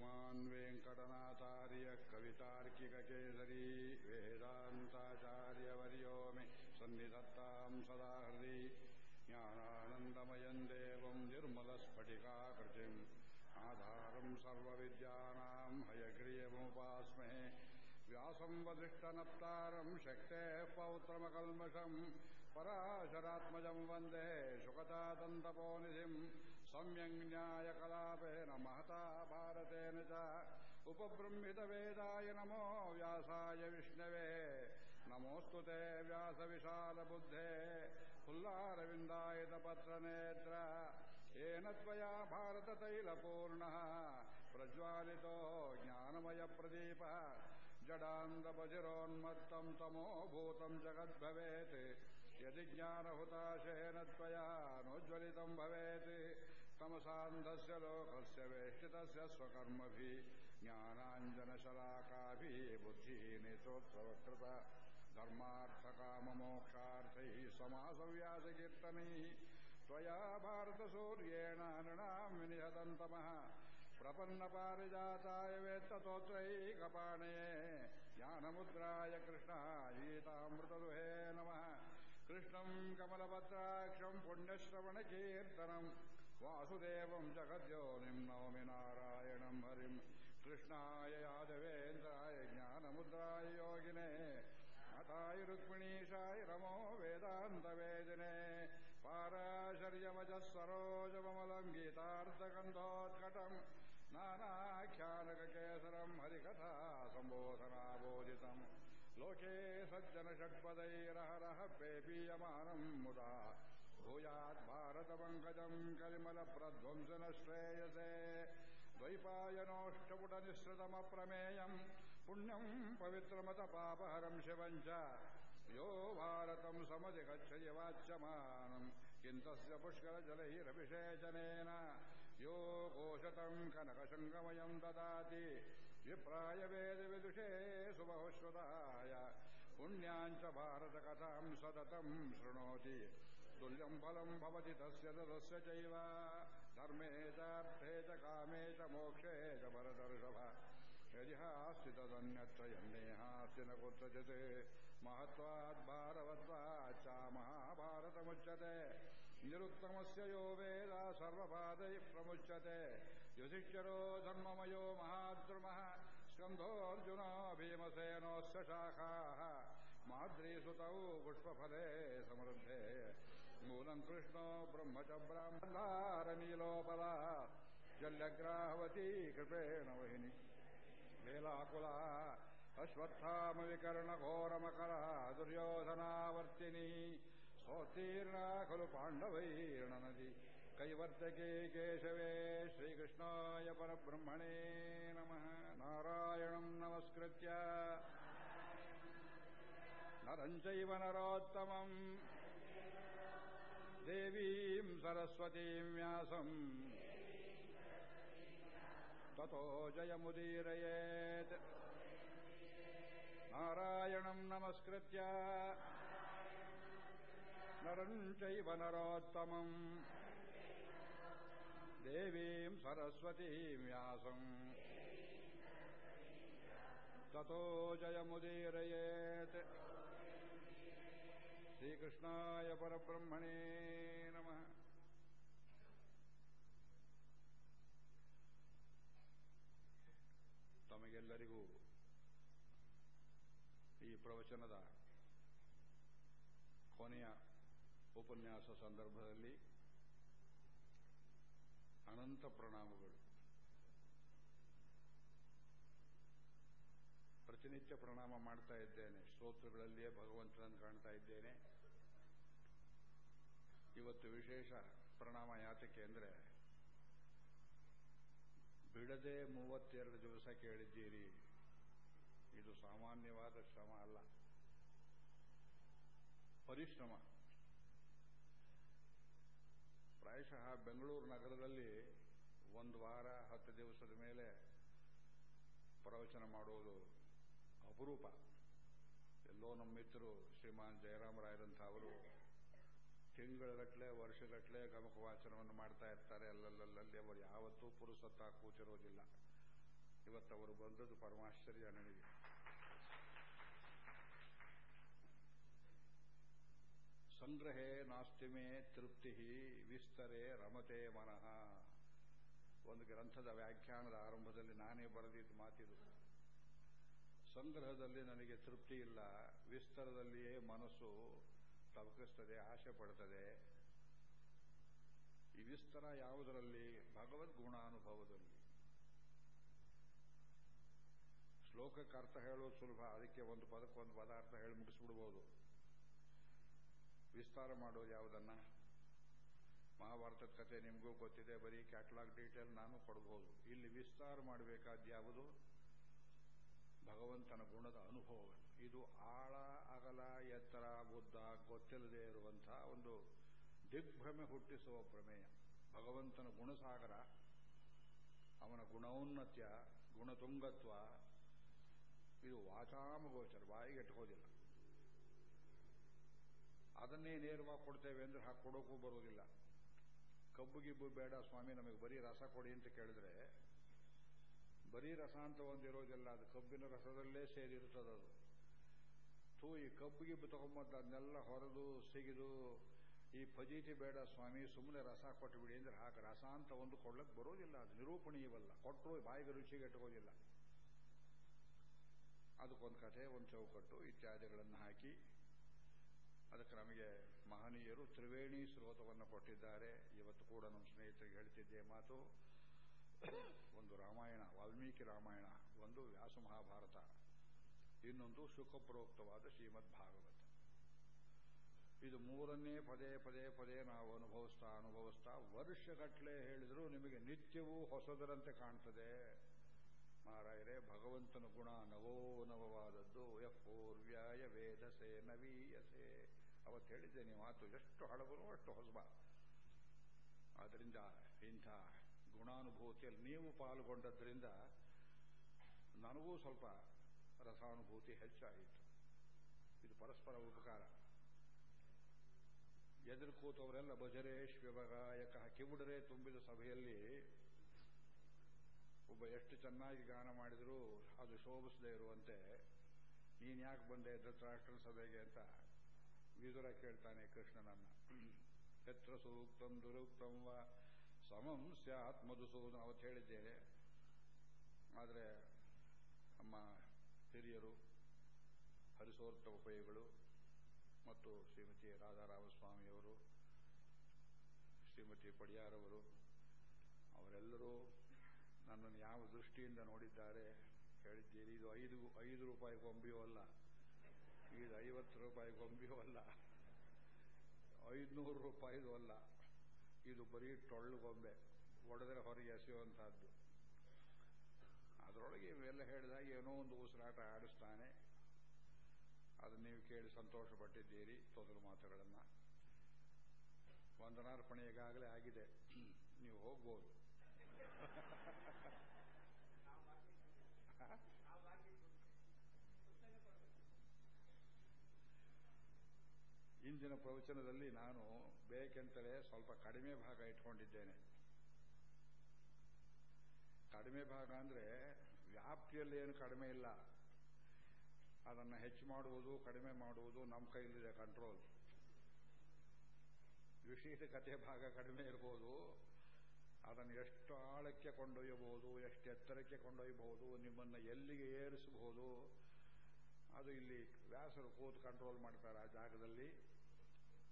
श्रीमान् वेङ्कटनाथार्य कवितार्किककेसरी वेदान्ताचार्यवर्यो मे सन्निधत्ताम् सदा हृदि ज्ञानानन्दमयम् देवम् निर्मलस्फटिकाकृतिम् आधारम् सर्वविद्यानाम् हयग्रीयमुपास्महे व्यासम् वसिष्ठनप्तारम् शक्तेः पौत्रमकल्मषम् पराशरात्मजम् वन्दे शुकतादन्तपोनिधिम् सम्यङ्न्यायकलापेन महता भारतेन च उपबृंहितवेदाय नमो व्यासाय विष्णवे नमोऽस्तु ते व्यासविशालबुद्धे पुल्लारविन्दायितपत्रनेत्र येन त्वया भारततैलपूर्णः प्रज्वालितो ज्ञानमयप्रदीपः जडान्दपजिरोन्मत्तम् तमोभूतम् जगद्भवेत् यदि ज्ञानहुताशेन त्वया नोज्ज्वलितम् भवेत् तमसान्धस्य लोकस्य वेष्टितस्य स्वकर्मभिः ज्ञानाञ्जनशलाकाभिः बुद्धिः नेत्रोत्सवकृत धर्मार्थकाममोक्षार्थैः समासव्यासकीर्तनैः त्वया भारतसूर्येण नृणाम् विनिहतन्तमः प्रपन्नपारिजाताय वेत्ततोत्रैकपाणये ज्ञानमुद्राय कृष्णायीतामृतदुहे नमः कृष्णम् कमलपत्राक्षम् पुण्यश्रवणकीर्तनम् वासुदेवम् जगद्योनिम् नवमि नारायणम् हरिम् कृष्णाय यादवेन्द्राय ज्ञानमुद्राय योगिने अताय रुक्मिणीशाय रमो वेदान्तवेदिने पाराशर्यवजः सरोजमलम् गीतार्थगन्धोत्कटम् नानाख्यानककेसरम् हरिकथा सम्बोधनाबोधितम् लोके सज्जनषट्पदैरहरः पेपीयमानम् मुदा भूयात् भारतपङ्कजम् कलिमलप्रध्वंसन श्रेयसे द्वैपायनोष्टपुटनिःसृतमप्रमेयम् पुण्यम् पवित्रमतपापहरम् शिवम् च यो भारतम् समधिगच्छति वाच्यमानम् किन्तस्य पुष्करजलैरभिषेचनेन यो कोशतम् कनकशङ्गमयम् ददाति विप्राय वेदविदुषे सुबहुश्रुताय पुण्याम् च भारतकथाम् सततम् शृणोति तुल्यम् फलम् भवति तस्य तदस्य चैव धर्मे चार्थे च कामे च मोक्षे च भरतर्षभ यदि हास्ति तदन्यत्र यन्नेहास्ति न कुत्रचित् महत्वात् भारवत्वाच्च महाभारतमुच्यते निरुत्तमस्य यो वेद सर्वपादैः प्रमुच्यते युधिष्ठिरो धर्ममयो महाद्रुमः स्कन्धोऽर्जुनो भीमसेनोऽस्य शाखाः माद्रीसुतौ पुष्पफले समृद्धे ಮೂಲಂ ಕೃಷ್ಣೋ ಬ್ರಹ್ಮಚ ಬ್ರಾಹ್ಮಣಾರ ನೀಲೋಪದ ಜಲ್ಯಗ್ರಾಹವತಿ ಕೃಪೇಣ ವಹಿನಿ ವೇಲಾಕುಲ ಅಶ್ವತ್ಥಾಮವಿಕರ್ಣ ಘೋರಮಕರ ದುರ್ಯೋಧನಾವರ್ತಿನಿ ಸೋತ್ತೀರ್ಣ ಖಲು ಪಾಂಡವೈರ್ಣ ನದಿ ಕೈವರ್ತಕೆ ಕೇಶವೇ ಶ್ರೀಕೃಷ್ಣಾಯ ಪರಬ್ರಹ್ಮಣೇ ನಮಃ ನಾರಾಯಣಂ ನಮಸ್ಕೃತ್ಯ ನರಂಚೈವ ನರೋತ್ತಮಂ देवीम् सरस्वतीम् व्यासम् ततो जयमुदीरयेत् नारायणम् नमस्कृत्य नरम् चैव नरोत्तमम् देवीम् सरस्वतीम् व्यासम् ततो जयमुदीरयेत् श्रीकृष्णाय परब्रह्मणे नमः ತಮಗೆಲ್ಲರಿಗೂ ಈ ಪ್ರವಚನದ ಕೊನೆಯ ಉಪನ್ಯಾಸ ಸಂದರ್ಭದಲ್ಲಿ ಅನಂತ ಪ್ರಣಾಮಗಳು ಪ್ರತಿನಿತ್ಯ ಪ್ರಣಾಮ ಮಾಡ್ತಾ ಇದ್ದೇನೆ ಸ್ತೋತ್ರಗಳಲ್ಲಿಯೇ ಭಗವಂತನನ್ನು ಕಾಣ್ತಾ ಇದ್ದೇನೆ ಇವತ್ತು ವಿಶೇಷ ಪ್ರಣಾಮ ಯಾತಕ್ಕೆ ಅಂದರೆ, ಬಿಡದೆ ಮೂವತ್ತೆರಡು ದಿವಸ ಕೇಳಿದ್ದೀರಿ, ಇದು ಸಾಮಾನ್ಯವಾದ ಶ್ರಮ ಅಲ್ಲ. ಪರಿಶ್ರಮ. ಪ್ರಾಯಶಃ ಬೆಂಗಳೂರು ನಗರದಲ್ಲಿ ಒಂದು ವಾರ, ಹತ್ತು ದಿವಸದ ಮೇಲೆ ಪ್ರವಚನ ಮಾಡುವುದು ಅಪರೂಪ. ಎಲ್ಲೋ ನಮ್ಮ ಮಿತ್ರರು ಶ್ರೀಮಾನ್ ಜಯರಾಮರಾಯರಂಥ ಅವರು ತಿಂಗಳಗಟ್ಟಲೆ ವರ್ಷಗಟ್ಟಲೆ ಗಮಕ ವಾಚನವನ್ನು ಮಾಡ್ತಾ ಇರ್ತಾರೆ. ಅಲ್ಲಲ್ಲಲ್ಲಿ ಅವರು ಯಾವತ್ತೂ ಪುರುಸತ್ತ ಕೂತಿರೋದಿಲ್ಲ. ಇವತ್ತವರು ಬಂದದ್ದು ಪರಮಾಶ್ಚರ್ಯ ನನಗೆ. ಸಂಗ್ರಹೇ ನಾಸ್ತಿಮೆ ತೃಪ್ತಿ ವಿಸ್ತರೆ ರಮತೆ ಮನಃ. ಒಂದು ಗ್ರಂಥದ ವ್ಯಾಖ್ಯಾನದ ಆರಂಭದಲ್ಲಿ ನಾನೇ ಬರೆದಿದ್ದು ಮಾತಿದು. ಸಂಗ್ರಹದಲ್ಲಿ ನನಗೆ ತೃಪ್ತಿ ಇಲ್ಲ, ವಿಸ್ತರದಲ್ಲಿಯೇ ಮನಸ್ಸು ತವಕಿಸ್ತದೆ ಆಸೆ ಪಡ್ತದೆ ಈ ವಿಸ್ತರ ಯಾವುದರಲ್ಲಿ? ಭಗವದ್ ಗುಣಾನುಭವದಲ್ಲಿ ಶ್ಲೋಕಕ್ಕೆ ಅರ್ಥ ಹೇಳೋದು ಸುಲಭ. ಅದಕ್ಕೆ ಒಂದು ಪದಕ್ಕೊಂದು ಪದಾರ್ಥ ಹೇಳಿ ಮುಗಿಸ್ಬಿಡ್ಬೋದು. ವಿಸ್ತಾರ ಮಾಡೋದು ಯಾವುದನ್ನ? ಮಹಾಭಾರತದ ಕತೆ ನಿಮಗೂ ಗೊತ್ತಿದೆ. ಬರೀ ಕ್ಯಾಟಲಾಗ್ ಡೀಟೇಲ್ ನಾನು ಕೊಡ್ಬೋದು. ಇಲ್ಲಿ ವಿಸ್ತಾರ ಮಾಡಬೇಕಾದ ಯಾವುದು ಭಗವಂತನ ಗುಣದ ಅನುಭವ ಇದು ಆಳ ಅಗಲ ಎತ್ತರ ಬುದ್ಧ ಗೊತ್ತಿಲ್ಲದೆ ಇರುವಂತಹ ಒಂದು ದಿಗ್ಭ್ರಮೆ ಹುಟ್ಟಿಸುವ ಪ್ರಮೇಯ. ಭಗವಂತನ ಗುಣಸಾಗರ, ಅವನ ಗುಣೌನ್ನತ್ಯ, ಗುಣತುಂಗತ್ವ, ಇದು ವಾಚಾಮಗೋಚರ, ಬಾಯಿಗೆ ಎಟ್ಕೋದಿಲ್ಲ ಅದನ್ನೇ ನೇರವಾಗಿ ಕೊಡ್ತೇವೆ ಅಂದ್ರೆ ಹಾಗೆ ಕೊಡೋಕ್ಕೂ ಬರೋದಿಲ್ಲ ಕಬ್ಬು ಗಿಬ್ಬು ಬೇಡ ಸ್ವಾಮಿ, ನಮಗೆ ಬರೀ ರಸ ಕೊಡಿ ಅಂತ ಕೇಳಿದ್ರೆ, ಬರೀ ರಸ ಅಂತ ಒಂದಿರೋದಿಲ್ಲ, ಅದು ಕಬ್ಬಿನ ರಸದಲ್ಲೇ ಸೇರಿರುತ್ತದೆ ಥೂ ಈ ಕಬ್ಬು ಗಿಬ್ಬು ತಗೊಂಬಂದು ಅದನ್ನೆಲ್ಲ ಹೊರದು ಸಿಗಿದು, ಈ ಫಜೀತಿ ಬೇಡ ಸ್ವಾಮಿ ಸುಮ್ಮನೆ ರಸ ಕೊಟ್ಟುಬಿಡಿ ಅಂದ್ರೆ ಹಾಗೆ ರಸ ಅಂತ ಒಂದು ಕೊಡ್ಲಕ್ಕೆ ಬರೋದಿಲ್ಲ. ಅದು ನಿರೂಪಣೀಯವಲ್ಲ. ಕೊಟ್ಟರು ಬಾಯಿಗೆ ರುಚಿಗೆ ಇಟ್ಕೋದಿಲ್ಲ ಅದಕ್ಕೊಂದು ಕಥೆ, ಒಂದು ಚೌಕಟ್ಟು ಇತ್ಯಾದಿಗಳನ್ನು ಹಾಕಿ, ಅದಕ್ಕೆ ನಮಗೆ ಮಹನೀಯರು ತ್ರಿವೇಣಿ ಸ್ರೋತವನ್ನು ಕೊಟ್ಟಿದ್ದಾರೆ. ಇವತ್ತು ಕೂಡ ನಮ್ಮ ಸ್ನೇಹಿತರಿಗೆ ಹೇಳ್ತಿದ್ದೆ ಮಾತು. ಒಂದು ರಾಮಾಯಣ, ವಾಲ್ಮೀಕಿ ರಾಮಾಯಣ, ಒಂದು ವ್ಯಾಸ ಮಹಾಭಾರತ. ಇನ್ನೊಂದು ಸುಖಪ್ರೋಕ್ತವಾದ ಶ್ರೀಮದ್ ಭಾಗವತ ಇದು ಮೂರನ್ನೇ ಪದೇ ಪದೇ ಪದೇ ನಾವು ಅನುಭವಿಸ್ತಾ ಅನುಭವಿಸ್ತಾ ವರ್ಷಗಟ್ಟಲೆ ಹೇಳಿದರೂ ನಿಮಗೆ ನಿತ್ಯವೂ ಹೊಸದರಂತೆ ಕಾಣ್ತದೆ. ಮಾರಾಯರೇ, ಭಗವಂತನ ಗುಣ ನವೋ ನವವಾದದ್ದು ಯಪೂರ್ವ್ಯಾಯ ವೇದಸೆ ನವೀಯಸೆ. ಅವತ್ತು ಹೇಳಿದ್ದೆ ನೀವು ಮಾತು ಎಷ್ಟು ಹಳಬರು ಅಷ್ಟು ಹೊಸಬ. ಆದ್ದರಿಂದ ಇಂಥ ಗುಣಾನುಭೂತಿಯಲ್ಲಿ ನೀವು ಪಾಲ್ಗೊಂಡದ್ರಿಂದ ನನಗೂ ಸ್ವಲ್ಪ ರಸಾನುಭೂತಿ ಹೆಚ್ಚಾಯಿತು. ಇದು ಪರಸ್ಪರ ಉಪಕಾರ. ಎದುರು ಕೂತವರೆಲ್ಲ ಭಜರೇಶ್ವಗಾಯಕ ಕಿವುಡರೆ ತುಂಬಿದ ಸಭೆಯಲ್ಲಿ ಒಬ್ಬ ಎಷ್ಟು ಚೆನ್ನಾಗಿ ಗಾನ ಮಾಡಿದರೂ ಅದು ಶೋಭಿಸದೇ ಇರುವಂತೆ, ನೀನ್ ಯಾಕೆ ಬಂದೆ ಧೃತರಾಷ್ಟ್ರ ಸಭೆಗೆ? ಅಂತ ವಿದುರ ಕೇಳ್ತಾನೆ ಕೃಷ್ಣನನ್ನ. ಎತ್ರ ಸೂಕ್ತಂ ದುರುಕ್ತಂ ವ ಸಮಂ ಸ್ಯಾತ್ ಮಧುಸೂದನ ಅವತ್ತು ಹೇಳಿದ್ದೇನೆ ಆದರೆ ನಮ್ಮ ಹಿರಿಯರು ಹರಿಸೋರ್ತಮಪಯಗಳು ಮತ್ತು ಶ್ರೀಮತಿ ರಾಧಾರಾಮಸ್ವಾಮಿಯವರು ಶ್ರೀಮತಿ ಪಡಿಯಾರವರು ಅವರೆಲ್ಲರೂ ನನ್ನನ್ನು ಯಾವ ದೃಷ್ಟಿಯಿಂದ ನೋಡಿದ್ದಾರೆ ಹೇಳಿದ್ದೀರಿ. ಇದು ಐದು ಐದು ರೂಪಾಯಿ ಗೊಂಬೆಯೂ ಅಲ್ಲ. ಇದು ಐವತ್ತು ರೂಪಾಯಿ ಗೊಂಬೆಯೂ ಅಲ್ಲ. ಐದುನೂರು ರೂಪಾಯಿದು ಅಲ್ಲ. ಇದು ಬರೀ ಟೊಳ್ಳು ಗೊಂಬೆ. ಒಡೆದರೆ ಹೊರಗೆ ಎಸೆಯುವಂತಹದ್ದು ಅದರೊಳಗೆ ಇವೆಲ್ಲ ಹೇಳಿದಾಗ ಏನೋ ಒಂದು ಉಸಿರಾಟ ಆಡಿಸ್ತಾನೆ. ಅದು ನೀವು ಕೇಳಿ ಸಂತೋಷ ಪಟ್ಟಿದ್ದೀರಿ ತೊದಲು ಮಾತುಗಳನ್ನು. ವಂದನಾರ್ಪಣೆ ಈಗಾಗಲೇ ಆಗಿದೆ. ನೀವು ಹೋಗ್ಬೋದು. ಇಂದಿನ ಪ್ರವಚನದಲ್ಲಿ ನಾನು ಬೇಕೆಂತಲೇ ಸ್ವಲ್ಪ ಕಡಿಮೆ ಭಾಗ ಇಟ್ಕೊಂಡಿದ್ದೇನೆ. ಕಡಿಮೆ ಭಾಗ ಅಂದ್ರೆ ವ್ಯಾಪ್ತಿಯಲ್ಲಿ ಏನು ಕಡಿಮೆ ಇಲ್ಲ. ಅದನ್ನು ಹೆಚ್ಚು ಮಾಡುವುದು, ಕಡಿಮೆ ಮಾಡುವುದು ನಮ್ಮ ಕೈಲಿದೆ ಕಂಟ್ರೋಲ್ ವಿಶೇಷ ಕಥೆ ಭಾಗ ಕಡಿಮೆ ಇರ್ಬೋದು. ಅದನ್ನು ಎಷ್ಟು ಆಳಕ್ಕೆ ಕೊಂಡೊಯ್ಯಬಹುದು, ಎಷ್ಟು ಎತ್ತರಕ್ಕೆ ಕೊಂಡೊಯ್ಯಬಹುದು, ನಿಮ್ಮನ್ನು ಎಲ್ಲಿಗೆ ಏರಿಸಬಹುದು, ಅದು ಇಲ್ಲಿ ವ್ಯಾಸರು ಕೂತು ಕಂಟ್ರೋಲ್ ಮಾಡ್ತಾರೆ ಆ ಜಾಗದಲ್ಲಿ.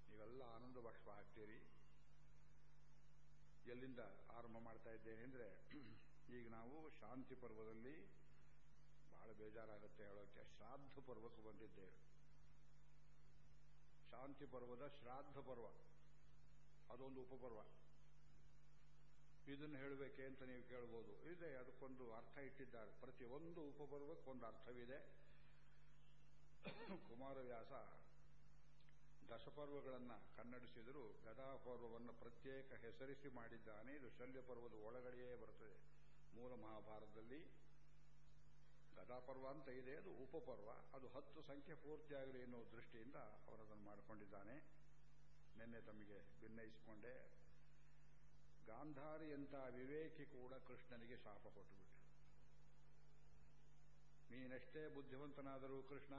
ನೀವೆಲ್ಲ ಆನಂದ ಭಕ್ಷ ಹಾಕ್ತೀರಿ. ಎಲ್ಲಿಂದ ಆರಂಭ ಮಾಡ್ತಾ ಇದ್ದೇನೆ ಅಂದ್ರೆ ಈಗ ನಾವು ಶಾಂತಿ ಪರ್ವದಲ್ಲಿ ಬಹಳ ಬೇಜಾರಾಗುತ್ತೆ ಹೇಳೋಕೆ ಶ್ರಾದ್ದ ಪರ್ವಕ್ಕೆ ಬಂದಿದ್ದೇವೆ. ಶಾಂತಿ ಪರ್ವದ ಶ್ರಾದ್ದ ಪರ್ವ. ಅದೊಂದು ಉಪಪರ್ವ. ಇದನ್ನು ಹೇಳಬೇಕೆ ಅಂತ ನೀವು ಕೇಳ್ಬೋದು. ಇದೆ, ಅದಕ್ಕೊಂದು ಅರ್ಥ ಇಟ್ಟಿದ್ದಾರೆ. ಪ್ರತಿಯೊಂದು ಉಪಪರ್ವಕ್ಕೊಂದು ಅರ್ಥವಿದೆ. ಕುಮಾರವ್ಯಾಸ ದಶಪರ್ವಗಳನ್ನು ಕನ್ನಡಿಸಿದರೂ. ಗದಾಪರ್ವವನ್ನು ಪ್ರತ್ಯೇಕ ಹೆಸರಿಸಿ ಮಾಡಿದ್ದಾನೆ. ಇದು ಶಲ್ಯ ಪರ್ವದ ಒಳಗಡೆಯೇ ಬರುತ್ತದೆ ಮೂಲ ಮಹಾಭಾರತದಲ್ಲಿ ಗದಾಪರ್ವ ಅಂತ ಇದೆ, ಅದು ಉಪಪರ್ವ. ಅದು ಹತ್ತು ಸಂಖ್ಯೆ ಪೂರ್ತಿಯಾಗಲಿ ಎನ್ನುವ ದೃಷ್ಟಿಯಿಂದ ಅವರದನ್ನು ಮಾಡಿಕೊಂಡಿದ್ದಾನೆ. ನಿನ್ನೆ ತಮಗೆ ಭಿನ್ನಯಿಸಿಕೊಂಡೆ ಗಾಂಧಾರಿಯಂಥ ವಿವೇಕಿ ಕೂಡ ಕೃಷ್ಣನಿಗೆ ಶಾಪ ಕೊಟ್ಟುಬಿಟ್ಟು ನೀನೆಷ್ಟೇ ಬುದ್ಧಿವಂತನಾದರೂ ಕೃಷ್ಣ,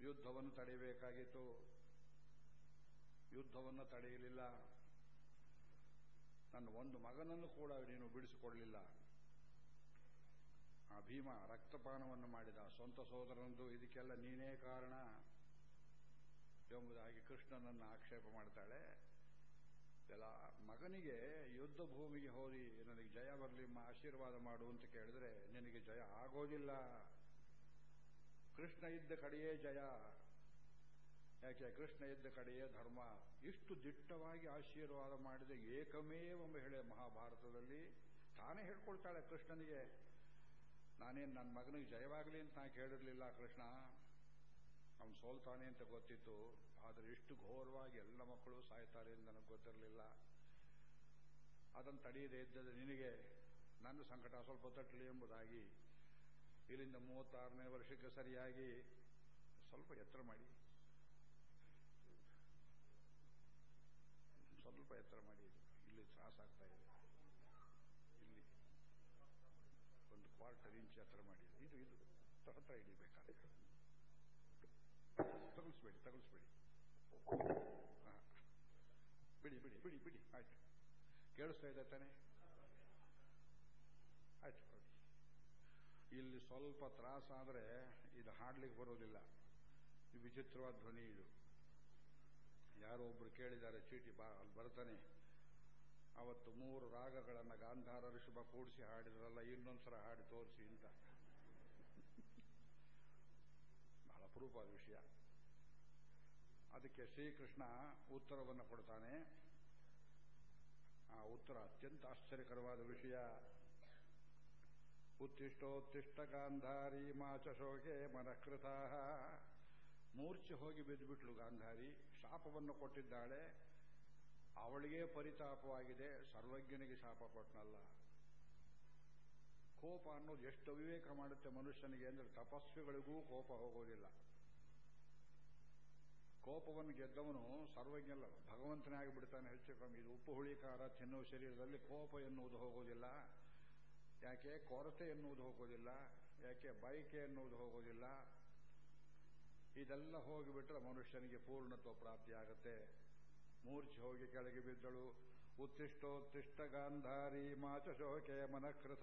ಯುದ್ಧವನ್ನು ತಡೆಯಬೇಕಾಗಿತ್ತು. ಯುದ್ಧವನ್ನು ತಡೆಯಲಿಲ್ಲ. ನನ್ನ ಒಂದು ಮಗನನ್ನು ಕೂಡ ನೀನು ಬಿಡಿಸಿಕೊಳ್ಳಲಿಲ್ಲ ಆ ಭೀಮ ರಕ್ತಪಾನವನ್ನು ಮಾಡಿದ ಸ್ವಂತ ಸೋದರನದು ಇದಕ್ಕೆಲ್ಲ ನೀನೇ ಕಾರಣ ಎಂಬುದಾಗಿ ಕೃಷ್ಣನನ್ನು ಆಕ್ಷೇಪ ಮಾಡ್ತಾಳೆ. ಎಲ್ಲ ಮಗನಿಗೆ ಯುದ್ಧ ಭೂಮಿಗೆ ಹೋಗಿ ನನಗೆ ಜಯ ಬರಲಿ ಆಶೀರ್ವಾದ ಮಾಡು ಅಂತ ಕೇಳಿದ್ರೆ ನಿನಗೆ ಜಯ ಆಗೋದಿಲ್ಲ. ಕೃಷ್ಣ ಇದ್ದ ಕಡೆಯೇ ಜಯ. ಯಾಕೆ ಕೃಷ್ಣ ಇದ್ದ ಕಡೆಯೇ ಧರ್ಮ? ಇಷ್ಟು ದಿಟ್ಟವಾಗಿ ಆಶೀರ್ವಾದ ಮಾಡಿದ ಏಕಮೇವ ಮಹಿಳೆ ಮಹಾಭಾರತದಲ್ಲಿ ತಾನೇ ಹೇಳ್ಕೊಳ್ತಾಳೆ ಕೃಷ್ಣನಿಗೆ, ನಾನೇನು ನನ್ನ ಮಗನಿಗೆ ಜಯವಾಗಲಿ ಅಂತ ನಾನು ಕೇಳಿರಲಿಲ್ಲ ಕೃಷ್ಣ. ಅವನು ಸೋಲ್ತಾನೆ ಅಂತ ಗೊತ್ತಿತ್ತು. ಆದರೆ ಇಷ್ಟು ಘೋರವಾಗಿ ಎಲ್ಲ ಮಕ್ಕಳು ಸಾಯ್ತಾರೆ ಅಂತ ನನಗೆ ಗೊತ್ತಿರಲಿಲ್ಲ. ಅದನ್ನು ತಡೆಯದೇ ಇದ್ದದ್ದು ನಿನಗೆ. ನನ್ನ ಸಂಕಟ ಸ್ವಲ್ಪ ತಟ್ಟಲಿ ಎಂಬುದಾಗಿ ಇಲ್ಲಿಂದ ಮೂವತ್ತಾರನೇ ವರ್ಷಕ್ಕೆ ಸರಿಯಾಗಿ ಸ್ವಲ್ಪ ಎತ್ತರ ಮಾಡಿ. ಸ್ವಲ್ಪ ಎತ್ತರ ಮಾಡಿ ಇಲ್ಲಿ ತ್ರಾಸಾಗ್ತಾ ಇದೆ. ಇಲ್ಲಿ ಒಂದು ಕ್ವಾರ್ಟರ್ ಇಂಚ್ ಎತ್ತರ ಮಾಡಿ ಇದು ಇದು ಹತ್ರ ಹಿಡಿಬೇಕಾದ್ರೆ. ತಗಲ್ಸ್ಬೇಡಿ ತಗಲ್ಸ್ಬೇಡಿ. ಬಿಡಿ ಬಿಡಿ ಬಿಡಿ ಬಿಡಿ. ಆಯ್ತು. ಕೇಳಿಸ್ತಾ ಇದೆ ತಾನೆ? ಆಯ್ತು ಇಲ್ಲಿ ಸ್ವಲ್ಪ ತ್ರಾಸಾದ್ರೆ ಇದು ಹಾಡ್ಲಿಕ್ಕೆ ಬರೋದಿಲ್ಲ. ವಿಚಿತ್ರವಾದ ಧ್ವನಿ ಇದು. ಯಾರೋ ಒಬ್ರು ಕೇಳಿದ್ದಾರೆ, ಚೀಟಿ ಬಾ, ಅಲ್ಲಿ ಬರ್ತಾನೆ. ಅವತ್ತು ಮೂರು ರಾಗಗಳನ್ನು ಗಾಂಧಾರ ಋಷಭ ಕೂಡಿಸಿ ಹಾಡಿದ್ರಲ್ಲ, ಇನ್ನೊಂದ್ಸಲ ಹಾಡಿ ತೋರಿಸಿ ಅಂತ. ಬಹಳ ಅಪರೂಪದ ವಿಷಯ. ಅದಕ್ಕೆ ಶ್ರೀಕೃಷ್ಣ ಉತ್ತರವನ್ನು ಕೊಡ್ತಾನೆ. ಆ ಉತ್ತರ ಅತ್ಯಂತ ಆಶ್ಚರ್ಯಕರವಾದ ವಿಷಯ. ಉತ್ತಿಷ್ಟೋತ್ತಿಷ್ಟ ಗಾಂಧಾರಿ ಮಾಚ ಮನಃಕೃತಾ ಮನಃಕೃತ ಮೂರ್ಛೆ ಹೋಗಿ ಬಿದ್ದುಬಿಟ್ಲು ಗಾಂಧಾರಿ. ಶಾಪವನ್ನು ಕೊಟ್ಟಿದ್ದಾಳೆ. ಅವಳಿಗೆ ಪರಿತಾಪವಾಗಿದೆ. ಸರ್ವಜ್ಞನಿಗೆ ಶಾಪ ಕೊಟ್ಟನಲ್ಲ ಕೋಪ ಅನ್ನೋದು ಎಷ್ಟು ವಿವೇಕ ಮಾಡುತ್ತೆ ಮನುಷ್ಯನಿಗೆ ಅಂದ್ರೆ ತಪಸ್ವಿಗಳಿಗೂ ಕೋಪ ಹೋಗೋದಿಲ್ಲ. ಕೋಪವನ್ನು ಗೆದ್ದವನು ಸರ್ವಜ್ಞಲ್ಲ ಭಗವಂತನೇ ಆಗಿಬಿಡ್ತಾನೆ ಹೆಚ್ಚು ಕಮ್ಮಿ. ಇದು ಉಪ್ಪು, ಹುಳಿ, ಖಾರ ತಿನ್ನುವ ಶರೀರದಲ್ಲಿ ಕೋಪ ಎನ್ನುವುದು ಹೋಗೋದಿಲ್ಲ. ಯಾಕೆ ಕೊರತೆ ಎನ್ನುವುದು ಹೋಗೋದಿಲ್ಲ. ಯಾಕೆ ಬಯಕೆ ಎನ್ನುವುದು ಹೋಗೋದಿಲ್ಲ. ಇದೆಲ್ಲ ಹೋಗಿಬಿಟ್ರೆ ಮನುಷ್ಯನಿಗೆ ಪೂರ್ಣತ್ವ ಪ್ರಾಪ್ತಿಯಾಗತ್ತೆ ಮೂರ್ಛೆ ಹೋಗಿ ಕೆಳಗೆ ಬಿದ್ದಳು. ಉತ್ತಿಷ್ಟೋತ್ತಿಷ್ಟ ಗಾಂಧಾರಿ ಮಾಚ ಶೋಕೆ ಮನಃಕೃತ.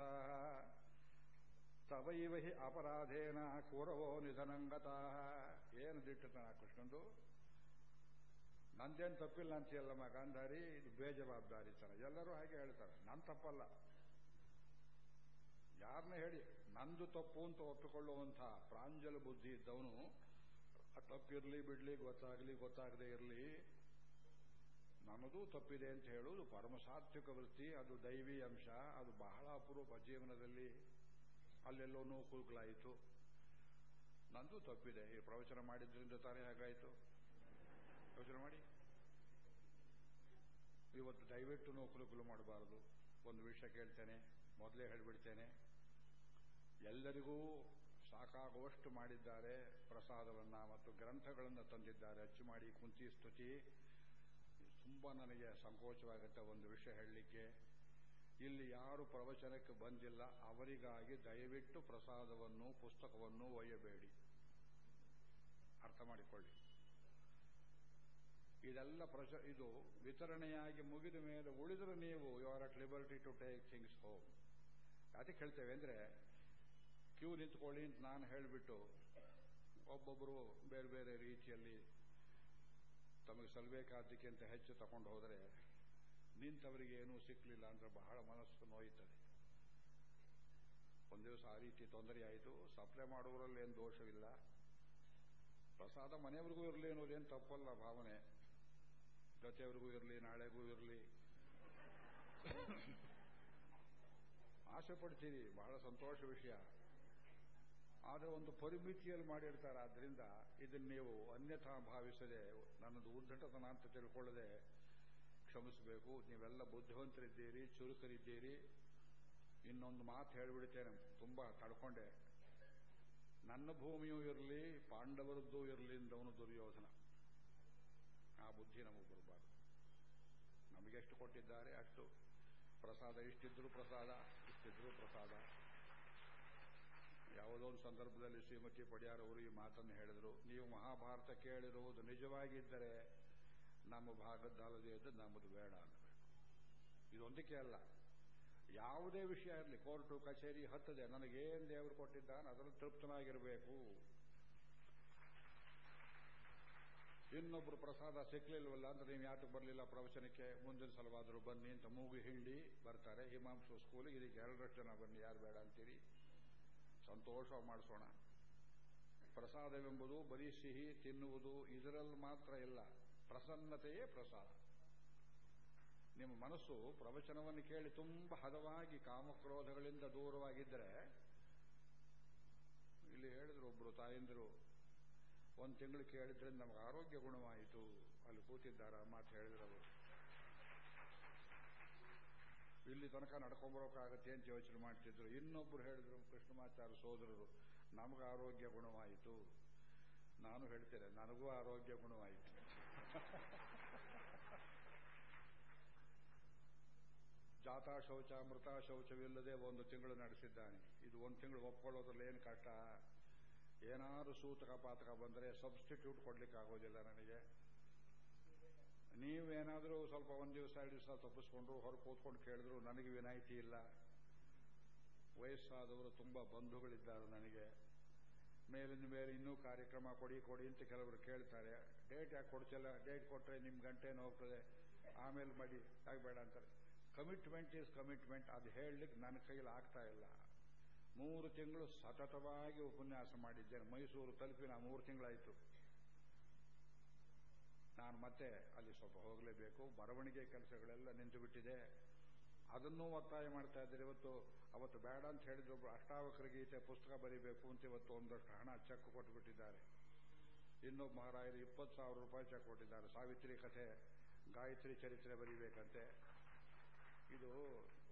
ತವೈವ ಹಿ ಅಪರಾಧೇನ ಕೂರವೋ ನಿಧನಂಗತ. ಏನು ದಿಟ್ಟತನ ಕೃಷ್ಣಂದು? ನಂದೇನು ತಪ್ಪಿಲ್ಲ ಅಂತೀಯಲ್ಲಮ್ಮ ಗಾಂಧಾರಿ? ಇದು ಬೇಜವಾಬ್ದಾರಿ ಬೇಜವಾಬ್ದಾರಿತನ ಎಲ್ಲರೂ ಹಾಗೆ ಹೇಳ್ತಾರೆ. ನನ್ನ ತಪ್ಪಲ್ಲ. ಯಾರನ್ನ ಹೇಳಿ? ನಂದು ತಪ್ಪು ಅಂತ ಒಪ್ಪಿಕೊಳ್ಳುವಂಥ ಪ್ರಾಂಜಲ ಬುದ್ಧಿ ಇದ್ದವನು ತಪ್ಪಿರಲಿ ಬಿಡ್ಲಿ ಗೊತ್ತಾಗಲಿ ಗೊತ್ತಾಗದೆ ಇರಲಿ, ನನ್ನದೂ ತಪ್ಪಿದೆ ಅಂತ ಹೇಳುವುದು ಪರಮಸಾತ್ವಿಕ ವೃತ್ತಿ, ಅದು ದೈವಿ ಅಂಶ, ಅದು ಬಹಳ ಅಪರೂಪ ಜೀವನದಲ್ಲಿ ಅಲ್ಲೆಲ್ಲೋ ನೋವು ಕುಗ್ಲಾಯಿತು. ನಂದು ತಪ್ಪಿದೆ. ಈ ಪ್ರವಚನ ಮಾಡಿದ್ರಿಂದ ತಾನೇ ಹಾಗಾಯಿತು. ಪ್ರವಚನ ಮಾಡಿ. ಇವತ್ತು ದಯವಿಟ್ಟು ನೋಕುಲುಕುಲು ಮಾಡಬಾರದು. ಒಂದು ವಿಷಯ ಕೇಳ್ತೇನೆ, ಮೊದಲೇ ಹೇಳಿಬಿಡ್ತೇನೆ. ಎಲ್ಲರಿಗೂ ಸಾಕಾಗುವಷ್ಟು ಮಾಡಿದ್ದಾರೆ ಪ್ರಸಾದವನ್ನ ಮತ್ತು ಗ್ರಂಥಗಳನ್ನು ತಂದಿದ್ದಾರೆ. ಅಚ್ಚು ಮಾಡಿ ಕುಂತಿ ಸ್ತುತಿ. ತುಂಬಾ ನನಗೆ ಸಂಕೋಚವಾಗುತ್ತೆ ಒಂದು ವಿಷಯ ಹೇಳಲಿಕ್ಕೆ. ಇಲ್ಲಿ ಯಾರು ಪ್ರವಚನಕ್ಕೆ ಬಂದಿಲ್ಲ, ಅವರಿಗಾಗಿ ದಯವಿಟ್ಟು ಪ್ರಸಾದವನ್ನು, ಪುಸ್ತಕವನ್ನು ಒಯ್ಯಬೇಡಿ. ಅರ್ಥ ಮಾಡಿಕೊಳ್ಳಿ. ಇದೆಲ್ಲ ಪ್ರಚ, ಇದು ವಿತರಣೆಯಾಗಿ ಮುಗಿದ ಮೇಲೆ ಉಳಿದರೆ ನೀವು you are at liberty to take things home ಅದಕ್ಕೆ ಹೇಳ್ತೇವೆ ಅಂದ್ರೆ ಕ್ಯೂ ನಿಂತ್ಕೊಳ್ಳಿ ಅಂತ ನಾನು ಹೇಳಿಬಿಟ್ಟು ಒಬ್ಬೊಬ್ಬರು ಬೇರೆ ಬೇರೆ ರೀತಿಯಲ್ಲಿ ತಮಗೆ ಸಲ್ಲಬೇಕಾದ್ದಕ್ಕಿಂತ ಹೆಚ್ಚು ತಗೊಂಡು ಹೋದರೆ ನಿಂತವರಿಗೆ ಏನೂ ಸಿಕ್ಕಲಿಲ್ಲ ಅಂದ್ರೆ ಬಹಳ ಮನಸ್ಸು ನೋಯುತ್ತದೆ ಒಂದು ದಿವಸ ಆ ರೀತಿ ತೊಂದರೆ ಆಯಿತು. ಸಪ್ಲೈ ಮಾಡುವವರಲ್ಲಿ ಏನು ದೋಷವಿಲ್ಲ. ಪ್ರಸಾದ ಮನೆಯವರಿಗೂ ಇರಲಿ ಅನ್ನೋದೇನು ತಪ್ಪಲ್ಲ ಭಾವನೆ. ಜೊತೆಯವರಿಗೂ ಇರಲಿ, ನಾಳೆಗೂ ಇರಲಿ. ಆಸೆ ಪಡ್ತೀರಿ. ಬಹಳ ಸಂತೋಷ ವಿಷಯ. ಆದರೆ ಒಂದು ಪರಿಮಿತಿಯಲ್ಲಿ ಮಾಡಿರ್ತಾರೆ. ಆದ್ದರಿಂದ ಇದನ್ನು ನೀವು ಅನ್ಯಥಾ ಭಾವಿಸದೆ ನನ್ನದು ಉದ್ಧಟತನ ಅಂತ ತಿಳ್ಕೊಳ್ಳದೆ ಕ್ಷಮಿಸಬೇಕು. ನೀವೆಲ್ಲ ಬುದ್ಧಿವಂತರಿದ್ದೀರಿ, ಚುರುಕರಿದ್ದೀರಿ. ಇನ್ನೊಂದು ಮಾತು ಹೇಳಿಬಿಡ್ತೇನೆ. ತುಂಬಾ ತಡ್ಕೊಂಡೆ. ನನ್ನ ಭೂಮಿಯೂ ಇರಲಿ, ಪಾಂಡವರದ್ದೂ ಇರಲಿ ಅಂದವನು ದುರ್ಯೋಧನ. ಆ ಬುದ್ಧಿ ನಮಗೆ ಬರಬಾರ್ದು. ನಮಗೆಷ್ಟು ಕೊಟ್ಟಿದ್ದಾರೆ ಅಷ್ಟು. ಪ್ರಸಾದ ಇಷ್ಟಿದ್ರು ಪ್ರಸಾದ ಇಷ್ಟಿದ್ರು ಪ್ರಸಾದ. ಯಾವ ಸಂದರ್ಭದಲ್ಲಿ ಶ್ರೀಮತಿ ಪಡಿಯಾರವರು ಈ ಮಾತನ್ನು ಹೇಳಿದರು. ನೀವು ಮಹಾಭಾರತ ಕೇಳಿರುವುದು ನಿಜವಾಗಿದ್ದರೆ ನಮ್ಮ ಭಾಗದ್ದಲ್ಲದೇ ಇದ್ದು ನಮ್ಮದು ಬೇಡ ಅನ್ನಬೇಕು. ಇದೊಂದಕ್ಕೆ ಅಲ್ಲ. ಯಾವುದೇ ವಿಷಯ ಇರಲಿ, ಕೋರ್ಟು, ಕಚೇರಿ ಹತ್ತದೆ, ನನಗೇನು ದೇವರು ಕೊಟ್ಟಿದ್ದಾನೆ ಅದರಲ್ಲಿ ತೃಪ್ತನಾಗಿರಬೇಕು. ಇನ್ನೊಬ್ರು ಪ್ರಸಾದ ಸಿಕ್ಲಿಲ್ವಲ್ಲ ಅಂತ ನೀವು ಯಾತಕ್ಕೆ ಬರಲಿಲ್ಲ ಪ್ರವಚನಕ್ಕೆ? ಮುಂದಿನ ಸಲವಾದರೂ ಬನ್ನಿ ಅಂತ ಮೂಗು ಹಿಂಡಿ ಬರ್ತಾರೆ. ಹಿಮಾಂಶು ಸ್ಕೂಲಿಗೆ ಇದಕ್ಕೆ ಎರಡರಷ್ಟು ಜನ ಬನ್ನಿ, ಯಾರು ಬೇಡ ಅಂತೀರಿ? ಸಂತೋಷ ಮಾಡಿಸೋಣ. ಪ್ರಸಾದವೆಂಬುದು ಬರೀ ಸಿಹಿ ತಿನ್ನುವುದು, ಇದರಲ್ಲಿ ಮಾತ್ರ ಇಲ್ಲ. ಪ್ರಸನ್ನತೆಯೇ ಪ್ರಸಾದ. ನಿಮ್ಮ ಮನಸ್ಸು ಪ್ರವಚನವನ್ನು ಕೇಳಿ ತುಂಬ ಹದವಾಗಿ ಕಾಮಕ್ರೋಧಗಳಿಂದ ದೂರವಾಗಿದ್ದರೆ, ಇಲ್ಲಿ ಹೇಳಿದ್ರು ಒಬ್ರು ತಾಯಂದಿರು, ಒಂದು ತಿಂಗಳು ಕೇಳಿದ್ರೆ ನಮಗೆ ಆರೋಗ್ಯ ಗುಣವಾಯಿತು. ಅಲ್ಲಿ ಕೂತಿದ್ದಾರೆ ಮಾತು ಹೇಳಿದ್ರವರು ಇಲ್ಲಿ ತನಕ ನಡ್ಕೊಂಬರೋಕ್ಕಾಗತ್ತೆ ಅಂತ ಯೋಚನೆ ಮಾಡ್ತಿದ್ರು. ಇನ್ನೊಬ್ರು ಹೇಳಿದ್ರು ಕೃಷ್ಣಮಾಚಾರ್ಯ ಸೋದರರು, ನಮಗೆ ಆರೋಗ್ಯ ಗುಣವಾಯಿತು. ನಾನು ಹೇಳ್ತೇನೆ, ನನಗೂ ಆರೋಗ್ಯ ಗುಣವಾಯಿತು. ಜಾತಾ ಶೌಚ, ಮೃತ ಶೌಚವಿಲ್ಲದೆ ಒಂದು ತಿಂಗಳು ನಡೆಸಿದ್ದಾನೆ. ಇದು ಒಂದು ತಿಂಗಳು ಒಪ್ಕೊಳ್ಳೋದ್ರಲ್ಲಿ ಏನು ಕಷ್ಟ? ಏನಾದರೂ ಸೂತಕ ಪಾತಕ ಬಂದರೆ ಸಬ್ಸ್ಟಿಟ್ಯೂಟ್ ಕೊಡ್ಲಿಕ್ಕೆ ಆಗೋದಿಲ್ಲ ನನಗೆ. ನೀವೇನಾದರೂ ಸ್ವಲ್ಪ ಒಂದು ದಿವಸ, ಎರಡು ದಿವಸ ತಪ್ಪಿಸ್ಕೊಂಡ್ರು, ಹೊರಗೆ ಕೂತ್ಕೊಂಡು ಕೇಳಿದ್ರು, ನನಗೆ ವಿನಾಯಿತಿ ಇಲ್ಲ. ವಯಸ್ಸಾದವರು ತುಂಬ ಬಂಧುಗಳಿದ್ದಾರೆ ನನಗೆ. ಮೇಲಿನ ಮೇಲೆ ಇನ್ನೂ ಕಾರ್ಯಕ್ರಮ ಕೊಡಿ ಕೊಡಿ ಅಂತ ಕೆಲವರು ಕೇಳ್ತಾರೆ. ಡೇಟ್ ಯಾಕೆ ಕೊಡ್ತಿಲ್ಲ ಡೇಟ್ ಕೊಟ್ಟರೆ ನಿಮ್ಮ ಗಂಟೆ ಹೋಗ್ತದೆ. ಆಮೇಲೆ ಮಾಡಿ ಆಗಬೇಡ ಅಂತಾರೆ. ಕಮಿಟ್ಮೆಂಟ್ ಈಸ್ ಕಮಿಟ್ಮೆಂಟ್ ಅದು ಹೇಳಲಿಕ್ಕೆ ನನ್ನ ಕೈಯಲ್ಲಿ ಆಗ್ತಾ ಇಲ್ಲ. ಮೂರು ತಿಂಗಳು ಸತತವಾಗಿ ಉಪನ್ಯಾಸ ಮಾಡಿದ್ದೇನೆ. ಮೈಸೂರು ತಲುಪಿ ನಾ ಮೂರು ತಿಂಗಳಾಯಿತು. ನಾನು ಮತ್ತೆ ಅಲ್ಲಿ ಸ್ವಲ್ಪ ಹೋಗಲೇಬೇಕು. ಬರವಣಿಗೆ ಕೆಲಸಗಳೆಲ್ಲ ನಿಂತು ಬಿಟ್ಟಿದೆ. ಅದನ್ನೂ ಒತ್ತಾಯ ಮಾಡ್ತಾ ಇದ್ದಾರೆ. ಇವತ್ತು, ಅವತ್ತು ಬೇಡ ಅಂತ ಹೇಳಿದ್ರು ಅಷ್ಟಾವಕ್ರ ಗೀತೆ ಪುಸ್ತಕ ಬರೀಬೇಕು ಅಂತ ಇವತ್ತು ಒಂದಷ್ಟು ಹಣ ಚೆಕ್ ಕೊಟ್ಟುಬಿಟ್ಟಿದ್ದಾರೆ ಇನ್ನೊಬ್ಬ ಮಹಾರಾಯರು ಇಪ್ಪತ್ತು ಸಾವಿರ ರೂಪಾಯಿ ಚೆಕ್ ಕೊಟ್ಟಿದ್ದಾರೆ. ಸಾವಿತ್ರಿ ಕಥೆ, ಗಾಯತ್ರಿ ಚರಿತ್ರೆ ಬರೀಬೇಕಂತೆ. ಇದು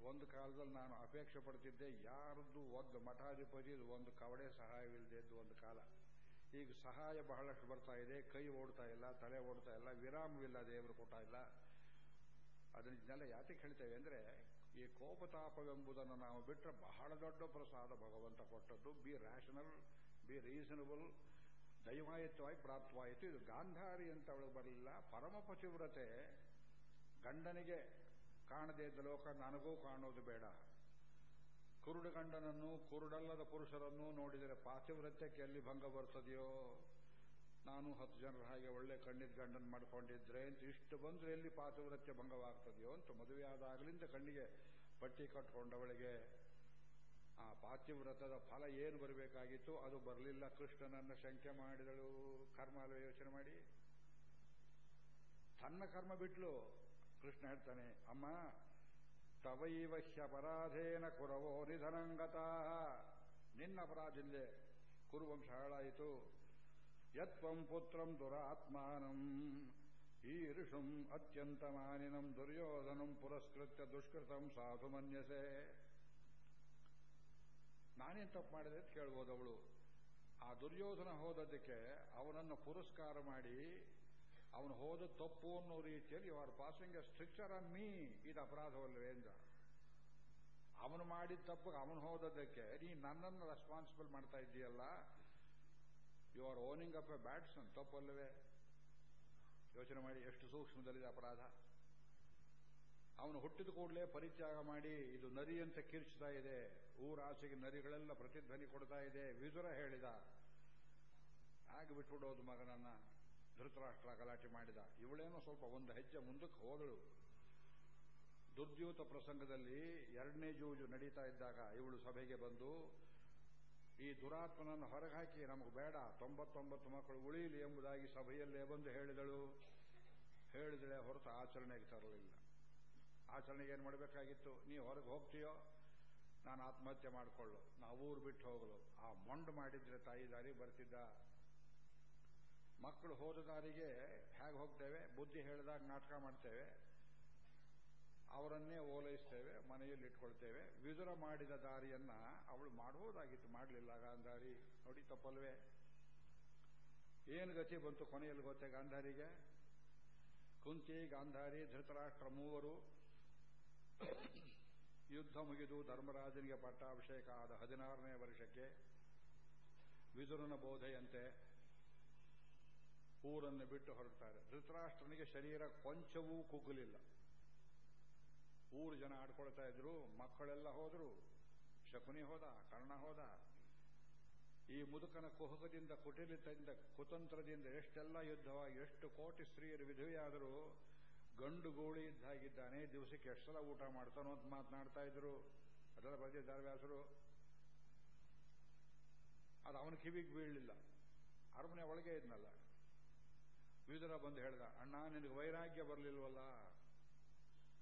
ಒಂದು ಕಾಲದಲ್ಲಿ ನಾನು ಅಪೇಕ್ಷೆ ಪಡ್ತಿದ್ದೆ. ಯಾರದ್ದು ಒಂದು ಮಠಾಧಿಪತಿ ಒಂದು ಕವಡೆ ಸಹಾಯವಿಲ್ಲದೆ ಇದ್ದು ಒಂದು ಕಾಲ. ಈಗ ಸಹಾಯ ಬಹಳಷ್ಟು ಬರ್ತಾ ಇದೆ, ಕೈ ಓಡ್ತಾ ಇಲ್ಲ, ತಲೆ ಓಡ್ತಾ ಇಲ್ಲ, ವಿರಾಮವಿಲ್ಲ ದೇವರು ಕೊಟ್ಟ ಇಲ್ಲ. ಅದನ್ನೆಲ್ಲ ಯಾತಕ್ಕೆ ಹೇಳ್ತೇವೆ ಅಂದ್ರೆ, ಈ ಕೋಪತಾಪವೆಂಬುದನ್ನು ನಾವು ಬಿಟ್ಟರೆ ಬಹಳ ದೊಡ್ಡ ಪ್ರಸಾದ ಭಗವಂತ ಕೊಟ್ಟದ್ದು. ಬಿ ರ್ಯಾಷನಲ್ ಬಿ ರೀಸನಬಲ್ ದೈವಾಯತ್ವವಾಗಿ ಪ್ರಾಪ್ತವಾಯಿತು ಇದು ಗಾಂಧಾರಿ ಅಂತ ಅವಳು ಬರಲಿಲ್ಲ. ಪರಮ ಪತಿವ್ರತೆ ಗಂಡನಿಗೆ ಕಾಣದೇ ಇದ್ದ ಲೋಕ ನನಗೂ ಕಾಣೋದು ಬೇಡ. ಕುರುಡು ಗಂಡನನ್ನು, ಕುರುಡಲ್ಲದ ಪುರುಷರನ್ನು ನೋಡಿದರೆ ಪಾತಿವ್ರತ್ಯಕ್ಕೆ ಎಲ್ಲಿ ಭಂಗ ಬರ್ತದೆಯೋ ನಾನು ಹತ್ತು ಜನರ ಹಾಗೆ ಒಳ್ಳೆ ಕಣ್ಣಿದ ಗಂಡನ ಮಾಡ್ಕೊಂಡಿದ್ರೆ ಅಂತ ಇಷ್ಟು ಬಂದ್ರೆ ಎಲ್ಲಿ ಪಾತಿವ್ರತ್ಯ ಭಂಗವಾಗ್ತದೆಯೋ ಅಂತ ಮದುವೆಯಾದಾಗಲಿಂದ ಕಣ್ಣಿಗೆ ಪಟ್ಟಿ ಕಟ್ಕೊಂಡವಳಿಗೆ ಆ ಪಾತಿವ್ರತದ ಫಲ ಏನು ಬರಬೇಕಾಗಿತ್ತು? ಅದು ಬರಲಿಲ್ಲ. ಕೃಷ್ಣನನ್ನ ಶಂಕೆ ಮಾಡಿದಳು. ಕರ್ಮ ಯೋಚನೆ ಮಾಡಿ. ತನ್ನ ಕರ್ಮ ಬಿಟ್ಲು. ಕೃಷ್ಣ ಹೇಳ್ತಾನೆ, ಅಮ್ಮ ತವೈವ ಹ್ಯಪರಾಧೇನ ಕುರವೋ ನಿಧನಂಗತಾ. ನಿನ್ನ ಅಪರಾಧಿಲ್ಲದೆ ಕುರುವಂಶ ಹಾಳಾಯಿತು. ಯತ್ವಂ ಪುತ್ರಂ ದುರಾತ್ಮಾನಂ. ಈರುಷಂ ಅತ್ಯಂತ ಮಾನಿನಂ ದುರ್ಯೋಧನಂ ಪುರಸ್ಕೃತ್ಯ ದುಷ್ಕೃತಂ ಸಾಧು ಮನ್ಯಸೆ. ನಾನೇನು ತಪ್ಪು ಮಾಡಿದೆ ಅಂತ ಕೇಳ್ಬೋದು ಅವಳು ಆ ದುರ್ಯೋಧನ ಹೋದದ್ದಕ್ಕೆ ಅವನನ್ನು ಪುರಸ್ಕಾರ ಮಾಡಿ ಅವನು ಹೋದ ತಪ್ಪು ಅನ್ನೋ ರೀತಿಯಲ್ಲಿ you are passing a stricture on me ಇದು ಅಪರಾಧವಲ್ಲವೇ ಎಂದ ಅವನು ಮಾಡಿದ ತಪ್ಪಿಗೆ ಅವನು ಹೋದದ್ದಕ್ಕೆ ನೀ ನನ್ನನ್ನು ರೆಸ್ಪಾನ್ಸಿಬಲ್ ಮಾಡ್ತಾ ಇದ್ದೀಯಲ್ಲ? You are owning up a batsman ತಪ್ಪಲ್ಲವೇ? ಯೋಚನೆ ಮಾಡಿ, ಎಷ್ಟು ಸೂಕ್ಷ್ಮದಲ್ಲಿದೆ ಅಪರಾಧ? ಅವನು ಹುಟ್ಟಿದ ಕೂಡಲೇ ಪರಿತ್ಯಾಗ ಮಾಡಿ, ಇದು ನರಿ ಅಂತ ಕಿರ್ಚ್ತಾ ಇದೆ. ಊರಾಚೆಗೆ ನರಿಗಳೆಲ್ಲ ಪ್ರತಿಧ್ವನಿ ಕೊಡ್ತಾ ಇದೆ. ವಿದುರ ಹೇಳಿದ. ಹಾಗೆ ಬಿಟ್ಬಿಡೋದು ಮಗನನ್ನ. ಧೃತರಾಷ್ಟ್ರ ಗಲಾಟೆ ಮಾಡಿದ. ಇವಳೇನೋ ಸ್ವಲ್ಪ ಒಂದು ಹೆಜ್ಜೆ ಮುಂದಕ್ಕೆ ಹೋದಳು. ದುರ್ದ್ಯೂತ ಪ್ರಸಂಗದಲ್ಲಿ ಎರಡನೇ ಜೂಜು ನಡೀತಾ ಇದ್ದಾಗ ಇವಳು ಸಭೆಗೆ ಬಂದು, ಈ ದುರಾತ್ಮನನ್ನು ಹೊರಗಾಕಿ, ನಮಗೆ ಬೇಡ, ತೊಂಬತ್ತೊಂಬತ್ತು ಮಕ್ಕಳು ಉಳಿಯಲಿ ಎಂಬುದಾಗಿ ಸಭೆಯಲ್ಲೇ ಬಂದು ಹೇಳಿದಳು. ಹೇಳಿದಳೆ ಹೊರತು ಆಚರಣೆಗೆ ತರಲಿಲ್ಲ. ಆಚರಣೆಗೆ ಏನು ಮಾಡಬೇಕಾಗಿತ್ತು? ನೀ ಹೊರಗೆ ಹೋಗ್ತೀಯೋ? ನಾನು ಆತ್ಮಹತ್ಯೆ ಮಾಡಿಕೊಳ್ಳು. ನಾವು ಊರು ಬಿಟ್ಟು ಹೋಗಲು. ಆ ಮೊಂಡು ಮಾಡಿದ್ರೆ ತಾಯಿ ದಾರಿ ಬರ್ತಿದ್ದ. ಮಕ್ಕಳು ಹೋದ ದಾರಿಗೆ ಹೇಗೆ ಹೋಗ್ತೇವೆ? ಬುದ್ಧಿ ಹೇಳಿದಾಗ ನಾಟಕ ಮಾಡ್ತೇವೆ. ಅವರನ್ನೇ ಓಲೈಸ್ತೇವೆ, ಮನೆಯಲ್ಲಿ ಇಟ್ಕೊಳ್ತೇವೆ. ವಿದುರ ಮಾಡಿದ ದಾರಿಯನ್ನ ಅವಳು ಮಾಡಬಹುದಾಗಿತ್ತು ಮಾಡಲಿಲ್ಲ ಗಾಂಧಾರಿ. ನೋಡಿ, ತಪ್ಪಲ್ವೇ? ಏನು ಗತಿ ಬಂತು ಕೊನೆಯಲ್ಲಿ ಗೊತ್ತೇ ಗಾಂಧಾರಿಗೆ? ಕುಂತಿ, ಗಾಂಧಾರಿ, ಧೃತರಾಷ್ಟ್ರ ಮೂವರು. ಯುದ್ಧ ಮುಗಿದು ಧರ್ಮರಾಜನಿಗೆ ಪಟ್ಟಾಭಿಷೇಕ ಆದ ಹದಿನಾರನೇ ವರ್ಷಕ್ಕೆ ವಿದುರನ ಬೋಧೆಯಂತೆ ಊರನ್ನು ಬಿಟ್ಟು ಹೊರಡ್ತಾರೆ. ಧೃತರಾಷ್ಟ್ರನಿಗೆ ಶರೀರ ಕೊಂಚವೂ ಕುಗ್ಗಲಿಲ್ಲ. ಊರು ಜನ ಆಡ್ಕೊಳ್ತಾ ಇದ್ರು, ಮಕ್ಕಳೆಲ್ಲ ಹೋದರು. ಶಕುನಿ ಹೋದ, ಕರ್ಣ ಹೋದ. ಈ ಮುದುಕನ ಕುಹಕದಿಂದ ಕುಟಿಲಿತದಿಂದ ಕುತಂತ್ರದಿಂದ ಎಷ್ಟೆಲ್ಲ ಯುದ್ಧವಾಗಿ, ಎಷ್ಟು ಕೋಟಿ ಸ್ತ್ರೀಯರು ವಿಧವೆಯಾದರೂ ಗಂಡು ಗೋಳಿ ಇದ್ದಾಗಿದ್ದಾನೆ. ದಿವಸಕ್ಕೆ ಎಷ್ಟು ಸಲ ಊಟ ಮಾಡ್ತಾನೋ ಅಂತ ಮಾತನಾಡ್ತಾ ಇದ್ರು. ಅದೆಲ್ಲ ಬರೆದಿದ್ದಾರೆ ವ್ಯಾಸರು ಅದು ಅವನ ಕಿವಿಗೆ ಬೀಳಲಿಲ್ಲ. ಅರಮನೆ ಒಳಗೆ ಇದ್ನಲ್ಲ. ವಿದುರ ಬಂದು ಹೇಳ್ದ, ಅಣ್ಣ, ನಿನಗೆ ವೈರಾಗ್ಯ ಬರಲಿಲ್ವಲ್ಲ?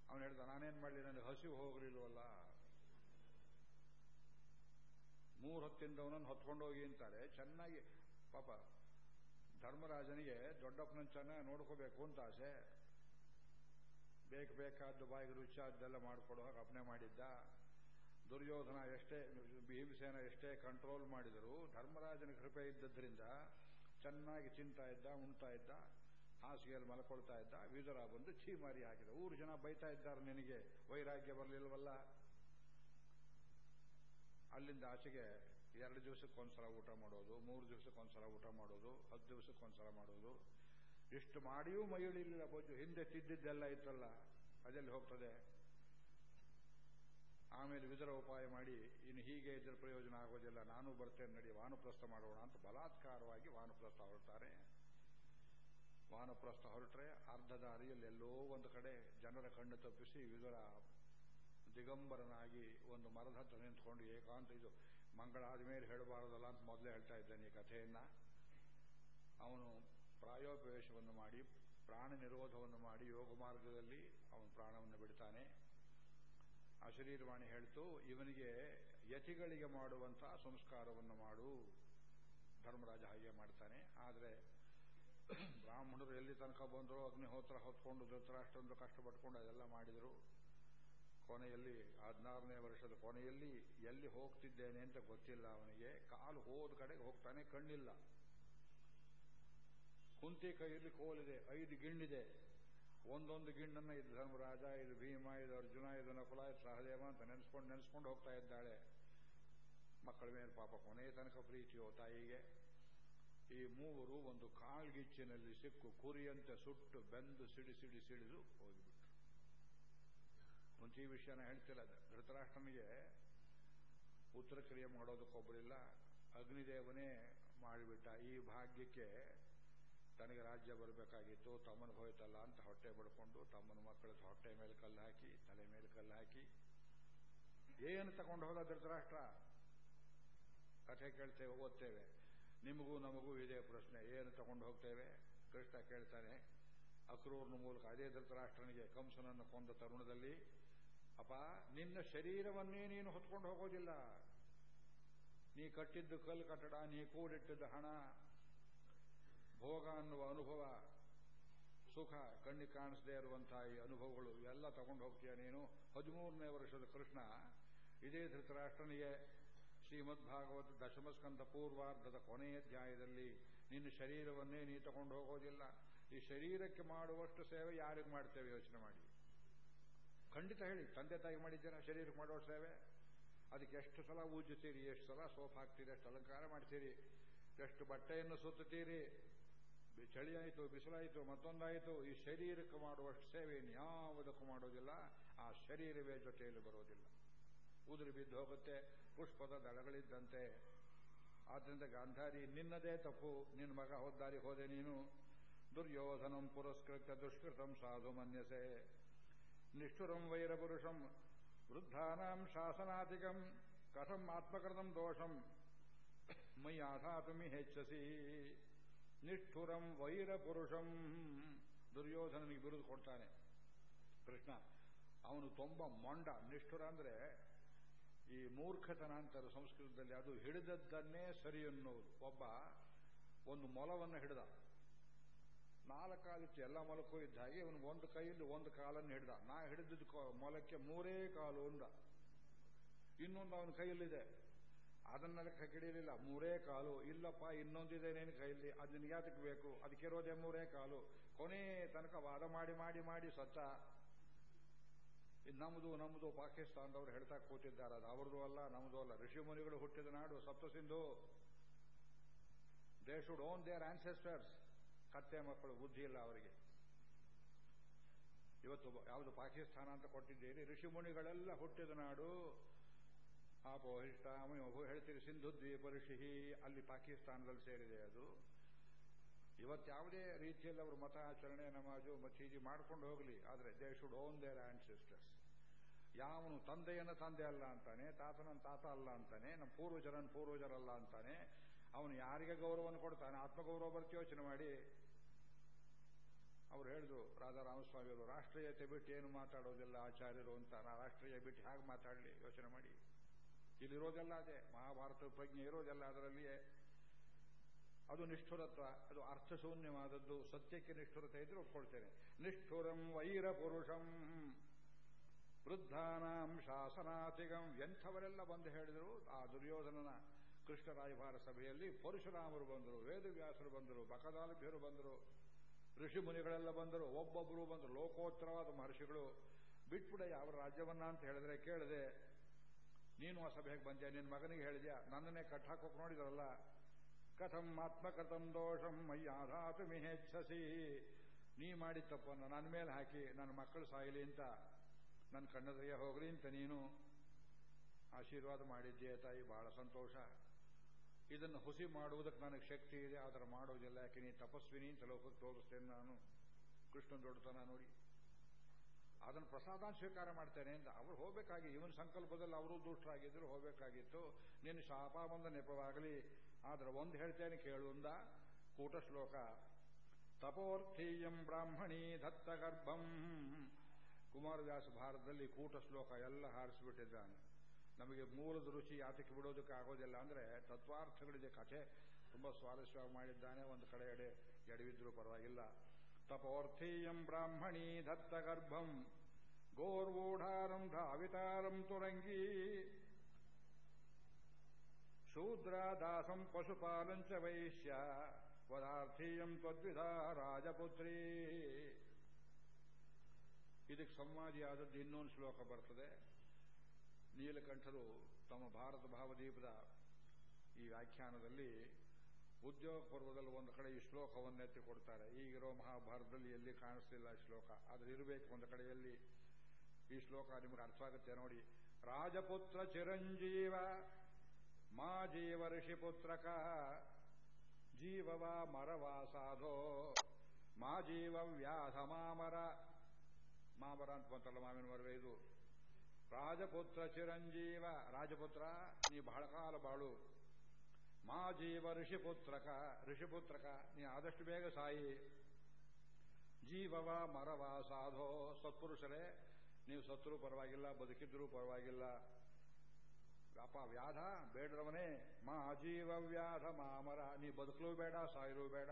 ಅವನು ಹೇಳ್ದ, ನಾನೇನ್ ಮಾಡಲಿ ನನಗೆ ಹಸಿವು ಹೋಗಲಿಲ್ವಲ್ಲ? ಮೂರು ಹೊತ್ತಿಂದವನನ್ನು ಹೊತ್ಕೊಂಡೋಗಿ ಅಂತಾರೆ. ಚೆನ್ನಾಗಿ, ಪಾಪ, ಧರ್ಮರಾಜನಿಗೆ ದೊಡ್ಡಪ್ಪನ ಚೆನ್ನಾಗಿ ನೋಡ್ಕೋಬೇಕು ಅಂತ ಆಸೆ. ಬೇಕು ಬೇಕಾದ್ದು ಬಾಯಿಗೆ ರುಚಿಯಾದ್ದೆಲ್ಲ ಮಾಡಿಕೊಡೋ, ಹಾಗೆ ಅಪ್ನೆ ಮಾಡಿದ್ದ. ದುರ್ಯೋಧನ ಎಷ್ಟೇ, ಭೀಮಸೇನ ಎಷ್ಟೇ ಕಂಟ್ರೋಲ್ ಮಾಡಿದರೂ ಧರ್ಮರಾಜನ ಕೃಪೆ ಇದ್ದದ್ರಿಂದ ಚೆನ್ನಾಗಿ ತಿಂತಾ ಇದ್ದ, ಉಣ್ತಾ ಇದ್ದ, ಹಾಸಿಗೆಯಲ್ಲಿ ಮಲ್ಕೊಳ್ತಾ ಇದ್ದ ವಿದುರ ಬಂದು ಛೀಮಾರಿ ಹಾಕಿದ ಊರು ಜನ ಬೈತಾ ಇದ್ದಾರೆ ನಿನಗೆ. ವೈರಾಗ್ಯ ಬರಲಿಲ್ವಲ್ಲ? ಅಲ್ಲಿಂದ ಆಚೆಗೆ ಎರಡು ದಿವಸಕ್ಕೊಂದ್ಸಲ ಊಟ ಮಾಡೋದು, ಮೂರು ದಿವಸಕ್ಕೊಂದ್ಸಲ ಊಟ ಮಾಡೋದು, ಹತ್ತು ದಿವಸಕ್ಕೊಂದ್ಸಲ ಮಾಡೋದು. ಇಷ್ಟು ಮಾಡಿಯೂ ಮೈಳಿಲಿಲ್ಲ ಬೊಜ್ಜು ಹಿಂದೆ ತಿದ್ದಿದ್ದೆಲ್ಲ ಇತ್ತಲ್ಲ? ಅದೆಲ್ಲಿ ಹೋಗ್ತದೆ? ಆಮೇಲೆ ವಿದರ ಉಪಾಯ ಮಾಡಿ, ಇನ್ನು ಹೀಗೆ ಇದ್ರ ಪ್ರಯೋಜನ ಆಗೋದಿಲ್ಲ, ನಾನು ಬರ್ತೇನೆ, ನಡಿ ವಾನಪ್ರಸ್ಥ ಮಾಡೋಣ ಅಂತ ಬಲಾತ್ಕಾರವಾಗಿ ವಾನಪ್ರಸ್ಥ ಹೊರಡ್ತಾರೆ. ವಾನಪ್ರಸ್ಥ ಹೊರಟ್ರೆ ಅರ್ಧ ದಾರಿಯಲ್ಲಿ ಎಲ್ಲೋ ಒಂದು ಕಡೆ ಜನರ ಕಣ್ಣು ತಪ್ಪಿಸಿ ವಿದುರ ದಿಗಂಬರನಾಗಿ ಒಂದು ಮರದ ಹತ್ರ ನಿಂತ್ಕೊಂಡು ಏಕಾಂತ ಇದು ಮಂಗಳಾದ ಮೇಲೆ ಹೇಳಬಾರದಲ್ಲ ಅಂತ ಮೊದಲೇ ಹೇಳ್ತಾ ಇದ್ದಾನೆ ಈ ಕಥೆಯನ್ನ. ಅವನು ಪ್ರಾಯೋಪವೇಶವನ್ನು ಮಾಡಿ ಪ್ರಾಣ ನಿರೋಧವನ್ನು ಮಾಡಿ ಯೋಗ ಮಾರ್ಗದಲ್ಲಿ ಅವನು ಪ್ರಾಣವನ್ನು ಬಿಡ್ತಾನೆ. ಅಶರೀರವಾಣಿ ಹೇಳ್ತು, ಇವನಿಗೆ ಯತಿಗಳಿಗೆ ಮಾಡುವಂತಹ ಸಂಸ್ಕಾರವನ್ನು ಮಾಡು. ಧರ್ಮರಾಜ ಹಾಗೆ ಮಾಡ್ತಾನೆ. ಆದರೆ ಬ್ರಾಹ್ಮಣರು ಎಲ್ಲಿ ತನಕ ಬಂದರು ಅಗ್ನಿಹೋತ್ರ ಹೊತ್ಕೊಂಡು ಅಷ್ಟೊಂದು ಕಷ್ಟಪಟ್ಕೊಂಡು ಅದೆಲ್ಲ ಮಾಡಿದರು. ಕೊನೆಯಲ್ಲಿ, ಹದಿನಾರನೇ ವರ್ಷದ ಕೊನೆಯಲ್ಲಿ ಎಲ್ಲಿ ಹೋಗ್ತಿದ್ದೇನೆ ಅಂತ ಗೊತ್ತಿಲ್ಲ ಅವನಿಗೆ. ಕಾಲು ಹೋದ ಕಡೆಗೆ ಹೋಗ್ತಾನೆ, ಕಣ್ಣಿಲ್ಲ. ಕುಂತಿ ಕೈಯಲ್ಲಿ ಕೋಲಿದೆ, ಐದು ಗಿಣ್ಣಿದೆ. ಒಂದೊಂದು ಗಿಣ್ಣನ್ನ ಇದು ಧರ್ಮರಾಜ, ಇದು ಭೀಮ, ಇದು ಅರ್ಜುನ, ಇದು ನಕುಲ, ಇದು ಸಹದೇವ ಅಂತ ನೆನೆಸ್ಕೊಂಡು ನೆನೆಸ್ಕೊಂಡು ಹೋಗ್ತಾ ಇದ್ದಾಳೆ. ಮಕ್ಕಳ ಮೇಲೆ ಪಾಪ ಕೊನೆಯ ತನಕ ಪ್ರೀತಿಯೋ ತಾಯಿಗೆ ಈ ಮೂವರು ಒಂದು ಕಾಳ್ಗಿಚ್ಚಿನಲ್ಲಿ ಸಿಕ್ಕು, ಕುರಿಯಂತೆ ಸುಟ್ಟು, ಬೆಂದು ಸಿಡಿ ಸಿಡಿ ಸಿಡಿದು ಹೋಗಿಬಿಟ್ರು. ಮುಂಚೆ ಈ ವಿಷಯನ ಹೇಳ್ತಿಲ್ಲ ಧೃತರಾಷ್ಟ್ರನಿಗೆ ಉತ್ತರ ಕ್ರಿಯೆ ಮಾಡೋದಕ್ಕೊಬ್ಬರಿಲ್ಲ ಅಗ್ನಿದೇವನೇ ಮಾಡಿಬಿಟ್ಟ ಈ ಭಾಗ್ಯಕ್ಕೆ ತನಗೆ ರಾಜ್ಯ ಬರಬೇಕಾಗಿತ್ತು ತಮ್ಮನ ಹೋಯ್ತಲ್ಲ ಅಂತ ಹೊಟ್ಟೆ ಬಡ್ಕೊಂಡು ತಮ್ಮನ ಮಕ್ಕಳ ಹೊಟ್ಟೆ ಮೇಲೆ ಕಲ್ಲು ಹಾಕಿ, ತಲೆ ಮೇಲೆ ಕಲ್ಲು ಹಾಕಿ. ಏನು ತಗೊಂಡು ಹೋದ ಧೃತರಾಷ್ಟ್ರ? ಕಥೆ ಕೇಳ್ತೇವೆ, ಓದ್ತೇವೆ. ನಿಮಗೂ ನಮಗೂ ಇದೇ ಪ್ರಶ್ನೆ. ಏನು ತಗೊಂಡು ಹೋಗ್ತೇವೆ? ಕೃಷ್ಣ ಕೇಳ್ತಾನೆ, ಅಕ್ರೂರ್ನ ಮೂಲಕ ಅದೇ ಧೃತರಾಷ್ಟ್ರನಿಗೆ ಕಂಸನನ್ನು ಕೊಂದ ತರುಣದಲ್ಲಿ, ಅಪ್ಪ, ನಿನ್ನ ಶರೀರವನ್ನೇ ನೀನು ಹೊತ್ಕೊಂಡು ಹೋಗೋದಿಲ್ಲ. ನೀ ಕಟ್ಟಿದ್ದು ಕಲ್ಲು ಕಟ್ಟಡ, ನೀ ಕೂಡಿಟ್ಟಿದ್ದ ಹಣ ಭೋಗ ಅನ್ನುವ ಅನುಭವ, ಸುಖ ಕಣ್ಣಿ ಕಾಣಿಸದೇ ಇರುವಂತಹ ಈ ಅನುಭವಗಳು ಎಲ್ಲ ತಗೊಂಡು ಹೋಗ್ತೀಯ ನೀನು? ಹದಿಮೂರನೇ ವರ್ಷದ ಕೃಷ್ಣ, ಇದೇ ಧೃತರಾಷ್ಟ್ರನಿಗೆ ಶ್ರೀಮದ್ ಭಾಗವತ ದಶಮಸ್ಕಂದ ಪೂರ್ವಾರ್ಧದ ಕೊನೆಯ ಅಧ್ಯಾಯದಲ್ಲಿ, ನಿನ್ನ ಶರೀರವನ್ನೇ ನೀ ತಗೊಂಡು ಹೋಗೋದಿಲ್ಲ. ಈ ಶರೀರಕ್ಕೆ ಮಾಡುವಷ್ಟು ಸೇವೆ ಯಾರಿಗೆ ಮಾಡ್ತೇವೆ ಯೋಚನೆ ಮಾಡಿ. ಖಂಡಿತ ಹೇಳಿ, ತಂದೆ ತಾಯಿ ಮಾಡಿದ್ದೀರಾ? ಶರೀರಕ್ಕೆ ಮಾಡೋ ಸೇವೆ? ಅದಕ್ಕೆ ಎಷ್ಟು ಸಲ ಊಜುತ್ತೀರಿ, ಎಷ್ಟು ಸಲ ಸೋಪ್ ಹಾಕ್ತೀರಿ ಎಷ್ಟು ಅಲಂಕಾರ ಮಾಡ್ತೀರಿ, ಎಷ್ಟು ಬಟ್ಟೆಯನ್ನು ಸುತ್ತುತ್ತೀರಿ ಚಳಿ ಆಯಿತು ಬಿಸಿಲಾಯಿತು, ಮತ್ತೊಂದಾಯಿತು, ಈ ಶರೀರಕ್ಕೆ ಮಾಡುವಷ್ಟು ಸೇವೆ ಇನ್ಯಾವುದಕ್ಕೂ ಮಾಡೋದಿಲ್ಲ. ಆ ಶರೀರವೇ ಜೊತೆಯಲ್ಲಿ ಬರೋದಿಲ್ಲ. ಉದುರಿ ಬಿದ್ದು ಹೋಗುತ್ತೆ, ಪುಷ್ಪದ ದಳಗಳಿದ್ದಂತೆ. ಆದ್ದರಿಂದ ಗಾಂಧಾರಿ, ನಿನ್ನದೇ ತಪ್ಪು, ನಿನ್ನ ಮಗ ಹೋದ್ದಾರಿ ಹೋದೆ ನೀನು. ದುರ್ಯೋಧನಂ ಪುರಸ್ಕೃತ ದುಷ್ಕೃತಂ ಸಾಧು ಮನ್ಯಸೆ. ನಿಷ್ಠುರಂ ವೈರಪುರುಷಂ ವೃದ್ಧಾನಾಂ ಶಾಸನಾಧಿಕಂ ಕಥಂ ಆತ್ಮಕೃತಂ ದೋಷಂ. ಮೈ ಆಧಾತುಮಿ ಹೆಚ್ಚಸಿ ನಿಷ್ಠುರಂ ವೈರಪುರುಷಂ. ದುರ್ಯೋಧನನಿಗೆ ಬಿರುದು ಕೊಡ್ತಾನೆ. ಕೃಷ್ಣ, ಅವನು ತುಂಬ ಮೊಂಡ. ನಿಷ್ಠುರ ಅಂದ್ರೆ ಈ ಮೂರ್ಖತನ ಅಂತಾರೆ ಸಂಸ್ಕೃತದಲ್ಲಿ. ಅದು ಹಿಡಿದದ್ದನ್ನೇ ಸರಿ ಅನ್ನೋದು. ಒಬ್ಬ ಒಂದು ಮೊಲವನ್ನು ಹಿಡಿದ. ನಾಲ್ಕು ಕಾಲಿತ್ತು ಎಲ್ಲ ಮೊಲಕ್ಕೂ ಇದ್ದ ಹಾಗೆ ಇವನು ಒಂದು ಕೈಯಲ್ಲಿ ಒಂದು ಕಾಲನ್ನು ಹಿಡ್ದ. ನಾ ಹಿಡಿದಿದ್ದ ಮೊಲಕ್ಕೆ ಮೂರೇ ಕಾಲು ಅಂದ ಇನ್ನೊಂದು ಅವನ ಕೈಯಲ್ಲಿದೆ. ಅದನ್ನ ಲೆಕ್ಕ ಹಿಡಿಯಲಿಲ್ಲ ಮೂರೇ ಕಾಲು. ಇಲ್ಲಪ್ಪ, ಇನ್ನೊಂದಿದೆ ನೇನು ಕೈಯಲ್ಲಿ. ಅದು ನಿನಗೆ ಅದಕ್ಕೆ ಬೇಕು? ಅದಕ್ಕಿರೋದೇ ಮೂರೇ ಕಾಲು. ಕೊನೆ ತನಕ ವಾದ ಮಾಡಿ ಮಾಡಿ ಮಾಡಿ ಸತ್ತ ಇದು ನಮ್ಮದು ನಮ್ಮದು ಪಾಕಿಸ್ತಾನದವರು ಹೇಳ್ತಾ ಕೂತಿದ್ದಾರೆ. ಅದು ಅವ್ರದ್ದು ಅಲ್ಲ, ನಮ್ಮದು ಅಲ್ಲ. ಋಷಿಮುನಿಗಳು ಹುಟ್ಟಿದ ನಾಡು Saptasindhu they should own their ancestors ಕತ್ತೆ ಮಕ್ಕಳು, ಬುದ್ಧಿ ಇಲ್ಲ ಅವರಿಗೆ. ಇವತ್ತು ಯಾವುದು ಪಾಕಿಸ್ತಾನ ಅಂತ ಕೊಟ್ಟಿದ್ದೀರಿ? ಋಷಿಮುನಿಗಳೆಲ್ಲ ಹುಟ್ಟಿದ ನಾಡು. ಆಪೋಹಿಷ್ಟ ಹೇಳ್ತೀರಿ, ಸಿಂಧು ದ್ವೀಪ ಋಷಿ ಅಲ್ಲಿ ಪಾಕಿಸ್ತಾನದಲ್ಲಿ ಸೇರಿದೆ ಅದು. ಇವತ್ತು ಯಾವುದೇ ರೀತಿಯಲ್ಲಿ ಅವರು ಮತ ಆಚರಣೆ, ನಮಾಜು, ಮಸೀದಿ ಮಾಡ್ಕೊಂಡು ಹೋಗಲಿ, ಆದರೆ they should own their sister ಯಾವನು ತಂದೆಯನ್ನು ತಂದೆ ಅಲ್ಲ ಅಂತಾನೆ, ತಾತನನ್ನು ತಾತ ಅಲ್ಲ ಅಂತಾನೆ, ನಮ್ಮ ಪೂರ್ವಜರನ್ನು ಪೂರ್ವಜರಲ್ಲ ಅಂತಾನೆ, ಅವನು ಯಾರಿಗೆ ಗೌರವವನ್ನು ಕೊಡ್ತಾನೆ, ಆತ್ಮಗೌರವ ಬರ್ತಿ ಯೋಚನೆ ಮಾಡಿ. ಅವರು ಹೇಳಿದ್ರು ರಾಧಾ ರಾಮಸ್ವಾಮಿಯವರು ರಾಷ್ಟ್ರೀಯತೆ ಬಿಟ್ಟು ಏನು ಮಾತಾಡೋದಿಲ್ಲ, ಆಚಾರ್ಯರು ಅಂತ, ನಾ ರಾಷ್ಟ್ರೀಯ ಬಿಟ್ಟು ಹೇಗೆ ಮಾತಾಡಲಿ? ಯೋಚನೆ ಮಾಡಿ. ಇಲ್ಲಿರೋದೆಲ್ಲ ಅದೇ ಮಹಾಭಾರತ ಪ್ರಜ್ಞೆ ಇರೋದೆಲ್ಲ ಅದರಲ್ಲಿಯೇ. ಅದು ನಿಷ್ಠುರತ್ವ, ಅದು ಅರ್ಥಶೂನ್ಯವಾದದ್ದು, ಸತ್ಯಕ್ಕೆ ನಿಷ್ಠುರತೆ ಇದ್ರೆ ಒಪ್ಕೊಳ್ತೇನೆ. ನಿಷ್ಠುರಂ ವೈರ ಪುರುಷಂ, ವೃದ್ಧಾನಾಂ ಶಾಸನಾತಿಗಂ, ಎಂಥವರೆಲ್ಲ ಬಂದು ಹೇಳಿದರು, ಆ ದುರ್ಯೋಧನನ ಕೃಷ್ಣರಾಯಭಾರ ಸಭೆಯಲ್ಲಿ ಪರಶುರಾಮರು ಬಂದರು, ವೇದವ್ಯಾಸರು ಬಂದರು, ಬಕದಾಲಭ್ಯರು ಬಂದರು, ಋಷಿ ಮುನಿಗಳೆಲ್ಲ ಬಂದರು ಒಬ್ಬೊಬ್ಬರು ಬಂದರು, ಲೋಕೋತ್ತರವಾದ ಮಹರ್ಷಿಗಳು. ಬಿಟ್ಬಿಡ ಯಾವ ರಾಜ್ಯವನ್ನ ಅಂತ ಹೇಳಿದ್ರೆ ಕೇಳಿದೆ ನೀನು ಆ ಸಭೆಗೆ ಬಂದ್ಯಾ? ನಿನ್ನ ಮಗನಿಗೆ ಹೇಳಿದ್ಯಾ? ನನ್ನನ್ನೇ ಕಟ್ ಹಾಕೋಕ್ ನೋಡಿದ್ರಲ್ಲ? ಕಥಂ ಆತ್ಮಕಥಂ ದೋಷಂ ಮಯ್ಯಾಧಾತು ಮಿಹೇಚ್ಛಸಿ ನೀ ಮಾಡಿದ ತಪ್ಪನ್ನು ನನ್ನ ಮೇಲೆ ಹಾಕಿ, ನನ್ನ ಮಕ್ಕಳು ಸಾಯಲಿ ಅಂತ. ನನ್ನ ಕಣ್ಣದ್ರಿಗೆ ಹೋಗ್ರಿ ಅಂತ ನೀನು. ಆಶೀರ್ವಾದ ಮಾಡಿದ್ದೆ ತಾಯಿ? ಬಹಳ ಸಂತೋಷ. ಇದನ್ನು ಹುಸಿ ಮಾಡುವುದಕ್ಕೆ ನನಗೆ ಶಕ್ತಿ ಇದೆ. ಆದರೆ ಮಾಡೋದಿಲ್ಲ. ಯಾಕೆ? ನೀ ತಪಸ್ವಿನಿ ಅಂತ ಲೋಕಕ್ಕೆ ತೋರಿಸ್ತೇನೆ ನಾನು. ಕೃಷ್ಣನ ದೊಡ್ಡತನ ನೋಡಿ. ಅದನ್ನು ಪ್ರಸಾದ ಸ್ವೀಕಾರ ಮಾಡ್ತೇನೆ ಅಂತ ಅವರು ಹೋಗಬೇಕಾಗಿ, ಇವನ ಸಂಕಲ್ಪದಲ್ಲಿ ಅವರು ದುಷ್ಟರಾಗಿದ್ದರು ಹೋಗಬೇಕಾಗಿತ್ತು. ನಿನ್ನ ಶಾಪ ಬಂದ ನೆಪವಾಗಲಿ. ಆದ್ರೆ ಒಂದು ಹೇಳ್ತೇನೆ ಕೇಳುವಂದ ಕೂಟ ಶ್ಲೋಕ, ತಪೋರ್ಥೀಯಂ ಬ್ರಾಹ್ಮಣಿ ದತ್ತಗರ್ಭಂ. ಕುಮಾರವ್ಯಾಸ ಭಾರತದಲ್ಲಿ ಕೂಟ ಶ್ಲೋಕ ಎಲ್ಲ ಹಾರಿಸಿಬಿಟ್ಟಿದ್ದಾನೆ. ನಮಗೆ ಮೂಲದ ರುಚಿ ಯಾತಕ್ಕೆ ಬಿಡೋದಕ್ಕೆ ಆಗೋದಿಲ್ಲ ಅಂದ್ರೆ ತತ್ವಾರ್ಥಗಳಿದೆ ಕಥೆ. ತುಂಬಾ ಸ್ವಾರಸ್ಯವಾಗಿ ಮಾಡಿದ್ದಾನೆ. ಒಂದು ಕಡೆ ಎಡೆ ಎಡವಿದ್ರೂ ಪರವಾಗಿಲ್ಲ. ತಪೋರ್ಥೀಯಂ ಬ್ರಾಹ್ಮಣಿ ದತ್ತಗರ್ಭಂ ಗೋರ್ವೂಢಾರಂ ಧಾವಿತಾರಂ ತುರಂಗೀ ಶೂದ್ರ ದಾಸಂ ಪಶುಪಾಲಂಚ ವೈಶ್ಯ ಪದಾರ್ಥೀಯಂ त्वद्विधा ರಾಜಪುತ್ರಿ ಇದಕ್ಕೆ ಸಂವಾದಿಯಾದದ್ದು ಇನ್ನೊಂದು ಶ್ಲೋಕ ಬರ್ತದೆ। ನೀಲಕಂಠರು ತಮ್ಮ ಭಾರತ ಭಾವದೀಪದ ಈ ವ್ಯಾಖ್ಯಾನದಲ್ಲಿ ಉದ್ಯೋಗ ಪರ್ವದಲ್ಲಿ ಒಂದು ಕಡೆ ಈ ಶ್ಲೋಕವನ್ನೆತ್ತಿ ಕೊಡ್ತಾರೆ. ಈಗಿರೋ ಮಹಾಭಾರತದಲ್ಲಿ ಎಲ್ಲಿ ಕಾಣಿಸ್ತಿಲ್ಲ ಶ್ಲೋಕ. ಆದ್ರೆ ಇರಬೇಕು ಒಂದು ಕಡೆಯಲ್ಲಿ. ಈ ಶ್ಲೋಕ ನಿಮಗೆ ಅರ್ಥವಾಗುತ್ತೆ ನೋಡಿ. ರಾಜಪುತ್ರ ಚಿರಂಜೀವ ಮಾ ಜೀವ ಋಷಿಪುತ್ರಕ ಜೀವವ ಮರವಾ ಸಾಧೋ ಮಾ ಜೀವ ವ್ಯಾಧ ಮಾಮರ. ಮಾಮರ ಅಂತ ಬಂತಲ್ಲ ಮಾವಿನ ಮರವೇ ಇದು. ರಾಜಪುತ್ರ ಚಿರಂಜೀವ, ರಾಜಪುತ್ರ, ನೀ ಬಹಳ ಕಾಲ ಬಾಳು. ಮಾ ಜೀವ ಋಷಿಪುತ್ರಕ ಋಷಿಪುತ್ರಕ, ನೀ ಆದಷ್ಟು ಬೇಗ ಸಾಯಿ. ಜೀವವ ಮರವ ಸಾಧೋ, ಸತ್ಪುರುಷರೇ, ನೀವು ಸತ್ರು ಪರವಾಗಿಲ್ಲ, ಬದುಕಿದ್ರೂ ಪರವಾಗಿಲ್ಲ. ವ್ಯಾಪ ವ್ಯಾಧ ಬೇಡ್ರವನೇ ಮಾ ಜೀವ ವ್ಯಾಧ ಮಾಮರ ನೀ ಬದುಕಲೂ ಬೇಡ ಸಾಯಿರೂ ಬೇಡ.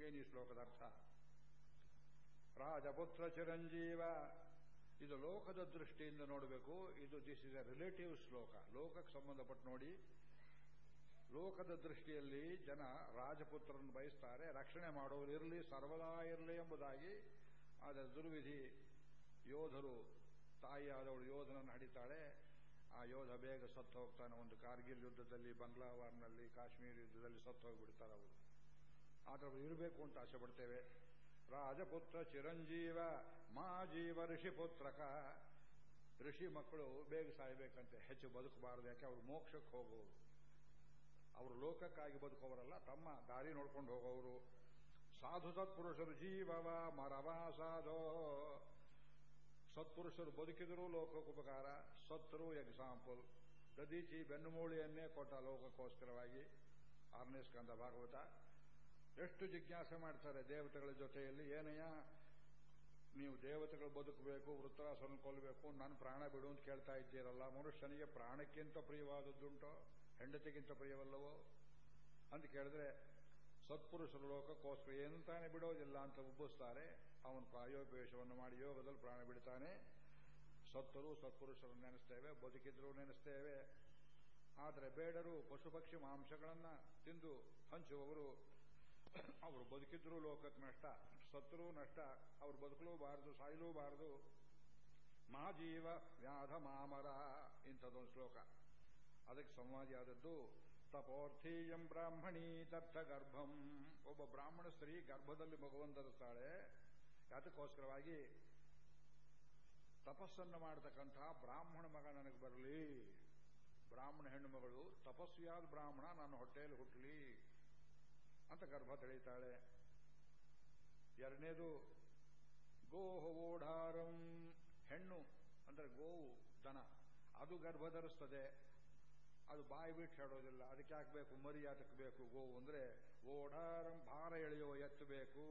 ಏನು ಈ ಶ್ಲೋಕದ ಅರ್ಥ? ರಾಜಪುತ್ರ ಚಿರಂಜೀವ, ಇದು ಲೋಕದ ದೃಷ್ಟಿಯಿಂದ ನೋಡಬೇಕು, ಇದು ದಿಸ್ ಇಸ್ ಎ ರಿಲೇಟಿವ್ ಶ್ಲೋಕ. ಲೋಕಕ್ಕೆ ಸಂಬಂಧಪಟ್ಟು ನೋಡಿ ಲೋಕದ ದೃಷ್ಟಿಯಲ್ಲಿ ಜನ ರಾಜಪುತ್ರರನ್ನು ಬಯಸ್ತಾರೆ, ರಕ್ಷಣೆ ಮಾಡೋರು ಇರಲಿ, ಸರ್ವದಾ ಇರಲಿ ಎಂಬುದಾಗಿ. ಆದರೆ ದುರ್ವಿಧಿ ಯೋಧರು, ತಾಯಿಯಾದವಳು ಯೋಧನನ್ನು ಹಡಿತಾಳೆ. ಆ ಯೋಧ ಬೇಗ ಸತ್ತು ಹೋಗ್ತಾನೆ. ಒಂದು ಕಾರ್ಗಿಲ್ ಯುದ್ಧದಲ್ಲಿ ಬಂಗ್ಲಾವಾರ್ನಲ್ಲಿ ಕಾಶ್ಮೀರ ಯುದ್ಧದಲ್ಲಿ ಸತ್ತು ಹೋಗಿಬಿಡ್ತಾರೆ ಅವರು. ಆದರೆ ಇರಬೇಕು ಅಂತ ಆಸೆ ಪಡ್ತೇವೆ. ರಾಜಪುತ್ರ ಚಿರಂಜೀವ, ಮಾ ಜೀವ ಋಷಿಪುತ್ರಕ ಋಷಿ ಮಕ್ಕಳು ಬೇಗ ಸಾಯಬೇಕಂತೆ. ಹೆಚ್ಚು ಬದುಕಬಾರದು, ಯಾಕೆ? ಅವರು ಮೋಕ್ಷಕ್ಕೆ ಹೋಗುವರು ಅವರು ಲೋಕಕ್ಕಾಗಿ ಬದುಕೋವರಲ್ಲ ತಮ್ಮ ದಾರಿ ನೋಡ್ಕೊಂಡು ಹೋಗೋರು ಸಾಧು ಸತ್ಪುರುಷರು ಜೀವವ ಮರವ ಸಾಧೋ. ಸತ್ಪುರುಷರು ಬದುಕಿದರೂ ಲೋಕಕ್ಕೆ ಉಪಕಾರ ಸತ್ತರು ಎಕ್ಸಾಂಪಲ್ ಗದೀಚಿ ಬೆನ್ನುಮೂಳಿಯನ್ನೇ ಕೊಟ್ಟ ಲೋಕಕ್ಕೋಸ್ಕರವಾಗಿ, ಆರನೇ ಸ್ಕಂದ ಭಾಗವತ. ಎಷ್ಟು ಜಿಜ್ಞಾಸೆ ಮಾಡ್ತಾರೆ ದೇವತೆಗಳ ಜೊತೆಯಲ್ಲಿ, ಏನಯ್ಯ, ನೀವು ದೇವತೆಗಳು ಬದುಕಬೇಕು ವೃತ್ತಾಸನ ಕೊಲ್ಲಬೇಕು ನಾನು ಪ್ರಾಣ ಬಿಡು ಅಂತ ಕೇಳ್ತಾ ಇದ್ದೀರಲ್ಲ, ಮನುಷ್ಯನಿಗೆ ಪ್ರಾಣಕ್ಕಿಂತ ಪ್ರಿಯವಾದದ್ದುಂಟೋ. ಹೆಂಡತಿಗಿಂತ ಪ್ರಿಯವಲ್ಲವೋ? ಅಂತ ಕೇಳಿದ್ರೆ, ಸತ್ಪುರುಷರು ಲೋಕಕ್ಕೋಸ್ಕರ ಏನಂತಾನೆ ಬಿಡೋದಿಲ್ಲ ಅಂತ ಉಬ್ಬಿಸ್ತಾರೆ. ಅವನು ಪ್ರಾಯೋಪವೇಶವನ್ನು ಮಾಡಿ ಯೋಗದಲ್ಲಿ ಪ್ರಾಣ ಬಿಡ್ತಾನೆ. ಸತ್ತರು ಸತ್ಪುರುಷರನ್ನು ನೆನೆಸ್ತೇವೆ, ಬದುಕಿದ್ರು ನೆನೆಸ್ತೇವೆ. ಆದರೆ ಬೇಡರು ಪಶು ಪಕ್ಷಿ ಮಾಂಸಗಳನ್ನು ತಿಂದು ಹಂಚುವವರು. ಅವರು ಬದುಕಿದ್ರೂ ಲೋಕಕ್ಕೆ ನಷ್ಟ, ಸತ್ತರೂ ನಷ್ಟ. ಅವ್ರು ಬದುಕಲೂಬಾರದು, ಸಾಯಲೂಬಾರದು. ಮಾಜೀವ ವ್ಯಾಧ ಮಾಮರ, ಇಂಥದ್ದೊಂದು ಶ್ಲೋಕ. ಅದಕ್ಕೆ ಸಂವಾದಿಯಾದದ್ದು, ತಪೋರ್ಥೀಯಂ ಬ್ರಾಹ್ಮಣಿ ತರ್ಥ ಗರ್ಭಂ. ಒಬ್ಬ ಬ್ರಾಹ್ಮಣ ಸ್ತ್ರೀ ಗರ್ಭದಲ್ಲಿ ಮಗುವನ್ನು ಧರಿಸ್ತಾಳೆ ಯಾತಕ್ಕೋಸ್ಕರವಾಗಿ ತಪಸ್ಸನ್ನು ಮಾಡತಕ್ಕಂತಹ ಬ್ರಾಹ್ಮಣ ಮಗ ನನಗೆ ಬರಲಿ. ಬ್ರಾಹ್ಮಣ ಹೆಣ್ಣು ಮಗಳು, ತಪಸ್ವಿಯಾದ ಬ್ರಾಹ್ಮಣ ನನ್ನ ಹೊಟ್ಟೆಯಲ್ಲಿ ಹುಟ್ಟಲಿ ಅಂತ ಗರ್ಭ ತಳೀತಾಳೆ ಎರಡನೇದು, ಗೋಹ ಓಢಾರಂ. ಹೆಣ್ಣು ಅಂದರೆ ಗೋವು, ದನ. ಅದು ಗರ್ಭ ಧರಿಸ್ತದೆ. ಅದು ಬಾಯಿ ಬಿಟ್ಟು ಹೇಳೋದಿಲ್ಲ. ಅದಕ್ಕೆ ಹಾಕ್ಬೇಕು ಮರಿ ಬೇಕು ಗೋವು ಅಂದ್ರೆ ಓಡಾರಂ ಭಾರ ಎಳೆಯೋ ಎತ್ತಬೇಕು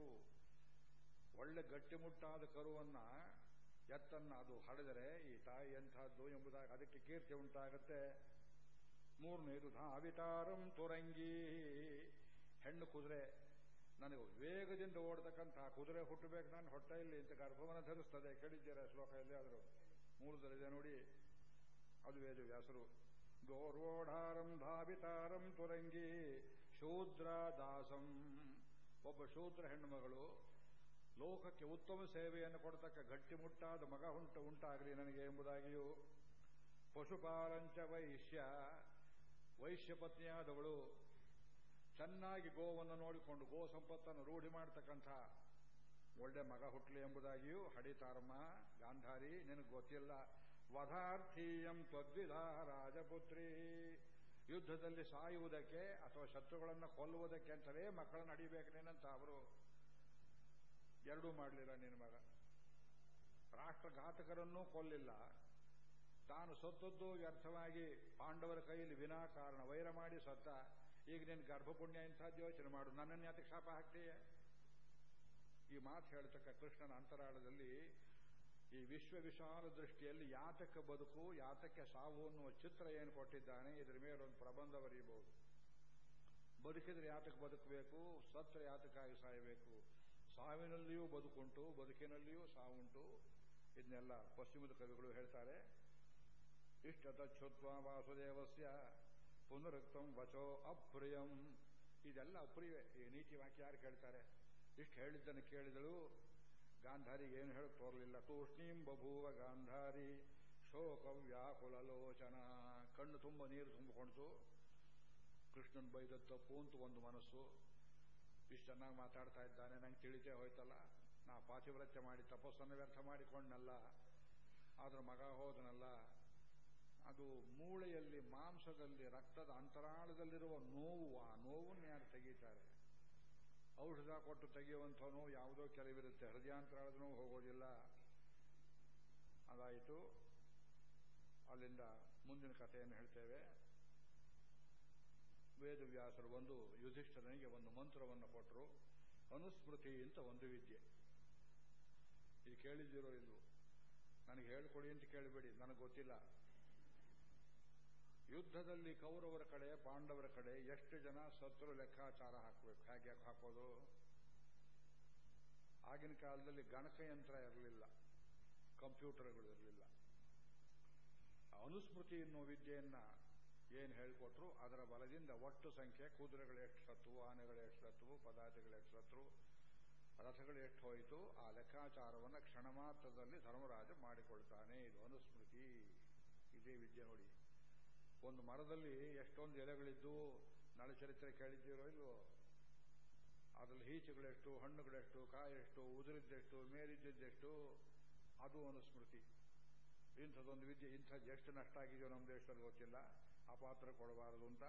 ಒಳ್ಳೆ ಗಟ್ಟಿಮುಟ್ಟಾದ ಕರುವನ್ನ, ಎತ್ತನ್ನ ಅದು ಹಡೆದರೆ ಈ ತಾಯಿ ಎಂಥದ್ದು ಎಂಬುದಾಗಿ ಅದಕ್ಕೆ ಕೀರ್ತಿ ಉಂಟಾಗುತ್ತೆ. ಮೂರನೇದು, ಧಾವಿತಾರಂ ತುರಂಗಿ. ಹೆಣ್ಣು ಕುದುರೆ, ನನಗೆ ವೇಗದಿಂದ ಓಡತಕ್ಕಂತಹ ಕುದುರೆ ಹುಟ್ಟಬೇಕು. ನಾನು ಹೊಟ್ಟೆಯಲ್ಲಿ ಇಂಥ ಗರ್ಭವನ್ನು ಧರಿಸ್ತದೆ. ಕೇಳಿದ್ದೀರಾ ಶ್ಲೋಕ ಎಲ್ಲಿ ಆದರೂ ಮೂಲದಲ್ಲಿದೆ ನೋಡಿ ಅದು ವೇದವ್ಯಾಸರು ಗೋರ್ವೋಢಾರಂ ಧಾವಿತಾರಂ ತುರಂಗಿ ಶೂದ್ರ ದಾಸಂ ಒಬ್ಬ ಶೂದ್ರ ಹೆಣ್ಣುಮಗಳು ಲೋಕಕ್ಕೆ ಉತ್ತಮ ಸೇವೆಯನ್ನು ಕೊಡತಕ್ಕ ಗಟ್ಟಿಮುಟ್ಟಾದ ಮಗ ಉಂಟು, ಉಂಟಾಗಲಿ ನನಗೆ ಎಂಬುದಾಗಿಯೂ. ಪಶುಪಾಲಂಚ ವೈಶ್ಯ ವೈಶ್ಯ ಪತ್ನಿಯಾದವಳು ಚೆನ್ನಾಗಿ ಗೋವನ್ನು ನೋಡಿಕೊಂಡು ಗೋ ಸಂಪತ್ತನ್ನು ರೂಢಿ ಮಾಡತಕ್ಕಂಥ ಒಳ್ಳೆ ಮಗ ಹುಟ್ಟಲಿ ಎಂಬುದಾಗಿಯೂ. ಹಡಿತಾರಮ್ಮ, ಗಾಂಧಾರಿ, ನಿನಗೆ ಗೊತ್ತಿಲ್ಲ. ವಧಾರ್ಥೀಯಂ ತ್ವದ್ವಿಧ ರಾಜಪುತ್ರಿ. ಯುದ್ಧದಲ್ಲಿ ಸಾಯುವುದಕ್ಕೆ ಅಥವಾ ಶತ್ರುಗಳನ್ನು ಕೊಲ್ಲುವುದಕ್ಕೆ ಅಂತಲೇ ಮಕ್ಕಳನ್ನು ಅಡಿಬೇಕು ನೀನಂತ ಅವರು. ಎರಡೂ ಮಾಡಲಿಲ್ಲ ನಿನ್ನ ಮಗ. ರಾಷ್ಟ್ರಘಾತಕರನ್ನೂ ಕೊಲ್ಲಿಲ್ಲ. ತಾನು ಸತ್ತದ್ದು ವ್ಯರ್ಥವಾಗಿ ಪಾಂಡವರ ಕೈಯಲ್ಲಿ ವಿನಾಕಾರಣ ವೈರ ಮಾಡಿ ಸತ್ತ. ಈಗ ನಿನ್ನ ಗರ್ಭಪುಣ್ಯ ಇಂಥದ್ದು ಯೋಚನೆ ಮಾಡು. ನನ್ನನ್ನು ಯಾತಕ್ಕೆ ಶಾಪ ಹಾಕ್ತೀಯ? ಈ ಮಾತು ಹೇಳ್ತಕ್ಕ ಕೃಷ್ಣನ ಅಂತರಾಳದಲ್ಲಿ ಈ ವಿಶ್ವ ವಿಶಾಲ ದೃಷ್ಟಿಯಲ್ಲಿ ಯಾತಕ ಬದುಕು, ಯಾತಕ ಸಾವು ಅನ್ನುವ ಚಿತ್ರ ಏನು ಕೊಟ್ಟಿದ್ದಾನೆ, ಇದರ ಒಂದು ಪ್ರಬಂಧ ಬರೆಯಬಹುದು ಬದುಕಿದ್ರೆ ಯಾತಕ್ಕೆ ಬದುಕಬೇಕು ಸತ್ರ ಯಾತಕ್ಕಾಗಿ ಸಾಯಬೇಕು? ಸಾವಿನಲ್ಲಿಯೂ ಬದುಕುಂಟು, ಬದುಕಿನಲ್ಲಿಯೂ ಸಾವುಂಟು. ಇದನ್ನೆಲ್ಲ ಪಶ್ಚಿಮದ ಕವಿಗಳು ಹೇಳ್ತಾರೆ. ಇಷ್ಟತಚ್ಛುತ್ವ ವಾಸುದೇವಸ್ಯ ಪುನರುಕ್ತಂ ವಚೋ ಅಪ್ರಿಯಂ. ಇದೆಲ್ಲ ಅಪ್ರಿಯ, ಈ ನೀತಿ ವಾಕ್ಯ ಯಾರು ಕೇಳ್ತಾರೆ? ಇಷ್ಟು ಹೇಳಿದ್ದನ್ನು ಕೇಳಿದಳು ಗಾಂಧಾರಿಗೆ ಏನು ಹೇಳಕ್ ತೋರಲಿಲ್ಲ. ತೂಷ್ಣೀಂ ಬಭೂವ ಗಾಂಧಾರಿ ಶೋಕ ವ್ಯಾಕುಲಲೋಚನ ಕಣ್ಣು ತುಂಬ, ನೀರು ತುಂಬಿಕೊಳ್ತು ಕೃಷ್ಣನ್ ಬೈದ ತಪ್ಪು ಒಂದು ಮನಸ್ಸು. ಇಷ್ಟು ಚೆನ್ನಾಗಿ ಮಾತಾಡ್ತಾ ಇದ್ದಾನೆ, ನಂಗೆ ತಿಳಿತೇ ಹೋಯ್ತಲ್ಲ. ನಾ ಪಾತಿವ್ರತ್ಯ ಮಾಡಿ ತಪಸ್ಸನ್ನು ವ್ಯರ್ಥ ಮಾಡಿಕೊಂಡನಲ್ಲ. ಆದ್ರ ಮಗ ಹೋದನಲ್ಲ. ಅದು ಮೂಳೆಯಲ್ಲಿ, ಮಾಂಸದಲ್ಲಿ, ರಕ್ತದ ಅಂತರಾಳದಲ್ಲಿರುವ ನೋವು, ಆ ನೋವನ್ನು ಯಾರು ತೆಗೀತಾರೆ? ಔಷಧ ಕೊಟ್ಟು ತೆಗೆಯುವಂಥವನು ಯಾವುದೋ ಕೆಲವಿರುತ್ತೆ. ಹೃದಯಾಂತರಾಳದ ನೋವು ಹೋಗೋದಿಲ್ಲ. ಅದಾಯಿತು. ಅಲ್ಲಿಂದ ಮುಂದಿನ ಕಥೆಯನ್ನು ಹೇಳ್ತೇವೆ. ವೇದವ್ಯಾಸರು ಒಂದು ಯುಧಿಷ್ಠರನಿಗೆ ಒಂದು ಮಂತ್ರವನ್ನು ಕೊಟ್ಟರು. ಅನುಸ್ಮೃತಿ ಅಂತ ಒಂದು ವಿದ್ಯೆ. ಇದು ಕೇಳಿದ್ದೀರೋ ಇಲ್ವೋ? ನನಗೆ ಹೇಳ್ಕೊಡಿ ಅಂತ ಕೇಳಬೇಡಿ. ನನಗೆ ಗೊತ್ತಿಲ್ಲ. ಯುದ್ಧದಲ್ಲಿ ಕೌರವರ ಕಡೆ, ಪಾಂಡವರ ಕಡೆ ಎಷ್ಟು ಜನ ಸತ್ರು ಲೆಕ್ಕಾಚಾರ ಹಾಕಬೇಕು? ಹೇಗೆ ಹಾಕೋದು? ಆಗಿನ ಕಾಲದಲ್ಲಿ ಗಣಕಯಂತ್ರ ಇರಲಿಲ್ಲ. ಕಂಪ್ಯೂಟರ್ಗಳು ಇರಲಿಲ್ಲ. ಅನುಸ್ಮೃತಿ ಎನ್ನುವ ವಿದ್ಯೆಯನ್ನ ಏನು ಹೇಳಿಕೊಟ್ರು? ಅದರ ಬಲದಿಂದ ಒಟ್ಟು ಸಂಖ್ಯೆ, ಕುದುರೆಗಳು ಎಷ್ಟು ಸತ್ತು ಆನೆಗಳು ಎಷ್ಟು ಸತ್ತು ಪದಾತಿಗಳು ಎಷ್ಟು ಸತ್ರು, ರಥಗಳು ಎಷ್ಟು ಹೋಯಿತು? ಆ ಲೆಕ್ಕಾಚಾರವನ್ನು ಕ್ಷಣ ಮಾತ್ರದಲ್ಲಿ ಧರ್ಮರಾಜ ಮಾಡಿಕೊಳ್ತಾನೆ. ಇದು ಅನುಸ್ಮೃತಿ. ಇದೇ ವಿದ್ಯೆ ನೋಡಿ. ಒಂದು ಮರದಲ್ಲಿ ಎಷ್ಟೊಂದು ಎಲೆಗಳಿದ್ದು ನಳಚರಿತ್ರೆ ಕೇಳಿದ್ದೀರೋ ಇಲ್ವೋ? ಅದರಲ್ಲಿ ಹೀಚುಗಳೆಷ್ಟು, ಹಣ್ಣುಗಳೆಷ್ಟು, ಕಾಯೆಷ್ಟು, ಉದುರಿದ್ದೆಷ್ಟು ಮೇಲಿದ್ದೆಷ್ಟು ಅದು ಒಂದು ಸ್ಮೃತಿ. ಇಂಥದ್ದೊಂದು ವಿದ್ಯೆ ಇಂಥದ್ದು ಎಷ್ಟು ನಷ್ಟ ಆಗಿದೆಯೋ ನಮ್ಮ ದೇಶದಲ್ಲಿ ಗೊತ್ತಿಲ್ಲ. ಆ ಪಾತ್ರ ಕೊಡಬಾರದು ಅಂತ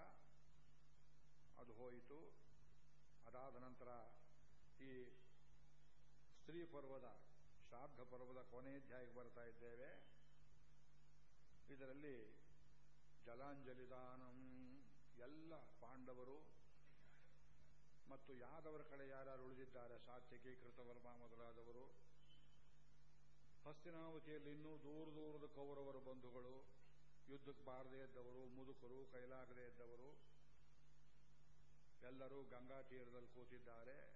ಅದು ಹೋಯಿತು. ಅದಾದ ನಂತರ ಈ ಸ್ತ್ರೀ ಪರ್ವದ, ಶ್ರಾದ್ದ ಪರ್ವದ ಕೊನೆಯಧ್ಯಾಯಕ್ಕೆ ಬರ್ತಾ ಇದ್ದೇವೆ. ಇದರಲ್ಲಿ ಜಲಾಂಜಲಿದಾನಂ. ಎಲ್ಲ ಪಾಂಡವರು ಮತ್ತು ಯಾದವರ ಕಡೆ ಯಾರ್ಯಾರು ಉಳಿದಿದ್ದಾರೆ? ಸಾತ್ಯಕಿ ಕೃತವರ್ಮ ಮೊದಲಾದವರು. ಹಸ್ತಿನಾವತಿಯಲ್ಲಿ ಇನ್ನೂ ದೂರ ದೂರದ ಕೌರವರ ಬಂಧುಗಳು. ಯುದ್ಧಕ್ಕೆ ಬಾರದೇ ಇದ್ದವರು, ಮುದುಕರು, ಕೈಲಾಗದೇ ಇದ್ದವರು. ಎಲ್ಲರೂ ಗಂಗಾ ತೀರದಲ್ಲಿ ಕೂತಿದ್ದಾರೆ.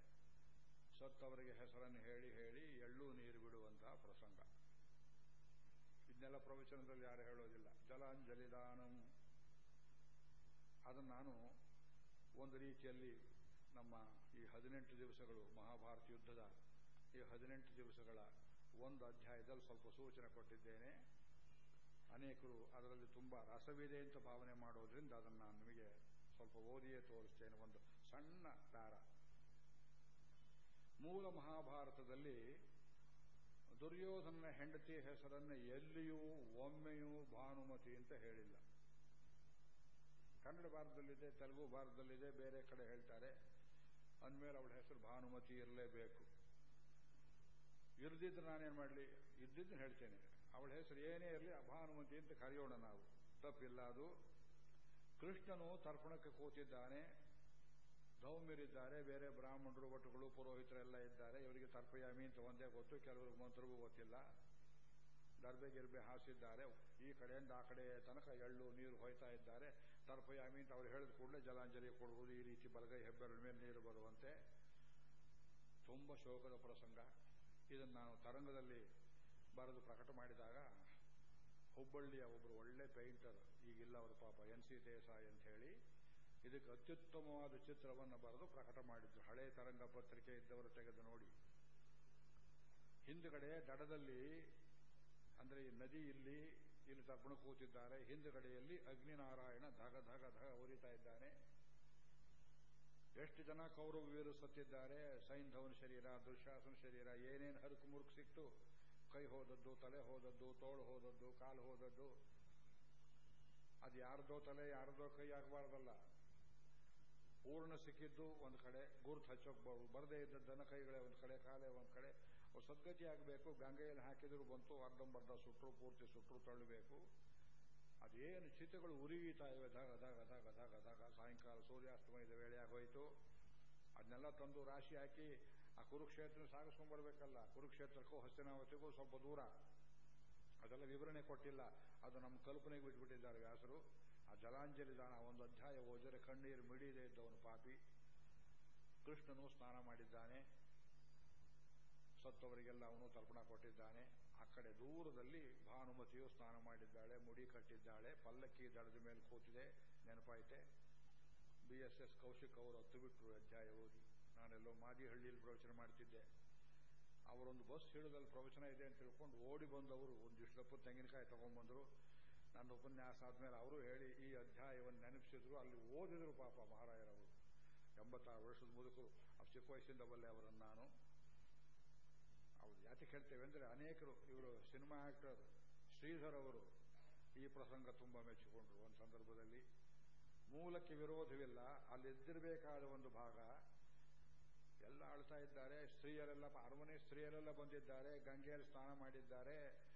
ಸತ್ತವರಿಗೆ ಹೆಸರನ್ನು ಹೇಳಿ ಹೇಳಿ ಎಳ್ಳು ನೀರು ಬಿಡುವಂತಹ ಪ್ರಸಂಗ. ಇದನ್ನೆಲ್ಲ ಪ್ರವಚನದಲ್ಲಿ ಯಾರು ಹೇಳೋದಿಲ್ಲ. ಜಲಾಂಜಲಿದಾನಂ. ಅದನ್ನು ನಾನು ಒಂದು ರೀತಿಯಲ್ಲಿ ನಮ್ಮ ಈ ಹದಿನೆಂಟು ದಿವಸಗಳು ಮಹಾಭಾರತ ಯುದ್ಧದ ಈ ಹದಿನೆಂಟು ದಿವಸಗಳ ಒಂದು ಅಧ್ಯಾಯದಲ್ಲಿ ಸ್ವಲ್ಪ ಸೂಚನೆ ಕೊಟ್ಟಿದ್ದೇನೆ. ಅನೇಕರು ಅದರಲ್ಲಿ ತುಂಬಾ ರಸವಿದೆ ಅಂತ ಭಾವನೆ ಮಾಡೋದ್ರಿಂದ ಅದನ್ನು ನಾನು ನಿಮಗೆ ಸ್ವಲ್ಪ ಓದಿಯೇ ತೋರಿಸ್ತೇನೆ. ಒಂದು ಸಣ್ಣ ಪ್ಯಾರ. ಮೂಲ ಮಹಾಭಾರತದಲ್ಲಿ ದುರ್ಯೋಧನ ಹೆಂಡತಿ ಹೆಸರನ್ನು ಎಲ್ಲಿಯೂ ಒಮ್ಮೆಯೂ ಭಾನುಮತಿ ಅಂತ ಹೇಳಿಲ್ಲ. ಕನ್ನಡ ಭಾರತದಲ್ಲಿದೆ, ತೆಲುಗು ಭಾರತದಲ್ಲಿದೆ, ಬೇರೆ ಕಡೆ ಹೇಳ್ತಾರೆ. ಅಂದಮೇಲೆ ಅವಳ ಹೆಸರು ಭಾನುಮತಿ ಇರಲೇಬೇಕು. ಇರ್ದಿದ್ರೆ ನಾನೇನು ಮಾಡಲಿ? ಇದ್ದಿದ್ದು ಹೇಳ್ತೇನೆ. ಅವಳ ಹೆಸರು ಏನೇ ಇರಲಿ ಭಾನುಮತಿ ಅಂತ ಕರೆಯೋಣ ನಾವು. ತಪ್ಪಿಲ್ಲ ಅದು. ಕೃಷ್ಣನು ತರ್ಪಣಕ್ಕೆ ಕೂತಿದ್ದಾನೆ. ಧೌಮ್ಯರಿದ್ದಾರೆ ಬೇರೆ ಬ್ರಾಹ್ಮಣರು ಭಟ್ಟುಗಳು ಪುರೋಹಿತರೆಲ್ಲ ಇದ್ದಾರೆ. ಇವರಿಗೆ ತರ್ಪಯಾಮಿ ಅಂತ ಒಂದೇ ಗೊತ್ತು ಕೆಲವರಿಗೆ ಮಂತ್ರಿಗೂ ಗೊತ್ತಿಲ್ಲ. ದರ್ಬೆ ಗಿರ್ಬೆ ಹಾಸಿದ್ದಾರೆ. ಈ ಕಡೆಯಿಂದ ಆ ಕಡೆ ತನಕ ಎಳ್ಳು, ನೀರು ಹೋಯ್ತಾ ಇದ್ದಾರೆ. ತರ್ಪಯಾಮಿ ಅಂತ ಅವ್ರು ಹೇಳಿದ ಕೂಡಲೇ ಜಲಾಂಜಲಿ ಕೊಡುವುದು, ಈ ರೀತಿ ಬಲಗೈ ಹೆಬ್ಬೆರಳ ಮೇಲೆ ನೀರು ಬರುವಂತೆ. ತುಂಬ ಶೋಕದ ಪ್ರಸಂಗ. ಇದನ್ನು ನಾನು ತರಂಗದಲ್ಲಿ ಬರೆದು ಪ್ರಕಟ ಮಾಡಿದಾಗ, ಹುಬ್ಬಳ್ಳಿಯ ಒಬ್ಬರು ಒಳ್ಳೆ ಪೇಂಟರ್, ಈಗಿಲ್ಲ ಅವರು ಪಾಪ ಎನ್ ಸಿ ದೇಸಾಯಿ ಅಂತ ಹೇಳಿ ಇದಕ್ಕೆ ಅತ್ಯುತ್ತಮವಾದ ಚಿತ್ರವನ್ನು ಬರೆದು ಪ್ರಕಟ ಮಾಡಿದ್ರು. ಹಳೆ ತರಂಗ ಪತ್ರಿಕೆ ಇದ್ದವರು ತೆಗೆದು ನೋಡಿ. ಹಿಂದುಗಡೆ ದಡದಲ್ಲಿ, ಅಂದ್ರೆ ಈ ನದಿ ಇಲ್ಲಿ ಇಲ್ಲಿ ತರ್ಪಣ ಕೂತಿದ್ದಾರೆ. ಹಿಂದುಗಡೆಯಲ್ಲಿ ಅಗ್ನಿನಾರಾಯಣ ಧಗ ಧಗ ಧಗ ಉರಿತಾ ಇದ್ದಾನೆ. ಎಷ್ಟು ಜನ ಕೌರವ ವೀರು ಸತ್ತಿದ್ದಾರೆ? ಸೈಂಧವನ ಶರೀರ ದುಶಾಸನ ಶರೀರ, ಏನೇನು ಹರಕು ಮುರುಕು ಸಿಕ್ತು? ಕೈ ಹೋದದ್ದು, ತಲೆ ಹೋದದ್ದು, ತೋಳು ಹೋದದ್ದು, ಕಾಲು ಹೋದದ್ದು. ಅದು ಯಾರ್ದೋ ತಲೆ, ಯಾರ್ದೋ ಕೈ ಆಗಬಾರ್ದಲ್ಲ. ಪೂರ್ಣ ಸಿಕ್ಕಿದ್ದು ಒಂದು ಕಡೆ, ಗುರುತು ಹಚ್ಚೋಕ್ ಬರದೇ ಇದ್ದ ದನ ಕೈಗಳೇ ಒಂದು ಕಡೆ, ಕಾಲೇ ಒಂದು ಕಡೆ. ಸದ್ಗತಿ ಆಗಬೇಕು, ಗಂಗೆಯಲ್ಲಿ ಹಾಕಿದ್ರು ಬಂತು ಅರ್ಧಂಬರ್ಧ ಸುಟ್ಟರು ಪೂರ್ತಿ ಸುಟ್ಟರು ತಳ್ಳಬೇಕು ಅದೇನು ಚಿತೆಗಳು ಉರಿಯುತ್ತಾ ಇವೆ ದಾಗ ದಾಗ ದಾಗ ದಾಗ ದಾಗ ಸಾಯಂಕಾಲ ಸೂರ್ಯಾಸ್ತಮಯದ ವೇಳೆ ಆಗೋಯ್ತು. ಅದನ್ನೆಲ್ಲ ತಂದು ರಾಶಿ ಹಾಕಿ, ಆ ಕುರುಕ್ಷೇತ್ರ ಸಾಗಿಸ್ಕೊಂಡು ಬರಬೇಕಲ್ಲ ಕುರುಕ್ಷೇತ್ರಕ್ಕೂ ಹಸ್ತಿನಾವತಿಗೂ ಸ್ವಲ್ಪ ದೂರ. ಅದೆಲ್ಲ ವಿವರಣೆ ಕೊಟ್ಟಿಲ್ಲ. ಅದು ನಮ್ಮ ಕಲ್ಪನೆಗೆ ಬಿಟ್ಬಿಟ್ಟಿದ್ದಾರೆ ವ್ಯಾಸರು. ಆ ಜಲಾಂಜಲಿ ದಾನ ಒಂದು ಅಧ್ಯಾಯ ಓದಿದರೆ ಕಣ್ಣೀರು ಮಿಡಿಯದೇ ಇದ್ದವನು ಪಾಪಿ. ಕೃಷ್ಣನು ಸ್ನಾನ ಮಾಡಿದ್ದಾನೆ. ಸತ್ತವರಿಗೆಲ್ಲ ಅವನು ತರ್ಪಣ ಕೊಟ್ಟಿದ್ದಾನೆ. ಆ ಕಡೆ ದೂರದಲ್ಲಿ ಭಾನುಮತಿಯು ಸ್ನಾನ ಮಾಡಿದ್ದಾಳೆ, ಮುಡಿ ಕಟ್ಟಿದ್ದಾಳೆ, ಪಲ್ಲಕ್ಕಿ ದಳದ ಮೇಲೆ ಕೂತಿದೆ. ನೆನಪಾಯ್ತೆ? ಬಿ ಎಸ್ ಎಸ್ ಕೌಶಿಕ್ ಅವರು ಹತ್ತು ಬಿಟ್ಟರು ಅಧ್ಯಾಯ ಓದಿ. ನಾನೆಲ್ಲೋ ಮಾದಿಹಳ್ಳಿಯಲ್ಲಿ ಪ್ರವಚನ ಮಾಡ್ತಿದ್ದೆ. ಅವರೊಂದು ಬಸ್ ಹಿಡಿದಲ್ಲಿ ಪ್ರವಚನ ಇದೆ ಅಂತ ತಿಳ್ಕೊಂಡು ಓಡಿ ಬಂದವರು. ಒಂದಿಷ್ಟಪ್ಪ ತೆಂಗಿನಕಾಯಿ ತಗೊಂಡ್ಬಂದ್ರು. ನನ್ನ ಉಪನ್ಯಾಸ ಆದ್ಮೇಲೆ ಅವರು ಹೇಳಿ, ಈ ಅಧ್ಯಾಯವನ್ನು ನೆನಪಿಸಿದ್ರು, ಅಲ್ಲಿ ಓದಿದರು ಪಾಪ ಮಹಾರಾಯರವರು. ಎಂಬತ್ತಾರು ವರ್ಷದ ಮುದುಕರು. ಚಿಕ್ಕ ವಯಸ್ಸಿಂದ ಬಲ್ಲೆ ಅವರನ್ನು ನಾನು. ಅವ್ರು ಯಾಕೆ ಹೇಳ್ತೇವೆ ಅಂದರೆ ಅನೇಕರು ಇವರು ಸಿನಿಮಾ ಆಕ್ಟರ್, ಶ್ರೀಧರ್ ಅವರು ಈ ಪ್ರಸಂಗ ತುಂಬಾ ಮೆಚ್ಚಿಕೊಂಡ್ರು ಒಂದು ಸಂದರ್ಭದಲ್ಲಿ. ಮೂಲಕ್ಕೆ ವಿರೋಧವಿಲ್ಲ, ಅಲ್ಲಿದ್ದಿರಬೇಕಾದ ಒಂದು ಭಾಗ. ಎಲ್ಲ ಅಳ್ತಾ ಇದ್ದಾರೆ, ಸ್ತ್ರೀಯರೆಲ್ಲ, ಅರಮನೆ ಸ್ತ್ರೀಯರೆಲ್ಲ ಬಂದಿದ್ದಾರೆ, ಗಂಗೆಯಲ್ಲಿ ಸ್ನಾನ ಮಾಡಿದ್ದಾರೆ.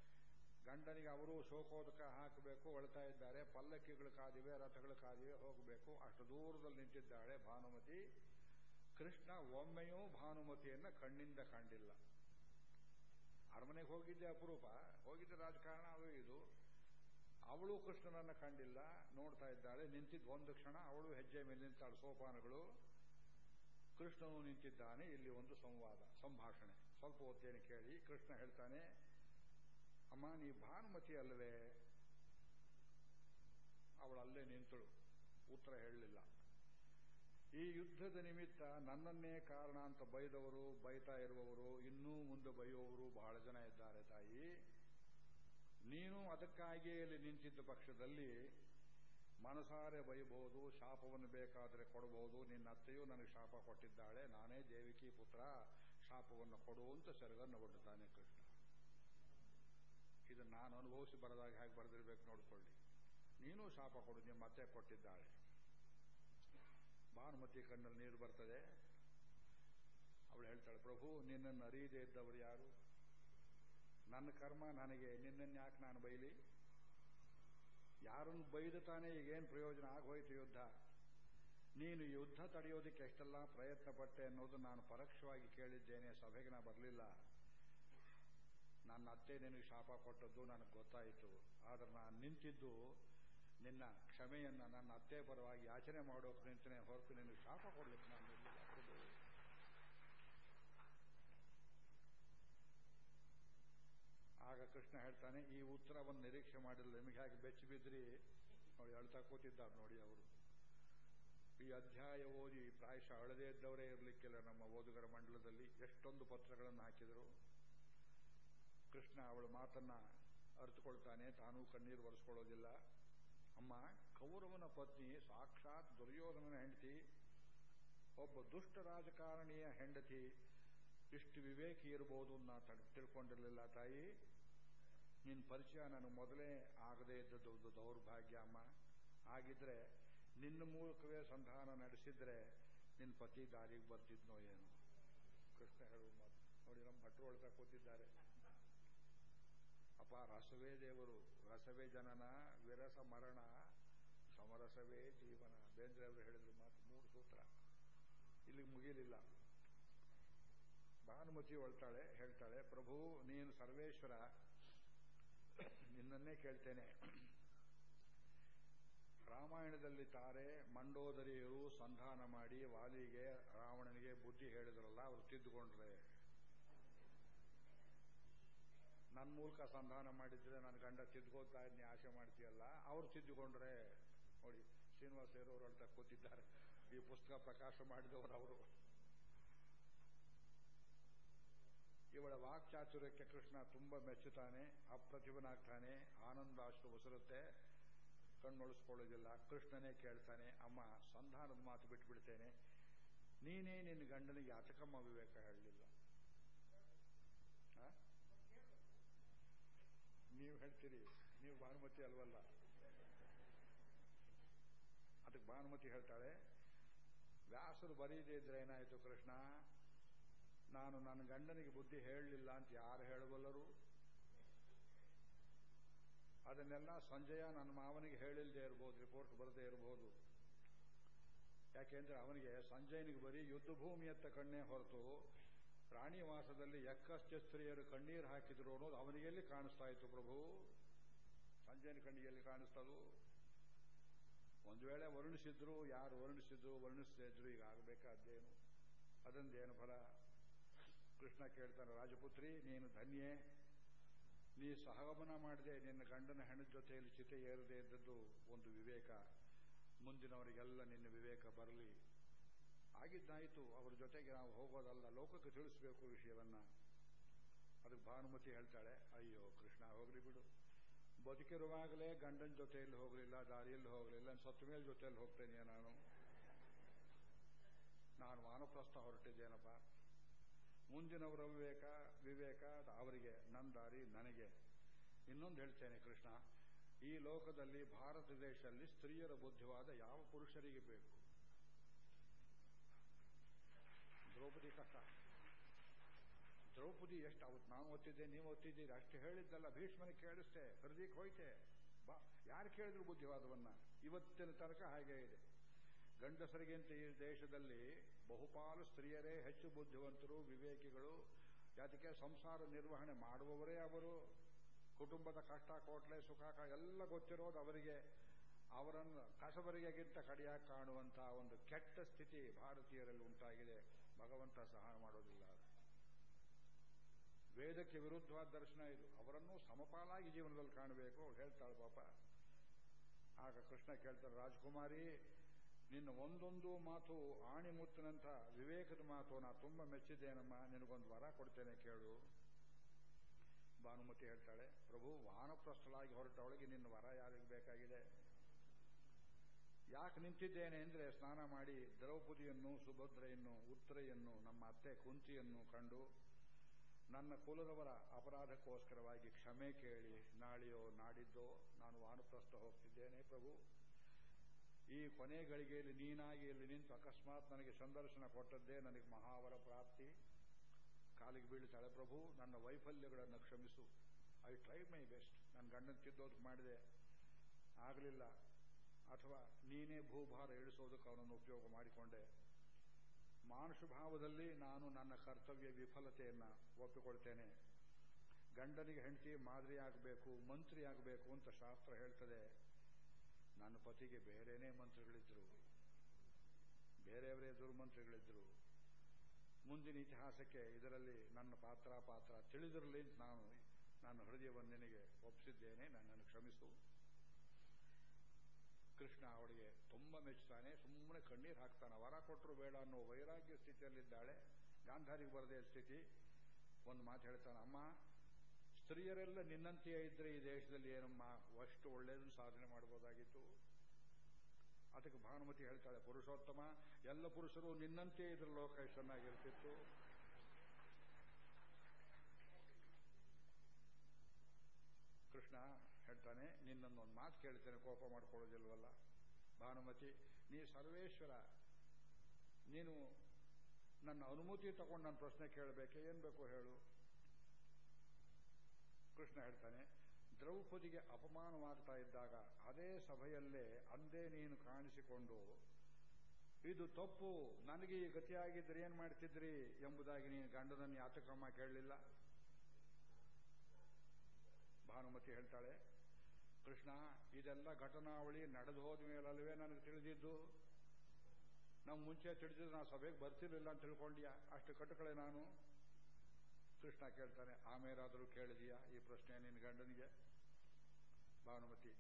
ಗಂಡನಿಗೆ ಅವರು ಶೋಕೋದಕ ಹಾಕಬೇಕು ಒಳ್ತಾ ಇದ್ದಾರೆ, ಪಲ್ಲಕ್ಕಿಗಳು ಕಾದಿವೆ, ರಥಗಳು ಕಾದಿವೆ, ಹೋಗಬೇಕು. ಅಷ್ಟು ದೂರದಲ್ಲಿ ನಿಂತಿದ್ದಾಳೆ ಭಾನುಮತಿ. ಕೃಷ್ಣ ಒಮ್ಮೆಯೂ ಭಾನುಮತಿಯನ್ನ ಕಣ್ಣಿಂದ ಕಂಡಿಲ್ಲ. ಅರಮನೆಗೆ ಹೋಗಿದ್ದೆ ಅಪರೂಪ. ಹೋಗಿದ್ದ ರಾಜಕಾರಣ ಅದು ಇದು. ಅವಳು ಕೃಷ್ಣನನ್ನ ಕಂಡಿಲ್ಲ, ನೋಡ್ತಾ ಇದ್ದಾಳೆ. ನಿಂತಿದ್ದು ಒಂದು ಕ್ಷಣ ಅವಳು ಹೆಜ್ಜೆ ಮೇಲೆ ನಿಂತಾಳು, ಸೋಪಾನಗಳು. ಕೃಷ್ಣನು ನಿಂತಿದ್ದಾನೆ. ಇಲ್ಲಿ ಒಂದು ಸಂವಾದ, ಸಂಭಾಷಣೆ. ಸ್ವಲ್ಪ ಹೊತ್ತೇನು ಕೇಳಿ, ಕೃಷ್ಣ ಹೇಳ್ತಾನೆ ಅಮ್ಮ, ನೀ ಭಾನುಮತಿ ಅಲ್ಲವೇ? ಅವಳಲ್ಲೇ ನಿಂತಳು. ಉತ್ತರ ಹೇಳಲಿಲ್ಲ. ಈ ಯುದ್ಧದ ನಿಮಿತ್ತ ನನ್ನನ್ನೇ ಕಾರಣ ಅಂತ ಬೈದವರು, ಬೈತಾ ಇರುವವರು, ಇನ್ನೂ ಮುಂದೆ ಬೈಯುವವರು ಬಹಳ ಜನ ಇದ್ದಾರೆ ತಾಯಿ. ನೀನು ಅದಕ್ಕಾಗಿಯೇ ಇಲ್ಲಿ ನಿಂತಿದ್ದ ಪಕ್ಷದಲ್ಲಿ ಮನಸಾರೆ ಬೈಬಹುದು, ಶಾಪವನ್ನು ಬೇಕಾದರೆ ಕೊಡಬಹುದು. ನಿನ್ನ ಅತ್ತೆಯೂ ನನಗೆ ಶಾಪ ಕೊಟ್ಟಿದ್ದಾಳೆ. ನಾನೇ ದೇವಿಕಿ ಪುತ್ರ. ಶಾಪವನ್ನು ಕೊಡು ಅಂತ ಸೆರಗನ್ನು ಒಡ್ಡುತ್ತಾನೆ ಕೃಷ್ಣ. ಇದನ್ನು ನಾನು ಅನುಭವಿಸಿ ಬರದಾಗ ಹೇಗೆ ಬರೆದಿರ್ಬೇಕು ನೋಡ್ಕೊಳ್ಳಿ. ನೀನು ಶಾಪ ಕೊಡು ನಿಮ್ಮ ಅತ್ತೆ ಕೊಟ್ಟಿದ್ದಾಳೆ. ಭಾನುಮತಿ ಕಣ್ಣಲ್ಲಿ ನೀರು ಬರ್ತದೆ. ಅವಳು ಹೇಳ್ತಾಳೆ, ಪ್ರಭು, ನಿನ್ನನ್ನು ಅರಿಯದೇ ಇದ್ದವರು ಯಾರು? ನನ್ನ ಕರ್ಮ ನನಗೆ, ನಿನ್ನನ್ನು ಯಾಕೆ ನಾನು ಬೈಲಿ? ಯಾರನ್ನು ಬೈದು ತಾನೇ ಈಗೇನು ಪ್ರಯೋಜನ ಆಗೋಯ್ತು ಯುದ್ಧ? ನೀನು ಯುದ್ಧ ತಡೆಯೋದಕ್ಕೆ ಎಷ್ಟೆಲ್ಲ ಪ್ರಯತ್ನ ಪಟ್ಟೆ ಅನ್ನೋದು ನಾನು ಪರೋಕ್ಷವಾಗಿ ಕೇಳಿದ್ದೇನೆ, ಸಭೆಗೆ ನಾ ಬರಲಿಲ್ಲ. ನನ್ನ ಅತ್ತೆ ನಿನಗೆ ಶಾಪ ಕೊಟ್ಟದ್ದು ನನಗೆ ಗೊತ್ತಾಯಿತು. ಆದ್ರೆ ನಾನು ನಿಂತಿದ್ದು ನಿನ್ನ ಕ್ಷಮೆಯನ್ನ ನನ್ನ ಅತ್ತೆ ಪರವಾಗಿ ಯಾಚನೆ ಮಾಡೋಕೆ ನಿಂತನೆ ಹೊರತು ನಿನಗೆ ಶಾಪ ಕೊಡ್ಲಿಕ್ಕೆ ನಾನು ನಿಲ್ಲಿಲ್ಲ. ಆಗ ಕೃಷ್ಣ ಹೇಳ್ತಾನೆ, ಈ ಉತ್ತರವನ್ನು ನಿರೀಕ್ಷೆ ಮಾಡಿಲ್ಲ ನಿಮಗೆ ಹಾಗೆ ಬೆಚ್ಚಿ ಬಿದ್ರಿ ನೋಡಿ, ಅಳ್ತಾ ಕೂತಿದ್ದಾರೆ ನೋಡಿ ಅವರು. ಈ ಅಧ್ಯಾಯ ಓದಿ ಪ್ರಾಯಶಃ ಅಳದೇ ಇದ್ದವರೇ ಇರಲಿಕ್ಕಿಲ್ಲ ನಮ್ಮ ಓದುಗರ ಮಂಡಲದಲ್ಲಿ. ಎಷ್ಟೊಂದು ಪತ್ರಗಳನ್ನು ಹಾಕಿದರು. ಕೃಷ್ಣ ಅವಳ ಮಾತನ್ನ ಅರಿತುಕೊಳ್ತಾನೆ. ತಾನೂ ಕಣ್ಣೀರು ಒರೆಸ್ಕೊಳ್ಳೋದಿಲ್ಲ. ಅಮ್ಮ, ಕೌರವನ ಪತ್ನಿ ಸಾಕ್ಷಾತ್ ದುರ್ಯೋಧನನ ಹೆಂಡತಿ, ಒಬ್ಬ ದುಷ್ಟ ರಾಜಕಾರಣಿಯ ಹೆಂಡತಿ. ಇಷ್ಟು ವಿವೇಕಿ ಇರಬಹುದು ನಾ ತಿಳ್ಕೊಂಡಿರಲಿಲ್ಲ ತಾಯಿ. ನಿನ್ನ ಪರಿಚಯ ನನಗೆ ಮೊದಲೇ ಆಗದೇ ಇದ್ದದ್ದು ಒಂದು ದೌರ್ಭಾಗ್ಯ ಅಮ್ಮ. ಆಗಿದ್ರೆ ನಿನ್ನ ಮೂಲಕವೇ ಸಂಧಾನ ನಡೆಸಿದ್ರೆ ನಿನ್ನ ಪತಿ ದಾರಿಗೆ ಬರ್ತಿದ್ನೋ ಏನು. ಕೃಷ್ಣ ಹೇಳುವ ಮಾತು. ನೋಡಿ, ನಮ್ಮ ಭಟ್ರು ಒಳಗ ಕೂತಿದ್ದಾರೆ. ಅಪ ರಸವೇ ದೇವರು, ರಸವೇ ಜನನ, ವಿರಸ ಮರಣ, ಸಮರಸವೇ ಜೀವನ. ಬೇಂದ್ರೆ ಅವರು ಹೇಳಿದ್ರು ಮಾತು ಮೂರು ಸೂತ್ರ. ಇಲ್ಲಿಗೆ ಮುಗಿಲಿಲ್ಲ. ಭಾನುಮತಿ ಒಳ್ತಾಳೆ ಹೇಳ್ತಾಳೆ, ಪ್ರಭು, ನೀನು ಸರ್ವೇಶ್ವರ. ನಿನ್ನನ್ನೇ ಕೇಳ್ತೇನೆ. ರಾಮಾಯಣದಲ್ಲಿ ತಾರೆ, ಮಂಡೋದರಿಯರು ಸಂಧಾನ ಮಾಡಿ ವಾಲಿಗೆ, ರಾವಣನಿಗೆ ಬುದ್ಧಿ ಹೇಳಿದ್ರಲ್ಲ, ಅವರು ತಿದ್ದುಕೊಂಡ್ರೆ. ನನ್ನ ಮೂಲಕ ಸಂಧಾನ ಮಾಡಿದ್ರೆ ನನ್ನ ಗಂಡ ತಿದ್ಕೋತಾ ಇದ್ನೇ ಆಸೆ ಮಾಡ್ತೀಯಲ್ಲ, ಅವ್ರು ತಿದ್ದುಕೊಂಡ್ರೆ, ನೋಡಿ, ಶ್ರೀನಿವಾಸ ಇರೋರು ಅಂತ ಕೂತಿದ್ದಾರೆ. ಈ ಪುಸ್ತಕ ಪ್ರಕಾಶ ಮಾಡಿದವರು ಅವರು. ಇವಳ ವಾಕ್ಚಾತುರ್ಯಕ್ಕೆ ಕೃಷ್ಣ ತುಂಬಾ ಮೆಚ್ಚುತ್ತಾನೆ, ಅಪ್ರತಿಭನಾಗ್ತಾನೆ, ಆನಂದ ಅಷ್ಟು ಉಸಿರುತ್ತೆ, ಕಣ್ಣೊಳಿಸ್ಕೊಳ್ಳೋದಿಲ್ಲ, ಕೃಷ್ಣನೇ ಕೇಳ್ತಾನೆ, ಅಮ್ಮ, ಸಂಧಾನದ ಮಾತು ಬಿಟ್ಬಿಡ್ತೇನೆ. ನೀನೇ ನಿನ್ನ ಗಂಡನಿಗೆ ಅತಕಮ್ಮ ವಿವೇಕ ಹೇಳಲಿಲ್ಲ. ನೀವು ಹೇಳ್ತೀರಿ, ನೀವು ಭಾನುಮತಿ ಅಲ್ವಲ್ಲ? ಅದಕ್ಕೆ ಭಾನುಮತಿ ಹೇಳ್ತಾಳೆ, ವ್ಯಾಸರು ಬರೀದೇ ಇದ್ರೆ ಏನಾಯಿತು ಕೃಷ್ಣ? ನಾನು ನನ್ನ ಗಂಡನಿಗೆ ಬುದ್ಧಿ ಹೇಳಲಿಲ್ಲ ಅಂತ ಯಾರು ಹೇಳಬಲ್ಲರು ಅದನ್ನೆಲ್ಲ ಸಂಜಯ ನನ್ನ ಮಾವನಿಗೆ ಹೇಳಿಲ್ಲದೆ ಇರಬಹುದು ರಿಪೋರ್ಟ್ ಬರದೇ ಇರಬಹುದು ಯಾಕೆಂದ್ರೆ ಅವನಿಗೆ ಸಂಜಯನಿಗೆ ಬರೀ ಯುದ್ಧ ಭೂಮಿಯತ್ತ ಕಣ್ಣೇ ಹೊರತು ರಾಣಿವಾಸದಲ್ಲಿ ಎಕ್ಕಸ್ತ್ಯ ಸ್ತ್ರೀಯರು ಕಣ್ಣೀರು ಹಾಕಿದ್ರು ಅನ್ನೋದು ಅವನಿಗೆ ಎಲ್ಲಿ ಕಾಣಿಸ್ತಾ ಇತ್ತು ಪ್ರಭು? ಸಂಜಯನ ಕಣ್ಣಿಗೆ ಎಲ್ಲಿ ಕಾಣಿಸ್ತದು? ಒಂದು ವೇಳೆ ವರ್ಣಿಸಿದ್ರು, ಯಾರು ವರ್ಣಿಸಿದ್ರು, ವರ್ಣಿಸದೇ ಇದ್ರು, ಈಗ ಆಗಬೇಕಾದ್ದೇನು ಅದೊಂದೇನು ಫಲ? ಕೃಷ್ಣ ಕೇಳ್ತಾನೆ, ರಾಜಪುತ್ರಿ, ನೀನು ಧನ್ಯೆ. ನೀ ಸಹಗಮನ ಮಾಡದೆ ನಿನ್ನ ಗಂಡನ ಹೆಣ್ಣದ ಜೊತೆಯಲ್ಲಿ ಚಿತೆ ಏರದೇ ಇದ್ದದ್ದು ಒಂದು ವಿವೇಕ. ಮುಂದಿನವರಿಗೆಲ್ಲ ನಿನ್ನ ವಿವೇಕ ಬರಲಿ. ಆಗಿದ್ದಾಯಿತು ಅವರ ಜೊತೆಗೆ ನಾವು ಹೋಗೋದಲ್ಲ. ಲೋಕಕ್ಕೆ ತಿಳಿಸಬೇಕು ವಿಷಯವನ್ನ. ಅದಕ್ಕೆ ಭಾನುಮತಿ ಹೇಳ್ತಾಳೆ, ಅಯ್ಯೋ ಕೃಷ್ಣ, ಹೋಗ್ಲಿ ಬಿಡು. ಬದುಕಿರುವಾಗಲೇ ಗಂಡನ ಜೊತೆಯಲ್ಲಿ ಹೋಗಲಿಲ್ಲ, ದಾರಿಯಲ್ಲಿ ಹೋಗಲಿಲ್ಲ ಸತ್ತು ಮೇಲೆ ಜೊತೆಯಲ್ಲಿ ಹೋಗ್ತೇನೆ ನಾನು. ನಾನು ವಾನಪ್ರಸ್ಥ ಹೊರಟಿದ್ದೇನಪ್ಪ. ಮುಂದಿನವರ ವಿವೇಕ ವಿವೇಕ, ಅವರಿಗೆ ನನ್ನ ದಾರಿ ನನಗೆ. ಇನ್ನೊಂದು ಹೇಳ್ತೇನೆ ಕೃಷ್ಣ, ಈ ಲೋಕದಲ್ಲಿ, ಭಾರತ ದೇಶದಲ್ಲಿ ಸ್ತ್ರೀಯರ ಬುದ್ಧಿವಾದ ಯಾವ ಪುರುಷರಿಗೆ ಬೇಕು? ದ್ರೌಪದಿ ಕಷ್ಟ. ದ್ರೌಪದಿ ಎಷ್ಟು ಅವತ್ತು ನಾನು ಓದ್ತಿದ್ದೆ, ನೀವು ಓದ್ತಿದ್ದೀರಿ, ಅಷ್ಟು ಹೇಳಿದ್ದಲ್ಲ, ಭೀಷ್ಮನಿಗೆ ಕೇಳಿಸ್ತೆ ಹೃದಯಕ್ಕೆ ಹೋಯ್ತೆ. ಬಾ, ಯಾರು ಕೇಳಿದ್ರು ಬುದ್ಧಿವಾದವನ್ನ? ಇವತ್ತಿನ ತನಕ ಹಾಗೆ ಇದೆ. ಗಂಡಸರಿಗಿಂತ ಈ ದೇಶದಲ್ಲಿ ಬಹುಪಾಲು ಸ್ತ್ರೀಯರೇ ಹೆಚ್ಚು ಬುದ್ಧಿವಂತರು, ವಿವೇಕಿಗಳು ಯಾತಕ್ಕೆ ಸಂಸಾರ ನಿರ್ವಹಣೆ ಮಾಡುವವರೇ ಅವರು. ಕುಟುಂಬದ ಕಷ್ಟ, ಕೋಟ್ಲೆ, ಸುಖ ಎಲ್ಲ ಗೊತ್ತಿರೋದು ಅವರಿಗೆ. ಅವರನ್ನು ಕಸಬರಿಗೆಗಿಂತ ಕಡಿಯಾಗಿ ಕಾಣುವಂತಹ ಒಂದು ಕೆಟ್ಟ ಸ್ಥಿತಿ ಭಾರತೀಯರಲ್ಲಿ ಉಂಟಾಗಿದೆ. ಭಗವಂತ ಸಹಾಯ ಮಾಡೋದಿಲ್ಲ. ವೇದಕ್ಕೆ ವಿರುದ್ಧವಾದ ದರ್ಶನ ಇದು. ಅವರನ್ನು ಸಮಪಾಲಾಗಿ ಜೀವನದಲ್ಲಿ ಕಾಣಬೇಕು. ಹೇಳ್ತಾಳೆ ಪಾಪ. ಆಗ ಕೃಷ್ಣ ಕೇಳ್ತಾರೆ ರಾಜ್ಕುಮಾರಿ, ನಿನ್ನ ಒಂದೊಂದು ಮಾತು ಆಣಿಮುತ್ತಿನಂಥ ವಿವೇಕದ ಮಾತು ನಾ ತುಂಬ ಮೆಚ್ಚಿದ್ದೇನಮ್ಮ. ನಿನಗೊಂದು ವರ ಕೊಡ್ತೇನೆ ಕೇಳು. ಭಾನುಮತಿ ಹೇಳ್ತಾಳೆ, ಪ್ರಭು, ವಾನಪ್ರಸ್ಥಳಾಗಿ ಹೊರಟವಳಿಗೆ ನಿನ್ನ ವರ ಯಾರಿಗೆ ಬೇಕಾಗಿದೆ? ಯಾಕೆ ನಿಂತಿದ್ದೇನೆ ಅಂದ್ರೆ ಸ್ನಾನ ಮಾಡಿ ದ್ರೌಪದಿಯನ್ನು, ಸುಭದ್ರೆಯನ್ನು ಉತ್ತರೆಯನ್ನು ನಮ್ಮ ಅತ್ತೆ ಕುಂತಿಯನ್ನು ಕಂಡು ನನ್ನ ಕುಲದವರ ಅಪರಾಧಕ್ಕೋಸ್ಕರವಾಗಿ ಕ್ಷಮೆ ಕೇಳಿ, ನಾಳೆಯೋ ನಾಡಿದ್ದೋ ನಾನು ವಾನಪ್ರಸ್ಥ ಹೋಗ್ತಿದ್ದೇನೆ ಪ್ರಭು. ಈ ಕೊನೆ ಗಳಿಗೆಯಲ್ಲಿ ನೀನಾಗಿ ಇಲ್ಲಿ ನಿಂತು ಅಕಸ್ಮಾತ್ ನನಗೆ ಸಂದರ್ಶನ ಕೊಟ್ಟದ್ದೇ ನನಗೆ ಮಹಾವರ ಪ್ರಾಪ್ತಿ. ಕಾಲಿಗೆ ಬೀಳ್ತಾಳೆ ಪ್ರಭು, ನನ್ನ ವೈಫಲ್ಯಗಳನ್ನು ಕ್ಷಮಿಸು. I try my best. ನನ್ನ ಗಂಡನ ತಿದ್ದೋದಕ್ಕೆ ಮಾಡಿದೆ. ಆಗಲಿಲ್ಲ. ಅಥವಾ ನೀನೇ ಭೂಭಾರ ಇಳಿಸೋದಕ್ಕೆ ಅವನನ್ನು ಉಪಯೋಗ ಮಾಡಿಕೊಂಡೆ. ಮಾನುಷಭಾವದಲ್ಲಿ ನಾನು ನನ್ನ ಕರ್ತವ್ಯ ವಿಫಲತೆಯನ್ನು ಒಪ್ಪಿಕೊಳ್ತೇನೆ. ಗಂಡನಿಗೆ ಹೆಂಡತಿ ಮಾದರಿಯಾಗಬೇಕು ಮಂತ್ರಿ ಆಗಬೇಕು ಅಂತ ಶಾಸ್ತ್ರ ಹೇಳ್ತದೆ. ನನ್ನ ಪತಿಗೆ ಬೇರೆನೇ ಮಂತ್ರಿಗಳಿದ್ದರು ಬೇರೆಯವರೇ ದುರ್ಮಂತ್ರಿಗಳಿದ್ದರು ಮುಂದಿನ ಇತಿಹಾಸಕ್ಕೆ ಇದರಲ್ಲಿ ನನ್ನ ಪಾತ್ರ ಪಾತ್ರ ತಿಳಿದಿರಲಿ ನಾನು ನನ್ನ ಹೃದಯವನ್ನು ನಿನಗೆ ಒಪ್ಪಿಸಿದ್ದೇನೆ. ನನ್ನನ್ನು ಕ್ಷಮಿಸು. ಕೃಷ್ಣ ಅವಳಿಗೆ ತುಂಬ ಮೆಚ್ಚುತ್ತಾನೆ ಸುಮ್ಮನೆ ಕಣ್ಣೀರು ಹಾಕ್ತಾನೆ. ವರ ಕೊಟ್ಟರು ಬೇಡ ಅನ್ನೋ ವೈರಾಗ್ಯ ಸ್ಥಿತಿಯಲ್ಲಿದ್ದಾಳೆ, ಗಾಂಧಾರಿಗೆ ಬರದೇ ಸ್ಥಿತಿ. ಒಂದು ಮಾತು ಹೇಳ್ತಾನೆ, ಅಮ್ಮ, ಸ್ತ್ರೀಯರೆಲ್ಲ ನಿನ್ನಂತೆಯೇ ಇದ್ರೆ ಈ ದೇಶದಲ್ಲಿ ಏನಮ್ಮ? ಅಷ್ಟು ಒಳ್ಳೇದನ್ನ ಸಾಧನೆ ಮಾಡಬಹುದಾಗಿತ್ತು ಅದಕ್ಕೆ ಭಾನುಮತಿ ಹೇಳ್ತಾಳೆ, ಪುರುಷೋತ್ತಮ, ಎಲ್ಲ ಪುರುಷರು ನಿನ್ನಂತೆ ಇದ್ರ ಲೋಕ ಚೆನ್ನಾಗಿರ್ತಿತ್ತು. ಕೃಷ್ಣ ಹೇಳ್ತಾನೆ, ನಿನ್ನನ್ನೊಂದು ಮಾತು ಕೇಳ್ತೇನೆ, ಕೋಪ ಮಾಡ್ಕೊಳ್ಳೋದಿಲ್ವಲ್ಲ? ಭಾನುಮತಿ, ನೀ ಸರ್ವೇಶ್ವರ, ನೀನು ನನ್ನ ಅನುಮತಿ ತಗೊಂಡು ನನ್ನ ಪ್ರಶ್ನೆ ಕೇಳಬೇಕೆ? ಏನ್ ಬೇಕು ಹೇಳು? ಕೃಷ್ಣ ಹೇಳ್ತಾನೆ, ದ್ರೌಪದಿಗೆ ಅಪಮಾನವಾಗ್ತಾ ಇದ್ದಾಗ ಅದೇ ಸಭೆಯಲ್ಲೇ ಅಂದೇ ನೀನು ಕಾಣಿಸಿಕೊಂಡು, ಇದು ತಪ್ಪು, ನನಗೆ ಈ ಗತಿಯಾಗಿದ್ರೆ ಏನ್ ಮಾಡ್ತಿದ್ರಿ ಎಂಬುದಾಗಿ ನೀನು ಗಂಡನನ್ನು ಯಾತಕ್ರಮ ಕೇಳಲಿಲ್ಲ? ಭಾನುಮತಿ ಹೇಳ್ತಾಳೆ ಕೃಷ್ಣ, ಇದೆಲ್ಲ ಘಟನಾವಳಿ ನಡೆದು ಹೋದ ಮೇಲಲ್ವೇ ನನಗೆ ತಿಳಿದಿದ್ದು. ನಮ್ಮ ಮುಂಚೆ ತಿಳಿದಿದ್ದು ನಾನು ಸಭೆಗೆ ಬರ್ತಿರ್ಲಿಲ್ಲ ಅಂತ ತಿಳ್ಕೊಂಡ್ಯಾ? ಅಷ್ಟು ಕಟ್ಟುಕಳೆ ನಾನು. ಕೃಷ್ಣ ಕೇಳ್ತಾನೆ, ಆಮೇಲಾದರೂ ಕೇಳಿದೀಯಾ ಈ ಪ್ರಶ್ನೆ ನಿನ್ನ ಗಂಡನಿಗೆ? ಭಾನುಮತಿ,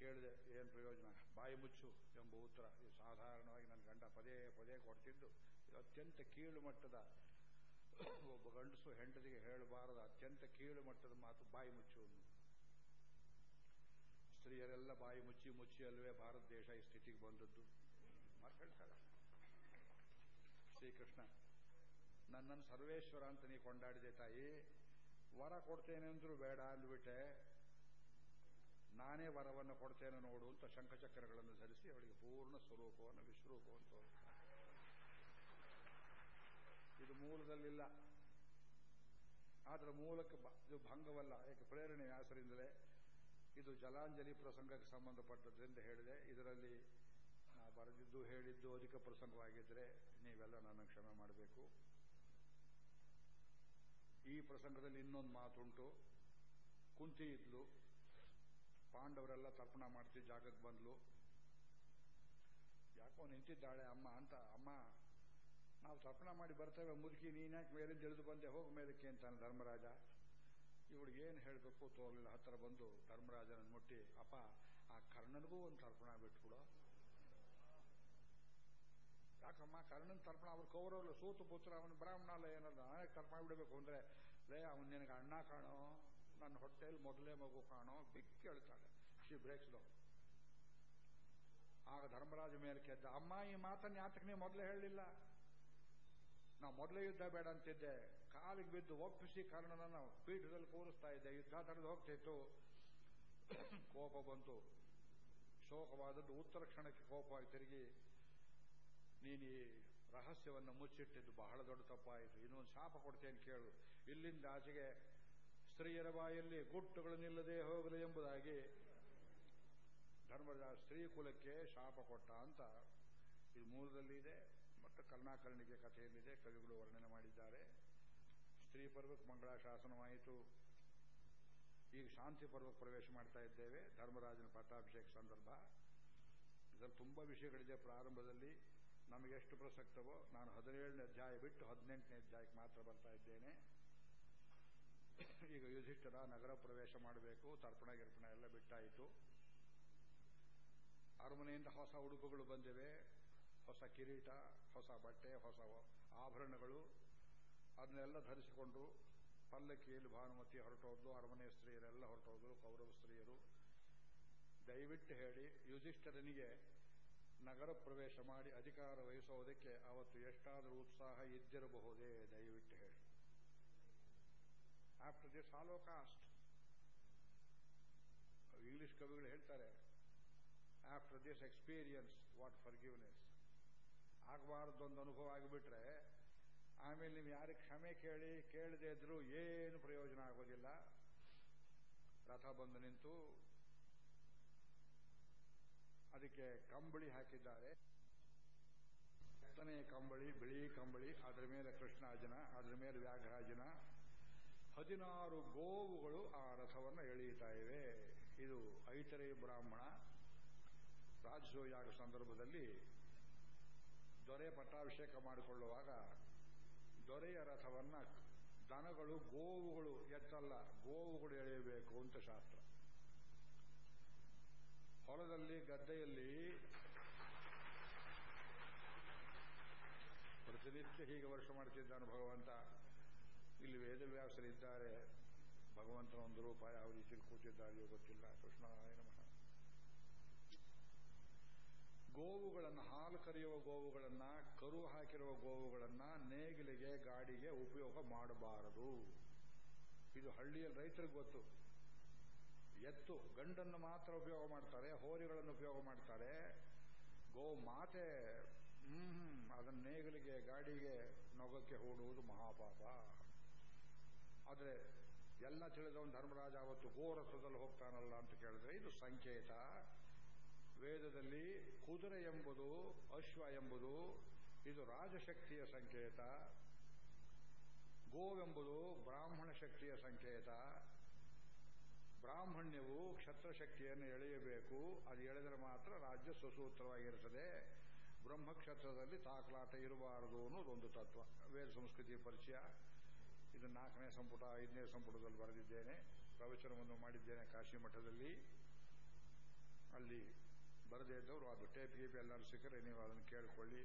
ಕೇಳಿದೆ, ಏನು ಪ್ರಯೋಜನ? ಬಾಯಿ ಮುಚ್ಚು ಎಂಬ ಉತ್ತರ. ಇದು ಸಾಧಾರಣವಾಗಿ ನನ್ನ ಗಂಡ ಪದೇ ಪದೇ ಕೊಡ್ತಿದ್ದು. ಇದು ಅತ್ಯಂತ ಕೀಳು ಮಟ್ಟದ, ಒಬ್ಬ ಗಂಡಸು ಹೆಂಡತಿಗೆ ಹೇಳಬಾರದ ಅತ್ಯಂತ ಕೀಳು ಮಟ್ಟದ ಮಾತು, ಬಾಯಿ ಮುಚ್ಚು. ಸ್ತ್ರೀಯರೆಲ್ಲ ಬಾಯಿ ಮುಚ್ಚಿ ಮುಚ್ಚಿ ಅಲ್ವೇ ಭಾರತ ದೇಶ ಈ ಸ್ಥಿತಿಗೆ ಬಂದದ್ದು? ಮಾತು ಹೇಳ್ತಾರೆ. ಶ್ರೀಕೃಷ್ಣ, ನನ್ನನ್ನು ಸರ್ವೇಶ್ವರ ಅಂತ ನೀ ಕೊಂಡಾಡಿದೆ ತಾಯಿ. ವರ ಕೊಡ್ತೇನೆ ಅಂದ್ರೂ ಬೇಡ ಅಂದ್ಬಿಟ್ಟೆ. ನಾನೇ ವರವನ್ನು ಕೊಡ್ತೇನೆ ನೋಡು ಅಂತ ಶಂಖಚಕ್ರಗಳನ್ನು ಧರಿಸಿ ಅವಳಿಗೆ ಪೂರ್ಣ ಸ್ವರೂಪವನ್ನು, ವಿಶ್ವರೂಪವನ್ನು ತೋರಿಸ್ತಾರೆ. ಇದು ಮೂಲದಲ್ಲಿಲ್ಲ. ಆದ್ರೆ ಮೂಲಕ್ಕೆ ಇದು ಭಂಗವಲ್ಲ ಯಾಕೆ ಪ್ರೇರಣೆ ವ್ಯಾಸರಿಂದಲೇ ಇದು ಜಲಾಂಜಲಿ ಪ್ರಸಂಗಕ್ಕೆ ಸಂಬಂಧಪಟ್ಟದ್ರಿಂದ ಹೇಳಿದೆ. ಇದರಲ್ಲಿ ಬರೆದಿದ್ದು ಹೇಳಿದ್ದು ಅಧಿಕ ಪ್ರಸಂಗವಾಗಿದ್ದರೆ ನೀವೆಲ್ಲ ನನ್ನ ಕ್ಷಮೆ ಮಾಡಬೇಕು. ಈ ಪ್ರಸಂಗದಲ್ಲಿ ಇನ್ನೊಂದು ಮಾತುಂಟು. ಕುಂತಿ ಇದ್ಲು. ಪಾಂಡವರೆಲ್ಲ ತರ್ಪಣ ಮಾಡ್ತಿದ್ದ ಜಾಗಕ್ಕೆ ಬಂದ್ಲು. ಯಾಕೋ ನಿಂತಿದ್ದಾಳೆ ಅಮ್ಮ ಅಂತ, ಅಮ್ಮ, ನಾವು ತರ್ಪಣ ಮಾಡಿ ಬರ್ತೇವೆ ಮುದುಕಿ ನೀನ್ಯಾಕೆ ಮೇಲಿಂದ ಇಳಿದು ಬಂದೆ? ಹೋಗು ಮೇಲಕ್ಕೆ ಅಂತಾನೆ ಧರ್ಮರಾಜ. ಇವಳಿಗೆ ಏನು ಹೇಳಬೇಕು ತೋರ್ಲಿಲ್ಲ ಹತ್ತಿರ ಬಂದು ಧರ್ಮರಾಜನ ಮುಟ್ಟಿ, ಅಪ್ಪ, ಆ ಕರ್ಣನಿಗೂ ಒಂದು ತರ್ಪಣ ಬಿಟ್ಬಿಡು. ಯಾಕಮ್ಮ, ಕರ್ಣನ್ ತರ್ಪಣ, ಅವ್ರು ಕೌರವಲ್ಲ ಸೂತು ಪುತ್ರ, ಅವನು ಬ್ರಾಹ್ಮಣ ಅಲ್ಲ ಏನಲ್ಲ ನಾನೇ ತರ್ಪಣ ಬಿಡಬೇಕು ಅಂದ್ರೆ, ಲೇ, ಅವನು ನಿನಗೆ ಅಣ್ಣ ಕಾಣೋ ನನ್ನ ಹೊಟ್ಟೆಯಲ್ಲಿ ಮೊದಲೇ ಮಗು ಕಾಣೋ, ಬಿಕ್ಕಿ ಹೇಳ್ತಾಳೆ ಶಿ ಬ್ರೇಕ್ಸ್ ಆಗ ಧರ್ಮರಾಜ ಮೇಲೆ ಕೆದ್ದ, ಅಮ್ಮ, ಈ ಮಾತನ್ನು ಯಾತಕ್ಕೆ ನೀವು ಮೊದಲೇ ಹೇಳಲಿಲ್ಲ? ನಾವು ಮೊದಲೇ ಯುದ್ಧ ಬೇಡ ಅಂತಿದ್ದೆ. ಕಾಲಿಗೆ ಬಿದ್ದು ಒಪ್ಪಿಸಿ ಕರ್ಣನನ್ನು ಪೀಠದಲ್ಲಿ ಕೂರಿಸ್ತಾ ಇದ್ದೆ. ಯುದ್ಧ ತಡೆದು ಹೋಗ್ತಿತ್ತು. ಕೋಪ ಬಂತು. ಶೋಕವಾದದ್ದು ಉತ್ತರ ಕ್ಷಣಕ್ಕೆ ಕೋಪವಾಗಿ ತಿರುಗಿ, ನೀನು ಈ ರಹಸ್ಯವನ್ನು ಮುಚ್ಚಿಟ್ಟಿದ್ದು ಬಹಳ ದೊಡ್ಡ ತಪ್ಪಾಯಿತು. ಇನ್ನೊಂದು ಶಾಪ ಕೊಡ್ತೇನೆ ಕೇಳು. ಇಲ್ಲಿಂದ ಆಚೆಗೆ ಸ್ತ್ರೀಯರ ಬಾಯಲ್ಲಿ ಗುಟ್ಟುಗಳು ನಿಲ್ಲದೆ ಹೋಗಲಿ ಎಂಬುದಾಗಿ ಧರ್ಮದ ಸ್ತ್ರೀ ಕುಲಕ್ಕೆ ಶಾಪ ಕೊಟ್ಟ ಅಂತ ಇದು ಮೂಲದಲ್ಲಿ ಇದೆ. ಮತ್ತು ಕರ್ಣಾಕರ್ಣಿಗೆ ಕಥೆಯಲ್ಲಿದೆ. ಕವಿಗಳು ವರ್ಣನೆ ಮಾಡಿದ್ದಾರೆ. ಸ್ತ್ರೀ ಪರ್ವಕ್ಕೆ ಮಂಗಳ ಶಾಸನವಾಯಿತು. ಈಗ ಶಾಂತಿ ಪರ್ವಕ್ಕೆ ಪ್ರವೇಶ ಮಾಡ್ತಾ ಇದ್ದೇವೆ. ಧರ್ಮರಾಜನ ಪಟ್ಟಾಭಿಷೇಕ ಸಂದರ್ಭ. ಇದರಲ್ಲಿ ತುಂಬ ವಿಷಯಗಳಿದೆ ಪ್ರಾರಂಭದಲ್ಲಿ. ನಮಗೆ ಎಷ್ಟು ಪ್ರಸಕ್ತವೋ, ನಾನು ಹದಿನೇಳನೇ ಅಧ್ಯಾಯ ಬಿಟ್ಟು ಹದಿನೆಂಟನೇ ಅಧ್ಯಾಯಕ್ಕೆ ಮಾತ್ರ ಬರ್ತಾ ಇದ್ದೇನೆ. ಈಗ ಯುಧಿಷ್ಠರ ನಗರ ಪ್ರವೇಶ ಮಾಡಬೇಕು. ತರ್ಪಣ ಗಿರ್ಪಣ ಎಲ್ಲ ಬಿಟ್ಟಾಯಿತು. ಅರಮನೆಯಿಂದ ಹೊಸ ಉಡುಪುಗಳು ಬಂದಿವೆ. ಹೊಸ ಕಿರೀಟ, ಹೊಸ ಬಟ್ಟೆ, ಹೊಸ ಆಭರಣಗಳು. ಅದನ್ನೆಲ್ಲ ಧರಿಸಿಕೊಂಡು ಪಲ್ಲಕ್ಕಿಯಲ್ಲಿ ಭಾನುಮತಿ ಹೊರಟೋದ್ಲು, ಅರಮನೆ ಸ್ತ್ರೀಯರೆಲ್ಲ ಹೊರಟೋದ್ರು, ಕೌರವ ಸ್ತ್ರೀಯರು. ದಯವಿಟ್ಟು ಹೇಳಿ, ಯುಧಿಷ್ಠರನಿಗೆ ನಗರ ಪ್ರವೇಶ ಮಾಡಿ ಅಧಿಕಾರ ವಹಿಸೋದಕ್ಕೆ ಅವತ್ತು ಎಷ್ಟಾದರೂ ಉತ್ಸಾಹ ಇದ್ದಿರಬಹುದೇ, ದಯವಿಟ್ಟು ಹೇಳಿ. ಆಫ್ಟರ್ ದಿಸ್ ಹಾಲೋಕಾಸ್ಟ್ ಇಂಗ್ಲಿಷ್ ಕವಿಗಳು ಹೇಳ್ತಾರೆ after this experience what forgiveness ಆಗಬಾರದೊಂದು ಅನುಭವ ಆಗಿಬಿಟ್ರೆ ಆಮೇಲೆ ನೀವು ಯಾರಿಗೆ ಕ್ಷಮೆ ಕೇಳಿ, ಕೇಳದೆ ಇದ್ರೂ ಏನು ಪ್ರಯೋಜನ ಆಗೋದಿಲ್ಲ. ರಥ ಬಂದು ನಿಂತು ಅದಕ್ಕೆ ಕಂಬಳಿ ಹಾಕಿದ್ದಾರೆ. ಹತ್ತನೆಯ ಕಂಬಳಿ, ಬಿಳಿ ಕಂಬಳಿ, ಅದರ ಮೇಲೆ ಕೃಷ್ಣಾಜನ ಅದರ ಮೇಲೆ ವ್ಯಾಘ್ರಾಜನ ಹದಿನಾರು ಗೋವುಗಳು ಆ ರಥವನ್ನು ಎಳೆಯುತ್ತಾ ಇವೆ. ಇದು ಐತರೇ ಬ್ರಾಹ್ಮಣ. ರಾಜಸೂಯಾಗ ಸಂದರ್ಭದಲ್ಲಿ ದೊರೆ ಪಟ್ಟಾಭಿಷೇಕ ಮಾಡಿಕೊಳ್ಳುವಾಗ ದೊರೆಯ ರಥವನ್ನ ದನಗಳು, ಗೋವುಗಳು ಎತ್ತಲ್ಲ, ಗೋವುಗಳು ಎಳೆಯಬೇಕು ಅಂತ ಶಾಸ್ತ್ರ. ಹೊಲದಲ್ಲಿ, ಗದ್ದೆಯಲ್ಲಿ ಪ್ರತಿನಿತ್ಯ ಹೀಗೆ ವರ್ಷ ಮಾಡ್ತಿದ್ದಾನೆ ಭಗವಂತ. ಇಲ್ಲಿ ವೇದವ್ಯಾಸರಿದ್ದಾರೆ. ಭಗವಂತನ ಒಂದು ರೂಪ ಯಾವ ರೀತಿಯಲ್ಲಿ ಕೂತಿದ್ದಾರೆಯೋ ಗೊತ್ತಿಲ್ಲ. ಕೃಷ್ಣ ನಮಃ. ಕರೆಯುವ ಗೋವುಗಳನ್ನು, ಕರು ಹಾಕಿರುವ ಗೋವುಗಳನ್ನು ನೇಗಿಲಿಗೆ, ಗಾಡಿಗೆ ಉಪಯೋಗ ಮಾಡಬಾರದು. ಇದು ಹಳ್ಳಿಯಲ್ಲಿ ರೈತರಿಗೆ ಗೊತ್ತು. ಎತ್ತು ಗಂಡನ್ನು ಮಾತ್ರ ಉಪಯೋಗ ಮಾಡ್ತಾರೆ, ಹೋರಿಗಳನ್ನು ಉಪಯೋಗ ಮಾಡ್ತಾರೆ. ಗೋ ಮಾತೆ, ಹ್ಮ್ ಅದನ್ನ ನೇಗಿಲಿಗೆ, ಗಾಡಿಗೆ ನೊಗಕ್ಕೆ ಹೂಡುವುದು ಮಹಾಪಾಪ. ಆದರೆ ಎಲ್ಲ ತಿಳಿದವನು ಧರ್ಮರಾಜ ಅವತ್ತು ಗೋರಥದಲ್ಲಿ ಹೋಗ್ತಾನಲ್ಲ ಅಂತ ಕೇಳಿದ್ರೆ ಇದು ಸಂಕೇತ. ವೇದದಲ್ಲಿ ಕುದುರೆ ಎಂಬುದು, ಅಶ್ವ ಎಂಬುದು, ಇದು ರಾಜಶಕ್ತಿಯ ಸಂಕೇತ. ಗೋವೆಂಬುದು ಬ್ರಾಹ್ಮಣ ಶಕ್ತಿಯ ಸಂಕೇತ. ಬ್ರಾಹ್ಮಣ್ಯವು ಕ್ಷತ್ರಶಕ್ತಿಯನ್ನು ಎಳೆಯಬೇಕು. ಅದು ಎಳೆದರೆ ಮಾತ್ರ ರಾಜ್ಯ ಸುಸೂತ್ರವಾಗಿರುತ್ತದೆ ಬ್ರಹ್ಮಕ್ಷತ್ರದಲ್ಲಿ ತಾಕಲಾಟ ಇರಬಾರದು ಅನ್ನೋದೊಂದು ತತ್ವ. ವೇದ ಸಂಸ್ಕೃತಿ ಪರಿಚಯ. ಇದು ನಾಲ್ಕನೇ ಸಂಪುಟ, ಐದನೇ ಸಂಪುಟದಲ್ಲಿ ಬರೆದಿದ್ದೇನೆ. ಪ್ರವಚನವನ್ನು ಮಾಡಿದ್ದೇನೆ ಕಾಶಿ ಮಠದಲ್ಲಿ. ಅಲ್ಲಿ ಬರದೇ ಇದ್ದವರು ಅದು ಟೇಪ್ ಗೀಪ್ ಎಲ್ಲರೂ ಸಿಕ್ಕರೆ ನೀವು ಅದನ್ನು ಕೇಳಿಕೊಳ್ಳಿ.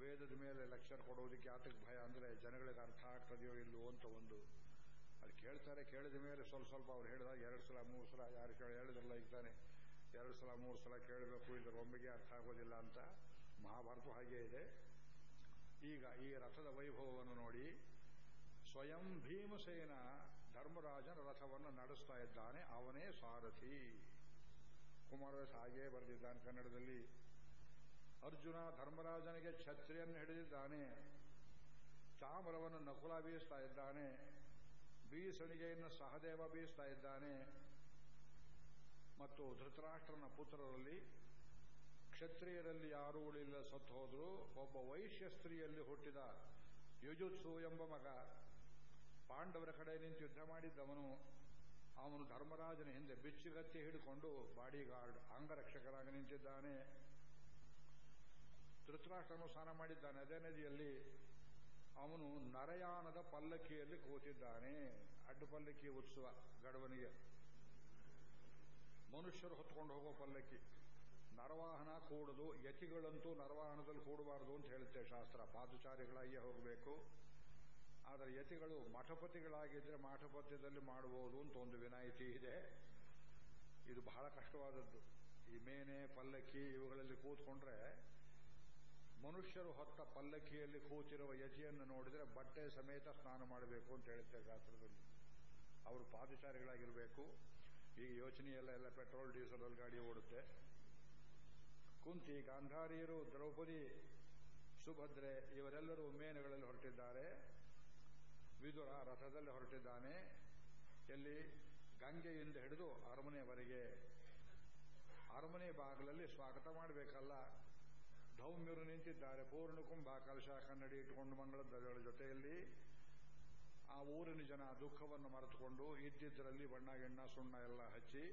ವೇದದ ಮೇಲೆ ಲೆಕ್ಚರ್ ಕೊಡೋದಕ್ಕೆ ಆತಕ್ಕೆ ಭಯ ಅಂದರೆ ಜನಗಳಿಗೆ ಅರ್ಥ ಆಗ್ತದೆಯೋ ಇಲ್ಲವೋ ಅಂತ ಒಂದು ಅದು ಕೇಳ್ತಾರೆ, ಕೇಳಿದ ಮೇಲೆ ಸ್ವಲ್ಪ ಸ್ವಲ್ಪ ಅವ್ರು ಹೇಳಿದಾಗ ಎರಡು ಸಲ, ಮೂರು ಸಲ ಯಾರು ಕೇಳಿ, ಹೇಳಿದ್ರಲ್ಲ ಇದ್ದಾನೆ ಎರಡು ಸಲ, ಮೂರು ಸಲ ಕೇಳಬೇಕು, ಇದರ ಒಮ್ಮೆಗೆ ಅರ್ಥ ಆಗೋದಿಲ್ಲ ಅಂತ ಮಹಾಭಾರತ ಹಾಗೇ ಇದೆ. ಈಗ ಈ ರಥದ ವೈಭವವನ್ನು ನೋಡಿ. ಸ್ವಯಂ ಭೀಮಸೇನ ಧರ್ಮರಾಜನ ರಥವನ್ನು ನಡೆಸ್ತಾ ಇದ್ದಾನೆ, ಅವನೇ ಸಾರಥಿ. ಕುಮಾರವ್ಯಾಸ ಹಾಗೇ ಬರೆದಿದ್ದಾನೆ ಕನ್ನಡದಲ್ಲಿ. ಅರ್ಜುನ ಧರ್ಮರಾಜನಿಗೆ ಛತ್ರಿಯನ್ನು ಹಿಡಿದಿದ್ದಾನೆ. ಚಾಮರವನ್ನು ನಕುಲ ಬೀಸ್ತಾ ಇದ್ದಾನೆ. ಬೀಸಣಿಗೆಯನ್ನು ಸಹದೇವ ಬೀಸ್ತಾ ಇದ್ದಾನೆ. ಮತ್ತು ಧೃತರಾಷ್ಟ್ರನ ಪುತ್ರರಲ್ಲಿ ಕ್ಷತ್ರಿಯರಲ್ಲಿ ಯಾರೂ ಉಳಿಲ್ಲ ಸತ್ತು ಹೋದ್ರು ಒಬ್ಬ ವೈಶ್ಯ ಸ್ತ್ರೀಯಲ್ಲಿ ಹುಟ್ಟಿದ ಯುಜುತ್ಸು ಎಂಬ ಮಗ. ಪಾಂಡವರ ಕಡೆ ನಿಂತು ಯುದ್ಧ ಮಾಡಿದ್ದವನು. ಅವನು ಧರ್ಮರಾಜನ ಹಿಂದೆ ಬಿಚ್ಚುಗತ್ತಿ ಹಿಡಿಕೊಂಡು ಬಾಡಿಗಾರ್ಡ್ ಅಂಗರಕ್ಷಕರಾಗಿ ನಿಂತಿದ್ದಾನೆ. ಧೃತರಾಷ್ಟ್ರನು ಸ್ನಾನ ಮಾಡಿದ್ದಾನೆ. ಅದೇ ನದಿಯಲ್ಲಿ ಅವನು ನರಯಾನದ ಪಲ್ಲಕ್ಕಿಯಲ್ಲಿ ಕೂತಿದ್ದಾನೆ. ಅಡ್ಡು ಪಲ್ಲಕ್ಕಿ ಉತ್ಸವ ಗಡವನಿಗೆ ಮನುಷ್ಯರು ಹೊತ್ಕೊಂಡು ಹೋಗೋ ಪಲ್ಲಕ್ಕಿ. ನರವಾಹನ ಕೂಡದು, ಯತಿಗಳಂತೂ ನರವಾಹನದಲ್ಲಿ ಕೂಡಬಾರದು ಅಂತ ಹೇಳುತ್ತೆ ಶಾಸ್ತ್ರ. ಪಾದಚಾರಿಗಳಾಗಿಯೇ ಹೋಗಬೇಕು. ಆದರೆ ಯತಿಗಳು ಮಠಪತಿಗಳಾಗಿದ್ದರೆ ಮಠಪತ್ಯದಲ್ಲಿ ಮಾಡಬಹುದು ಅಂತ ಒಂದು ವಿನಾಯಿತಿ ಇದೆ. ಇದು ಬಹಳ ಕಷ್ಟವಾದದ್ದು. ಈ ಮೇನೆ, ಪಲ್ಲಕ್ಕಿ ಇವುಗಳಲ್ಲಿ ಕೂತ್ಕೊಂಡ್ರೆ ಮನುಷ್ಯರು ಹೊತ್ತ ಪಲ್ಲಕ್ಕಿಯಲ್ಲಿ ಕೂತಿರುವ ಯತಿಯನ್ನು ನೋಡಿದರೆ ಬಟ್ಟೆ ಸಮೇತ ಸ್ನಾನ ಮಾಡಬೇಕು ಅಂತ ಹೇಳುತ್ತೆ ಶಾಸ್ತ್ರದಲ್ಲಿ. ಅವರು ಪಾದಚಾರಿಗಳಾಗಿರಬೇಕು. ಈಗ ಯೋಚನೆಯೆಲ್ಲ ಎಲ್ಲ ಪೆಟ್ರೋಲ್, ಡೀಸೆಲ್ ಗಾಡಿ ಓಡುತ್ತೆ. ಕುಂತಿ, ಗಾಂಧಾರಿಯರು, ದ್ರೌಪದಿ, ಸುಭದ್ರೆ ಇವರೆಲ್ಲರೂ ಮೇನೆಗಳಲ್ಲಿ ಹೊರಟಿದ್ದಾರೆ. ವಿದುರ ರಥದಲ್ಲಿ ಹೊರಟಿದ್ದಾನೆ. ಎಲ್ಲಿ? ಗಂಗೆಯಿಂದ ಹಿಡಿದು ಅರಮನೆಯವರೆಗೆ ಅರಮನೆ ಬಾಗಿಲಲ್ಲಿ ಸ್ವಾಗತ ಮಾಡಬೇಕಲ್ಲ. ಧೌಮ್ಯರು ನಿಂತಿದ್ದಾರೆ. ಪೂರ್ಣಕುಂಭ ಕಲಶ ಕನ್ನಡಿ ಇಟ್ಟುಕೊಂಡು ಮಂಗಳಧ್ವಜಗಳ ಜೊತೆಯಲ್ಲಿ. ಆ ಊರಿನ ಜನ ದುಃಖವನ್ನು ಮರೆತುಕೊಂಡು ಇದ್ದಿದ್ದರಲ್ಲಿ ಬಣ್ಣ, ಗಿಣ್ಣ, ಸುಣ್ಣ ಎಲ್ಲ ಹಚ್ಚಿ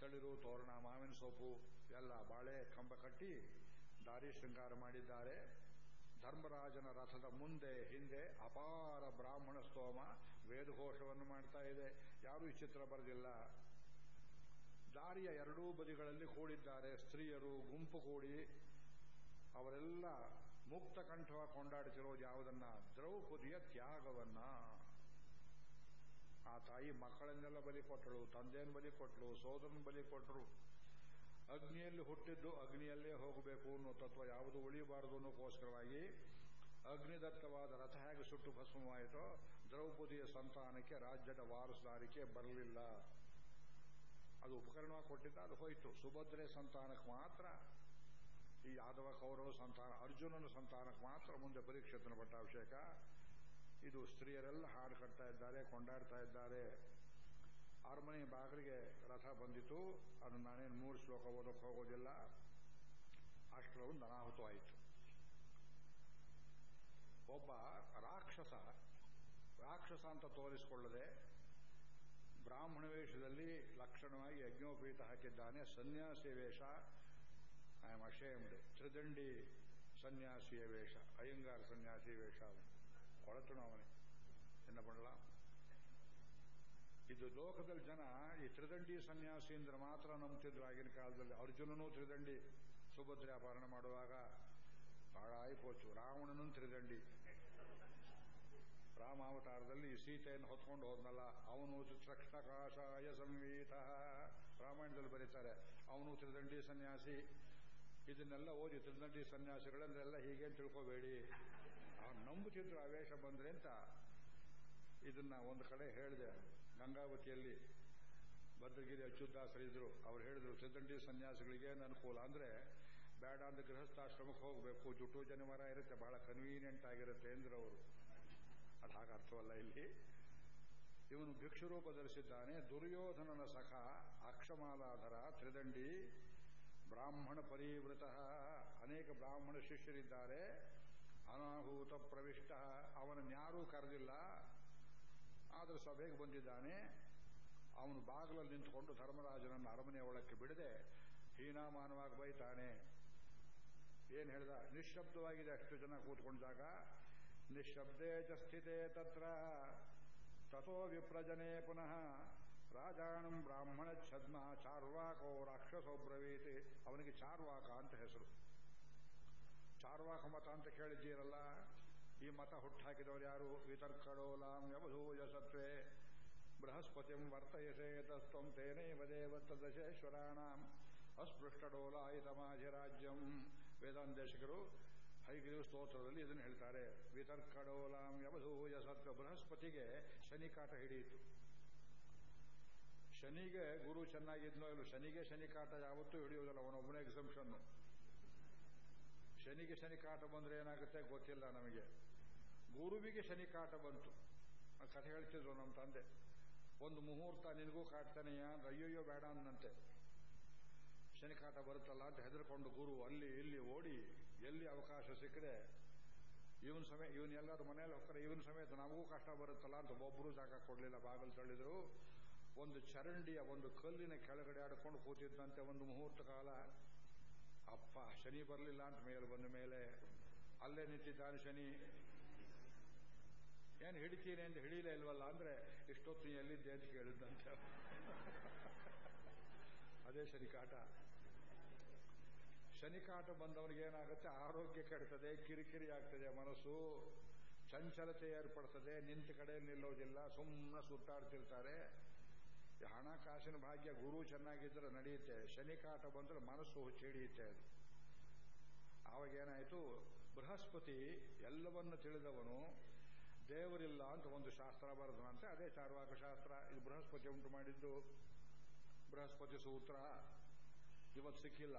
ತಳಿರು, ತೋರಣ, ಮಾವಿನ ಸೊಪ್ಪು, ಎಲ್ಲ ಬಾಳೆ, ಕಂಬ ಕಟ್ಟಿ ದಾರಿ ಶೃಂಗಾರ ಮಾಡಿದ್ದಾರೆ. ಧರ್ಮರಾಜನ ರಥದ ಮುಂದೆ ಹಿಂದೆ ಅಪಾರ ಬ್ರಾಹ್ಮಣ ಸ್ತೋಮ ವೇದಘೋಷವನ್ನು ಮಾಡ್ತಾ ಇದೆ. ಯಾರೂ ಈ ಚಿತ್ರ ಬರೆದಿಲ್ಲ. ದಾರಿಯ ಎರಡೂ ಬದಿಗಳಲ್ಲಿ ಕೂಡಿದ್ದಾರೆ ಸ್ತ್ರೀಯರು, ಗುಂಪು ಕೂಡಿ. ಅವರೆಲ್ಲ ಮುಕ್ತ ಕಂಠ ಕೊಂಡಾಡುತ್ತಿರೋದು ಯಾವುದನ್ನ? ದ್ರೌಪದಿಯ ತ್ಯಾಗವನ್ನ. ಆ ತಾಯಿ ಮಕ್ಕಳನ್ನೆಲ್ಲ ಬಲಿ ಕೊಟ್ಟಳು, ತಂದೆಯನ್ನು ಬಲಿ ಕೊಟ್ಟಳು, ಸೋದರನ ಬಲಿ ಕೊಟ್ಟರು. ಅಗ್ನಿಯಲ್ಲಿ ಹುಟ್ಟಿದ್ದು ಅಗ್ನಿಯಲ್ಲೇ ಹೋಗಬೇಕು ಅನ್ನೋ ತತ್ವ ಯಾವುದು ಉಳಿಯಬಾರದು ಅನ್ನೋಕ್ಕೋಸ್ಕರವಾಗಿ ಅಗ್ನಿದತ್ತವಾದ ರಥ ಹೇಗೆ ಸುಟ್ಟು ಭಸ್ಮವಾಯಿತೋ ದ್ರೌಪದಿಯ ಸಂತಾನಕ್ಕೆ ರಾಜ್ಯದ ವಾರಸುದಾರಿಕೆ ಬರಲಿಲ್ಲ. ಅದು ಉಪಕರಣ ಕೊಟ್ಟಿದ್ದ, ಅದು ಹೋಯಿತು. ಸುಭದ್ರೆ ಸಂತಾನಕ್ಕೆ ಮಾತ್ರ, ಈ ಯಾದವ ಕೌರವ ಸಂತಾನ, ಅರ್ಜುನನ ಸಂತಾನಕ್ಕೆ ಮಾತ್ರ ಮುಂದೆ ಪರೀಕ್ಷೆ ಪಟ್ಟ ಅಭಿಷೇಕ ಇದು ಸ್ತ್ರೀಯರೆಲ್ಲ ಹಾಡು ಕಟ್ತಾ ಇದ್ದಾರೆ, ಕೊಂಡಾಡ್ತಾ ಇದ್ದಾರೆ. ಅರಮನೆ ಬಾಗಿಲಿಗೆ ರಥ ಬಂದಿತು. ಅದನ್ನು ನಾನೇನು ಮೂರು ಶ್ಲೋಕ ಓದಕ್ಕೆ ಹೋಗೋದಿಲ್ಲ ಅಷ್ಟರವೊಂದು ಅನಾಹುತವಾಯಿತು. ಒಬ್ಬ ರಾಕ್ಷಸ ರಾಕ್ಷಸ ಅಂತ ತೋರಿಸಿಕೊಳ್ಳದೆ ಬ್ರಾಹ್ಮಣ ವೇಷದಲ್ಲಿ ಲಕ್ಷಣವಾಗಿ ಯಜ್ಞೋಪೀತ ಹಾಕಿದ್ದಾನೆ. ಸನ್ಯಾಸಿ ವೇಷ ಐ ಆಮ್ ಅಶೇಮ್ಡ್ ತ್ರಿದಂಡಿ ಸನ್ಯಾಸಿಯ ವೇಷ, ಅಯ್ಯಂಗಾರ ಸನ್ಯಾಸಿ ವೇಷ. ಅವನು ಕೊಳತನು ಅವನೇ. ಎನ್ನ ಇದು ಲೋಕದಲ್ಲಿ ಜನ ಈ ತ್ರಿದಂಡಿ ಸನ್ಯಾಸಿ ಅಂದ್ರೆ ಮಾತ್ರ ನಂಬ್ತಿದ್ರು ಆಗಿನ ಕಾಲದಲ್ಲಿ. ಅರ್ಜುನನೂ ತ್ರಿದಂಡಿ, ಸುಭದ್ರೆ ಅಪಹರಣ ಮಾಡುವಾಗ ಬಹಳ ಆಯ್ಪೋಚು ರಾವಣನೂ ತ್ರಿದಂಡಿ. ರಾಮಾವತಾರದಲ್ಲಿ ಸೀತೆಯನ್ನು ಹೊತ್ಕೊಂಡು ಹೋದ್ನಲ್ಲ, ಅವನು ತಕ್ಷಣ ಕಾಷಾಯ ಸಂವೀತ. ರಾಮಾಯಣದಲ್ಲಿ ಬರೀತಾರೆ, ಅವನು ತ್ರಿದಂಡಿ ಸನ್ಯಾಸಿ. ಇದನ್ನೆಲ್ಲ ಓದಿ ತ್ರಿದಂಡಿ ಸನ್ಯಾಸಿಗಳನ್ನೆಲ್ಲ ಹೀಗೇನು ತಿಳ್ಕೋಬೇಡಿ. ಅವ್ನು ನಂಬುತ್ತಿದ್ರು ಆವೇಶ ಬಂದ್ರೆ ಅಂತ ಇದನ್ನ ಒಂದು ಕಡೆ ಹೇಳಿದೆ. ಗಂಗಾವತಿಯಲ್ಲಿ ಭದ್ರಗಿರಿ ಅಚ್ಯುತಾಸರಿದ್ರು ಅವ್ರು ಹೇಳಿದ್ರು ಸಿದ್ದಂಡಿ ಸನ್ಯಾಸಿಗಳಿಗೆ ಅನುಕೂಲ ಅಂದರೆ ಬೇಡ ಅಂದ್ರೆ ಗೃಹಸ್ಥಾಶ್ರಮಕ್ಕೆ ಹೋಗಬೇಕು. ಜುಟ್ಟು ಜನಿವಾರ ಇರುತ್ತೆ, ಬಹಳ ಕನ್ವೀನಿಯಂಟ್ ಆಗಿರುತ್ತೆ ಅಂದ್ರೆ ಅವರು. ಅದು ಹಾಗೆ ಅರ್ಥವಲ್ಲ ಇಲ್ಲಿ. ಇವನು ಭಿಕ್ಷುರೂಪ ಧರಿಸಿದ್ದಾನೆ. ದುರ್ಯೋಧನನ ಸಖ ಅಕ್ಷಮಾಲಾಧರ, ತ್ರಿದಂಡಿ ಬ್ರಾಹ್ಮಣ ಪರಿವೃತ. ಅನೇಕ ಬ್ರಾಹ್ಮಣ ಶಿಷ್ಯರಿದ್ದಾರೆ. ಅನಾಹುತ ಪ್ರವಿಷ್ಟ. ಅವನನ್ಯಾರೂ ಕರೆದಿಲ್ಲ. ಆದರೂ ಸಭೆಗೆ ಬಂದಿದ್ದಾನೆ. ಅವನು ಬಾಗಿಲಲ್ಲಿ ನಿಂತುಕೊಂಡು ಧರ್ಮರಾಜನನ್ನು ಅರಮನೆ ಒಳಕ್ಕೆ ಬಿಡದೆ ಹೀನಾಮಾನವಾಗಿ ಬೈತಾನೆ. ಏನು ಹೇಳ್ದ? ನಿಶ್ಶಬ್ದವಾಗಿದೆ ಅಷ್ಟು ಜನ ಕೂತ್ಕೊಂಡಾಗ ನಿಶ್ಶಬ್ದೇ ಚ ಸ್ಥಿತೇ ತತ್ರ. ತಥೋ ವಿಪ್ರಜನೆ ಪುನಃ. ರಾಜಾಣಂ ಬ್ರಾಹ್ಮಣ ಛದ್ಮ ಚಾರ್ವಾಕೋ ರಾಕ್ಷಸೋ ಬ್ರವೀತಿ. ಅವನಿಗೆ ಚಾರ್ವಾಕ ಅಂತ ಹೆಸರು. ಚಾರ್ವಾಕ ಮತ ಅಂತ ಕೇಳಿದ್ದೀರಲ್ಲ? ಈ ಮತ ಹುಟ್ಟಾಕಿದವರು ಯಾರು? ವಿತರ್ಕಡೋಲಾಂ ಯವಧೂಯ ಸತ್ವೇ. ಬೃಹಸ್ಪತಿಂ ವರ್ತಯಸೇ ತಸ್ತ್ವಂ ತೇನೈವ ದೇವತ್ತದಶೇಶ್ವರಾಣಾಂ. ಅಸ್ಪೃಷ್ಟಡೋಲಾಯಿತಮಾಧಿರಾಜ್ಯಂ ವೇದಾಂತೇಶಕರು ಹೈಗಿರಿ ಸ್ತೋತ್ರದಲ್ಲಿ ಇದನ್ನು ಹೇಳ್ತಾರೆ. ವಿತರ್ಕಡೋಲಾಂ ಯವಧೂಯ ಸತ್ವ. ಬೃಹಸ್ಪತಿಗೆ ಶನಿಕಾಟ ಹಿಡಿಯಿತು. ಶನಿಗೆ ಗುರು ಚೆನ್ನಾಗಿದ್ನೋ ಇಲ್ಲ ಶನಿಗೆ ಶನಿಕಾಟ ಯಾವತ್ತೂ ಹಿಡಿಯುವುದಿಲ್ಲ. ಅವನೊಬ್ಬನೇ ಎಕ್ಸಂಪ್ಷನ್ನು ಶನಿಗೆ ಶನಿಕಾಟ ಬಂದ್ರೆ ಏನಾಗುತ್ತೆ? ಗೊತ್ತಿಲ್ಲ ನಮಗೆ. ಗುರುವಿಗೆ ಶನಿ ಕಾಟ ಬಂತು. ಆ ಕಥೆ ಹೇಳ್ತಿದ್ರು ನಮ್ಮ ತಂದೆ. ಒಂದು ಮುಹೂರ್ತ ನಿನಗೂ ಕಾಡ್ತಾನೆಯ ಅಯ್ಯಯ್ಯೋ, ಬೇಡ ಅಂದಂತೆ. ಶನಿ ಕಾಟ ಬರುತ್ತಲ್ಲ ಅಂತ ಹೆದರ್ಕೊಂಡು ಗುರು ಅಲ್ಲಿ ಇಲ್ಲಿ ಓಡಿ ಎಲ್ಲಿ ಅವಕಾಶ ಸಿಕ್ಕದೆ? ಇವನ್ ಸಮೇತ ಇವನ್ ಎಲ್ಲರೂ ಮನೆಯಲ್ಲಿ ಹೋಗ್ತಾರೆ. ಇವನ್ ಸಮೇತ ನಮಗೂ ಕಷ್ಟ ಬರುತ್ತಲ್ಲ ಅಂತ ಒಬ್ಬರು ಜಾಗ ಕೊಡಲಿಲ್ಲ. ಬಾಗಿಲು ತಳ್ಳಿದ್ರು. ಒಂದು ಚರಂಡಿಯ ಒಂದು ಕಲ್ಲಿನ ಕೆಳಗಡೆ ಆಡ್ಕೊಂಡು ಕೂತಿದ್ದಂತೆ ಒಂದು ಮುಹೂರ್ತ ಕಾಲ. ಅಪ್ಪ, ಶನಿ ಬರಲಿಲ್ಲ ಅಂತ ಮೇಲೆ ಬಂದ ಮೇಲೆ ಅಲ್ಲೇ ನಿಂತಿದ್ದಾನೆ ಶನಿ. ಏನು ಹಿಡಿತೀನಿ ಅಂತ ಹಿಡಿಲೇ ಇಲ್ವಲ್ಲ ಅಂದ್ರೆ ಇಷ್ಟೊತ್ತು ಎಲ್ಲಿದ್ದೆ ಅಂತ ಕೇಳಿದ್ದಂತೆ. ಅದೇ ಶನಿಕಾಟ. ಶನಿಕಾಟ ಬಂದವನಿಗೆ ಏನಾಗುತ್ತೆ? ಆರೋಗ್ಯ ಕೆಡ್ತದೆ, ಕಿರಿಕಿರಿ ಆಗ್ತದೆ ಮನಸ್ಸು. ಚಂಚಲತೆ ಏರ್ಪಡ್ತದೆ, ನಿಂತ ಕಡೆ ನಿಲ್ಲೋದಿಲ್ಲ ಸುಮ್ಮನೆ ಸುತ್ತಾಡ್ತಿರ್ತಾರೆ ಹಣಕಾಸಿನ ಭಾಗ್ಯ, ಗುರು ಚೆನ್ನಾಗಿದ್ರೆ ನಡೆಯುತ್ತೆ. ಶನಿಕಾಟ ಬಂದ್ರೆ ಮನಸ್ಸು ಹಿಡಿಯುತ್ತೆ ಅದು. ಆವಾಗ ಏನಾಯಿತು? ಬೃಹಸ್ಪತಿ ಎಲ್ಲವನ್ನು ತಿಳಿದವನು. ದೇವರಿಲ್ಲ ಅಂತ ಒಂದು ಶಾಸ್ತ್ರ ಬರೆದನಂತೆ ಅದೇ ಚಾರ್ವಾಕ ಶಾಸ್ತ್ರ. ಇದು ಬೃಹಸ್ಪತಿ ಉಂಟು ಮಾಡಿದ್ದು. ಬೃಹಸ್ಪತಿ ಸೂತ್ರ. ಇವತ್ತು ಸಿಕ್ಕಿಲ್ಲ.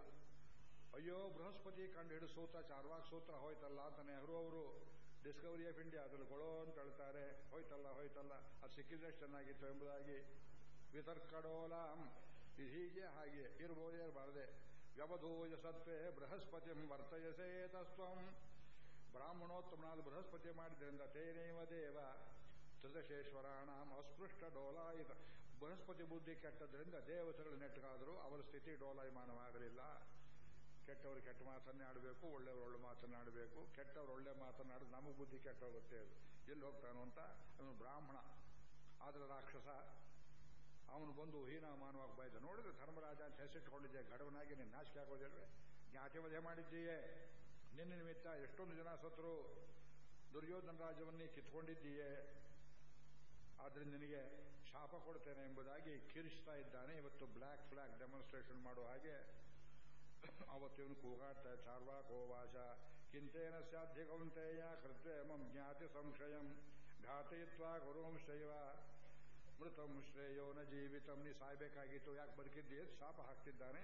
ಅಯ್ಯೋ, ಬೃಹಸ್ಪತಿ ಕಂಡು ಹಿಡಿದು ಸೂತ್ರ, ಚಾರ್ವಾಕ ಸೂತ್ರ ಹೋಯ್ತಲ್ಲ ಅಂತ ನೆಹರು ಅವರು ಡಿಸ್ಕವರಿ ಆಫ್ ಇಂಡಿಯಾ ಅದ್ರಲ್ಲಿ ಕೊಡೋ ಅಂತ ಹೇಳ್ತಾರೆ. ಹೋಯ್ತಲ್ಲ ಹೋಯ್ತಲ್ಲ. ಅದು ಸಿಕ್ಕಿದ್ರೆ ಚೆನ್ನಾಗಿತ್ತು ಎಂಬುದಾಗಿ. ವಿತರ್ಕಡೋಲಾಂ. ಇದು ಹೀಗೆ, ಹಾಗೆ. ಇರ್ಬೋದೇ ಇರಬಾರದೆ. ವ್ಯವಧೂಯ ಸತ್ವೇ ಬೃಹಸ್ಪತಿ ವರ್ತಯಸೇ ತಸ್ತ್ವಂ ಬ್ರಾಹ್ಮಣೋತ್ತಮನಾದ ಬೃಹಸ್ಪತಿ ಮಾಡಿದ್ರಿಂದ ತೇನೇವ ದೇವ ತ್ರಿದಶೇಶ್ವರಾಣಾಂ ಅಸ್ಪೃಷ್ಟ ಡೋಲಾಯಿತ. ಬೃಹಸ್ಪತಿ ಬುದ್ಧಿ ಕೆಟ್ಟದ್ರಿಂದ ದೇವತೆಗಳು ನೆಟ್ಟಗಾದರೂ ಅವರ ಸ್ಥಿತಿ ಡೋಲಾಯಮಾನವಾಗಲಿಲ್ಲ. ಕೆಟ್ಟವರು ಕೆಟ್ಟ ಮಾತನ್ನೇ ಆಡಬೇಕು, ಒಳ್ಳೆಯವರು ಒಳ್ಳೆ ಮಾತನ್ನಾಡಬೇಕು ಕೆಟ್ಟವರು ಒಳ್ಳೆ ಮಾತನ್ನಾಡಿದ್ರೆ ನಮಗೆ ಬುದ್ಧಿ ಕೆಟ್ಟೋಗುತ್ತೆ ಅದು. ಎಲ್ಲಿ ಹೋಗ್ತಾನೋ ಅಂತ? ಅವನು ಬ್ರಾಹ್ಮಣ. ಆದರೆ ರಾಕ್ಷಸ, ಅವನು ಬಂದು ಹೀನಾಮಾನವಾಗಿ ಬೈದ ನೋಡಿದ್ರೆ ಧರ್ಮರಾಜ ಅಂತ ಹೆಸರಿಟ್ಕೊಂಡಿದ್ದೆ, ಗಡವನಾಗಿ ನೀನು ನಾಚಿಕೆ ಆಗೋದಿಲ್ವೇ ಜ್ಞಾತಿ ವಧೆ ಮಾಡಿದ್ದೀಯೇ? ನಿನ್ನ ನಿಮಿತ್ತ ಎಷ್ಟೊಂದು ಜನ ಸತ್ರು ದುರ್ಯೋಧನ ರಾಜವನ್ನೇ ಕಿತ್ಕೊಂಡಿದ್ದೀಯೇ. ಆದ್ರಿಂದ ನಿನಗೆ ಶಾಪ ಕೊಡ್ತೇನೆ ಎಂಬುದಾಗಿ ಕಿರಿಸ್ತಾ ಇದ್ದಾನೆ. ಇವತ್ತು ಬ್ಲ್ಯಾಕ್ ಫ್ಲಾಗ್ ಡೆಮಾನ್ಸ್ಟ್ರೇಷನ್ ಮಾಡುವ ಹಾಗೆ ಅವತ್ತು ಇವನು ಕೂಗಾಡ್ತಾ ಚಾರ್ವಾಕೋವಾಚ ಕಿಂತೇನ ಸಾಧ್ಯ ಕೌಂತೆಯ ಕೃತ್ಯಮಂ ಜ್ಞಾತಿ ಸಂಶಯಂ ಘಾತಯಿತ್ವಾ ಗುರುಂ ಶೈವ ಮೃತಂ ಶ್ರೇಯೋ ನ ಜೀವಿತಂ. ನೀ ಸಾಯ್ಬೇಕಾಗಿತ್ತು. ಯಾಕೆ ಬದುಕಿದ್ದೀಯ? ಶಾಪ ಹಾಕ್ತಿದ್ದಾನೆ.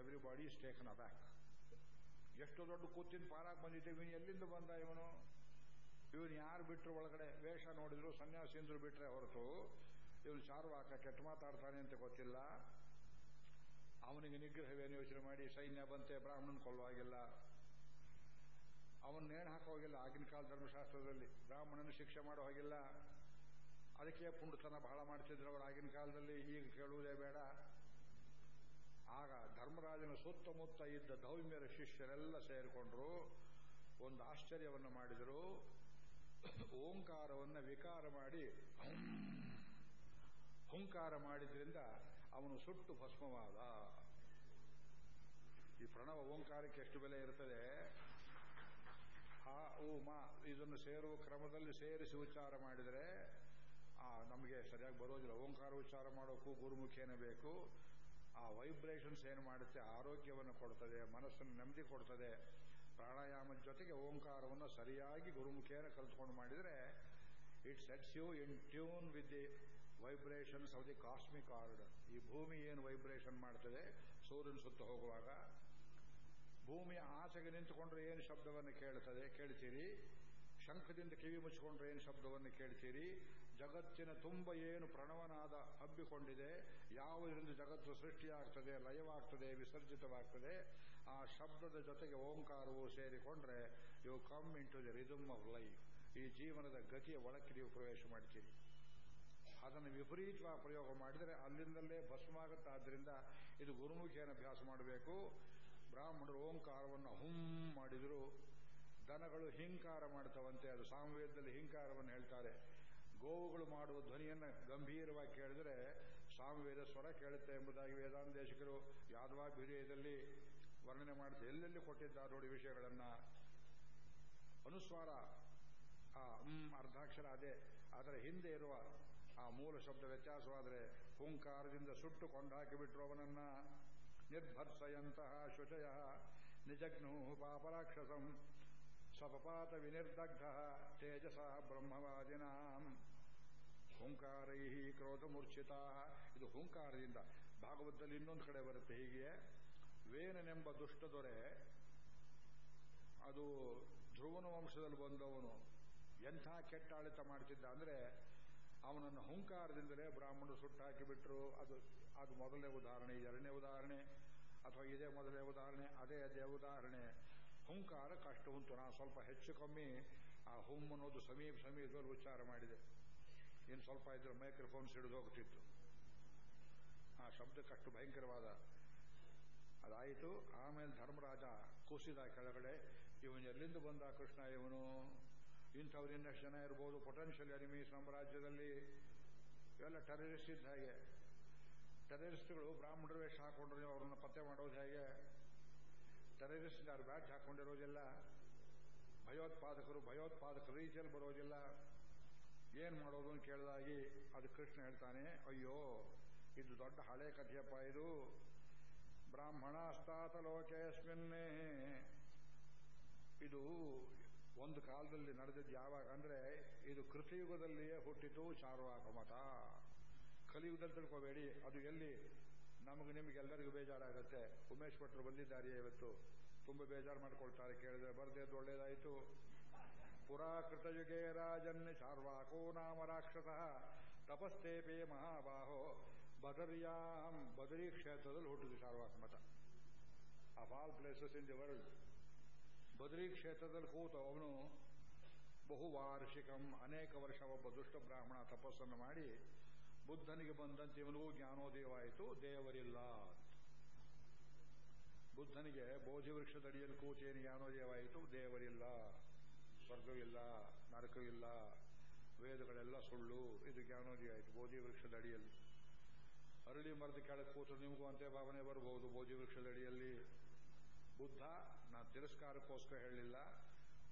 Everybody is taken aback ಎಷ್ಟು ದೊಡ್ಡ ಕೂತಿನ ಪಾರಾಗ್ ಬಂದಿದ್ದೇವೆ ಇವನು, ಎಲ್ಲಿಂದ ಬಂದ ಇವನು? ಇವನು ಯಾರು ಬಿಟ್ಟರು ಒಳಗಡೆ? ವೇಷ ನೋಡಿದ್ರು ಸನ್ಯಾಸಿಂದ್ರು ಬಿಟ್ಟರೆ ಹೊರತು. ಇವನು ಚಾರ್ವಾಕ ಕೆಟ್ಟ ಮಾತಾಡ್ತಾನೆ ಅಂತ ಗೊತ್ತಿಲ್ಲ. ಅವನಿಗೆ ನಿಗ್ರಹವೇನು ಯೋಚನೆ ಮಾಡಿ, ಸೈನ್ಯ ಬಂತೆ, ಬ್ರಾಹ್ಮಣನ ಕೊಲ್ಲುವಾಗಿಲ್ಲ ಅವನ ನೇಣು ಹಾಕೋ ಹೋಗಿಲ್ಲ, ಆಗಿನ ಕಾಲ ಧರ್ಮಶಾಸ್ತ್ರದಲ್ಲಿ. ಬ್ರಾಹ್ಮಣನ ಶಿಕ್ಷೆ ಮಾಡೋ ಹಾಗಿಲ್ಲ. ಅದಕ್ಕೆ ಪುಂಡತನ ಬಹಳ ಮಾಡ್ತಿದ್ರು ಅವರು ಆಗಿನ ಕಾಲದಲ್ಲಿ. ಈಗ ಕೇಳುವುದೇ ಬೇಡ. ಆಗ ಧರ್ಮರಾಜನ ಸುತ್ತಮುತ್ತ ಇದ್ದ ದೌಮ್ಯರ ಶಿಷ್ಯರೆಲ್ಲ ಸೇರಿಕೊಂಡ್ರು. ಒಂದು ಆಶ್ಚರ್ಯವನ್ನು ಮಾಡಿದರು. ಓಂಕಾರವನ್ನು ವಿಕಾರ ಮಾಡಿ ಹುಂಕಾರ ಮಾಡಿದ್ರಿಂದ ಅವನು ಸುಟ್ಟು ಭಸ್ಮವಾದ. ಈ ಪ್ರಣವ ಓಂಕಾರಕ್ಕೆ ಎಷ್ಟು ಬೆಲೆ ಇರ್ತದೆ? ಆ ಓ ಮಾ, ಇದನ್ನು ಸೇರುವ ಕ್ರಮದಲ್ಲಿ ಸೇರಿಸಿ ಉಚ್ಚಾರ ಮಾಡಿದರೆ ನಮಗೆ ಸರಿಯಾಗಿ ಬರೋದಿಲ್ಲ. ಓಂಕಾರ ಉಚ್ಚಾರ ಮಾಡೋಕ್ಕೂ ಗುರುಮುಖೇನ ಬೇಕು. ಆ ವೈಬ್ರೇಷನ್ಸ್ ಏನು ಮಾಡುತ್ತೆ? ಆರೋಗ್ಯವನ್ನು ಕೊಡ್ತದೆ, ಮನಸ್ಸನ್ನು ನೆಮ್ಮದಿ ಕೊಡ್ತದೆ. ಪ್ರಾಣಾಯಾಮದ ಜೊತೆಗೆ ಓಂಕಾರವನ್ನು ಸರಿಯಾಗಿ ಗುರುಮುಖೇನ ಕಲ್ತ್ಕೊಂಡು ಮಾಡಿದರೆ it sets you in tune with the vibrations of the cosmic order ಈ ಭೂಮಿ ಏನು ವೈಬ್ರೇಷನ್ ಮಾಡ್ತದೆ? ಸೂರ್ಯನ ಸುತ್ತ ಹೋಗುವಾಗ. ಭೂಮಿಯ ಆಚೆಗೆ ನಿಂತುಕೊಂಡ್ರೆ ಏನು ಶಬ್ದವನ್ನು ಕೇಳ್ತದೆ? ಕೇಳ್ತೀರಿ. ಶಂಖದಿಂದ ಕಿವಿ ಮುಚ್ಚಿಕೊಂಡ್ರೆ ಏನು ಶಬ್ದವನ್ನು ಕೇಳ್ತೀರಿ? ಜಗತ್ತಿನ ತುಂಬ ಏನು ಪ್ರಣವನಾದ ಹಬ್ಬಿಕೊಂಡಿದೆ, ಯಾವುದರಿಂದ ಜಗತ್ತು ಸೃಷ್ಟಿಯಾಗ್ತದೆ, ಲಯವಾಗ್ತದೆ, ವಿಸರ್ಜಿತವಾಗ್ತದೆ, ಆ ಶಬ್ದದ ಜೊತೆಗೆ ಓಂಕಾರವು ಸೇರಿಕೊಂಡ್ರೆ you come into the rhythm of life ಈ ಜೀವನದ ಗತಿಯ ಒಳಕ್ಕೆ ನೀವು ಪ್ರವೇಶ ಮಾಡ್ತೀರಿ. ಅದನ್ನು ವಿಪರೀತವಾಗಿ ಪ್ರಯೋಗ ಮಾಡಿದರೆ ಅಲ್ಲಿಂದಲೇ ಭಸ್ಮಾಗುತ್ತೆ ಆದ್ದರಿಂದ ಇದು ಗುರುಮುಖಿಯನ್ನು ಅಭ್ಯಾಸ ಮಾಡಬೇಕು. ಬ್ರಾಹ್ಮಣರು ಓಂಕಾರವನ್ನು ಹುಂ ಮಾಡಿದರು. ದನಗಳು ಹಿಂಕಾರ ಮಾಡ್ತವಂತೆ. ಅದು ಸಾಮವೇದದಲ್ಲಿ ಹಿಂಕಾರವನ್ನು ಹೇಳ್ತಾರೆ. ಗೋವುಗಳು ಮಾಡುವ ಧ್ವನಿಯನ್ನು ಗಂಭೀರವಾಗಿ ಕೇಳಿದರೆ ಸಾಮವೇದ ಸ್ವರ ಕೇಳುತ್ತೆ ಎಂಬುದಾಗಿ ವೇದಾಂದೇಶಕರು ಯಾದವಾಭಿಧೇಯದಲ್ಲಿ ವರ್ಣನೆ ಮಾಡುತ್ತೆ ಎಲ್ಲೆಲ್ಲಿ ಕೊಟ್ಟಿದ್ದಾರೆ ನೋಡಿ ವಿಷಯಗಳನ್ನು. ಅನುಸ್ವಾರ, ಆ ಅರ್ಧಾಕ್ಷರ ಅದೇ. ಅದರ ಹಿಂದೆ ಇರುವ ಆ ಮೂಲ ಶಬ್ದ ವ್ಯತ್ಯಾಸವಾದರೆ ಹುಂಕಾರದಿಂದ ಸುಟ್ಟು ಕೊಂಡಾಕಿಬಿಟ್ರು ಅವನನ್ನ. ನಿರ್ಭರ್ಸಯಂತಹ ಶುಚಯ ನಿಜಗ್ನು ಪಾಪರಾಕ್ಷಸಂ. ವಿನಿರ್ದಗ್ಧ ತೇಜಸ ಬ್ರಹ್ಮವಾದಿನಾಂ. ಹುಂಕಾರೈ ಕ್ರೋಧ ಮೂರ್ಛಿತ ಇದು ಹುಂಕಾರದಿಂದ ಭಾಗವತದಲ್ಲಿ ಇನ್ನೊಂದು ಕಡೆ ಬರುತ್ತೆ ಹೀಗೆ ವೇನನೆಂಬ ದುಷ್ಟ ದೊರೆ, ಅದು ಧ್ರುವನ ವಂಶದಲ್ಲಿ ಬಂದವನು, ಎಂಥ ಕೆಟ್ಟ ಆಳಿತ ಮಾಡ್ತಿದ್ದ ಅಂದರೆ, ಅವನನ್ನು ಹುಂಕಾರದಿಂದಲೇ ಬ್ರಾಹ್ಮಣರು ಸುಟ್ಟು ಹಾಕಿಬಿಟ್ರು. ಅದು ಅದು ಮೊದಲನೇ ಉದಾಹರಣೆ, ಎರಡನೇ ಉದಾಹರಣೆ, ಅಥವಾ ಇದೇ ಮೊದಲನೇ ಉದಾಹರಣೆ, ಅದೇ ಅದೇ ಉದಾಹರಣೆ. ಹುಂಕಾರ ಕಷ್ಟ ಉಂಟು. ನಾನು ಸ್ವಲ್ಪ ಹೆಚ್ಚು ಕಮ್ಮಿ ಆ ಹುಮ್ ಅನ್ನೋದು ಸಮೀಪ ಸಮೀಪದಲ್ಲಿ ಉಚ್ಚಾರ ಮಾಡಿದೆ. ಇನ್ನು ಸ್ವಲ್ಪ ಇದ್ರೆ ಮೈಕ್ರೋಫೋನ್ ಸಿಡಿದು ಹೋಗ್ತಿತ್ತು. ಆ ಶಬ್ದಕ್ಕಷ್ಟು ಭಯಂಕರವಾದ. ಅದಾಯಿತು. ಆಮೇಲೆ ಧರ್ಮರಾಜ ಕೂಸಿದ ಕೆಳಗಡೆ, ಇವನು ಎಲ್ಲಿಂದ ಬಂದ ಕೃಷ್ಣ ಇವನು? ಇಂಥವ್ರು ಇನ್ನಷ್ಟು ಜನ ಇರ್ಬೋದು. ಪೊಟೆನ್ಷಿಯಲ್ ಎನಿಮೀಸ್ ನಮ್ಮ ರಾಜ್ಯದಲ್ಲಿ. ಇವೆಲ್ಲ ಟೆರರಿಸ್ಟ್ ಇದ್ದ ಹಾಗೆ. ಟೆರರಿಸ್ಟ್ಗಳು ಬ್ರಾಹ್ಮಣರು ವೇಷ ಹಾಕೊಂಡ್ರೆ, ಅವ್ರನ್ನ ಪತ್ತೆ ಮಾಡೋದು ಹೇಗೆ? ಟೆರರಿಸ್ಟ್ ಯಾರು ಬ್ಯಾಟ್ ಹಾಕೊಂಡಿರೋದಿಲ್ಲ ಭಯೋತ್ಪಾದಕರು ಭಯೋತ್ಪಾದಕ ರೀತಿಯಲ್ಲಿ ಬರೋದಿಲ್ಲ ಏನು ಮಾಡೋದು ಅಂತ ಕೇಳಿದಾಗಿ ಅದು ಕೃಷ್ಣ ಹೇಳ್ತಾನೆ, ಅಯ್ಯೋ, ಇದು ದೊಡ್ಡ ಹಳೆ ಕಥೆಯಪ್ಪ ಇದು. ಬ್ರಾಹ್ಮಣಾಸ್ತಾತ ಲೋಕೇಸ್ಮಿನ್ನೇ. ಇದು ಒಂದು ಕಾಲದಲ್ಲಿ ನಡೆದಿದ್ದು ಯಾವಾಗ ಅಂದ್ರೆ, ಇದು ಕೃತಿಯುಗದಲ್ಲಿಯೇ ಹುಟ್ಟಿತು ಚಾರ್ವಾಕ ಮತ ಕಲಿಯುಗದಲ್ಲಿ ತಿಳ್ಕೋಬೇಡಿ, ಅದು ಎಲ್ಲಿ? ನಮಗೆ ನಿಮಗೆ ಎಲ್ಲರಿಗೂ ಬೇಜಾರಾಗತ್ತೆ. ಉಮೇಶ್ ಭಟ್ರು ಬಂದಿದ್ದಾರೆ ಇವತ್ತು. ತುಂಬ ಬೇಜಾರು ಮಾಡ್ಕೊಳ್ತಾರೆ ಕೇಳಿದ್ರೆ. ಬರ್ದೇದ್ದು ಒಳ್ಳೇದಾಯಿತು. ಪುರಾಕೃತಯುಗೇ ರಾಜನ್ ಚಾರ್ವಾಕೋ ನಾಮ ರಾಕ್ಷಸ. ತಪಸ್ತೇಪೇ ಮಹಾಬಾಹೋ. ಬದರಿಯಾಂ ಬದರಿ ಕ್ಷೇತ್ರದಲ್ಲಿ ಹುಟ್ಟಿತು ಚಾರ್ವಾಕ ಮತ of all places in the world Badari ಕ್ಷೇತ್ರದಲ್ಲಿ ಕೂತು ಅವನು ಬಹುವಾರ್ಷಿಕಂ ಅನೇಕ ವರ್ಷ ಒಬ್ಬ ದುಷ್ಟ ಬ್ರಾಹ್ಮಣ ತಪಸ್ಸನ್ನು ಮಾಡಿ ಬುದ್ಧನಿಗೆ ಬಂದಂತೆ ಇವನಿಗೂ ಜ್ಞಾನೋದಯವಾಯಿತು ದೇವರಿಲ್ಲ ಬುದ್ಧನಿಗೆ ಬೋಧಿ ವೃಕ್ಷದಡಿಯಲ್ಲಿ ಕೂತೇನು ಜ್ಞಾನೋದಯವಾಯಿತು ದೇವರಿಲ್ಲ. ಸ್ವರ್ಗವಿಲ್ಲ ನರಕವಿಲ್ಲ ವೇದಗಳೆಲ್ಲ ಸುಳ್ಳು, ಇದು ಜ್ಞಾನೋದಯ ಆಯಿತು ಬೋಧಿ ವೃಕ್ಷದ ಅಡಿಯಲ್ಲಿ ಅರಳಿ ಮರದ ಕೆಳಗೆ ಕೂತು ನಿಮಗೂ ಅಂತೆ ಭಾವನೆ ಬರಬಹುದು, ಬೋಧಿ ವೃಕ್ಷದ ಅಡಿಯಲ್ಲಿ ಬುದ್ಧ, ನಾನು ತಿರಸ್ಕಾರಕ್ಕೋಸ್ಕರ ಹೇಳಲಿಲ್ಲ.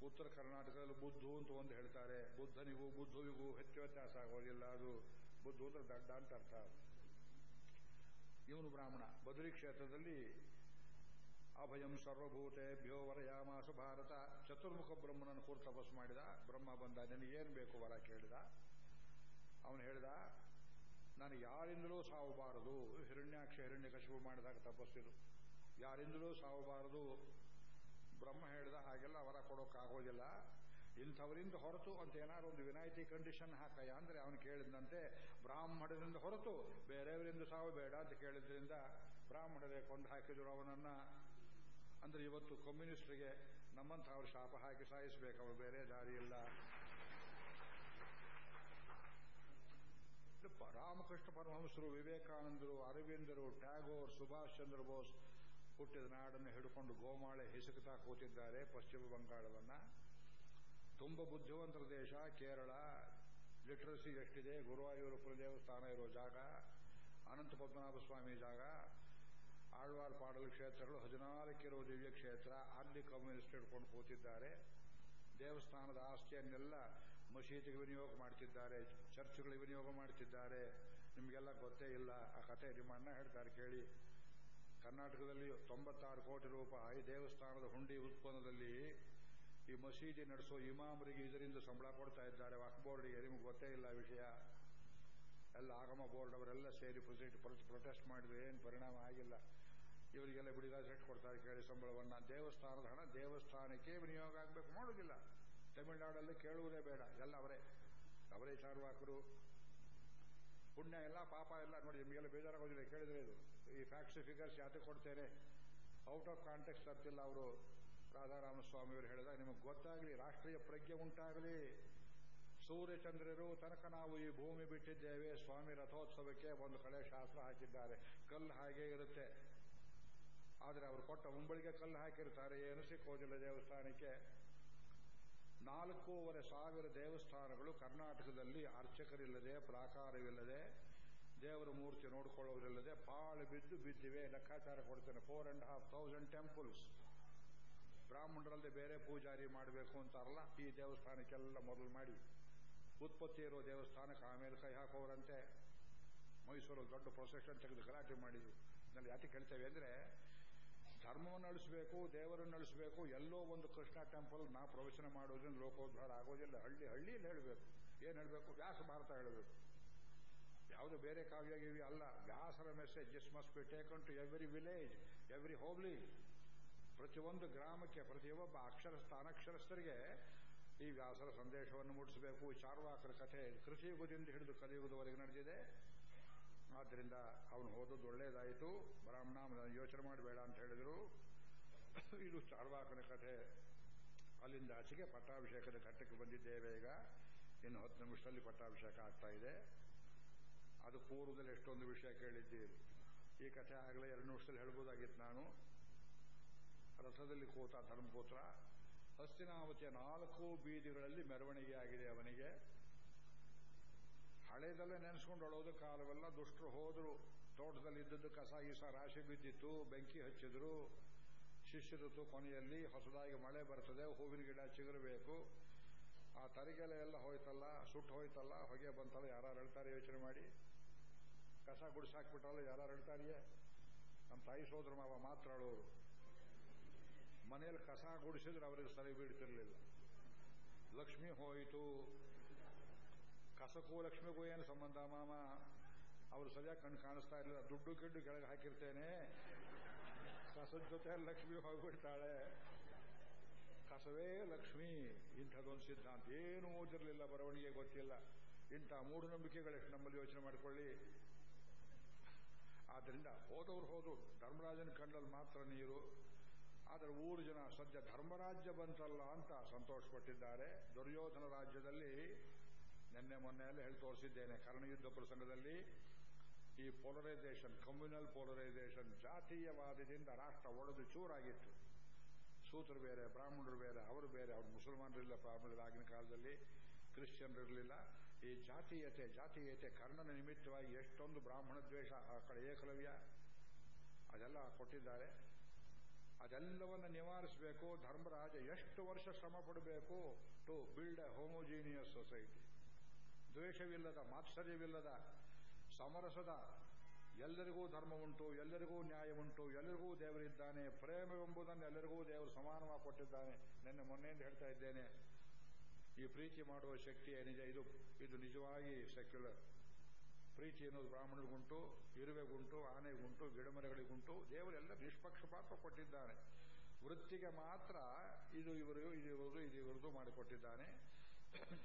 ಉತ್ತರ ಕರ್ನಾಟಕದಲ್ಲಿ ಬುದ್ಧು ಅಂತ ಒಂದು ಹೇಳ್ತಾರೆ. ಬುದ್ಧನಿಗೂ ಬುದ್ಧುವಿಗೂ ಹೆಚ್ಚು ವ್ಯತ್ಯಾಸ ಆಗೋದಿಲ್ಲ ಅದು. ಬುದ್ಧು ಅಂದ್ರೆ ದಡ್ಡ ಅಂತ ಅರ್ಥ ಇವನು ಬ್ರಾಹ್ಮಣ. ಬದರಿ ಕ್ಷೇತ್ರದಲ್ಲಿ ಅಭಯಂ ಸರ್ವಭೂತೆಭ್ಯೋ ವರಯಾಮಾಸು ಭಾರತ. ಚತುರ್ಮುಖ ಬ್ರಹ್ಮನನ್ನು ಕೂರ್ ತಪಸ್ ಮಾಡಿದ. ಬ್ರಹ್ಮ ಬಂದ ನಿನಗೇನು ಬೇಕು ವರ ಕೇಳಿದ? ಅವನು ಹೇಳಿದ ನಾನು ಯಾರಿಂದಲೂ ಸಾವಬಾರದು. ಹಿರಣ್ಯಾಕ್ಷ ಹಿರಣ್ಯ ಕಶಿಪು ಮಾಡಿದಾಗ ತಪಸ್ಸಿದು ಯಾರಿಂದಲೂ ಸಾವಬಾರದು. ಬ್ರಹ್ಮ ಹೇಳಿದ ಹಾಗೆಲ್ಲ ವರ ಕೊಡೋಕ್ಕಾಗೋದಿಲ್ಲ. ಇಂಥವರಿಂದ ಹೊರತು ಅಂತ ಏನಾದ್ರು ಒಂದು ವಿನಾಯಿತಿ ಕಂಡೀಷನ್ ಹಾಕಯ್ಯ ಅಂದ್ರೆ ಅವನು ಕೇಳಿದಂತೆ ಬ್ರಾಹ್ಮಣರಿಂದ ಹೊರತು ಬೇರೆಯವರಿಂದ ಸಾವು ಬೇಡ ಅಂತ ಕೇಳಿದ್ರಿಂದ ಬ್ರಾಹ್ಮಣರೇ ಕೊಂಡು ಹಾಕಿದ್ರು ಅವನನ್ನ. ಅಂದ್ರೆ ಇವತ್ತು ಕಮ್ಯುನಿಸ್ಟ್ರಿಗೆ ನಮ್ಮಂಥ ಅವ್ರು ಶಾಪ ಹಾಕಿ ಸಾಯಿಸಬೇಕು, ಅವರು ಬೇರೆ ದಾರಿ ಇಲ್ಲ. ರಾಮಕೃಷ್ಣ ಪರಮಹಂಸರು, ವಿವೇಕಾನಂದರು, ಅರವಿಂದರು, ಟ್ಯಾಗೋರ್, ಸುಭಾಷ್ ಚಂದ್ರ ಬೋಸ್ ಹುಟ್ಟಿದ ನಾಡನ್ನು ಹಿಡ್ಕೊಂಡು ಗೋಮಾಳೆ ಹಿಸುಕುತ್ತಾ ಕೂತಿದ್ದಾರೆ ಪಶ್ಚಿಮ ಬಂಗಾಳವನ್ನ. ತುಂಬ ಬುದ್ಧಿವಂತರ ದೇಶ, ಕೇರಳ, ಲಿಟ್ರಸಿ ಎಷ್ಟಿದೆ ಗುರುವಾಯೂರಪ್ಪನ ದೇವಸ್ಥಾನ ಇರೋ ಜಾಗ ಅನಂತ ಪದ್ಮನಾಭ ಸ್ವಾಮಿ ಜಾಗ, ಆಳ್ವಾರ್ ಪಾಡಲ್ ಕ್ಷೇತ್ರಗಳು ಹದಿನಾಲ್ಕಿರುವ ದಿವ್ಯ ಕ್ಷೇತ್ರ, ಅಲ್ಲಿ ಕಮ್ಯುನಿಸ್ಟ್ ಹಿಡ್ಕೊಂಡು ಕೂತಿದ್ದಾರೆ. ದೇವಸ್ಥಾನದ ಆಸ್ತಿಯನ್ನೆಲ್ಲ ಮಸೀದಿಗೆ ವಿನಿಯೋಗ ಮಾಡ್ತಿದ್ದಾರೆ, ಚರ್ಚ್ಗಳಿಗೆ ವಿನಿಯೋಗ ಮಾಡ್ತಿದ್ದಾರೆ. ನಿಮಗೆಲ್ಲ ಗೊತ್ತೇ ಇಲ್ಲ, ಆ ಕಥೆ ನಿಮ್ಮ ಅಣ್ಣ ಹೇಳ್ತಾರೆ ಕೇಳಿ. ಕರ್ನಾಟಕದಲ್ಲಿ ತೊಂಬತ್ತಾರು ಕೋಟಿ ರೂಪಾಯಿ ದೇವಸ್ಥಾನದ ಹುಂಡಿ ಉತ್ಪನ್ನದಲ್ಲಿ ಈ ಮಸೀದಿ ನಡೆಸೋ ಇಮಾಮರಿಗೆ ಇದರಿಂದ ಸಂಬಳ ಕೊಡ್ತಾ ಇದ್ದಾರೆ. ವಕ್ ಬೋರ್ಡಿಗೆ ನಿಮ್ಗೆ ಗೊತ್ತೇ ಇಲ್ಲ ವಿಷಯ. ಎಲ್ಲ ಆಗಮ ಬೋರ್ಡ್ ಅವರೆಲ್ಲ ಸೇರಿ ಪ್ರೊಟೆಸ್ಟ್ ಮಾಡಿದ್ರೆ ಏನು ಪರಿಣಾಮ ಆಗಿಲ್ಲ. ಇವರಿಗೆಲ್ಲ ಬಿಡಿಗ ಸೆಟ್ ಕೊಡ್ತಾರೆ ಕೇಳಿ ಸಂಬಳವನ್ನು. ದೇವಸ್ಥಾನದ ಹಣ ದೇವಸ್ಥಾನಕ್ಕೆ ವಿನಿಯೋಗ ಆಗಬೇಕು ಮಾಡೋದಿಲ್ಲ ತಮಿಳುನಾಡಲ್ಲಿ ಕೇಳುವುದೇ ಬೇಡ. ಎಲ್ಲ ಅವರೇ. ಅವರೇ ಚಾರ್ವಾಕರು. ಪುಣ್ಯ ಎಲ್ಲ, ಪಾಪ ಎಲ್ಲ ನೋಡಿ, ನಿಮಗೆಲ್ಲ ಬೇಜಾರಾಗೋದಿಲ್ಲ ಕೇಳಿದ್ರೆ ಇದು. ಈ ಫ್ಯಾಕ್ಟ್ಸ್ ಫಿಗರ್ಸ್ ಯಾತಕ್ಕೆ ಕೊಡ್ತೇನೆ? ಔಟ್ ಆಫ್ ಕಾಂಟೆಕ್ಸ್ಟ್ ತರ್ತಿಲ್ಲ ಅವರು. ರಾಧಾರಾಮ ಸ್ವಾಮಿಯವರು ಹೇಳಿದಾಗ, ನಿಮಗೆ ಗೊತ್ತಾಗಲಿ, ರಾಷ್ಟ್ರೀಯ ಪ್ರಜ್ಞೆ ಉಂಟಾಗಲಿ. ಸೂರ್ಯಚಂದ್ರರು ತನಕ ನಾವು ಈ ಭೂಮಿ ಬಿಟ್ಟಿದ್ದೇವೆ. ಸ್ವಾಮಿ ರಥೋತ್ಸವಕ್ಕೆ ಒಂದು ಕಡೆ ಶಾಸ್ತ್ರ ಹಾಕಿದ್ದಾರೆ. ಕಲ್ಲು ಹಾಗೆ ಇರುತ್ತೆ. ಆದರೆ ಅವರು ಕೊಟ್ಟ ಮುಂಬಳಿಗೆ ಕಲ್ಲು ಹಾಕಿರ್ತಾರೆ. ಏನು ಸಿಕ್ಕೋದಿಲ್ಲ ದೇವಸ್ಥಾನಕ್ಕೆ. ನಾಲ್ಕೂವರೆ ಸಾವಿರ ದೇವಸ್ಥಾನಗಳು ಕರ್ನಾಟಕದಲ್ಲಿ ಅರ್ಚಕರಿಲ್ಲದೆ, ಪ್ರಾಕಾರವಿಲ್ಲದೆ, ದೇವರ ಮೂರ್ತಿ ನೋಡಿಕೊಳ್ಳೋರಿಲ್ಲದೆ, ಪಾಳು ಬಿದ್ದು ಬಿದ್ದಿವೆ. ಲೆಕ್ಕಾಚಾರ ಕೊಡ್ತೇನೆ. Four and half thousand temples ಬ್ರಾಹ್ಮಣರಲ್ಲದೆ ಬೇರೆ ಪೂಜಾರಿ ಮಾಡಬೇಕು ಅಂತಾರಲ್ಲ, ಈ ದೇವಸ್ಥಾನಕ್ಕೆಲ್ಲ ಮೊದಲು ಮಾಡಿ. ಉತ್ಪತ್ತಿ ಇರೋ ದೇವಸ್ಥಾನಕ್ಕೆ ಆಮೇಲೆ ಕೈ ಹಾಕೋರಂತೆ. ಮೈಸೂರಲ್ಲಿ ದೊಡ್ಡ ಪ್ರೊಸೆಷನ್ ತೆಗೆದು ಗಲಾಟೆ ಮಾಡಿದ್ರು. ನಾನು ಯಾಕೆ ಕೇಳ್ತೇವೆ ಅಂದರೆ, ಧರ್ಮವನ್ನು ನಡೆಸಬೇಕು, ದೇವರನ್ನು ನಡೆಸಬೇಕು, ಎಲ್ಲೋ ಒಂದು ಕೃಷ್ಣ ಟೆಂಪಲ್ ನಾ ಪ್ರವಚನ ಮಾಡೋದ್ರಿಂದ ಲೋಕೋದ್ಧಾರ ಆಗೋದಿಲ್ಲ. ಹಳ್ಳಿ ಹಳ್ಳಿಯಲ್ಲಿ ಹೇಳಬೇಕು. ಏನು ಹೇಳಬೇಕು? ವ್ಯಾಸ ಭಾರತ ಹೇಳಬೇಕು. ಯಾವುದು ಬೇರೆ ಕಾವ್ಯ ಅಲ್ಲ. ವ್ಯಾಸರ message just must be taken to every village every hobli ಪ್ರತಿಯೊಂದು ಗ್ರಾಮಕ್ಕೆ, ಪ್ರತಿಯೊಬ್ಬ ಅಕ್ಷರಸ್ಥ ಅನಕ್ಷರಸ್ಥರಿಗೆ ಈ ವ್ಯಾಸರ ಸಂದೇಶವನ್ನು ಮುಟ್ಟಿಸಬೇಕು ಚಾರ್ವಾಕರ ಕಥೆ ಕೃಷಿಯುಗದಿಂದ ಹಿಡಿದು ಕಲಿಯುಗದವರೆಗೆ ನಡೆದಿದೆ. ಆದ್ದರಿಂದ ಅವನು ಹೋದದ್ದು ಒಳ್ಳೇದಾಯಿತು ಬ್ರಾಹ್ಮಣ ಯೋಚನೆ ಮಾಡಬೇಡ ಅಂತ ಹೇಳಿದರು. ಇದು ಚಾರ್ವಾಕನ ಕಥೆ. ಅಲ್ಲಿಂದ ಆಚೆಗೆ ಪಟ್ಟಾಭಿಷೇಕದ ಘಟ್ಟಕ್ಕೆ ಬಂದಿದ್ದೇವೆ ಈಗ. ಇನ್ನು ಹತ್ತು ನಿಮಿಷದಲ್ಲಿ ಪಟ್ಟಾಭಿಷೇಕ ಆಗ್ತಾ ಇದೆ. ಅದು ಪೂರ್ವದಲ್ಲಿ ಎಷ್ಟೊಂದು ವಿಷಯ ಕೇಳಿದ್ದೀರಿ. ಈ ಕಥೆ ಆಗಲೇ ಎರಡು ನಿಮಿಷದಲ್ಲಿ ಹೇಳ್ಬೋದಾಗಿತ್ತು ನಾನು. ರಥದಲ್ಲಿ ಕೂತ ಧರ್ಮಪುತ್ರ, ಹಸ್ತಿನಾವತಿಯ ನಾಲ್ಕು ಬೀದಿಗಳಲ್ಲಿ ಮೆರವಣಿಗೆ ಆಗಿದೆ ಅವನಿಗೆ. ಹಳೆದಲ್ಲೇ ನೆನೆಸ್ಕೊಂಡು ಒಳೋದು ಕಾಲವೆಲ್ಲ ದುಷ್ಟರು ಹೋದ್ರು. ತೋಟದಲ್ಲಿ ಇದ್ದದ್ದು ಕಸ ಈಸ ರಾಶಿ ಬಿದ್ದಿತ್ತು, ಬೆಂಕಿ ಹಚ್ಚಿದ್ರು. ಶಿಷ್ಯರುತು ಕೊನೆಯಲ್ಲಿ ಹೊಸದಾಗಿ ಮಳೆ ಬರ್ತದೆ, ಹೂವಿನ ಗಿಡ ಚಿಗುರಬೇಕು. ಆ ತರಿಗೆಲೆ ಎಲ್ಲ ಹೋಯ್ತಲ್ಲ, ಸುಟ್ಟು ಹೋಯ್ತಲ್ಲ, ಹೊಗೆ ಬಂತಲ್ಲ ಯಾರು ಹೇಳ್ತಾರೆ ಯೋಚನೆ ಮಾಡಿ. ಕಸ ಗುಡಿಸಾಕ್ಬಿಟ್ಟಲ್ಲ ಯಾರು ಹೇಳ್ತಾರಿಯೇ? ನಮ್ಮ ತಾಯಿ ಸೋದರ ಮಾವ ಮಾತ್ರ ಅಳೋರು ಮನೆಯಲ್ಲಿ ಕಸ ಗುಡಿಸಿದ್ರೆ ಅವರಿಗೆ ಸರಿ ಬೀಳ್ತಿರ್ಲಿಲ್ಲ. ಲಕ್ಷ್ಮಿ ಹೋಯಿತು. ಕಸಕ್ಕೂ ಲಕ್ಷ್ಮಿಗೂ ಏನು ಸಂಬಂಧ ಮಾಮ? ಅವರು ಸರಿಯಾಗಿ ಕಣ್ಣು ಕಾಣಿಸ್ತಾ ಇರಲಿಲ್ಲ. ದುಡ್ಡು ಕಿಡ್ಡು ಕೆಳಗೆ ಹಾಕಿರ್ತೇನೆ. ಕಸದ ಜೊತೆ ಲಕ್ಷ್ಮಿ ಹೋಗ್ಬಿಡ್ತಾಳೆ. ಕಸವೇ ಲಕ್ಷ್ಮಿ, ಇಂಥದ್ದೊಂದು ಸಿದ್ಧಾಂತ. ಏನೂ ಓದಿರಲಿಲ್ಲ ಬರವಣಿಗೆ, ಗೊತ್ತಿಲ್ಲ. ಇಂಥ ಮೂಢನಂಬಿಕೆಗಳೆಷ್ಟು ನಮ್ಮಲ್ಲಿ ಯೋಚನೆ ಮಾಡಿಕೊಳ್ಳಿ. ಆದ್ದರಿಂದ ಹೋದವ್ರು ಹೋದ್ರು. ಧರ್ಮರಾಜನ ಕಣ್ಣಲ್ಲಿ ಮಾತ್ರ ನೀರು. ಆದರೆ ಊರು ಜನ ಸದ್ಯ ಧರ್ಮರಾಜ್ಯ ಬಂತಲ್ಲ ಅಂತ ಸಂತೋಷಪಟ್ಟಿದ್ದಾರೆ. ದುರ್ಯೋಧನ ರಾಜ್ಯದಲ್ಲಿ ನಿನ್ನೆ ಮೊನ್ನೆಯಲ್ಲಿ ಹೇಳಿ ತೋರಿಸಿದ್ದೇನೆ ಕರ್ಣಯುದ್ಧ ಪ್ರಸಂಗದಲ್ಲಿ ಈ ಪೋಲರೈಸೇಷನ್ ಕಮ್ಯುನಲ್ ಪೋಲರೈಸೇಷನ್ ಜಾತೀಯವಾದದಿಂದ ರಾಷ್ಟ್ರ ಒಡೆದು ಚೂರಾಗಿತ್ತು. ಸೂತ್ರ ಬೇರೆ, ಬ್ರಾಹ್ಮಣರು ಬೇರೆ, ಅವರು ಬೇರೆ, ಅವರು ಮುಸಲ್ಮಾನರಿಲ್ಲ ಬ್ರಾಹ್ಮಣರು ಆಗಿನ ಕಾಲದಲ್ಲಿ ಕ್ರಿಶ್ಚಿಯನ್ರಿರಲಿಲ್ಲ. ಈ ಜಾತೀಯತೆ ಜಾತೀಯತೆ ಕರ್ಣನ ನಿಮಿತ್ತವಾಗಿ ಎಷ್ಟೊಂದು ಬ್ರಾಹ್ಮಣ ದ್ವೇಷ ಆ ಕಡೆ ಏಕಲವ್ಯ ಅದೆಲ್ಲ ಕೊಟ್ಟಿದ್ದಾರೆ. ಅದೆಲ್ಲವನ್ನು ನಿವಾರಿಸಬೇಕು, ಧರ್ಮರಾಜ ಎಷ್ಟು ವರ್ಷ ಶ್ರಮ ಪಡಬೇಕು to build a homogeneous society ದ್ವೇಷವಿಲ್ಲದ, ಮಾತ್ಸರ್ಯವಿಲ್ಲದ, ಸಮರಸದ, ಎಲ್ಲರಿಗೂ ಧರ್ಮ ಉಂಟು, ಎಲ್ಲರಿಗೂ ನ್ಯಾಯ ಉಂಟು, ಎಲ್ಲರಿಗೂ ದೇವರಿದ್ದಾನೆ, ಪ್ರೇಮವೆಂಬುದನ್ನು ಎಲ್ಲರಿಗೂ ದೇವರು ಸಮಾನವಾಗಿ ಕೊಟ್ಟಿದ್ದಾನೆ. ನಿನ್ನೆ ಮೊನ್ನೆಯಿಂದ ಹೇಳ್ತಾ ಇದ್ದೇನೆ, ಈ ಪ್ರೀತಿ ಮಾಡುವ ಶಕ್ತಿ ಏನಿದೆ ಇದು ಇದು ನಿಜವಾಗಿ ಸೆಕ್ಯುಲರ್ ಪ್ರೀತಿ ಅನ್ನೋದು ಬ್ರಾಹ್ಮಣರಿಗುಂಟು, ಇರುವೆಗುಂಟು, ಆನೆಗುಂಟು, ಗಿಡಮರಗಳಿಗುಂಟು ದೇವರೆಲ್ಲ ನಿಷ್ಪಕ್ಷಪಾತ ಕೊಟ್ಟಿದ್ದಾನೆ. ವೃತ್ತಿಗೆ ಮಾತ್ರ ಇದು ಇವರು ಇದು ಇವರು, ಇದು ಇವರದು ಮಾಡಿಕೊಟ್ಟಿದ್ದಾನೆ.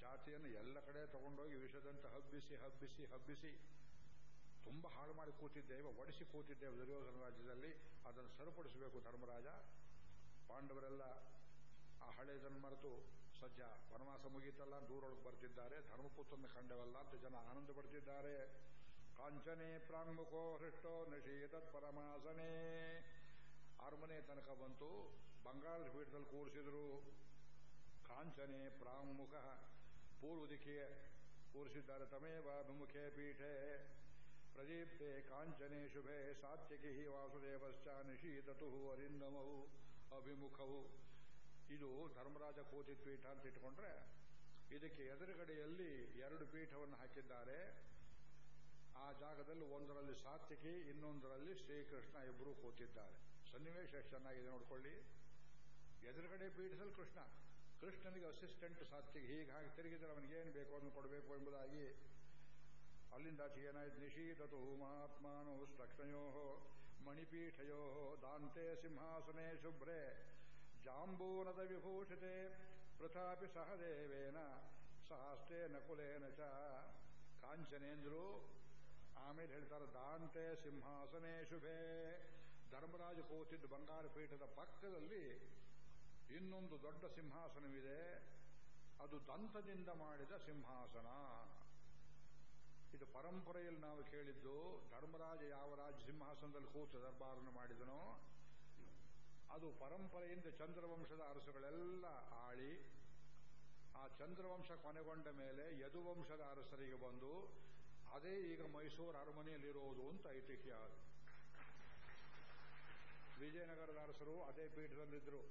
ಜಾತಿಯನ್ನು ಎಲ್ಲ ಕಡೆ ತಗೊಂಡೋಗಿ ವಿಷದಂತೆ ಹಬ್ಬಿಸಿ ಹಬ್ಬಿಸಿ ಹಬ್ಬಿಸಿ ತುಂಬಾ ಹಾಳು ಮಾಡಿ ಕೂತಿದ್ದೇವೆ ಒಡಿಸಿ ಕೂತಿದ್ದೇವೆ ದುರ್ಯೋಧನ ರಾಜ್ಯದಲ್ಲಿ. ಅದನ್ನು ಸರಿಪಡಿಸಬೇಕು ಧರ್ಮರಾಜ. ಪಾಂಡವರೆಲ್ಲ ಆ ಹಳೆದನ್ನು ಮರೆತು ಸದ್ಯ ವನವಾಸ ಮುಗೀತಲ್ಲ ದೂರೊಳಗೆ ಬರ್ತಿದ್ದಾರೆ, ಧರ್ಮಪುತ್ರನ ಕಂಡವಲ್ಲ ಅಂತ ಜನ ಆನಂದ ಪಡ್ತಿದ್ದಾರೆ ಕಾಂಚನೆ ಪ್ರಾಂಗುಖೋ ಹೃಷ್ಟೋ ನಿಷೇಧತ್ ಪರಮಾಸನೆ. ಅರಮನೆ ತನಕ ಬಂತು, ಬಂಗಾಳದ ಪೀಠದಲ್ಲಿ ಕೂರಿಸಿದ್ರು. ಕಾಂಚನೆ ಪ್ರಾಂಗುಖ ಪೂರ್ವ ದಿಕ್ಕಿಗೆ ಕೂರಿಸಿದ್ದಾರೆ, ತಮೇವ ವಿಮುಖೇ ಪೀಠೆ. ಪ್ರದೀಪ್ತೆ ಕಾಂಚನೆ ಶುಭೆ, ಸಾತ್ಯಕಿ ವಾಸುದೇವಶ್ಚ ನಿಷೀದತು ಅರಿಂದಮವು ಅಭಿಮುಖವು. ಇದು ಧರ್ಮರಾಜ ಕೋಟಿ ಪೀಠ ಅಂತ ಇಟ್ಕೊಂಡ್ರೆ ಇದಕ್ಕೆ ಎದುರುಗಡೆಯಲ್ಲಿ ಎರಡು ಪೀಠವನ್ನು ಹಾಕಿದ್ದಾರೆ. ಆ ಜಾಗದಲ್ಲಿ ಒಂದರಲ್ಲಿ ಸಾತ್ವಿಕಿ, ಇನ್ನೊಂದರಲ್ಲಿ ಶ್ರೀಕೃಷ್ಣ ಇಬ್ಬರು ಕೂತಿದ್ದಾರೆ. ಸನ್ನಿವೇಶ ಎಷ್ಟು ಚೆನ್ನಾಗಿದೆ ನೋಡ್ಕೊಳ್ಳಿ. ಎದುರುಗಡೆ ಪೀಠದಲ್ಲಿ ಕೃಷ್ಣ. ಕೃಷ್ಣನಿಗೆ ಅಸಿಸ್ಟೆಂಟ್ ಸಾತ್ವಿಕ. ಹೀಗೆ ಹಾಗೆ ತಿರುಗಿದ್ರೆ ಅವನಿಗೆ ಏನು ಬೇಕು ಅದನ್ನು ಕೊಡಬೇಕು ಎಂಬುದಾಗಿ. ಅಲ್ಲಿಂದ ಏನಾಯ್ತು? ನಿಷೀದತು ಮಹಾತ್ಮಾನೋ ಲಕ್ಷ್ಮಯೋ ಮಣಿಪೀಠಯೋ ದಾಂತೆ ಸಿಂಹಾಸನೆ ಶುಭ್ರೆ. ಜಾಂಬೂನದ ವಿಭೂಷಿತೆ ಪೃಥಾಪಿ ಸಹದೇವೇನ ಸಹಸ್ತೆ ನಕುಲೇನ ಚ. ಕಾಂಚನೇಂದ್ರು ಆಮೇಲೆ ಹೇಳ್ತಾರೆ ದಾಂತೆ ಸಿಂಹಾಸನೆ ಶುಭೆ ಧರ್ಮರಾಜ ಕೂತಿದ್ದ ಬಂಗಾರ ಪೀಠದ ಪಕ್ಕದಲ್ಲಿ ಇನ್ನೊಂದು ದೊಡ್ಡ ಸಿಂಹಾಸನವಿದೆ. ಅದು ದಂತದಿಂದ ಮಾಡಿದ ಸಿಂಹಾಸನ. ಇದು ಪರಂಪರೆಯಲ್ಲಿ ನಾವು ಕೇಳಿದ್ದು ಧರ್ಮರಾಜ ಯಾವ ರಾಜ ಸಿಂಹಾಸನದಲ್ಲಿ ಕೂತು ದರ್ಬಾರನ್ನು ಮಾಡಿದನೋ ಅದು ಪರಂಪರೆಯಿಂದ ಚಂದ್ರವಂಶದ ಅರಸುಗಳೆಲ್ಲ ಆಳಿ ಆ ಚಂದ್ರವಂಶ ಕೊನೆಗೊಂಡ ಮೇಲೆ ಯದುವಂಶದ ಅರಸರಿಗೆ ಬಂದು, ಅದೇ ಈಗ ಮೈಸೂರು ಅರಮನೆಯಲ್ಲಿರೋದು ಅಂತ ಐತಿಹ್ಯ ವಿಜಯನಗರದ ಅರಸರು ಅದೇ ಪೀಠದಲ್ಲಿದ್ದರು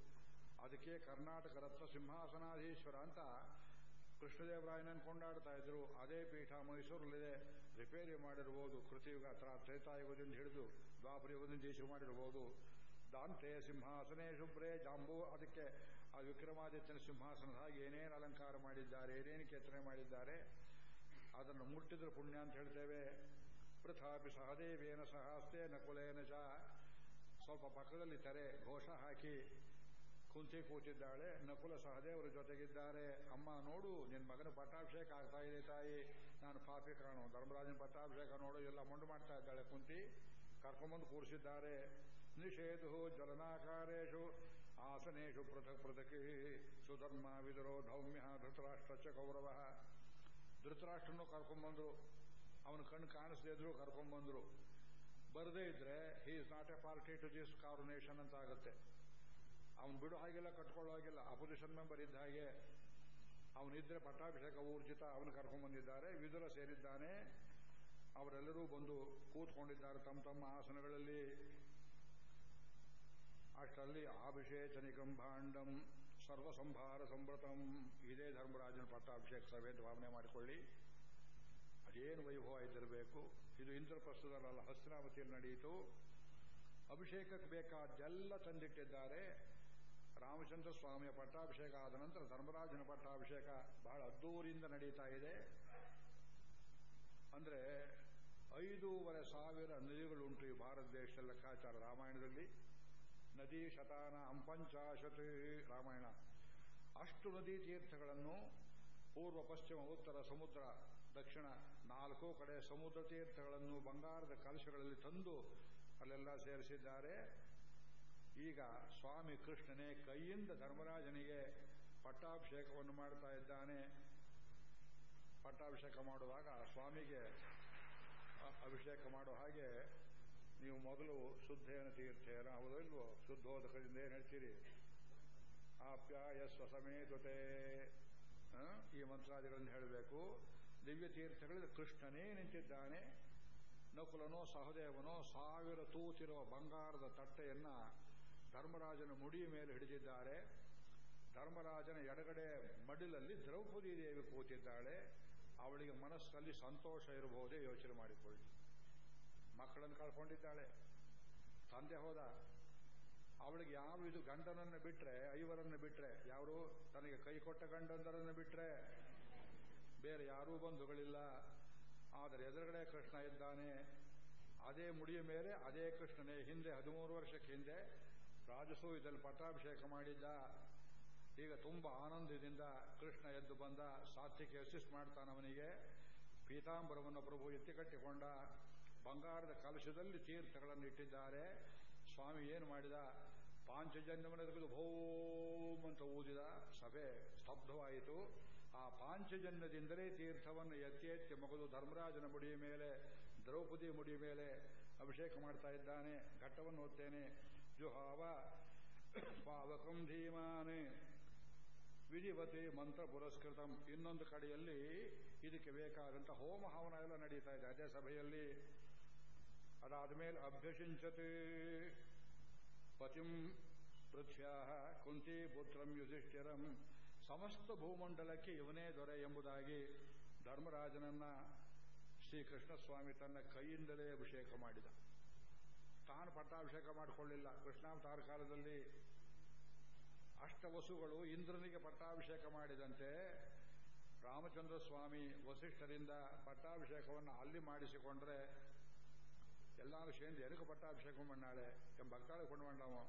ಅದಕ್ಕೆ ಕರ್ನಾಟಕ ರತ್ನ ಸಿಂಹಾಸನಾಧೀಶ್ವರ ಅಂತ ಕೃಷ್ಣದೇವರಾಯನನ್ನು ಕೊಂಡಾಡ್ತಾ ಇದ್ರು. ಅದೇ ಪೀಠ ಮೈಸೂರಲ್ಲಿದೆ. ರಿಪೇರಿ ಮಾಡಿರ್ಬೋದು, ಕೃತಿಯುಗ, ತ್ರೇತಾಯುಗದಿಂದ ಹಿಡಿದು ಯುಗದಿಂದ ದೇಶ ಮಾಡಿರಬಹುದು ದಾಂತೆ ಸಿಂಹಾಸನೆ ಶುಭ್ರೆ ಜಾಂಬು. ಅದಕ್ಕೆ ಆ ವಿಕ್ರಮಾದಿತ್ಯನ ಸಿಂಹಾಸನದ ಹಾಗೆ ಏನೇನು ಅಲಂಕಾರ ಮಾಡಿದ್ದಾರೆ, ಏನೇನು ಕೆತ್ತನೆ ಮಾಡಿದ್ದಾರೆ, ಅದನ್ನು ಮುಟ್ಟಿದ್ರೆ ಪುಣ್ಯ ಅಂತ ಹೇಳ್ತೇವೆ. ಪೃಥಾಪಿ ಸಹದೇವೇನ ಸಹಸ್ತೆ ನಕುಲೇನ ಚ. ಸ್ವಲ್ಪ ಪಕ್ಕದಲ್ಲಿ ತೆರೆ, ಘೋಷ ಹಾಕಿ ಕುಂತಿ ಕೂತಿದ್ದಾಳೆ. ನಕುಲ ಸಹದೇವರ ಜೊತೆಗಿದ್ದಾರೆ. ಅಮ್ಮ, ನೋಡು ನಿನ್ನ ಮಗನ ಪಟ್ಟಾಭಿಷೇಕ ಆಗ್ತಾ ಇದೆ ತಾಯಿ. ನಾನು ಪಾಪಿ ಕಾಣು. ಧರ್ಮರಾಜನ ಪಟ್ಟಾಭಿಷೇಕ ನೋಡು. ಎಲ್ಲ ಮಂಡು ಮಾಡ್ತಾ ಇದ್ದಾಳೆ ಕುಂತಿ. ಕರ್ಕೊಂಬಂದು ಕೂರಿಸಿದ್ದಾರೆ. ನಿಷೇಧು ज्वलनाकारेषु ಆಸನೇಶು ಪೃಥಕ್ ಪೃಥಕ್ ಸುಧರ್ಮ ವಿದುರೋ ಧೌಮ್ಯ ಧೃತರಾಷ್ಟ್ರ ಕೌರವ ಧೃತರಾಷ್ಟ್ರನ್ನು ಕರ್ಕೊಂಡ್ಬಂದರು ಅವನ ಕಣ್ಣು ಕಾಣಿಸದೇ ಇದ್ರು ಕರ್ಕೊಂಡ್ಬಂದ್ರು ಬರದೇ ಇದ್ರೆ he is not a party to this coronation ಅಂತ ಆಗುತ್ತೆ. ಅವನು ಬಿಡು ಹಾಗೆಲ್ಲ, ಕಟ್ಕೊಳ್ಳೋ ಹಾಗೆಲ್ಲ ಅಪೋಸಿಷನ್ ಮೆಂಬರ್ ಇದ್ದ ಹಾಗೆ, ಅವನಿದ್ರೆ ಪಟ್ಟಾಭಿಷೇಕ ಊರ್ಜಿತ ಅವನು ಕರ್ಕೊಂಡ್ಬಂದಿದ್ದಾರೆ ವಿದುರ ಸೇರಿದ್ದಾನೆ. ಅವರೆಲ್ಲರೂ ಬಂದು ಕೂತ್ಕೊಂಡಿದ್ದಾರೆ ತಮ್ಮ ತಮ್ಮ ಆಸನಗಳಲ್ಲಿ. ಅಷ್ಟರಲ್ಲಿ ಅಭಿಷೇಚನಿಕಂ ಭಾಂಡಂ ಸರ್ವಸಂಭಾರ ಸಂಭ್ರತಂ ಇದೇ ಧರ್ಮರಾಜನ ಪಟ್ಟಾಭಿಷೇಕ ಸಭೆ ಅಂತ ಭಾವನೆ ಮಾಡಿಕೊಳ್ಳಿ. ಅದೇನು ವೈಭವ ಇದ್ದಿರಬೇಕು? ಇದು ಇಂದ್ರಪ್ರಸ್ಥದಲ್ಲ ಹಸ್ತಿನಾವತಿಯಲ್ಲಿ ನಡೆಯಿತು. ಅಭಿಷೇಕಕ್ಕೆ ಬೇಕಾದ್ದೆಲ್ಲ ತಂದಿಟ್ಟಿದ್ದಾರೆ. ರಾಮಚಂದ್ರ ಸ್ವಾಮಿಯ ಪಟ್ಟಾಭಿಷೇಕ ಆದ ನಂತರ ಧರ್ಮರಾಜನ ಪಟ್ಟಾಭಿಷೇಕ ಬಹಳ ಅದ್ದೂರಿಯಿಂದ ನಡೀತಾ ಇದೆ. ಅಂದರೆ ಐದೂವರೆ ಸಾವಿರ ನದಿಗಳುಂಟು ಈ ಭಾರತ ದೇಶದ ಲೆಕ್ಕಾಚಾರ ರಾಮಾಯಣದಲ್ಲಿ. ನದಿ ಶತಾನ ಪಂಚಾಶತ್. ರಾಮಾಯಣ. ಅಷ್ಟು ನದಿ ತೀರ್ಥಗಳನ್ನು ಪೂರ್ವ, ಪಶ್ಚಿಮ, ಉತ್ತರ, ಸಮುದ್ರ, ದಕ್ಷಿಣ ನಾಲ್ಕು ಕಡೆ ಸಮುದ್ರ ತೀರ್ಥಗಳನ್ನು ಬಂಗಾರದ ಕಲಶಗಳಲ್ಲಿ ತಂದು ಅಲ್ಲೆಲ್ಲ ಸೇರಿಸಿದ್ದಾರೆ. ಈಗ ಸ್ವಾಮಿ ಕೃಷ್ಣನೇ ಕೈಯಿಂದ ಧರ್ಮರಾಜನಿಗೆ ಪಟ್ಟಾಭಿಷೇಕವನ್ನು ಮಾಡ್ತಾ ಇದ್ದಾನೆ. ಪಟ್ಟಾಭಿಷೇಕ ಮಾಡುವಾಗ ಸ್ವಾಮಿಗೆ ಅಭಿಷೇಕ ಮಾಡೋ ಹಾಗೆ ನೀವು ಮೊದಲು ಶುದ್ಧೇನ ತೀರ್ಥೇನ ಹೌದು ಇಲ್ವೋ? ಶುದ್ಧೋದಕದಿಂದ ಏನು ಹೇಳ್ತೀರಿ? ಆಪ್ಯಾಯ ಸ್ವಸಮೇತತೆ. ಈ ಮಂತ್ರಾದಿಗಳನ್ನು ಹೇಳಬೇಕು. ದಿವ್ಯ ತೀರ್ಥಗಳಲ್ಲಿ ಕೃಷ್ಣನೇ ನಿಂತಿದ್ದಾನೆ. ನಕುಲನೋ ಸಹದೇವನೋ ಸಾವಿರ ತೂತಿರುವ ಬಂಗಾರದ ತಟ್ಟೆಯನ್ನ ಧರ್ಮರಾಜನ ಮುಡಿ ಮೇಲೆ ಹಿಡಿದಿದ್ದಾರೆ. ಧರ್ಮರಾಜನ ಎಡಗಡೆ ಮಡಿಲಲ್ಲಿ ದ್ರೌಪದಿ ದೇವಿ ಕೂತಿದ್ದಾಳೆ. ಅವಳಿಗೆ ಮನಸ್ಸಲ್ಲಿ ಸಂತೋಷ ಇರಬಹುದೇ ಯೋಚನೆ ಮಾಡಿಕೊಳ್ಳಿ. ಮಕ್ಕಳನ್ನು ಕಳ್ಕೊಂಡಿದ್ದಾಳೆ. ತಂದೆ ಹೋದ, ಅವಳಿಗೆ ಯಾವ ಇದು ಗಂಡನನ್ನು ಬಿಟ್ರೆ, ಐವರನ್ನು ಬಿಟ್ರೆ? ಯಾರು? ತನಗೆ ಕೈ ಕೊಟ್ಟ ಗಂಡಂದರನ್ನು ಬಿಟ್ರೆ? ಬೇರೆ ಯಾರೂ ಬಂಧುಗಳಿಲ್ಲ. ಆದರೆ ಎದುರುಗಡೆ ಕೃಷ್ಣ ಇದ್ದಾನೆ. ಅದೇ ಮುಡಿಯ ಮೇಲೆ, ಅದೇ ಕೃಷ್ಣನೇ. ಹಿಂದೆ ಹದಿಮೂರು ವರ್ಷಕ್ಕೆ ಹಿಂದೆ ರಾಜಸೂಯದಲ್ಲಿ ಪಟ್ಟಾಭಿಷೇಕ ಮಾಡಿದ್ದ. ಈಗ ತುಂಬಾ ಆನಂದದಿಂದ ಕೃಷ್ಣ ಎದ್ದು ಬಂದ. ಸಾತ್ವಿಕ ಅಸಿಸ್ಟ್ ಮಾಡ್ತಾನವನಿಗೆ. ಪೀತಾಂಬರವನ್ನು ಪ್ರಭು ಎತ್ತಿಕಟ್ಟಿಕೊಂಡ ಬಂಗಾರದ ಕಲಶದಲ್ಲಿ ತೀರ್ಥಗಳನ್ನು ಇಟ್ಟಿದ್ದಾರೆ. ಸ್ವಾಮಿ ಏನು ಮಾಡಿದ? ಪಾಂಚಜನ್ಯವನ್ನು ತೆಗೆದು ಭೌಮ್ ಅಂತ ಊದಿದ. ಸಭೆ ಸ್ತಬ್ಧವಾಯಿತು. ಆ ಪಾಂಚಜನ್ಯದಿಂದಲೇ ತೀರ್ಥವನ್ನು ಎತ್ತಿ ಎತ್ತಿ ಮಗದು ಧರ್ಮರಾಜನ ಮುಡಿಯ ಮೇಲೆ, ದ್ರೌಪದಿ ಮುಡಿಯ ಮೇಲೆ ಅಭಿಷೇಕ ಮಾಡ್ತಾ ಇದ್ದಾನೆ. ಘಟ್ಟವನ್ನು ಓದ್ತೇನೆ. ಜುಹಾವ ಪಾವಕಂ ಧೀಮಾನೆ ವಿಧಿವತಿ ಮಂತ್ರ ಪುರಸ್ಕೃತಂ. ಇನ್ನೊಂದು ಕಡೆಯಲ್ಲಿ ಇದಕ್ಕೆ ಬೇಕಾದಂಥ ಹೋಮ ಹವನ ಎಲ್ಲ ನಡೀತಾ ಇದೆ. ಅದೇ ಸಭೆಯಲ್ಲಿ ಅದಾದ ಮೇಲೆ ಅಭ್ಯಸಿಂಚತೆ. ಪತಿಂ ಪೃಥ್ವ್ಯಾ ಕುಂತಿ ಪುತ್ರಂ ಯುಧಿಷ್ಠಿರಂ. ಸಮಸ್ತ ಭೂಮಂಡಲಕ್ಕೆ ಇವನೇ ದೊರೆ ಎಂಬುದಾಗಿ ಧರ್ಮರಾಜನನ್ನ ಶ್ರೀಕೃಷ್ಣ ಕೃಷ್ಣಸ್ವಾಮಿ ತನ್ನ ಕೈಯಿಂದಲೇ ಅಭಿಷೇಕ ಮಾಡಿದ. ತಾನು ಪಟ್ಟಾಭಿಷೇಕ ಮಾಡಿಕೊಳ್ಳಿಲ್ಲ. ಕೃಷ್ಣಾವತಾರ ಕಾಲದಲ್ಲಿ ಅಷ್ಟವಸುಗಳು ಇಂದ್ರನಿಗೆ ಪಟ್ಟಾಭಿಷೇಕ ಮಾಡಿದಂತೆ ರಾಮಚಂದ್ರ ಸ್ವಾಮಿ ವಸಿಷ್ಠರಿಂದ ಪಟ್ಟಾಭಿಷೇಕವನ್ನು ಅಲ್ಲಿ ಮಾಡಿಸಿಕೊಂಡ್ರೆ ಎಲ್ಲರೂ ಸೇರಿ ಎನಕ್ಕೆ ಪಟ್ಟಾಭಿಷೇಕ ಮಾಡಾಳೆ ಎಂಬ ಕೊಂಡು ಕೊಂಡ್ಕೊಂಡವ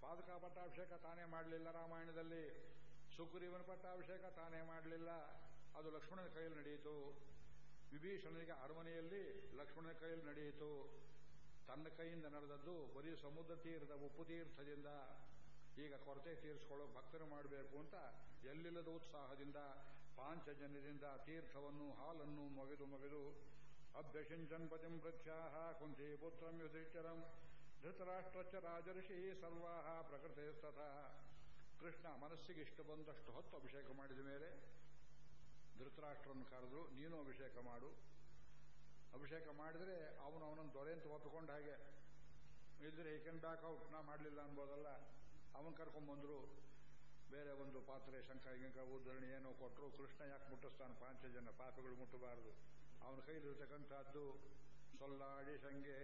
ಪಾದಕ ಪಟ್ಟಾಭಿಷೇಕ ತಾನೇ ಮಾಡಲಿಲ್ಲ ರಾಮಾಯಣದಲ್ಲಿ. ಸುಗ್ರೀವನ ಪಟ್ಟಾಭಿಷೇಕ ತಾನೇ ಮಾಡಲಿಲ್ಲ. ಅದು ಲಕ್ಷ್ಮಣನ ಕೈಯಲ್ಲಿ ನಡೆಯಿತು. ವಿಭೀಷಣನಿಗೆ ಅರಮನೆಯಲ್ಲಿ ಲಕ್ಷ್ಮಣನ ಕೈಯಲ್ಲಿ ನಡೆಯಿತು. ತನ್ನ ಕೈಯಿಂದ ನಡೆದದ್ದು ಬರೀ ಸಮುದ್ರ ತೀರದ ಉಪ್ಪು ತೀರ್ಥದಿಂದ. ಈಗ ಕೊರತೆ ತೀರಿಸಿಕೊಳ್ಳೋ ಭಕ್ತರು ಮಾಡಬೇಕು ಅಂತ ಎಲ್ಲಿಲ್ಲದ ಉತ್ಸಾಹದಿಂದ, ಪಾಂಚಜನ್ಯದಿಂದ ತೀರ್ಥವನ್ನು, ಹಾಲನ್ನು ಮೊಗೆದು ಮೊಗೆದು ಅಭ್ಯಷಿಂಚನ್ಪತಿಂ ಪ್ರತ್ಯಾಹ ಕುಂತಿ ಪುತ್ರಂ ಯುಧಿಷ್ಠರಂ ಧೃತರಾಷ್ಟ್ರಚ್ಚ ರಾಜರ್ಷಿ ಸರ್ವಾಹ ಪ್ರಕೃತಿಸ್ತಥ ಕೃಷ್ಣ ಮನಸ್ಸಿಗೆ ಇಷ್ಟು ಬಂದಷ್ಟು ಹೊತ್ತು ಅಭಿಷೇಕ ಮಾಡಿದ ಮೇಲೆ ಧೃತರಾಷ್ಟ್ರನ್ನು ಕರೆದು, ನೀನು ಅಭಿಷೇಕ ಮಾಡು। ಅಭಿಷೇಕ ಮಾಡಿದರೆ ಅವನು ಅವನನ್ನು ದೊರೆ ಅಂತ ಒಪ್ಪಿಕೊಂಡ ಹಾಗೆ। ಇದ್ರೆ ಈ ಕ್ಯಾನ್ ಬ್ಯಾಕ್ ಔಟ್ ನಾ ಮಾಡಲಿಲ್ಲ ಅನ್ಬೋದಲ್ಲ। ಅವನ್ ಕರ್ಕೊಂಡ್ಬಂದ್ರು ಬೇರೆ ಒಂದು ಪಾತ್ರೆ ಶಂಕ ಗಿಂಕ ಉದ್ದರಣಿ ಏನೋ ಕೊಟ್ಟರು ಕೃಷ್ಣ ಯಾಕೆ ಮುಟ್ಟಿಸ್ತಾನೆ? ಪಾಂಚಜನ ಪಾಪಗಳು ಮುಟ್ಟಬಾರದು। ಅವನ ಕೈಲಿರ್ತಕ್ಕಂಥದ್ದು ಸೊಲ್ಲಾಡಿ ಶಂಗೆ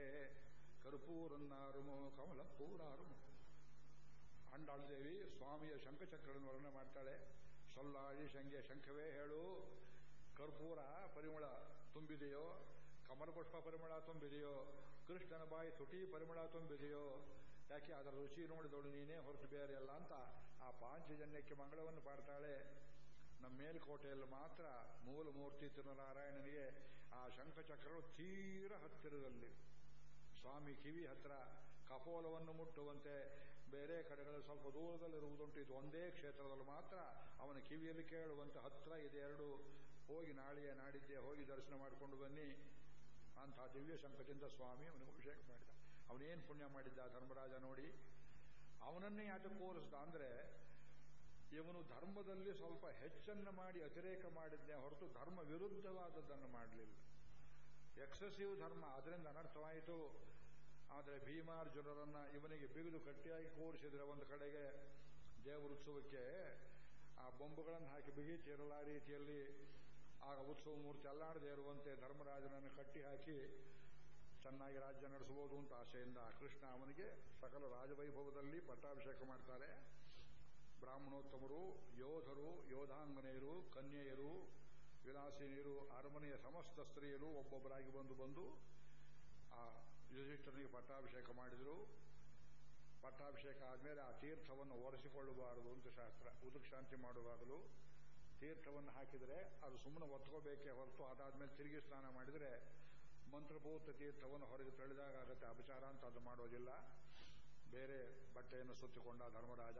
ಕರ್ಪೂರನ್ನಾರುಮೋ ಕಮಲಪ್ಪೂರಾರುಮೋ ಅಂಡಾಳದೇವಿ ಸ್ವಾಮಿಯ ಶಂಖಚಕ್ರವನ್ನು ವರ್ಣನೆ ಮಾಡ್ತಾಳೆ. ಸೊಲ್ಲಾಡಿ ಶಂಗೆ ಶಂಖವೇ ಹೇಳು. ಕರ್ಪೂರ ಪರಿಮಳ ತುಂಬಿದೆಯೋ? ಕಮಲಪುಷ್ಪ ಪರಿಮಳ ತುಂಬಿದೆಯೋ? ಕೃಷ್ಣನ ಬಾಯಿ ತುಟಿ ಪರಿಮಳ ತುಂಬಿದೆಯೋ? ಯಾಕೆ ಅದರ ರುಚಿ ನೋಡಿದವಳು ನೀನೇ ಹೊರತು ಬೇರೆ ಅಲ್ಲ ಅಂತ ಆ ಪಾಂಚಜನ್ಯಕ್ಕೆ ಮಂಗಳವನ್ನು ಪಾಡ್ತಾಳೆ. ನಮ್ಮ ಮೇಲ್ಕೋಟೆಯಲ್ಲಿ ಮಾತ್ರ ಮೂಲ ಮೂರ್ತಿ ತಿರುನಾರಾಯಣನಿಗೆ ಆ ಶಂಖಚಕ್ರಗಳು ತೀರ ಹತ್ತಿರದಲ್ಲಿ. ಸ್ವಾಮಿ ಕಿವಿ ಹತ್ರ ಕಪೋಲವನ್ನು ಮುಟ್ಟುವಂತೆ ಬೇರೆ ಕಡೆಗಳಲ್ಲಿ ಸ್ವಲ್ಪ ದೂರದಲ್ಲಿರುವುದುಂಟು. ಇದು ಒಂದೇ ಕ್ಷೇತ್ರದಲ್ಲಿ ಮಾತ್ರ ಅವನ ಕಿವಿಯಲ್ಲಿ ಕೇಳುವಂತೆ ಹತ್ರ ಇದೆ. ಎರಡು ಹೋಗಿ ನಾಳೆಯ ನಾಡಿದ್ದೆ ಹೋಗಿ ದರ್ಶನ ಮಾಡಿಕೊಂಡು ಬನ್ನಿ ಅಂತಹ ದಿವ್ಯ ಶಂಖದಿಂದ ಸ್ವಾಮಿ ಅವನಿಗೆ ಅಭಿಷೇಕ ಮಾಡಿದ. ಅವನೇನು ಪುಣ್ಯ ಮಾಡಿದ್ದ ಧರ್ಮರಾಜ ನೋಡಿ. ಅವನನ್ನೇ ಯಾತಕ್ಕೆ ಕೋರಿಸ್ದ ಅಂದ್ರೆ ಇವನು ಧರ್ಮದಲ್ಲಿ ಸ್ವಲ್ಪ ಹೆಚ್ಚನ್ನು ಮಾಡಿ ಅತಿರೇಕ ಮಾಡಿದ್ದೆ ಹೊರತು ಧರ್ಮ ವಿರುದ್ಧವಾದದ್ದನ್ನು ಮಾಡಲಿಲ್ಲ. ಎಕ್ಸಸಿವ್ ಧರ್ಮ ಅದರಿಂದ ಅನರ್ಥವಾಯಿತು. ಆದರೆ ಭೀಮಾರ್ಜುನರನ್ನು ಇವನಿಗೆ ಬಿಗಿದು ಗಟ್ಟಿಯಾಗಿ ಕೂರಿಸಿದ್ರೆ ಒಂದು ಕಡೆಗೆ ದೇವರ ಉತ್ಸವಕ್ಕೆ ಆ ಬೊಂಬುಗಳನ್ನು ಹಾಕಿ ಬಿಗಿತಿರಲ್ಲ ರೀತಿಯಲ್ಲಿ ಆಗ ಉತ್ಸವ ಮೂರ್ತಿ ಅಲ್ಲಾಡದೆ ಇರುವಂತೆ ಧರ್ಮರಾಜನನ್ನು ಕಟ್ಟಿ ಹಾಕಿ ಚೆನ್ನಾಗಿ ರಾಜ್ಯ ನಡೆಸಬಹುದು ಅಂತ ಆಸೆಯಿಂದ ಕೃಷ್ಣ ಅವನಿಗೆ ಸಕಲ ರಾಜವೈಭವದಲ್ಲಿ ಪಟ್ಟಾಭಿಷೇಕ ಮಾಡ್ತಾರೆ. ಬ್ರಾಹ್ಮಣೋತ್ತಮರು, ಯೋಧರು, ಯೋಧಾಂಗನೆಯರು, ಕನ್ಯೆಯರು, ವಿಲಾಸಿನಿಯರು, ಅರಮನೆಯ ಸಮಸ್ತ ಸ್ತ್ರೀಯರು ಒಬ್ಬೊಬ್ಬರಾಗಿ ಬಂದು ಬಂದು ಆ ಯುಧಿಷ್ಠನಿಗೆ ಪಟ್ಟಾಭಿಷೇಕ ಮಾಡಿದರು. ಪಟ್ಟಾಭಿಷೇಕ ಆದಮೇಲೆ ಆ ತೀರ್ಥವನ್ನು ಒರೆಸಿಕೊಳ್ಳಬಾರದು ಅಂತ ಶಾಸ್ತ್ರ. ಉದುಕ್ ಶಾಂತಿ ಮಾಡುವಾಗಲೂ ತೀರ್ಥವನ್ನು ಹಾಕಿದರೆ ಅದು ಸುಮ್ಮನೆ ಒತ್ಕೋಬೇಕೇ ಹೊರತು ಅದಾದ್ಮೇಲೆ ತಿರುಗಿ ಸ್ನಾನ ಮಾಡಿದರೆ ಮಂತ್ರಭೂತ ತೀರ್ಥವನ್ನು ಹೊರಗೆ ತಳೆದಾಗ ಆಗುತ್ತೆ. ಅಪಚಾರ ಅಂತ ಅದು ಮಾಡೋದಿಲ್ಲ. ಬೇರೆ ಬಟ್ಟೆಯನ್ನು ಸುತ್ತಿಕೊಂಡ ಧರ್ಮರಾಜ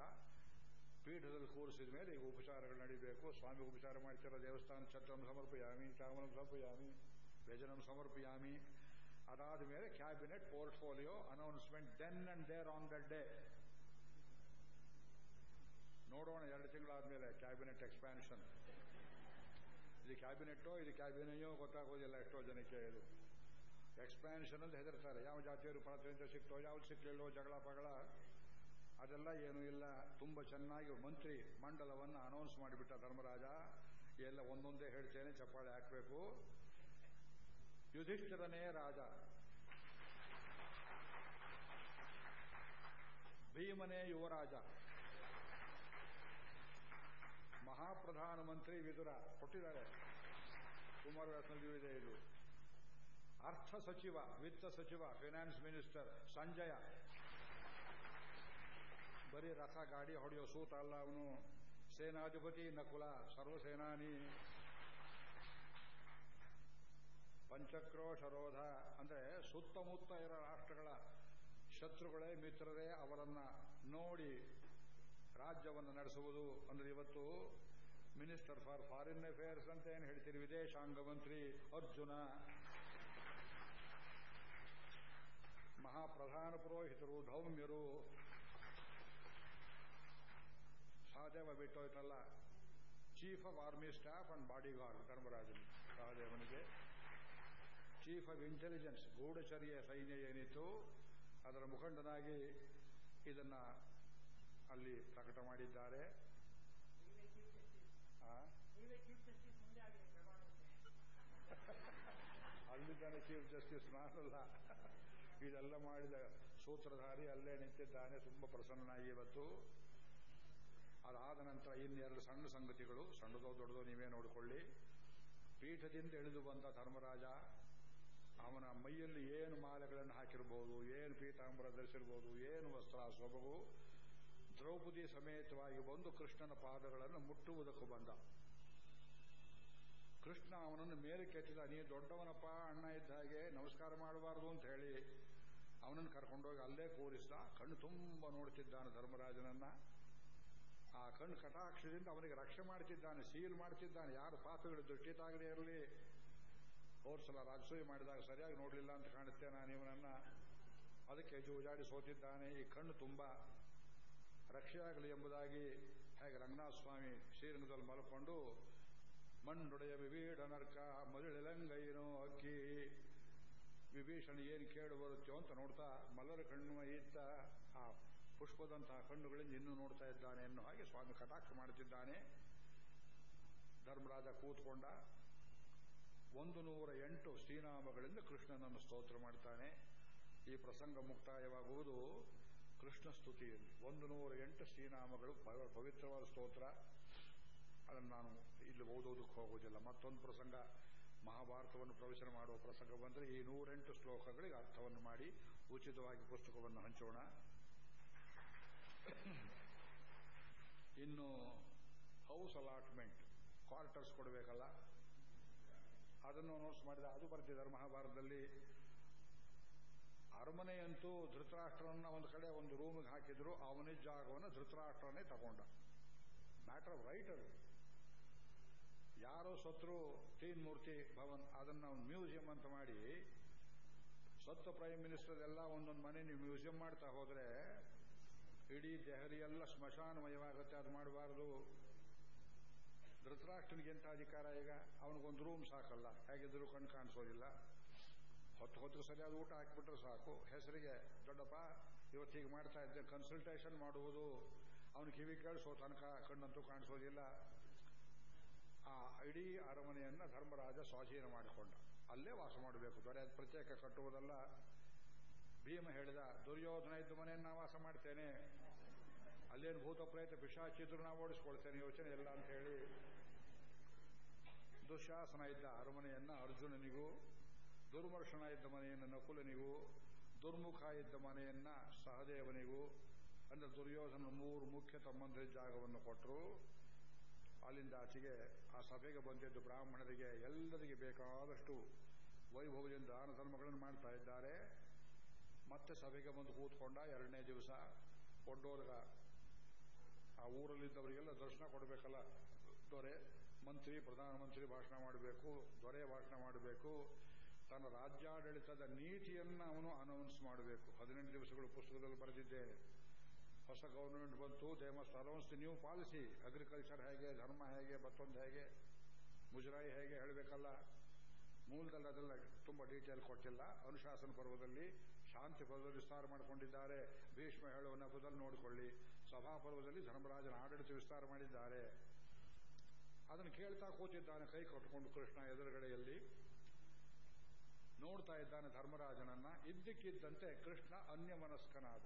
ಪೀಠದಲ್ಲಿ ಕೂರಿಸಿದ ಮೇಲೆ ಈಗ ಉಪಚಾರಗಳು ನಡೀಬೇಕು ಸ್ವಾಮಿ ಉಪಚಾರ ಮಾಡ್ತಿರೋ ದೇವಸ್ಥಾನ ಛತ್ರಂ ಸಮರ್ಪಯಾಮಿ ಚಾಮರಂ ಸಮರ್ಪಯಾಮಿ ವ್ಯಜನಂ ಸಮರ್ಪಯಾಮಿ ಅದಾದ ಮೇಲೆ cabinet portfolio announcement then and there on that day ನೋಡೋಣ ಎರಡು ತಿಂಗಳಾದ್ಮೇಲೆ ಕ್ಯಾಬಿನೆಟ್ ಎಕ್ಸ್ಪ್ಯಾನ್ಷನ್ ಇದು ಕ್ಯಾಬಿನೆಟ್ಟೋ ಇದು ಕ್ಯಾಬಿನೆಯೋ ಗೊತ್ತಾಗೋದಿಲ್ಲ ಎಷ್ಟೋ ಜನಕ್ಕೆ ಇದು. ಎಕ್ಸ್ಪ್ಯಾನ್ಷನ್ ಅಂತ ಹೆದರ್ತಾರೆ. ಯಾವ ಜಾತಿಯವರು ಪಾತ್ರೆಯಿಂದ ಸಿಕ್ತೋ ಯಾವ್ದು ಸಿಕ್ಲಿಲ್ಲೋ ಜಗಳ ಪಗಳ. ಅದೆಲ್ಲ ಏನೂ ಇಲ್ಲ. ತುಂಬ ಚೆನ್ನಾಗಿ ಮಂತ್ರಿ ಮಂಡಲವನ್ನು ಅನೌನ್ಸ್ ಮಾಡಿಬಿಟ್ಟ ಧರ್ಮರಾಜ. ಎಲ್ಲ ಒಂದೊಂದೇ ಹೇಳ್ತೇನೆ, ಚಪ್ಪಾಳೆ ಹಾಕಬೇಕು. ಯುಧಿಷ್ಠಿರನೇ ರಾಜ. ಭೀಮನೇ ಯುವರಾಜ. ಮಹಾಪ್ರಧಾನಮಂತ್ರಿ ವಿದುರ ಕೊಟ್ಟಿದ್ದಾರೆ. ಕುಮಾರವ್ಯಾಸನಲ್ಲಿಯೂ ಇದೆ ಇದು. ಅರ್ಥ ಸಚಿವ, ವಿತ್ತ ಸಚಿವ ಫೈನಾನ್ಸ್ ಮಿನಿಸ್ಟರ್ ಸಂಜಯ. ಬರೀ ರಥ, ಗಾಡಿ ಹೊಡೆಯೋ ಸೂತ ಅಲ್ಲ ಅವನು. ಸೇನಾಧಿಪತಿ ನಕುಲ, ಸರ್ವಸೇನಾನಿ. ಪಂಚಕ್ರೋಶರೋಧ. ಅಂದ್ರೆ ಸುತ್ತಮುತ್ತ ಇರೋ ರಾಷ್ಟ್ರಗಳ ಶತ್ರುಗಳೇ, ಮಿತ್ರರೇ, ಅವರನ್ನ ನೋಡಿ ರಾಜ್ಯವನ್ನು ನಡೆಸುವುದು. ಅಂದ್ರೆ ಇವತ್ತು ಮಿನಿಸ್ಟರ್ ಫಾರ್ ಫಾರಿನ್ ಅಫೇರ್ಸ್ ಅಂತ ಏನು ಹೇಳ್ತೀರಿ? ವಿದೇಶಾಂಗ ಮಂತ್ರಿ ಅರ್ಜುನ. ಮಹಾಪ್ರಧಾನ ಪುರೋಹಿತರು, ಧೌಮ್ಯರು. Sahadeva ಬಿಟ್ಟೋಯ್ತಲ್ಲ. Chief of army staff and bodyguard Dharmarajan ಸಹದೇವನಿಗೆ ಚೀಫ್ ಆಫ್ ಇಂಟೆಲಿಜೆನ್ಸ್ ಗೂಢಚರ್ಯ ಸೈನ್ಯ ಏನಿತ್ತು, ಅದರ ಮುಖಂಡನಾಗಿ ಇದನ್ನ ಅಲ್ಲಿ ಪ್ರಕಟ ಮಾಡಿದ್ದಾರೆ. ಅಲ್ಲಿದ್ದಾನೆ ಚೀಫ್ ಜಸ್ಟಿಸ್ ನಾನಲ್ಲ. ಇದೆಲ್ಲ ಮಾಡಿದ ಸೂತ್ರಧಾರಿ ಅಲ್ಲೇ ನಿಂತಿದ್ದಾನೆ, ತುಂಬ ಪ್ರಸನ್ನನಾಗಿ ಇವತ್ತು. ಅದಾದ ನಂತರ ಇನ್ನೆರಡು ಸಣ್ಣ ಸಂಗತಿಗಳು. ಸಣ್ಣದೋ ದೊಡ್ಡದೋ ನೀವೇ ನೋಡಿಕೊಳ್ಳಿ. ಪೀಠದಿಂದ ಇಳಿದು ಬಂದ ಧರ್ಮರಾಜ, ಅವನ ಮೈಯಲ್ಲಿ ಏನು ಮಾಲೆಗಳನ್ನು ಹಾಕಿರ್ಬೋದು, ಏನು ಪೀತಾಂಬರ ಧರಿಸಿರ್ಬೋದು, ಏನು ವಸ್ತ್ರ ಸೊಬಗು ದ್ರೌಪದಿ ಸಮೇತವಾಗಿ ಬಂದು ಕೃಷ್ಣನ ಪಾದಗಳನ್ನು ಮುಟ್ಟುವುದಕ್ಕೂ ಬಂದ. ಕೃಷ್ಣ ಅವನನ್ನು ಮೇಲೆ ಕೆತ್ತಿದ, ನೀ ದೊಡ್ಡವನಪ್ಪ, ಅಣ್ಣ ಇದ್ದ ಹಾಗೆ ನಮಸ್ಕಾರ ಮಾಡಬಾರ್ದು ಅಂತ ಹೇಳಿ ಅವನನ್ನು ಕರ್ಕೊಂಡೋಗಿ ಅಲ್ಲೇ ಕೂರಿಸಿದ. ಕಣ್ಣು ತುಂಬ ನೋಡ್ತಿದ್ದಾನೆ ಧರ್ಮರಾಜನನ್ನ. ಆ ಕಣ್ಣು ಕಟಾಕ್ಷದಿಂದ ಅವನಿಗೆ ರಕ್ಷೆ ಮಾಡ್ತಿದ್ದಾನೆ, ಸೀಲ್ ಮಾಡ್ತಿದ್ದಾನೆ. ಯಾರು ಪಾಪಗಳು ದೃಷ್ಟಿ ತಾಗದೇ ಇರಲಿ ಹೋರ್ಸಲ ರಾಜಸೂಯಿ ಮಾಡಿದಾಗ ಸರಿಯಾಗಿ ನೋಡಲಿಲ್ಲ ಅಂತ ಕಾಣುತ್ತೆ ನಾನು ಇವನನ್ನ. ಅದಕ್ಕೆ ಜೂಜಾಡಿ ಸೋತಿದ್ದಾನೆ. ಈ ಕಣ್ಣು ತುಂಬ ರಕ್ಷೆಯಾಗಲಿ ಎಂಬುದಾಗಿ ಹೇಗೆ ರಂಗನಾಥ ಸ್ವಾಮಿ ಶ್ರೀರಂಗದಲ್ಲಿ ಮಲ್ಕೊಂಡು ಮಣ್ಣುಡೆಯ ವಿಭೀಡ ನರ್ಕ ಮದುಳೆಲಂಗೈನೋ ಅಕ್ಕಿ, ವಿಭೀಷಣ ಏನು ಕೇಳು ಬರುತ್ತೋ ಅಂತ ನೋಡ್ತಾ ಮಲ್ಲರ ಕಣ್ಣು ಇತ್ತ. ಆ ಪುಷ್ಪದಂತಹ ಕಣ್ಣುಗಳಿಂದ ಇನ್ನೂ ನೋಡ್ತಾ ಇದ್ದಾನೆ ಎನ್ನುವ ಹಾಗೆ ಸ್ವಾಮಿ ಕಟಾಕ್ಷ ಮಾಡುತ್ತಿದ್ದಾನೆ. ಧರ್ಮರಾಜ ಕೂತ್ಕೊಂಡ. ಒಂದು ನೂರ ಎಂಟು ಶ್ರೀನಾಮಗಳಿಂದ ಕೃಷ್ಣನನ್ನು ಸ್ತೋತ್ರ ಮಾಡ್ತಾನೆ. ಈ ಪ್ರಸಂಗ ಮುಕ್ತಾಯವಾಗುವುದು ಕೃಷ್ಣ ಸ್ತುತಿಯಲ್ಲಿ ಒಂದು ನೂರ ಎಂಟು ಶ್ರೀನಾಮಗಳು ಪವಿತ್ರವಾದ ಸ್ತೋತ್ರ. ಅದನ್ನು ನಾನು ಇಲ್ಲಿ ಓದೋದಕ್ಕೆ ಹೋಗೋದಿಲ್ಲ ಮತ್ತೊಂದು ಪ್ರಸಂಗ, ಮಹಾಭಾರತವನ್ನು ಪ್ರವಚನ ಮಾಡುವ ಪ್ರಸಂಗ ಬಂದರೆ ಈ ನೂರೆಂಟು ಶ್ಲೋಕಗಳಿಗೆ ಅರ್ಥವನ್ನು ಮಾಡಿ, ಉಚಿತವಾಗಿ ಪುಸ್ತಕವನ್ನು ಹಂಚೋಣ. ಇನ್ನು ಹೌಸ್ ಅಲಾಟ್ಮೆಂಟ್ ಕ್ವಾರ್ಟರ್ಸ್ ಕೊಡಬೇಕಲ್ಲ? ಅದನ್ನು ನೋಟ್ಸ್ ಮಾಡಿದ, ಅದು ಬರ್ತಿದ್ದಾರೆ ಮಹಾಭಾರತದಲ್ಲಿ. ಅರಮನೆಯಂತೂ ಧೃತರಾಷ್ಟ್ರನ ಒಂದು ಕಡೆ ಒಂದು ರೂಮಿಗೆ ಹಾಕಿದ್ರು, ಅವನೇ ಜಾಗವನ್ನು ಧೃತರಾಷ್ಟ್ರನೇ ತಗೊಂಡ. ಮ್ಯಾಟರ್ ಆಫ್ ರೈಟ್ ಅದು. ಯಾರೋ ಸತ್ರು ತೀನ್ ಮೂರ್ತಿ ಭವನ್, ಅದನ್ನು ಮ್ಯೂಸಿಯಂ ಅಂತ ಮಾಡಿ, ಸತ್ತ ಪ್ರೈಮ್ ಮಿನಿಸ್ಟರ್ ಎಲ್ಲ ಒಂದೊಂದು ಮನೆ ನೀವು ಮ್ಯೂಸಿಯಂ ಮಾಡ್ತಾ ಹೋದ್ರೆ ಇಡೀ ದೆಹಲಿ ಎಲ್ಲ ಸ್ಮಶಾನಮಯವಾಗುತ್ತೆ, ಅದು ಮಾಡಬಾರದು. ಧೃತರಾಷ್ಟ್ರನಿಗೆಂಥ ಅಧಿಕಾರ ಈಗ? ಅವನಿಗೊಂದು ರೂಮ್ ಸಾಕಲ್ಲ. ಹೇಗಿದ್ರು ಕಣ್ ಕಾಣಿಸೋದಿಲ್ಲ. ಹೊತ್ತು ಹೊತ್ತು ಸರಿಯಾದ ಊಟ ಹಾಕಿಬಿಟ್ರೆ ಸಾಕು. ಹೆಸರಿಗೆ, ದೊಡ್ಡಪ್ಪ, ಇವತ್ತು ಹೀಗೆ ಮಾಡ್ತಾ ಇದ್ದೆ ಕನ್ಸಲ್ಟೇಷನ್ ಮಾಡುವುದು. ಅವನು ಕಿವಿ ಕೇಳಿಸೋ ತನಕ ಕಣ್ಣಂತೂ ಕಾಣಿಸೋದಿಲ್ಲ. ಆ ಇಡೀ ಅರಮನೆಯನ್ನು ಧರ್ಮರಾಜ ಸ್ವಾಧೀನ ಮಾಡಿಕೊಂಡ. ಅಲ್ಲೇ ವಾಸ ಮಾಡಬೇಕು. ದೊರೆ ಪ್ರತ್ಯೇಕ ಕಟ್ಟುವುದಲ್ಲ. ಭೀಮ ಹೇಳಿದ, ದುರ್ಯೋಧನ ಇದ್ದ ಮನೆಯನ್ನು ವಾಸ ಮಾಡ್ತೇನೆ. ಅಲ್ಲೇನು ಭೂತ ಪ್ರಯತ್ನ ಪಿಶಾಚಿದ್ರು ನಾವು ಓಡಿಸ್ಕೊಳ್ತೇನೆ, ಯೋಚನೆ ಇಲ್ಲ ಅಂತ ಹೇಳಿ ದುಶಾಸನ ಇದ್ದ ಅರಮನೆಯನ್ನ ಅರ್ಜುನನಿಗೂ, ದುರ್ಮರ್ಶನ ಇದ್ದ ಮನೆಯನ್ನು ನಕುಲನಿಗೂ, ದುರ್ಮುಖ ಇದ್ದ ಮನೆಯನ್ನ ಸಹದೇವನಿಗೂ, ಅಂದ್ರೆ ದುರ್ಯೋಧನ ಮೂರು ಮುಖ್ಯ ತಮ್ಮಂದಿರ ಜಾಗವನ್ನು ಕೊಟ್ಟರು ಅಲ್ಲಿಂದ ಆಚೆಗೆ ಆ ಸಭೆಗೆ ಬಂದಿದ್ದು ಬ್ರಾಹ್ಮಣರಿಗೆ ಎಲ್ಲರಿಗೆ ಬೇಕಾದಷ್ಟು ವೈಭವದಿಂದ ದಾನ ಧರ್ಮಗಳನ್ನು ಮಾಡ್ತಾ ಇದ್ದಾರೆ. ಮತ್ತೆ ಸಭೆಗೆ ಬಂದು ಕೂತ್ಕೊಂಡ ಎರಡನೇ ದಿವಸ ಒಡ್ಡೋರ್ಗ ಆ ಊರಲ್ಲಿದ್ದವರಿಗೆಲ್ಲ ದರ್ಶನ ಕೊಡಬೇಕಲ್ಲ, ದೊರೆ ಮಂತ್ರಿ ಪ್ರಧಾನಮಂತ್ರಿ ಭಾಷಣ ಮಾಡಬೇಕು, ದೊರೆ ಭಾಷಣ ಮಾಡಬೇಕು, ತನ್ನ ರಾಜ್ಯಾಡಳಿತದ ನೀತಿಯನ್ನ ಅವನು ಅನೌನ್ಸ್ ಮಾಡಬೇಕು. ಹದಿನೆಂಟು ದಿವಸಗಳು ಪುಸ್ತಕದಲ್ಲಿ ಬರೆದಿದ್ದೇನೆ ಹೊಸ ಗವರ್ಮೆಂಟ್ ಬಂತು they must announce the new policy agriculture ಹೇಗೆ, ಧರ್ಮ ಹೇಗೆ, ಮತ್ತೊಂದು ಹೇಗೆ, ಮುಜರಾಯಿ ಹೇಗೆ ಹೇಳಬೇಕಲ್ಲ. ಮೂಲದಲ್ಲಿ ಅದೆಲ್ಲ ತುಂಬಾ ಡೀಟೇಲ್ ಕೊಟ್ಟಿಲ್ಲ. ಅನುಶಾಸನ ಪರ್ವದಲ್ಲಿ ಶಾಂತಿ ಪರ್ವದಲ್ಲಿ ವಿಸ್ತಾರ ಮಾಡಿಕೊಂಡಿದ್ದಾರೆ. ಭೀಷ್ಮ ಹೇಳುವ ನೆಪದಲ್ಲಿ ನೋಡಿಕೊಳ್ಳಿ. ಸಭಾಪರ್ವದಲ್ಲಿ ಧರ್ಮರಾಜನ ಆಡಳಿತ ವಿಸ್ತಾರ ಮಾಡಿದ್ದಾರೆ. ಅದನ್ನು ಕೇಳ್ತಾ ಕೂತಿದ್ದಾನೆ ಕೈ ಕೊಟ್ಕೊಂಡು ಕೃಷ್ಣ ಎದುರುಗಡೆಯಲ್ಲಿ. ನೋಡ್ತಾ ಇದ್ದಾನೆ ಧರ್ಮರಾಜನನ್ನ. ಇದ್ದಕ್ಕಿದ್ದಂತೆ ಕೃಷ್ಣ ಅನ್ಯಮನಸ್ಕನಾದ.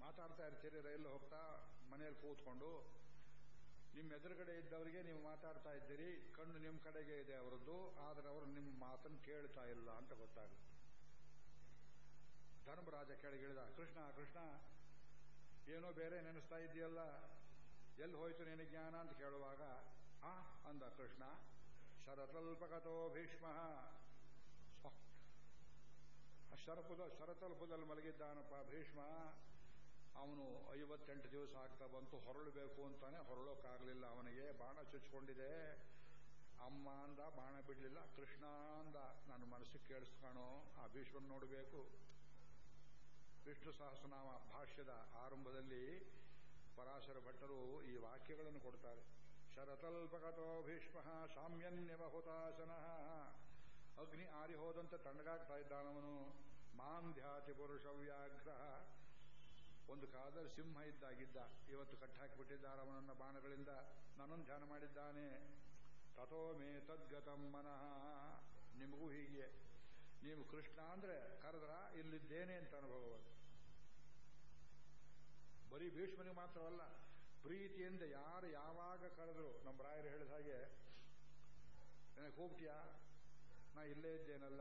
ಮಾತಾಡ್ತಾ ಇರ್ತೀರಿ, ರೈಲು ಹೋಗ್ತಾ ಮನೆಯಲ್ಲಿ ಕೂತ್ಕೊಂಡು. ನಿಮ್ಮ ಎದುರುಗಡೆ ಇದ್ದವರಿಗೆ ನೀವು ಮಾತಾಡ್ತಾ ಇದ್ದೀರಿ. ಕಣ್ಣು ನಿಮ್ಮ ಕಡೆಗೆ ಇದೆ ಅವರದ್ದು. ಆದರೆ ಅವರು ನಿಮ್ಮ ಮಾತನ್ನು ಕೇಳ್ತಾ ಇಲ್ಲ ಅಂತ ಗೊತ್ತಾಗುತ್ತೆ. ಧರ್ಮರಾಜ ಕೆಳಗಿಳಿದ ಕೃಷ್ಣ ಕೃಷ್ಣ, ಏನೋ ಬೇರೆ ನೆನೆಸ್ತಾ ಇದೆಯಲ್ಲ, ಎಲ್ಲಿ ಹೋಯ್ತು ನಿನಗೆ ಜ್ಞಾನ ಅಂತ ಕೇಳುವಾಗ, ಆ, ಅಂದ ಕೃಷ್ಣ, ಶರತಲ್ಪಕತೋ ಭೀಷ್ಮ. ಶರಪುದ, ಶರತಲ್ಪದಲ್ಲಿ ಮಲಗಿದ್ದಾನಪ್ಪ ಭೀಷ್ಮ. ಅವನು ಐವತ್ತೆಂಟು ದಿವಸ ಆಗ್ತಾ ಬಂತು, ಹೊರಳಬೇಕು ಅಂತಾನೆ ಹೊರಳೋಕ್ಕಾಗಲಿಲ್ಲ ಅವನಿಗೆ, ಬಾಣ ಚುಚ್ಕೊಂಡಿದೆ ಅಮ್ಮ ಅಂದ, ಬಾಣ ಬಿಡಲಿಲ್ಲ, ಕೃಷ್ಣ ಅಂದ, ನನ್ನ ಮನಸ್ಸಿಗೆ ಕೇಳಿಸ್ಕಾಣೋ ಆ ಭೀಷ್ಮನ್ ನೋಡಬೇಕು. ವಿಷ್ಣು ಸಹಸ್ರನಾಮ ಭಾಷ್ಯದ ಆರಂಭದಲ್ಲಿ ಪರಾಶರ ಭಟ್ಟರು ಈ ವಾಕ್ಯಗಳನ್ನು ಕೊಡ್ತಾರೆ. ಶರತಲ್ಪಕತೋ ಭೀಷ್ಮ ಸಾಮ್ಯನ್ಯವ ಹುತಾಶನಃ ಅಗ್ನಿ ಆರಿ ಹೋದಂತೆ ತಣ್ಣಗಾಗ್ತಾ ಇದ್ದಾನವನು. ಮಾಂಧ್ಯಾತಿ ಪುರುಷ ವ್ಯಾಘ್ರ. ಒಂದು ಕಾಲದಲ್ಲಿ ಸಿಂಹ ಇದ್ದಾಗಿದ್ದ. ಇವತ್ತು ಕಟ್ಟಾಕಿಬಿಟ್ಟಿದ್ದಾರೆ ಅವನನ್ನ ಬಾಣಗಳಿಂದ. ನನ್ನನ್ನು ಧ್ಯಾನ ಮಾಡಿದ್ದಾನೆ. ತಥೋ ಮೇ ತದ್ಗತಂ ಮನಃ. ನಿಮಗೂ ಹೀಗೆ. ನೀವು ಕೃಷ್ಣ ಅಂದ್ರೆ ಕರೆದ್ರ ಇಲ್ಲಿದ್ದೇನೆ ಅಂತ ಅನುಭವವಂತ ಬರೀ ಭೀಷ್ಮನಿಗೆ ಮಾತ್ರವಲ್ಲ ಪ್ರೀತಿಯಿಂದ ಯಾರು ಯಾವಾಗ ಕರೆದ್ರು ನಮ್ಮ ರಾಯರು ಹೇಳಿದ ಹಾಗೆ, ನನಗೆ ಹೋಗ್ತೀಯಾ? ನಾ ಇಲ್ಲೇ ಇದ್ದೇನಲ್ಲ.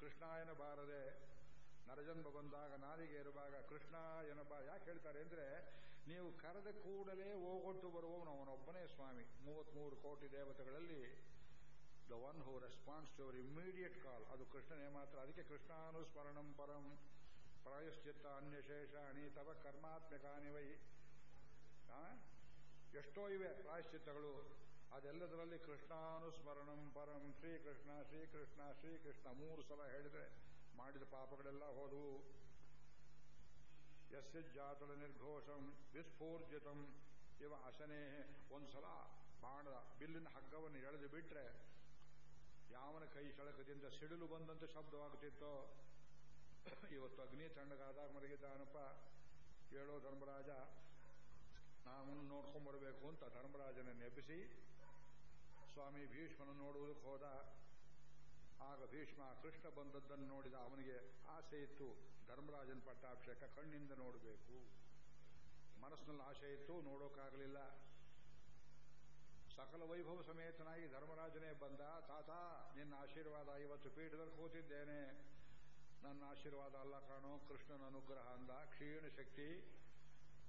ಕೃಷ್ಣಾಯನ ಬಾರದೆ ನರಜನ್ಮ ಬಂದಾಗ ನಾಲಿಗೆ ಇರುವಾಗ ಕೃಷ್ಣ ಏನಪ್ಪ ಯಾಕೆ ಹೇಳ್ತಾರೆ ಅಂದ್ರೆ, ನೀವು ಕರೆದ ಕೂಡಲೇ ಹೋಗೊಟ್ಟು ಬರುವವನು ಅವನೊಬ್ಬನೇ ಸ್ವಾಮಿ. ಮೂವತ್ಮೂರು ಕೋಟಿ ದೇವತೆಗಳಲ್ಲಿ the one who response to our immediate call ಅದು ಕೃಷ್ಣನೇ ಮಾತ್ರ. ಅದಕ್ಕೆ ಕೃಷ್ಣಾನುಸ್ಮರಣಂ ಪರಂ. ಪ್ರಾಯಶ್ಚಿತ್ತ ಅನ್ಯಶೇಷ ಅಣೀತವ ಕರ್ಮಾತ್ಮಕಾನಿವೈ ಎಷ್ಟೋ ಇವೆ ಪ್ರಾಯಶ್ಚಿತ್ತಗಳು. ಅದೆಲ್ಲದರಲ್ಲಿ ಕೃಷ್ಣಾನುಸ್ಮರಣಂ ಪರಂ ಶ್ರೀಕೃಷ್ಣ ಶ್ರೀಕೃಷ್ಣ ಶ್ರೀಕೃಷ್ಣ ಮೂರು ಸಲ ಹೇಳಿದ್ರೆ ಮಾಡಿದ ಪಾಪಗಳೆಲ್ಲ ಹೋದವು. ಯಸ್ಯ ಜಾತಳ ನಿರ್ಘೋಷಂ ವಿಸ್ಫೂರ್ಜಿತಂ. ಇವ ಅಶನೇ ಒಂದ್ಸಲ ಬಾಣದ ಬಿಲ್ಲಿನ ಹಗ್ಗವನ್ನು ಎಳೆದು ಬಿಟ್ರೆ ಯಾವನ ಕೈ ಶಳಕದಿಂದ ಸಿಡಿಲು ಬಂದಂತೆ ಶಬ್ದವಾಗುತ್ತಿತ್ತೋ ಇವತ್ತು ಅಗ್ನಿ ತಣ್ಣಗಾದಾಗ ಮಲಗಿದ್ದಾನಪ್ಪ ಹೇಳೋ ಧರ್ಮರಾಜ ನಾವು ನೋಡ್ಕೊಂಡ್ಬರಬೇಕು ಅಂತ ಧರ್ಮರಾಜನ ನೆಪಿಸಿ ಸ್ವಾಮಿ ಭೀಷ್ಮನ ನೋಡುವುದಕ್ಕೆ ಹೋದ. ಆಗ ಭೀಷ್ಮ ಕೃಷ್ಣ ಬಂದದ್ದನ್ನು ನೋಡಿದ ಅವನಿಗೆ ಆಸೆ ಇತ್ತು, ಧರ್ಮರಾಜನ ಪಟ್ಟಾಭಿಷೇಕ ಕಣ್ಣಿಂದ ನೋಡಬೇಕು. ಮನಸ್ಸಿನಲ್ಲಿ ಆಸೆ ಇತ್ತು ನೋಡೋಕ್ಕಾಗಲಿಲ್ಲ ಸಕಲ ವೈಭವ ಸಮೇತನಾಗಿ ಧರ್ಮರಾಜನೇ ಬಂದ, ತಾತ ನಿನ್ನ ಆಶೀರ್ವಾದ ಇವತ್ತು ಪೀಠದಲ್ಲಿ ಕೂತಿದ್ದೇನೆ. ನನ್ನ ಆಶೀರ್ವಾದ ಅಲ್ಲ ಕಾಣೋ, ಕೃಷ್ಣನ ಅನುಗ್ರಹ ಅಂದ. ಕ್ಷೀಣ ಶಕ್ತಿ.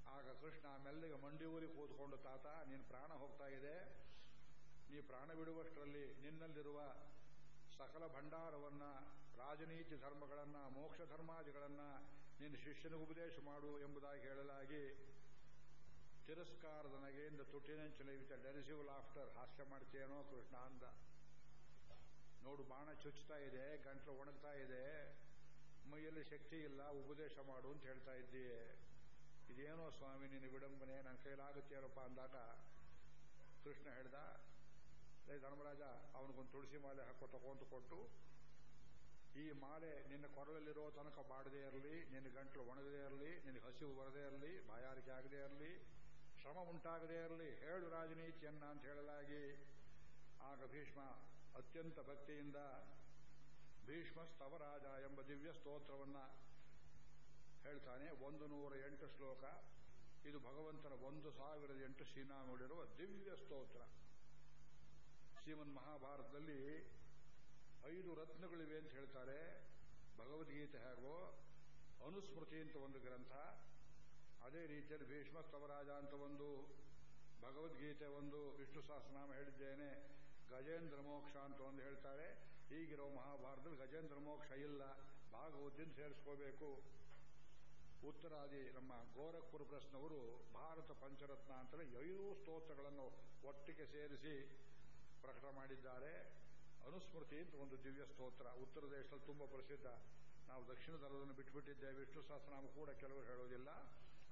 ಆಗ ಕೃಷ್ಣ ಮೆಲ್ಲಿಗೆ ಮಂಡಿ ಊರಿ ಕೂತ್ಕೊಂಡು, ತಾತ, ನೀನು ಪ್ರಾಣ ಹೋಗ್ತಾ ಇದೆ. ನೀ ಪ್ರಾಣ ಬಿಡುವಷ್ಟರಲ್ಲಿ ನಿನ್ನಲ್ಲಿರುವ ಸಕಲ ಭಂಡಾರವನ್ನ, ರಾಜನೀತಿ ಧರ್ಮಗಳನ್ನ, ಮೋಕ್ಷ ಧರ್ಮಾದಿಗಳನ್ನ ನಿನ್ನ ಶಿಷ್ಯನಿಗೆ ಉಪದೇಶ ಮಾಡು ಎಂಬುದಾಗಿ ಹೇಳಲಾಗಿ ತಿರಸ್ಕಾರದ ನಗೆಯಿಂದ ತುಟಿನಂಚಲವಿತ ಡೆರಿಸಿವ್ ಲಾಫ್ಟರ್ ಹಾಸ್ಯ ಮಾಡ್ತೇನೋ ಕೃಷ್ಣ ಅಂದ. ನೋಡು, ಬಾಣ ಚುಚ್ಚುತ್ತಾ ಇದೆ, ಗಂಟ್ಲು ಒಣಗ್ತಾ ಇದೆ. ಮೈಯಲ್ಲಿ ಶಕ್ತಿ ಇಲ್ಲ, ಉಪದೇಶ ಮಾಡು ಅಂತ ಹೇಳ್ತಾ ಇದ್ದೀಯೆ. ಇದೇನೋ ಸ್ವಾಮಿ, ನಿನ್ನ ವಿಡಂಬನೆ, ನನ್ನ ಕೈಲಾಗುತ್ತೇನಪ್ಪ ಅಂದಾಗ ಕೃಷ್ಣ ಹೇಳ್ದ ಧರ್ಮರಾಜ, ಅವನಿಗೊಂದು ತುಳಸಿ ಮಾಲೆ ಹಾಕೋ, ತಗೊಂಡು ಕೊಟ್ಟು, ಈ ಮಾಲೆ ನಿನ್ನ ಕೊರಳಲ್ಲಿರೋ ತನಕ ಬಾಡದೇ ಇರಲಿ, ನಿನ್ನ ಗಂಟಲು ಒಣಗದೇ ಇರಲಿ ನಿನಗೆ ಹಸಿವು ಬರದೇ ಇರಲಿ, ಬಾಯಾರಿಕೆ ಆಗದೇ ಇರಲಿ, ಶ್ರಮ ಉಂಟಾಗದೇ ಇರಲಿ, ಹೇಳು ರಾಜನೀತಿಯನ್ನ ಅಂತ ಹೇಳಲಾಗಿ. ಆಗ ಭೀಷ್ಮ ಅತ್ಯಂತ ಭಕ್ತಿಯಿಂದ ಭೀಷ್ಮ ಸ್ತವರಾಜ ಎಂಬ ದಿವ್ಯ ಸ್ತೋತ್ರವನ್ನು ಹೇಳ್ತಾನೆ. ಒಂದು ನೂರ ಎಂಟು ಶ್ಲೋಕ. ಇದು ಭಗವಂತನ ಒಂದು ಸಾವಿರದ ಎಂಟು ಸೀನಾ ನೋಡಿರುವ ದಿವ್ಯ ಸ್ತೋತ್ರ. ಶ್ರೀಮನ್ ಮಹಾಭಾರತದಲ್ಲಿ ಐದು ರತ್ನಗಳಿವೆ ಅಂತ ಹೇಳ್ತಾರೆ. ಭಗವದ್ಗೀತೆ ಹಾಗೂ, ಅನುಸ್ಮೃತಿ ಅಂತ ಒಂದು ಗ್ರಂಥ, ಅದೇ ರೀತಿಯಲ್ಲಿ ಭೀಷ್ಮ ಸ್ತವರಾಜ ಅಂತ ಒಂದು ಭಗವದ್ಗೀತೆ ಒಂದು, ವಿಷ್ಣು ಸಹಸ್ರನಾಮ ಹೇಳಿದ್ದೇನೆ, ಗಜೇಂದ್ರ ಮೋಕ್ಷ ಅಂತ ಒಂದು ಹೇಳ್ತಾರೆ. ಈಗಿರೋ ಮಹಾಭಾರತದಲ್ಲಿ ಗಜೇಂದ್ರ ಮೋಕ್ಷ ಇಲ್ಲ. ಭಾಗವತಿನ ಸೇರಿಸ್ಕೋಬೇಕು. ಉತ್ತರಾದಿ ನಮ್ಮ ಗೋರಖ್ಪುರ ಪ್ರಶ್ನವರು ಭಾರತ ಪಂಚರತ್ನ ಅಂತಲೇ ಐದು ಸ್ತೋತ್ರಗಳನ್ನು ಒಟ್ಟಿಗೆ ಸೇರಿಸಿ ಪ್ರಕಟ ಮಾಡಿದ್ದಾರೆ. ಅನುಸ್ಮೃತಿ ಅಂತ ಒಂದು ದಿವ್ಯ ಸ್ತೋತ್ರ. ಉತ್ತರ ದೇಶದಲ್ಲಿ ತುಂಬ ಪ್ರಸಿದ್ಧ. ನಾವು ದಕ್ಷಿಣ ದಳವನ್ನು ಬಿಟ್ಟುಬಿಟ್ಟಿದ್ದೇವೆ ವಿಷ್ಣು ಸಹಸ್ರನಾಮ ಕೂಡ ಕೆಲವರು ಹೇಳೋದಿಲ್ಲ.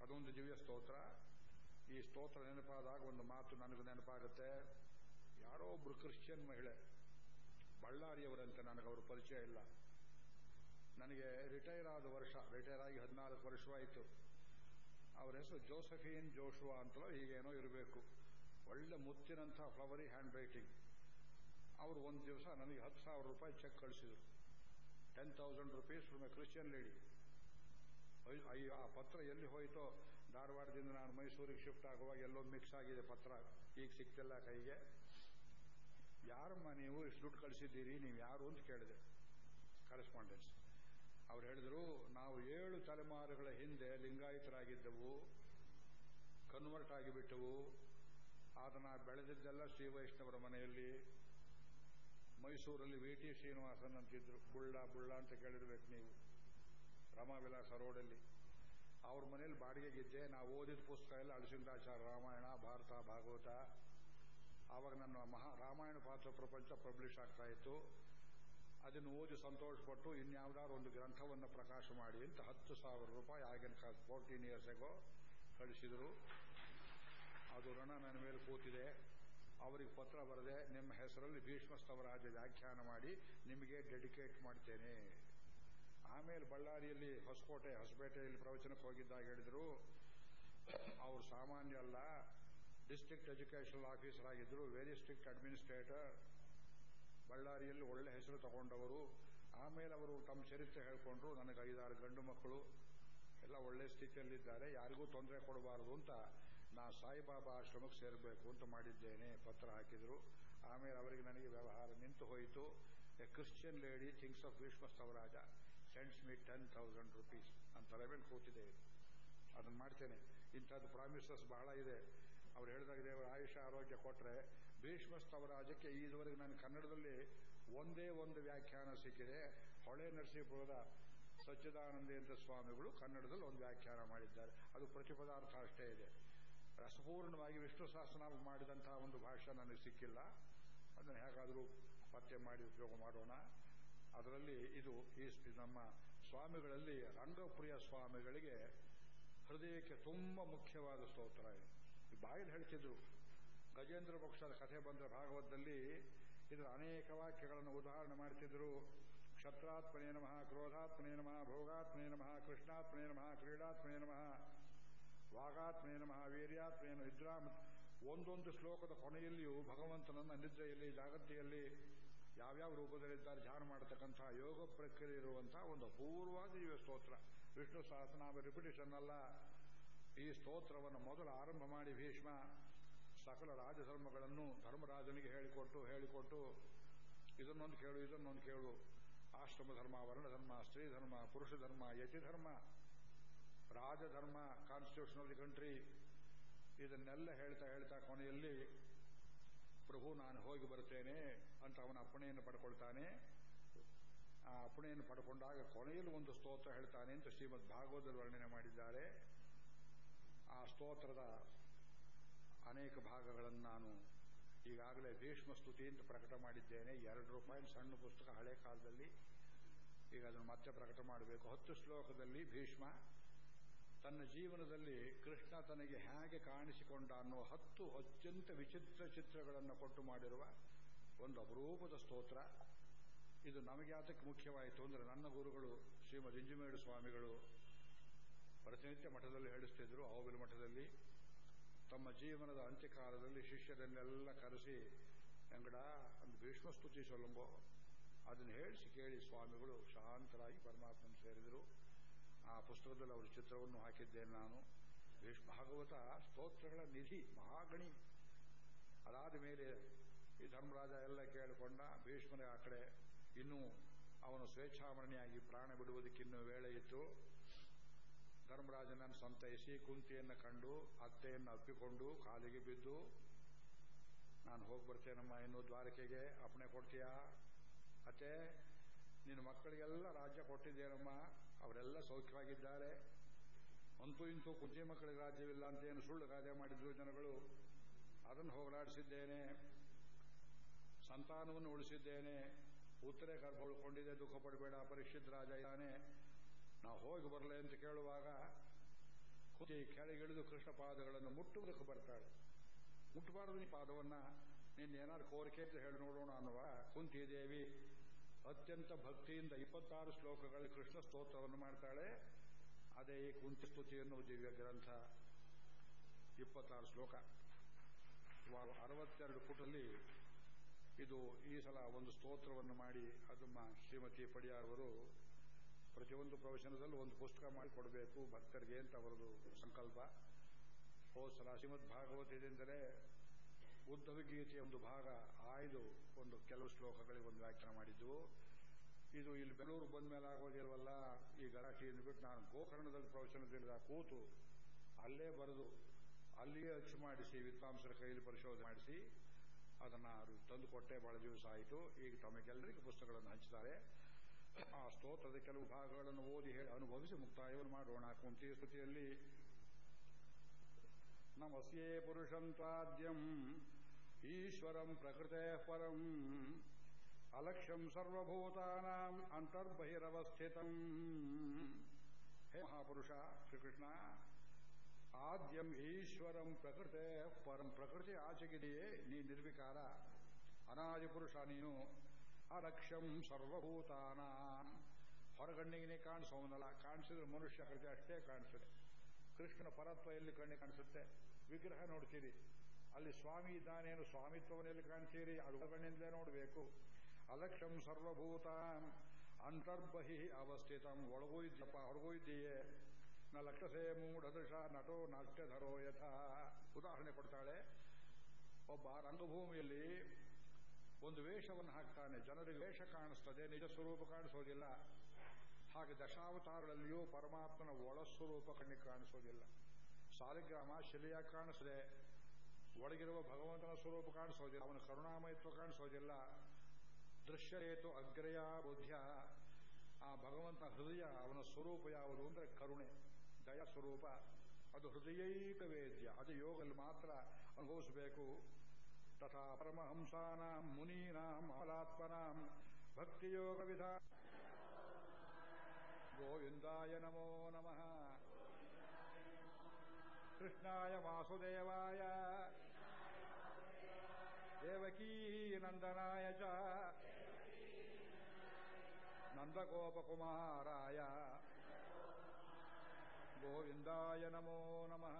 ಅದೊಂದು ದಿವ್ಯ ಸ್ತೋತ್ರ. ಈ ಸ್ತೋತ್ರ ನೆನಪಾದಾಗ ಒಂದು ಮಾತು ನನಗೆ ನೆನಪಾಗುತ್ತೆ. ಯಾರೋ ಒಬ್ರು ಕ್ರಿಶ್ಚಿಯನ್ ಮಹಿಳೆ ಬಳ್ಳಾರಿಯವರಂತೆ ನನಗೆ ಅವರು ಪರಿಚಯ ಇಲ್ಲ. ನನಗೆ ರಿಟೈರ್ ಆದ ವರ್ಷ, ರಿಟೈರ್ ಆಗಿ ಹದಿನಾಲ್ಕು ವರ್ಷವಾಯಿತು. ಅವರ ಹೆಸರು ಜೋಸಫೀನ್ ಜೋಶುವಾ ಅಂತಲೋ ಹೀಗೇನೋ ಇರಬೇಕು. ಒಳ್ಳೆ ಮುತ್ತಿನಂಥ ಫ್ಲವರಿ ಹ್ಯಾಂಡ್ ರೈಟಿಂಗ್. ಅವರು ಒಂದು ದಿವಸ ನನಗೆ ಹತ್ತು ಸಾವಿರ ರೂಪಾಯಿ cheque ಕಳಿಸಿದರು. Ten thousand rupees from a Christian lady ಆ ಪತ್ರ ಎಲ್ಲಿ ಹೋಯಿತೋ? ಧಾರವಾಡದಿಂದ ನಾನು ಮೈಸೂರಿಗೆ ಶಿಫ್ಟ್ ಆಗುವಾಗ ಎಲ್ಲೋ ಮಿಕ್ಸ್ ಆಗಿದೆ ಪತ್ರ. ಈಗ ಸಿಕ್ತಿಲ್ಲ ಕೈಗೆ. ಯಾರಮ್ಮ ನೀವು ಇಷ್ಟು ದುಡ್ಡು ಕಳಿಸಿದ್ದೀರಿ, ನೀವು ಯಾರು ಅಂತ ಕೇಳಿದೆ. ಕರೆಸ್ಪಾಂಡೆನ್ಸ್ ಅವ್ರು ಹೇಳಿದ್ರು, ನಾವು ಏಳು ತಲೆಮಾರುಗಳ ಹಿಂದೆ ಲಿಂಗಾಯತರಾಗಿದ್ದವು, ಕನ್ವರ್ಟ್ ಆಗಿಬಿಟ್ಟವು. ನಾ ಬೆಳೆದಿದ್ದೆಲ್ಲ ಶ್ರೀ ವೈಷ್ಣವರ ಮನೆಯಲ್ಲಿ. ಮೈಸೂರಲ್ಲಿ ವಿ ಟಿ ಶ್ರೀನಿವಾಸನ್ ಅಂತಿದ್ರು. ಬುಳ್ಳ ಬುಳ್ಳ ಅಂತ ಕೇಳಿರ್ಬೇಕು ನೀವು. ರಮಾವಿಲಾಸ ರೋಡಲ್ಲಿ. ಅವ್ರ ಮನೇಲಿ ಬಾಡಿಗೆಗಿದ್ದೆ. ನಾವು ಓದಿದ ಪುಸ್ತಕ ಎಲ್ಲ ಅಳಸಿಂದಾಚಾರ ರಾಮಾಯಣ, ಭಾರತ, ಭಾಗವತ. ಆವಾಗ ನನ್ನ ಮಹಾ ರಾಮಾಯಣ ಪಾತ್ರ ಪ್ರಪಂಚ ಪಬ್ಲಿಷ್ ಆಗ್ತಾ ಇತ್ತು. ಅದನ್ನು ಓದಿ ಸಂತೋಷಪಟ್ಟು ಇನ್ಯಾವುದಾದ್ರು ಒಂದು ಗ್ರಂಥವನ್ನು ಪ್ರಕಾಶ ಮಾಡಿ ಅಂತ ಹತ್ತು ಸಾವಿರ ರೂಪಾಯಿ ಆಗಿನ ಫೋರ್ಟೀನ್ ಇಯರ್ಸ್ ಎಗೋ ಕಳಿಸಿದರು. ಅದು ಋಣ ನನ್ನ ಮೇಲೆ ಕೂತಿದೆ. ಅವರಿಗೆ ಪತ್ರ ಬರದೆ ನಿಮ್ಮ ಹೆಸರಲ್ಲಿ ಭೀಷ್ಮಸ್ತವರಾಜ ವ್ಯಾಖ್ಯಾನ ಮಾಡಿ ನಿಮಗೆ ಡೆಡಿಕೇಟ್ ಮಾಡ್ತೇನೆ. ಆಮೇಲೆ ಬಳ್ಳಾರಿಯಲ್ಲಿ ಹೊಸಕೋಟೆ, ಹೊಸಪೇಟೆಯಲ್ಲಿ ಪ್ರವಚನಕ್ಕೆ ಹೋಗಿದ್ದಾಗ ಹೇಳಿದರು, ಅವರು ಸಾಮಾನ್ಯ ಅಲ್ಲ ಡಿಸ್ಟ್ರಿಕ್ಟ್ ಎಜುಕೇಷನಲ್ ಆಫೀಸರ್ ಆಗಿದ್ದರು ವೆರಿ ಸ್ಟ್ರಿಕ್ಟ್ ಅಡ್ಮಿನಿಸ್ಟ್ರೇಟರ್ ಬಳ್ಳಾರಿಯಲ್ಲಿ ಒಳ್ಳೆ ಹೆಸರು ತಗೊಂಡವರು. ಆಮೇಲೆ ಅವರು ತಮ್ಮ ಚರಿತ್ರೆ ಹೇಳ್ಕೊಂಡ್ರು, ನನಗೆ ಐದಾರು ಗಂಡು ಮಕ್ಕಳು, ಎಲ್ಲ ಒಳ್ಳೆ ಸ್ಥಿತಿಯಲ್ಲಿದ್ದಾರೆ, ಯಾರಿಗೂ ತೊಂದರೆ ಕೊಡಬಾರದು ಅಂತ ನಾ ಸಾಯಿಬಾಬಾ ಆಶ್ರಮಕ್ಕೆ ಸೇರಬೇಕು ಅಂತ ಮಾಡಿದ್ದೇನೆ, ಪತ್ರ ಹಾಕಿದರು. ಆಮೇಲೆ ಅವರಿಗೆ ನನಗೆ ವ್ಯವಹಾರ ನಿಂತು ಹೋಯಿತು. A Christian lady things of Bhishma Swaraja sends me ten thousand rupees ಅಂತ ಲೆವೆಲ್ ಕೂತಿದೆ. ಅದನ್ನು ಮಾಡ್ತೇನೆ. ಇಂಥದ್ದು ಪ್ರಾಮಿಸಸ್ ಬಹಳ ಇದೆ. ಅವ್ರು ಹೇಳಿದಾಗ ದೇವರ ಆಯುಷ ಆರೋಗ್ಯ ಕೊಟ್ಟರೆ ಭೀಷ್ಮ ಸ್ತವರಾಜಕ್ಕೆ ಇದುವರೆಗೆ ನಾನು ಕನ್ನಡದಲ್ಲಿ ಒಂದೇ ಒಂದು ವ್ಯಾಖ್ಯಾನ ಸಿಕ್ಕಿದೆ. ಹೊಳೆ ನರಸೀಪುರದ ಸಚ್ಚಿದಾನಂದೇಂದ್ರ ಸ್ವಾಮಿಗಳು ಕನ್ನಡದಲ್ಲಿ ಒಂದು ವ್ಯಾಖ್ಯಾನ ಮಾಡಿದ್ದಾರೆ. ಅದು ಪ್ರತಿಪದಾರ್ಥ ಅಷ್ಟೇ ಇದೆ. ರಸಪೂರ್ಣವಾಗಿ ವಿಷ್ಣು ಸಹಸ್ರನಾಮ ಮಾಡಿದಂತಹ ಒಂದು ಭಾಷೆ ನನಗೆ ಸಿಕ್ಕಿಲ್ಲ. ಅದನ್ನು ಹೇಗಾದರೂ ಪತ್ತೆ ಮಾಡಿ ಉಪಯೋಗ ಮಾಡೋಣ. ಅದರಲ್ಲಿ ಇದು ಈ ನಮ್ಮ ಸ್ವಾಮಿಗಳಲ್ಲಿ ರಂಗಪ್ರಿಯ ಸ್ವಾಮಿಗಳಿಗೆ ಹೃದಯಕ್ಕೆ ತುಂಬ ಮುಖ್ಯವಾದ ಸ್ತೋತ್ರ ಇದೆ. ಬಾಯಲ್ಲಿ ಹೇಳ್ತಿದ್ರು, ಗಜೇಂದ್ರ ಪಕ್ಷದ ಕಥೆ ಬಂದ ಭಾಗವತದಲ್ಲಿ ಇದರ ಅನೇಕ ವಾಕ್ಯಗಳನ್ನು ಉದಾಹರಣೆ ಮಾಡ್ತಿದ್ರು. ಕ್ಷತ್ರಾತ್ಮನೇ ನಮಃ, ಕ್ರೋಧಾತ್ಮನೇ ನಮಃ, ಭೋಗಾತ್ಮನೇ ನಮಃ, ಕೃಷ್ಣಾತ್ಮನೇ ನಮಃ, ಕ್ರೀಡಾತ್ಮನೇ ನಮಃ, ವಾಗಾತ್ಮನೇ ನಮಃ, ವೀರ್ಯಾತ್ಮನೇ ನಿದ್ರಾ ಒಂದೊಂದು ಶ್ಲೋಕದ ಕೊನೆಯಲ್ಲಿಯೂ ಭಗವಂತನನ್ನ ನಿದ್ರೆಯಲ್ಲಿ, ಜಾಗೃತಿಯಲ್ಲಿ ಯಾವ್ಯಾವ ರೂಪದಲ್ಲಿದ್ದಾರೆ, ಧ್ಯಾನ ಮಾಡತಕ್ಕಂತಹ ಯೋಗ ಪ್ರಕ್ರಿಯೆ ಇರುವಂತಹ ಒಂದು ಅಪೂರ್ವವಾದ ದಿವ್ಯ ಸ್ತೋತ್ರ ವಿಷ್ಣು ಸಹಸ್ರನಾಮ ರಿಪಿಟೇಷನ್ ಅಲ್ಲ. ಈ ಸ್ತೋತ್ರವನ್ನು ಮೊದಲು ಆರಂಭ ಮಾಡಿ ಭೀಷ್ಮ ಸಕಲ ರಾಜಧರ್ಮಗಳನ್ನು ಧರ್ಮರಾಜನಿಗೆ ಹೇಳಿಕೊಟ್ಟು ಹೇಳಿಕೊಟ್ಟು, ಇದನ್ನೊಂದು ಕೇಳು ಇದನ್ನೊಂದು ಕೇಳು. ಆಶ್ರಮ ಧರ್ಮ ವರ್ಣಧರ್ಮ ಸ್ತ್ರೀ ಧರ್ಮ, ಪುರುಷ ಧರ್ಮ, ಯತಿ ಧರ್ಮ ರಾಜಧರ್ಮ ಕಾನ್ಸ್ಟಿಟ್ಯೂಷನ್ ಆಫ್ ದಿ ಕಂಟ್ರಿ ಇದನ್ನೆಲ್ಲ ಹೇಳ್ತಾ ಹೇಳ್ತಾ ಕೊನೆಯಲ್ಲಿ, ಪ್ರಭು ನಾನು ಹೋಗಿ ಬರ್ತೇನೆ ಅಂತ ಅವನ ಅಪ್ಪಣೆಯನ್ನು ಪಡ್ಕೊಳ್ತಾನೆ. ಆ ಅಪ್ಪಣೆಯನ್ನು ಪಡ್ಕೊಂಡಾಗ ಕೊನೆಯಲ್ಲಿ ಒಂದು ಸ್ತೋತ್ರ ಹೇಳ್ತಾನೆ ಅಂತ ಶ್ರೀಮದ್ ಭಾಗವತದಲ್ಲಿ ವರ್ಣನೆ ಮಾಡಿದ್ದಾರೆ. ಆ ಸ್ತೋತ್ರದ ಅನೇಕ ಭಾಗಗಳನ್ನು ನಾನು ಈಗಾಗಲೇ ಭೀಷ್ಮ ಸ್ತುತಿ ಅಂತ ಪ್ರಕಟ ಮಾಡಿದ್ದೇನೆ. ಎರಡು ರೂಪಾಯಿ ಸಣ್ಣ ಪುಸ್ತಕ ಹಳೆ ಕಾಲದಲ್ಲಿ. ಈಗ ಅದನ್ನು ಮತ್ತೆ ಪ್ರಕಟ ಮಾಡಬೇಕು. ಹತ್ತು ಶ್ಲೋಕದಲ್ಲಿ ಭೀಷ್ಮ ತನ್ನ ಜೀವನದಲ್ಲಿ ಕೃಷ್ಣ ತನಗೆ ಹೇಗೆ ಕಾಣಿಸಿಕೊಂಡ ಅನ್ನೋ ಹತ್ತು ಅತ್ಯಂತ ವಿಚಿತ್ರ ಚಿತ್ರಗಳನ್ನು ಕೊಟ್ಟು ಮಾಡಿರುವ ಒಂದು ಅಪರೂಪದ ಸ್ತೋತ್ರ. ಇದು ನಮಗೆ ಯಾತಕ್ಕೆ ಮುಖ್ಯವಾಯಿತು. ಅಂದರೆ ನನ್ನ ಗುರುಗಳು ಶ್ರೀಮದ್ ಇಂಜುಮೇಡು ಸ್ವಾಮಿಗಳು ಪ್ರತಿನಿತ್ಯ ಮಠದಲ್ಲಿ ಹೇಳಿಸ್ತಿದ್ರು ಅಹೋಬಿಲ ಮಠದಲ್ಲಿ. ತಮ್ಮ ಜೀವನದ ಅಂತ್ಯಕಾಲದಲ್ಲಿ ಶಿಷ್ಯರನ್ನೆಲ್ಲ ಕರೆಸಿ ಎಂಗಡ ಒಂದು ಭೀಷ್ಮ ಸ್ತುತಿ ಸೊಲಂಬೋ. ಅದನ್ನು ಹೇಳಿಸಿ ಕೇಳಿ ಸ್ವಾಮಿಗಳು ಶಾಂತರಾಗಿ ಪರಮಾತ್ಮನ ಸೇರಿದರು. ಆ ಪುಸ್ತಕದಲ್ಲಿ ಅವರ ಚಿತ್ರವನ್ನು ಹಾಕಿದ್ದೇನೆ ನಾನು. ಭೀಷ್ಮ ಭಾಗವತ ಸ್ತೋತ್ರಗಳ ನಿಧಿ, ಮಹಾಗಣಿ. ಅದಾದ ಮೇಲೆ ಈ ಧರ್ಮರಾಜ ಎಲ್ಲ ಕೇಳಿಕೊಂಡ ಭೀಷ್ಮನ ಆ ಕಡೆ, ಇನ್ನೂ ಅವನು ಸ್ವೇಚ್ಛಾಮರಣಿಯಾಗಿ ಪ್ರಾಣ ಬಿಡುವುದಕ್ಕಿನ್ನೂ ವೇಳೆ ಇತ್ತು. ಧರ್ಮರಾಜನನ್ನು ಸಂತೈಸಿ ಕುಂತಿಯನ್ನು ಕಂಡು ಅತ್ತೆಯನ್ನು ಅಪ್ಪಿಕೊಂಡು ಕಾಲಿಗೆ ಬಿದ್ದು, ನಾನು ಹೋಗಿ ಬರ್ತೇನಮ್ಮ, ಇನ್ನು ದ್ವಾರಕೆಗೆ ಅಪ್ಪಣೆ ಕೊಡ್ತೀಯಾ? ಅತ್ತೆ, ನಿನ್ನ ಮಕ್ಕಳಿಗೆಲ್ಲ ರಾಜ್ಯ ಕೊಟ್ಟಿದ್ದೇನಮ್ಮ, ಅವರೆಲ್ಲ ಸೌಖ್ಯವಾಗಿದ್ದಾರೆ. ಅಂತೂ ಇಂತೂ ಕುಂತಿ ಮಕ್ಕಳಿಗೆ ರಾಜ್ಯವಿಲ್ಲ ಅಂತ ಏನು ಸುಳ್ಳು ಗಾದೆ ಮಾಡಿದ್ರು ಜನಗಳು. ಅದನ್ನು ಹೋಗಲಾಡಿಸಿದ್ದೇನೆ. ಸಂತಾನವನ್ನು ಉಳಿಸಿದ್ದೇನೆ. ಉತ್ತರೆ ಗರ್ಭ ಉಳ್ಕೊಂಡಿದೆ ದುಃಖ ಪಡಬೇಡ ಪರೀಕ್ಷಿತ್ ರಾಜ ಇದ್ದಾನೆ. ನಾವು ಹೋಗಿ ಬರಲೆ ಅಂತ ಕೇಳುವಾಗ ಕುಂತಿ ಕೆಳಗಿಳಿದು ಕೃಷ್ಣ ಪಾದಗಳನ್ನು ಮುಟ್ಟುವುದಕ್ಕೆ ಬರ್ತಾಳೆ. ಮುಟ್ಟಬಾರದು ನೀ ಪಾದವನ್ನ. ನಿನ್ನ ಏನಾದ್ರು ಕೋರಿಕೆ ಅಂತ ಹೇಳಿ, ನೋಡೋಣ ಅನ್ನುವ ಕುಂತಿ ದೇವಿ ಅತ್ಯಂತ ಭಕ್ತಿಯಿಂದ ಇಪ್ಪತ್ತಾರು ಶ್ಲೋಕಗಳಲ್ಲಿ ಕೃಷ್ಣ ಸ್ತೋತ್ರವನ್ನು ಮಾಡ್ತಾಳೆ. ಅದೇ ಈ ಕುಂತಿ ಸ್ತುತಿ ಎನ್ನುವ ದಿವ್ಯ ಗ್ರಂಥ. ಇಪ್ಪತ್ತಾರು ಶ್ಲೋಕ. ಅರವತ್ತೆರಡು ಪುಟಲ್ಲಿ ಇದು ಈ ಸಲ ಒಂದು ಸ್ತೋತ್ರವನ್ನು ಮಾಡಿ ಅದಮ್ಮ ಶ್ರೀಮತಿ ಪಡಿಯಾರವರು ಪ್ರತಿಯೊಂದು ಪ್ರವಚನದಲ್ಲೂ ಒಂದು ಪುಸ್ತಕ ಮಾಡಿ ಕೊಡಬೇಕು ಭಕ್ತರಿಗೆ ಅಂತ ಅವರದು ಸಂಕಲ್ಪ. ಸಲ ಶ್ರೀಮದ್ ಭಾಗವತದಿಂದಲೇ ಉದ್ಧವ ಗೀತೆ ಒಂದು ಭಾಗ ಆಯ್ದು ಒಂದು ಕೆಲವು ಶ್ಲೋಕಗಳಿಗೆ ಒಂದು ವ್ಯಾಖ್ಯಾನ ಮಾಡಿದ್ದು. ಇದು ಇಲ್ಲಿ ಬೆಂಗಳೂರು ಬಂದ ಮೇಲೆ ಆಗೋದಿಲ್ವಲ್ಲ, ಈ ಗಲಾಟೆಯನ್ನು ಬಿಟ್ಟು ನಾನು ಗೋಕರ್ಣದಲ್ಲಿ ಪ್ರವಚನದಿಂದ ಕೂತು ಅಲ್ಲೇ ಬರೆದು ಅಲ್ಲಿಯೇ ಅಚ್ಚು ಮಾಡಿಸಿ, ವಿದ್ವಾಂಸರ ಕೈಯಲ್ಲಿ ಪರಿಶೋಧನೆ ಮಾಡಿಸಿ, ಅದನ್ನು ತಂದು ಕೊಟ್ಟೆ, ಬಹಳ ದಿವಸ ಆಯಿತು. ಈಗ ತಮಗೆಲ್ಲರಿಗೂ ಪುಸ್ತಕಗಳನ್ನು ಹಂಚ್ತಾರೆ. ಆ ಸ್ತೋತ್ರದ ಕೆಲವು ಭಾಗಗಳನ್ನು ಓದಿ ಹೇಳಿ ಅನುಭವಿಸಿ ಮುಕ್ತಾಯವನ್ನು ಮಾಡೋಣ. ಕುಂತಿ ಸ್ತುತಿಯಲ್ಲಿ, ನಮಸ್ಯೇ ಪುರುಷಂ ತ್ವಾದ್ಯಂ ಈಶ್ವರಂ ಪ್ರಕೃತೆ ಪರಂ, ಅಲಕ್ಷ್ಯಂ ಸರ್ವಭೂತಾನಾಂ ಅಂತರ್ಬಹಿರವಸ್ಥಿತಂ. ಹೇ ಮಹಾಪುರುಷ, ಶ್ರೀಕೃಷ್ಣ, ಆದ್ಯಂ ಈಶ್ವರಂ ಪ್ರಕೃತೆ ಪರಂ. ಪ್ರಕೃತಿ ಆಚೆಗಿದೆಯೇ, ನೀ ನಿರ್ವಿಕಾರ. ಅನಾದಿ ಪುರುಷ ನೀನು ಅಲಕ್ಷ್ಯಂ ಸರ್ವಭೂತಾನ. ಹೊರಗಣ್ಣಿಗೆ ಕಾಣಿಸೋವನಲ್ಲ ಕಾಣಿಸೋನಲ್ಲ ಕಾಣಿಸಿದ್ರೆ ಮನುಷ್ಯ ಕೃತಿ ಅಷ್ಟೇ ಕಾಣಿಸುತ್ತೆ. ಕೃಷ್ಣನ ಪರತ್ವ ಎಲ್ಲಿ ಕಣ್ಣಿಗೆ ಕಾಣಿಸುತ್ತೆ? ವಿಗ್ರಹ ನೋಡ್ತೀರಿ. ಅಲ್ಲಿ ಸ್ವಾಮಿ ಇದ್ದಾನೇನು ಸ್ವಾಮಿತ್ವವನ್ನೆಲ್ಲಿ ಕಾಣ್ತೀರಿ? ಅದು ಕಣ್ಣಿಂದಲೇ ನೋಡಬೇಕು. ಅಲಕ್ಷ್ಯಂ ಸರ್ವಭೂತ. ಅಂತರ್ಬಹಿ ಅವಸ್ಥಿತಂ. ಒಳಗೂ ಇದ್ದಪ್ಪ ಹೊರಗೂ ಇದ್ದೀಯೇ? ನ ಲಕ್ಷಸೇ ಮೂಢದೃಶ ನಟೋ ನಾಟ್ಯಧರೋ ಯಥ. ಉದಾಹರಣೆ ಕೊಡ್ತಾಳೆ. ಒಬ್ಬ ರಂಗಭೂಮಿಯಲ್ಲಿ ಒಂದು ವೇಷವನ್ನು ಹಾಕ್ತಾನೆ. ಜನರಿಗೆ ವೇಷ ಕಾಣಿಸ್ತದೆ, ನಿಜ ಸ್ವರೂಪ ಕಾಣಿಸೋದಿಲ್ಲ. ಹಾಗೆ ದಶಾವತಾರಗಳಲ್ಲಿಯೂ ಪರಮಾತ್ಮನ ಒಳ ಸ್ವರೂಪ ಕಣ್ಣಿಗೆ ಕಾಣಿಸೋದಿಲ್ಲ. ಸಾಲಿಗ್ರಾಮ ಶಿಲೆಯಾಗಿ ಕಾಣಿಸದೆ. ಒಳಗಿರುವ ಭಗವಂತನ ಸ್ವರೂಪ ಕಾಣಿಸೋದಿಲ್ಲ. ಅವನ ಕರುಣಾಮಯತ್ವ ಕಾಣಿಸೋದಿಲ್ಲ. ದೃಶ್ಯರೇತು ಅಗ್ರಯ ಬುದ್ಧ ಆ ಭಗವಂತ ಹೃದಯ, ಅವನ ಸ್ವರೂಪ ಯಾವುದು ಅಂದರೆ ಕರುಣೆ, ದಯ ಸ್ವರೂಪ. ಅದು ಹೃದಯೈಕ ವೇದ್ಯ. ಅದು ಯೋಗಲ್ಲಿ ಮಾತ್ರ ಅನುಭವಿಸಬೇಕು. ಮುನೀನಾಂ ಅಮಲಾತ್ಮನಾಂ ಭಕ್ತಿಯೋಗ ವಿಧ ಗೋವಿಂದಾಯ ನಮೋ ನಮಃ ಕೃಷ್ಣಾಯ ವಾಸುದೇವಾಯ ದೇವಕೀ ನಂದನಾಯ ಚ ನಂದಗೋಪಕುಮಾರಾಯ ಗೋವಿಂದಾಯ ನಮೋ ನಮಃ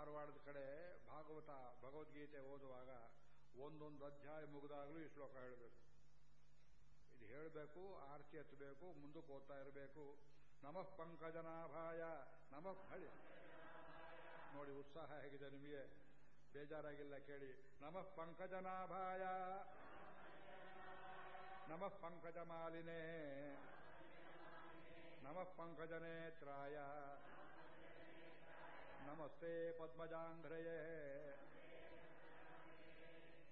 ಧಾರವಾಡದ ಕಡೆ ಭಾಗವತ, ಭಗವದ್ಗೀತೆ ಓದುವಾಗ ಒಂದೊಂದು ಅಧ್ಯಾಯ ಮುಗಿದಾಗಲೂ ಈ ಶ್ಲೋಕ ಹೇಳಬೇಕು. ಇದು ಹೇಳಬೇಕು, ಆರ್ತಿ ಹಚ್ಚಬೇಕು, ಮುಂದಕ್ಕೆ ಓದ್ತಾ ಇರಬೇಕು. ನಮಃ ಪಂಕಜನಾಭಾಯ, ನಮಃ ಹಳಿ. ನೋಡಿ, ಉತ್ಸಾಹ ಹೇಗಿದೆ ನಿಮಗೆ. ಬೇಜಾರಾಗಿಲ್ಲ ಕೇಳಿ. ನಮಃ ಪಂಕಜನಾಭಾಯ. ನಮಃ ಪಂಕಜ ಮಾಲಿನೇ ನಮಃ ಪಂಕಜನೇತ್ರಾಯ. ನಮಸ್ತೆ ಪದ್ಮಜಾಂಘ್ರಯೇ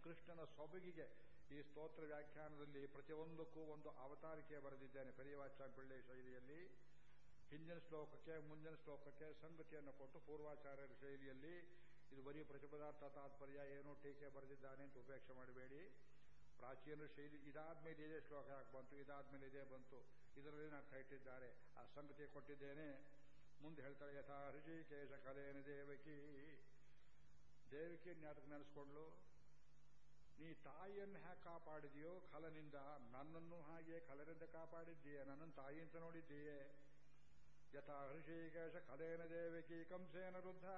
ಕೃಷ್ಣನ ಸೊಬಗಿಗೆ ಈ ಸ್ತೋತ್ರ ವ್ಯಾಖ್ಯಾನದಲ್ಲಿ ಪ್ರತಿಯೊಂದಕ್ಕೂ ಒಂದು ಅವತಾರಿಕೆ ಬರೆದಿದ್ದೇನೆ. ಪೆರಿಯವಾಚ ಪಿಳ್ಳೆ ಶೈಲಿಯಲ್ಲಿ, ಹಿಂದಿನ ಶ್ಲೋಕಕ್ಕೆ, ಮುಂದಿನ ಶ್ಲೋಕಕ್ಕೆ ಸಂಗತಿಯನ್ನು ಕೊಟ್ಟು ಪೂರ್ವಾಚಾರ್ಯರ ಶೈಲಿಯಲ್ಲಿ ಇದು ಬರೀ ಪ್ರತಿಪದಾರ್ಥ ತಾತ್ಪರ್ಯ, ಏನೋ ಟೀಕೆ ಬರೆದಿದ್ದಾನೆ ಅಂತ ಉಪೇಕ್ಷೆ ಮಾಡಬೇಡಿ. ಪ್ರಾಚೀನ ಶೈಲಿ ಇದಾದ್ಮೇಲೆ ಇದೇ ಶ್ಲೋಕ ಯಾಕೆ ಬಂತು, ಇದಾದ್ಮೇಲೆ ಇದೇ ಬಂತು, ಇದರಲ್ಲಿ ನಾನು ಇಟ್ಟಿದ್ದಾರೆ ಆ ಸಂಗತಿ ಕೊಟ್ಟಿದ್ದೇನೆ. ಮುಂದೆ ಹೇಳ್ತಾರೆ, ಯಥಾ ಹೃಷಿಕೇಶ ಕಲೇನ ದೇವಕಿ. ದೇವಕಿ ಜ್ಞಾತಕ್ಕೆ ನೆನೆಸ್ಕೊಂಡ್ಲು? ನೀ ತಾಯಿಯನ್ನು ಹ್ಯಾಕೆ ಕಾಪಾಡಿದೆಯೋ? ನನ್ನನ್ನು ಹಾಗೆ ಖಲರಿಂದ ಕಾಪಾಡಿದ್ದೀಯೆ, ನನ್ನನ್ನು ತಾಯಿ ಅಂತ ನೋಡಿದ್ದೀಯೇ. ಯಥಾ ಹೃಷಿಕೇಶ ಕಲೇನ ದೇವಕಿ ಕಂಸೇನ ವೃದ್ಧ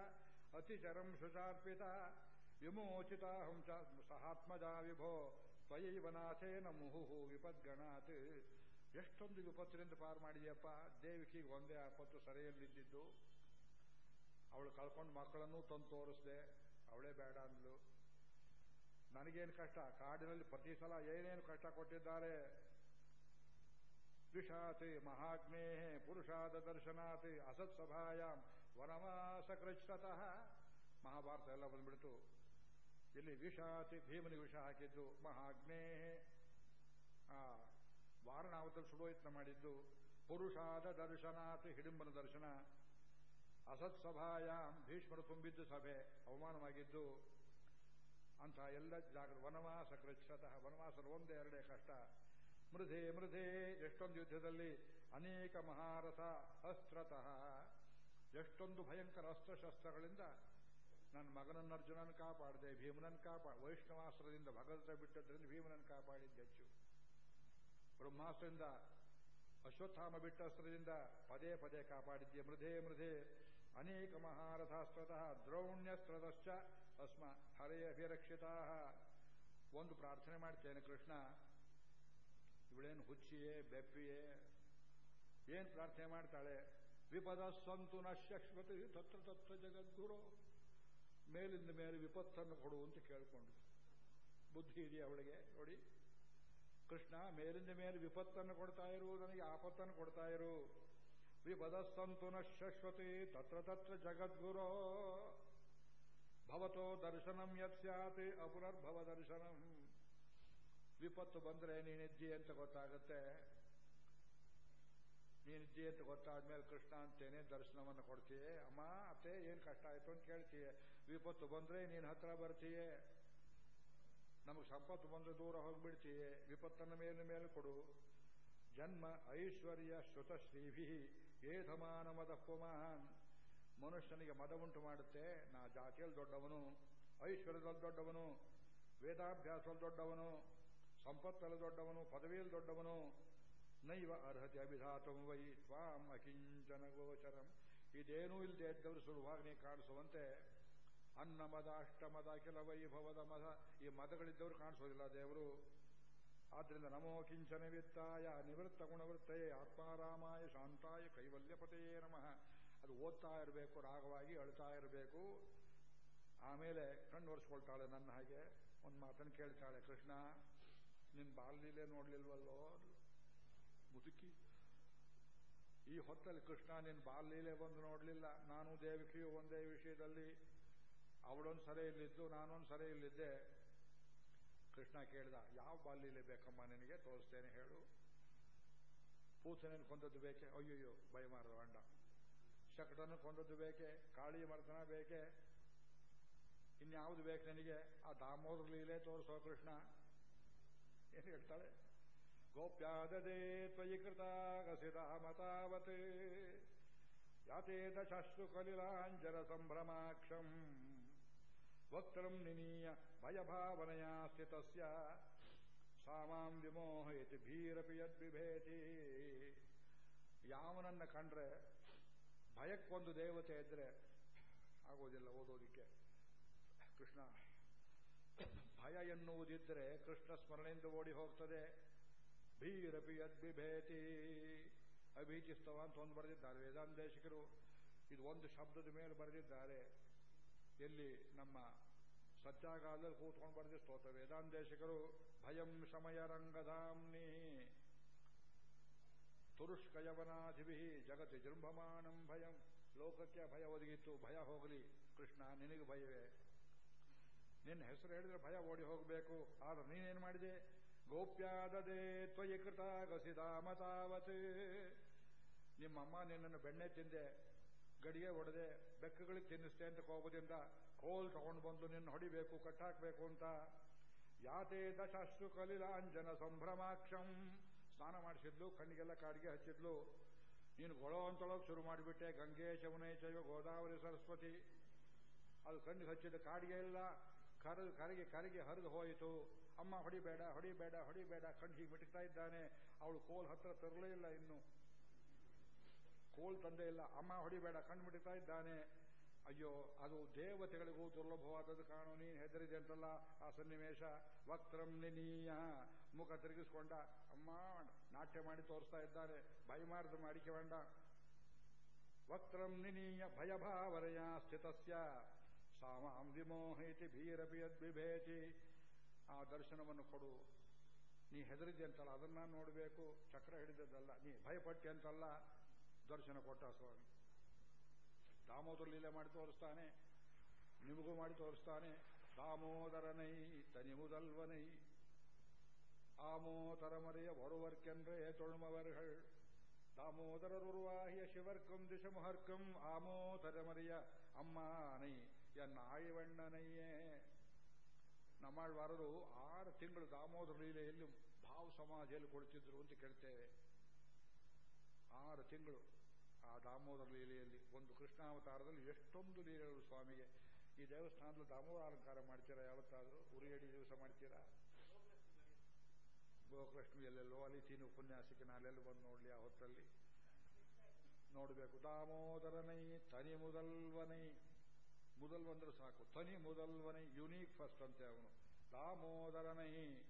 ಅತಿಚರಂ ಶುಚಾರ್ಪಿತ ವಿಮೋಚಿತ ಹಂಸ ಸಹಾತ್ಮಜ ವಿಭೋ ತ್ವಯೈವನಾಥೇನ ಮುಹುಹು ವಿಪದ್ಗಣಾತ್. ಎಷ್ಟೊಂದು ವಿಪತ್ತಿನಿಂದ ಪಾರು ಮಾಡಿದೆಯಪ್ಪ ದೇವಿಕಿಗೆ ಒಂದೇ ಆಪತ್ತು, ಸರಿಯಲ್ಲಿದ್ದಿದ್ದು. ಅವಳು ಕಳ್ಕೊಂಡು ಮಕ್ಕಳನ್ನೂ ತಂದು ತೋರಿಸ್ದೆ. ಅವಳೇ ಬೇಡ ಅಂದ್ಲು. ನನಗೇನು ಕಷ್ಟ? ಕಾಡಿನಲ್ಲಿ ಪ್ರತಿ ಸಲ ಏನೇನು ಕಷ್ಟ ಕೊಟ್ಟಿದ್ದಾರೆ? ದ್ವಿಷಾತಿ ಮಹಾಗ್ನೇ ಪುರುಷಾದ ದರ್ಶನಾತಿ ಅಸತ್ಸಭಾಯಾಮ್ ವನವಾಸ ಕೃಚ್ಛತಃ. ಮಹಾಭಾರತ ಎಲ್ಲ ಬಂದ್ಬಿಡ್ತು. ಇಲ್ಲಿ ವಿಷಾತಿ ಭೀಮನಿಗೆ ವಿಷ ಹಾಕಿದ್ದು ಆ ವಾರಣಾವತಲ್ಲಿ ಸುಡೋಯತ್ನ ಮಾಡಿದ್ದು ಪುರುಷಾದ ದರ್ಶನಾತ್ ಹಿಡಿಂಬನ ದರ್ಶನ. ಅಸತ್ಸಭಾಯಾಮ್ ಭೀಷ್ಮರು ತುಂಬಿದ್ದು ಸಭೆ, ಅವಮಾನವಾಗಿದ್ದು ಅಂತ ಎಲ್ಲ ಜಾಗ ವನವಾಸ ಕೃಚ್ಛತಃ ವನವಾಸರು ಒಂದೇ ಎರಡೇ ಕಷ್ಟ. ಮೃಧೆ ಮೃಧೆ, ಎಷ್ಟೊಂದು ಯುದ್ಧದಲ್ಲಿ ಅನೇಕ ಮಹಾರಥ ಅಸ್ತ್ರತಃ. ಎಷ್ಟೊಂದು ಭಯಂಕರ ಅಸ್ತ್ರಶಸ್ತ್ರಗಳಿಂದ ನನ್ನ ಮಗನನ್ನ ಅರ್ಜುನನ್ ಕಾಪಾಡಿದೆ ಭೀಮನನ್ ಕಾಪಾಡ ವೈಷ್ಣವಾಸ್ತ್ರದಿಂದ ಭಗವಂತ ಬಿಟ್ಟದ್ರಿಂದ ಭೀಮನನ್ನು ಕಾಪಾಡಿದ್ದೆಚ್ಚು ಬ್ರಹ್ಮಾಸ್ತ್ರದಿಂದ ಅಶ್ವತ್ಥಾಮ ಬಿಟ್ಟ ಅಸ್ತ್ರದಿಂದ ಪದೇ ಪದೇ ಕಾಪಾಡಿದ್ದೆ ಮೃಧೇ ಮೃಧೇ. ಅನೇಕ ಮಹಾರಥಾಸ್ತ್ರತಃ ದ್ರೌಣ್ಯಸ್ತ್ರದಶ್ಚ ಅಸ್ಮ ಹರೆಯ ಅಭಿರಕ್ಷಿತಾ ಒಂದು ಪ್ರಾರ್ಥನೆ ಮಾಡ್ತೇನೆ ಕೃಷ್ಣ. ಇವಳೇನು ಹುಚ್ಚಿಯೇ, ಬೆಪ್ಪಿಯೇ? ಏನ್ ಪ್ರಾರ್ಥನೆ ಮಾಡ್ತಾಳೆ? ವಿಪದ ಸಂತು ನಶ್ಯಶ್ವತಿ ತತ್ರ ತತ್ರ ಜಗದ್ಗುರು. ಮೇಲಿಂದ ಮೇಲೆ ವಿಪತ್ತನ್ನು ಕೊಡು ಅಂತ ಕೇಳಿಕೊಂಡು. ಬುದ್ಧಿ ಇದೆಯಾ ಅವಳಿಗೆ? ನೋಡಿ. ಕೃಷ್ಣ ಮೇಲಿಂದ ಮೇಲೆ ವಿಪತ್ತನ್ನು ಕೊಡ್ತಾ ಇರು, ನನಗೆ ಆಪತ್ತನ್ನು ಕೊಡ್ತಾ ಇರು. ವಿಪದ ಸಂತು ಶಶ್ವತಿ ತತ್ರ ತತ್ರ ಜಗದ್ಗುರೋ. ಭವತೋ ದರ್ಶನಂ ಯತ್ ಸ್ಯಾತ್, ಅಪುನರ್ಭವ ದರ್ಶನಂ. ವಿಪತ್ತು ಬಂದ್ರೆ ನೀನಿದ್ದಿ ಅಂತ ಗೊತ್ತಾಗುತ್ತೆ. ನೀನಿದ್ದಿ ಅಂತ ಗೊತ್ತಾದ್ಮೇಲೆ ಕೃಷ್ಣ ಅಂತೇನೆ ದರ್ಶನವನ್ನು ಕೊಡ್ತೀಯೇ? ಅಮ್ಮ, ಅತ್ತೆ, ಏನು ಕಷ್ಟ ಆಯ್ತು ಅಂತ ಕೇಳ್ತೀಯ? ವಿಪತ್ತು ಬಂದರೆ ನೀನು ಹತ್ರ ಬರ್ತೀಯೇ? ನಮಗೆ ಸಂಪತ್ತು ಬಂದ್ರೆ ದೂರ ಹೋಗ್ಬಿಡ್ತೀಯೇ ವಿಪತ್ತನ ಮೇಲಿನ ಮೇಲೆ ಕೊಡು. ಜನ್ಮ ಐಶ್ವರ್ಯ ಶ್ರುತ ಶ್ರೀಭಿ, ಏಧಮಾನ ಮದ ಪುಮಾನ್. ಮನುಷ್ಯನಿಗೆ ಮದ ಉಂಟು ಮಾಡುತ್ತೆ, ನಾ ಜಾತಿಯಲ್ಲಿ ದೊಡ್ಡವನು, ಐಶ್ವರ್ಯದಲ್ಲಿ ದೊಡ್ಡವನು, ವೇದಾಭ್ಯಾಸದಲ್ಲಿ ದೊಡ್ಡವನು, ಸಂಪತ್ತಲ್ಲಿ ದೊಡ್ಡವನು, ಪದವಿಯಲ್ಲಿ ದೊಡ್ಡವನು. ನೈವ ಅರ್ಹತೆ ಅಭಿಧಾತಂ ವೈ ತ್ವಾಂ ಅಕಿಂಚನ ಗೋಚರಂ. ಇದೇನೂ ಇಲ್ಲದೆ ಎದ್ದವರು ಸುಲಭವಾಗಿ ಕಾಣಿಸುವಂತೆ ಅನ್ನ ಮದ ಅಷ್ಟಮದ ಅಖಿಲ ವೈಭವದ ಮದ ಈ ಮದಗಳಿದ್ದವರು ಕಾಣಿಸೋದಿಲ್ಲ ದೇವರು. ಆದ್ದರಿಂದ ನಮೋ ಕಿಂಚನ ವಿತ್ತಾಯ ನಿವೃತ್ತ ಗುಣವೃತ್ತಯೇ ಆತ್ಮಾರಾಮಾಯ ಶಾಂತಾಯ ಕೈವಲ್ಯಪತೆಯೇ ನಮಃ. ಅದು ಓದ್ತಾ ಇರಬೇಕು, ರಾಗವಾಗಿ ಅಳ್ತಾ ಇರಬೇಕು. ಆಮೇಲೆ ಕಣ್ಣು ಒರೆಸ್ಕೊಳ್ತಾಳೆ ನನ್ನ ಹಾಗೆ. ಒಂದು ಮಾತನ್ನು ಕೇಳ್ತಾಳೆ, ಕೃಷ್ಣ ನಿನ್ನ ಬಾಲ್ಯಲೇ ನೋಡ್ಲಿಲ್ವಲ್ಲೋ? ಮುದುಕಿ, ಈ ಹೊತ್ತಲ್ಲಿ ಕೃಷ್ಣ ನಿನ್ನ ಬಾಲ್ಯಲೇ ಬಂದು ನೋಡಲಿಲ್ಲ. ನಾನು ದೇವಿಕೆಯು ಒಂದೇ ವಿಷಯದಲ್ಲಿ ಅವಳೊಂದು ಸರಿ ಇಲ್ಲಿದ್ದು ನಾನೊಂದು ಸರಿ ಇಲ್ಲಿದ್ದೆ ಕೃಷ್ಣ ಕೇಳಿದ, ಯಾವ ಬಾಲ್ಯಲೇ ಬೇಕಮ್ಮ ನಿನಗೆ? ತೋರಿಸ್ತೇನೆ, ಹೇಳು. ಪೂತನೇನು ಕೊಂದದ್ದು ಬೇಕೆ? ಅಯ್ಯಯ್ಯೋ ಬಯಮಾರದ ಅಂಡ. ಶಕಟನ್ನು ಕೊಂದದ್ದು ಬೇಕೆ? ಕಾಳಿ ಮರ್ತನ ಬೇಕೆ? ಇನ್ಯಾವುದು ಬೇಕು ನನಗೆ? ಆ ದಾಮೋದರ ಲೀಲೆ ತೋರಿಸೋ ಕೃಷ್ಣ. ಏನು ಹೇಳ್ತಾಳೆ? ಗೋಪ್ಯಾದದೇ ತ್ವಯಿ ಕೃತಾಗಸಿರಾಮತಾವತ್ ಯಾತೆ ದಶಾಶ್ರು ಕಲಿಲಾಂಜರ ಸಂಭ್ರಮಾಕ್ಷಂ. ವಕ್ತರಂ ನಿನೀಯ ಭಯಭಾವನೆಯ ಸ್ಥಿತಸ್ಯ ಸಾಮಾಂ ವಿಮೋಹಯತಿ ಭೀರಪಿ ಯದ್ವಿಭೇತಿ ಯಾವನನ್ನ ಕಂಡ್ರೆ ಭಯಕ್ಕೊಂದು ದೇವತೆ ಇದ್ರೆ ಆಗೋದಿಲ್ಲ ಓದೋದಿಕ್ಕೆ ಕೃಷ್ಣ ಭಯ ಎನ್ನುವುದಿದ್ರೆ ಕೃಷ್ಣ ಸ್ಮರಣೆಯಿಂದ ಓಡಿ ಹೋಗ್ತದೆ ಭೀರಪಿ ಯದ್ವಿಭೇತಿ ಅಭೀತಿಸ್ತವ ಅಂತ ಒಂದು ಬರೆದಿದ್ದಾರೆ ವೇದಾಂತೇಶಿಕರು ಇದು ಒಂದು ಶಬ್ದದ ಮೇಲೆ ಬರೆದಿದ್ದಾರೆ ಎಲ್ಲಿ ನಮ್ಮ ಸತ್ಯಾಗಾಲದಲ್ಲಿ ಕೂತ್ಕೊಂಡು ಬರೆದ ಸ್ತೋತ್ರ ವೇದಾಂದೇಶಕರು ಭಯಂ ಶಮಯ ರಂಗಧಾಮ್ನಿ. ತುರುಷ್ಕಯವನಾಧಿಭಿ ಜಗತಿ ಜೃಂಭಮಾಣಂ ಭಯಂ. ಲೋಕಕ್ಕೆ ಭಯ ಒದಗಿತ್ತು, ಭಯ ಹೋಗಲಿ. ಕೃಷ್ಣ, ನಿನಗೆ ಭಯವೇ. ನಿನ್ನ ಹೆಸರು ಹೇಳಿದ್ರೆ ಭಯ ಓಡಿ ಹೋಗಬೇಕು. ಆದ್ರೆ ನೀನೇನು ಮಾಡಿದೆ? ಗೋಪ್ಯಾದದೇ ತ್ವಯಿ ಕೃತ ಗಸಿದಾಮತಾವತ್ ನಿಮ್ಮಮ್ಮ ನಿನ್ನನ್ನು ಬೆಣ್ಣೆ ತಿಂದೆ. ಗಡಿಗೆ ಒಡೆದೆ ಬೆಕ್ಕುಗಳಿಗೆ ತಿನ್ನಿಸ್ತೆ ಅಂತ ಕೋಪದಿಂದ ಕೋಲ್ ತಗೊಂಡು ಬಂದು ನಿನ್ನ ಹೊಡಿಬೇಕು, ಕಟ್ಟಾಕ್ಬೇಕು ಅಂತ. ಯಾತೆ ದಶಾಶ್ರು ಕಲಿಲಾಂಜನ ಸಂಭ್ರಮಾಕ್ಷಂ. ಸ್ನಾನ ಮಾಡಿಸಿದ್ಲು, ಕಣ್ಣಿಗೆಲ್ಲ ಕಾಡಿಗೆ ಹಚ್ಚಿದ್ಲು. ನೀನು ಗೊಳೋ ಅಂತೊಳಗೆ ಶುರು ಮಾಡಿಬಿಟ್ಟೆ, ಗಂಗೆ ಚಮನೆ ಚೈವ ಗೋದಾವರಿ ಸರಸ್ವತಿ. ಅದು ಕಣ್ಣಿಗೆ ಹಚ್ಚಿದ ಕಾಡಿಗೆ ಇಲ್ಲ ಕರದು ಕರಗಿ ಕರಗಿ ಹರಿದು ಹೋಯಿತು. ಅಮ್ಮ, ಹೊಡಿಬೇಡ ಹೊಡಿಬೇಡ ಹೊಡಿಬೇಡ, ಕಣ್ಣು ಹೀಗೆ ಮಿಟಕ್ತಾ ಇದ್ದಾನೆ. ಅವಳು ಕೋಲ್ ಹತ್ರ ತರಲೇ ಇಲ್ಲ ಇನ್ನು. ಕೋಲ್ ತಂದೆ ಇಲ್ಲ, ಅಮ್ಮ ಹೊಡಿಬೇಡ, ಕಣ್ಣು ಮಿಟಕ್ತಾ ಇದ್ದಾನೆ. ಅಯ್ಯೋ, ಅದು ದೇವತೆಗಳಿಗೂ ದುರ್ಲಭವಾದದ್ದು ಕಾಣು, ನೀನು ಹೆದರಿದೆ ಅಂತಲ್ಲ ಆ ಸನ್ನಿವೇಶ. ವಕ್ರಂ ನಿನೀಯ. ಮುಖ ತಿರುಗಿಸ್ಕೊಂಡ, ಅಮ್ಮ, ನಾಟ್ಯ ಮಾಡಿ ತೋರಿಸ್ತಾ ಇದ್ದಾರೆ. ಭಯಮಾರ್ದ ಮಾಡಿಕೆ ಬೇಡ. ವಕ್ರಂ ನಿನೀಯ ಭಯಭಾವರೆಯ ಸ್ಥಿತಸ್ಯ. ಸಾಮಾಂ ವಿಮೋಹೈತಿ ಭೀರಪಿ ಯದ್ವಿಭೇತಿ. ಆ ದರ್ಶನವನ್ನು ಕೊಡು. ನೀ ಹೆದರಿದೆ ಅಂತಲ್ಲ, ಅದನ್ನ ನೋಡಬೇಕು. ಚಕ್ರ ಹಿಡಿದದ್ದಲ್ಲ, ನೀ ಭಯಪಟ್ಟಿ ಅಂತಲ್ಲ. ದರ್ಶನ ಕೊಟ್ಟ ಸ್ವಾಮಿ ದಾಮೋದರ ಲೀಲೆ ಮಾಡಿ ತೋರಿಸ್ತಾನೆ ನಿಮಗೂ ಮಾಡಿ ತೋರಿಸ್ತಾನೆ ದಾಮೋದರನೈ ತನಿಮುದಲ್ವನೈ ಆಮೋದರ ಮರೆಯ ಒರುವರ್ಕೆಂದ್ರೆ ತೊಳ್ಮವರ್ಗಳ್ தாமோதரர் உருவாகிய சிவர்க்கும் திசமுகர்க்கும் ஆமோதரமறிய ಅಮ್ಮನೈ ಎನ್ನ ಆಳಿವಣ್ಣನಯ್ಯೇ ನಮ್ಮಾಳ್ವಾರರು ಆರು ತಿಂಗಳು ದಾಮೋದರ ಲೀಲೆಯಲ್ಲಿ ಭಾವ ಸಮಾಧಿಯಲ್ಲಿ ಕೊಡ್ತಿದ್ರು ಅಂತ ಕೇಳ್ತೇವೆ ಆರು ತಿಂಗಳು ಆ ದಾಮೋದರ ಲೀಲೆಯಲ್ಲಿ ಒಂದು ಕೃಷ್ಣಾವತಾರದಲ್ಲಿ ಎಷ್ಟೊಂದು ಲೀಲೆಗಳು ಸ್ವಾಮಿಗೆ. ಈ ದೇವಸ್ಥಾನದಲ್ಲಿ ದಾಮೋದರ ಅಲಂಕಾರ ಮಾಡ್ತೀರಾ ಯಾವತ್ತಾದರೂ? ಉರಿಯಡಿ ದಿವಸ ಮಾಡ್ತೀರಾ? ಗೋಕೃಷ್ಣ ಎಲ್ಲೆಲ್ಲೋ ತೀನು ಉಪನ್ಯಾಸಕ್ಕೆ ನಾಳೆಲ್ಲೂ ಬಂದು ನೋಡ್ಲಿ ಆ ಹೊತ್ತಲ್ಲಿ. ನೋಡಬೇಕು. ದಾಮೋದರನೈ ತನಿ ಮುದಲ್ವನೈ. ಮುದಲ್ವಂದ್ರೆ ಸಾಕು. ತನಿ ಮುದಲ್ವನೈ ಯುನೀಕ್ ಫಸ್ಟ್ ಅಂತೆ ಅವನು. ದಾಮೋದರನೈ.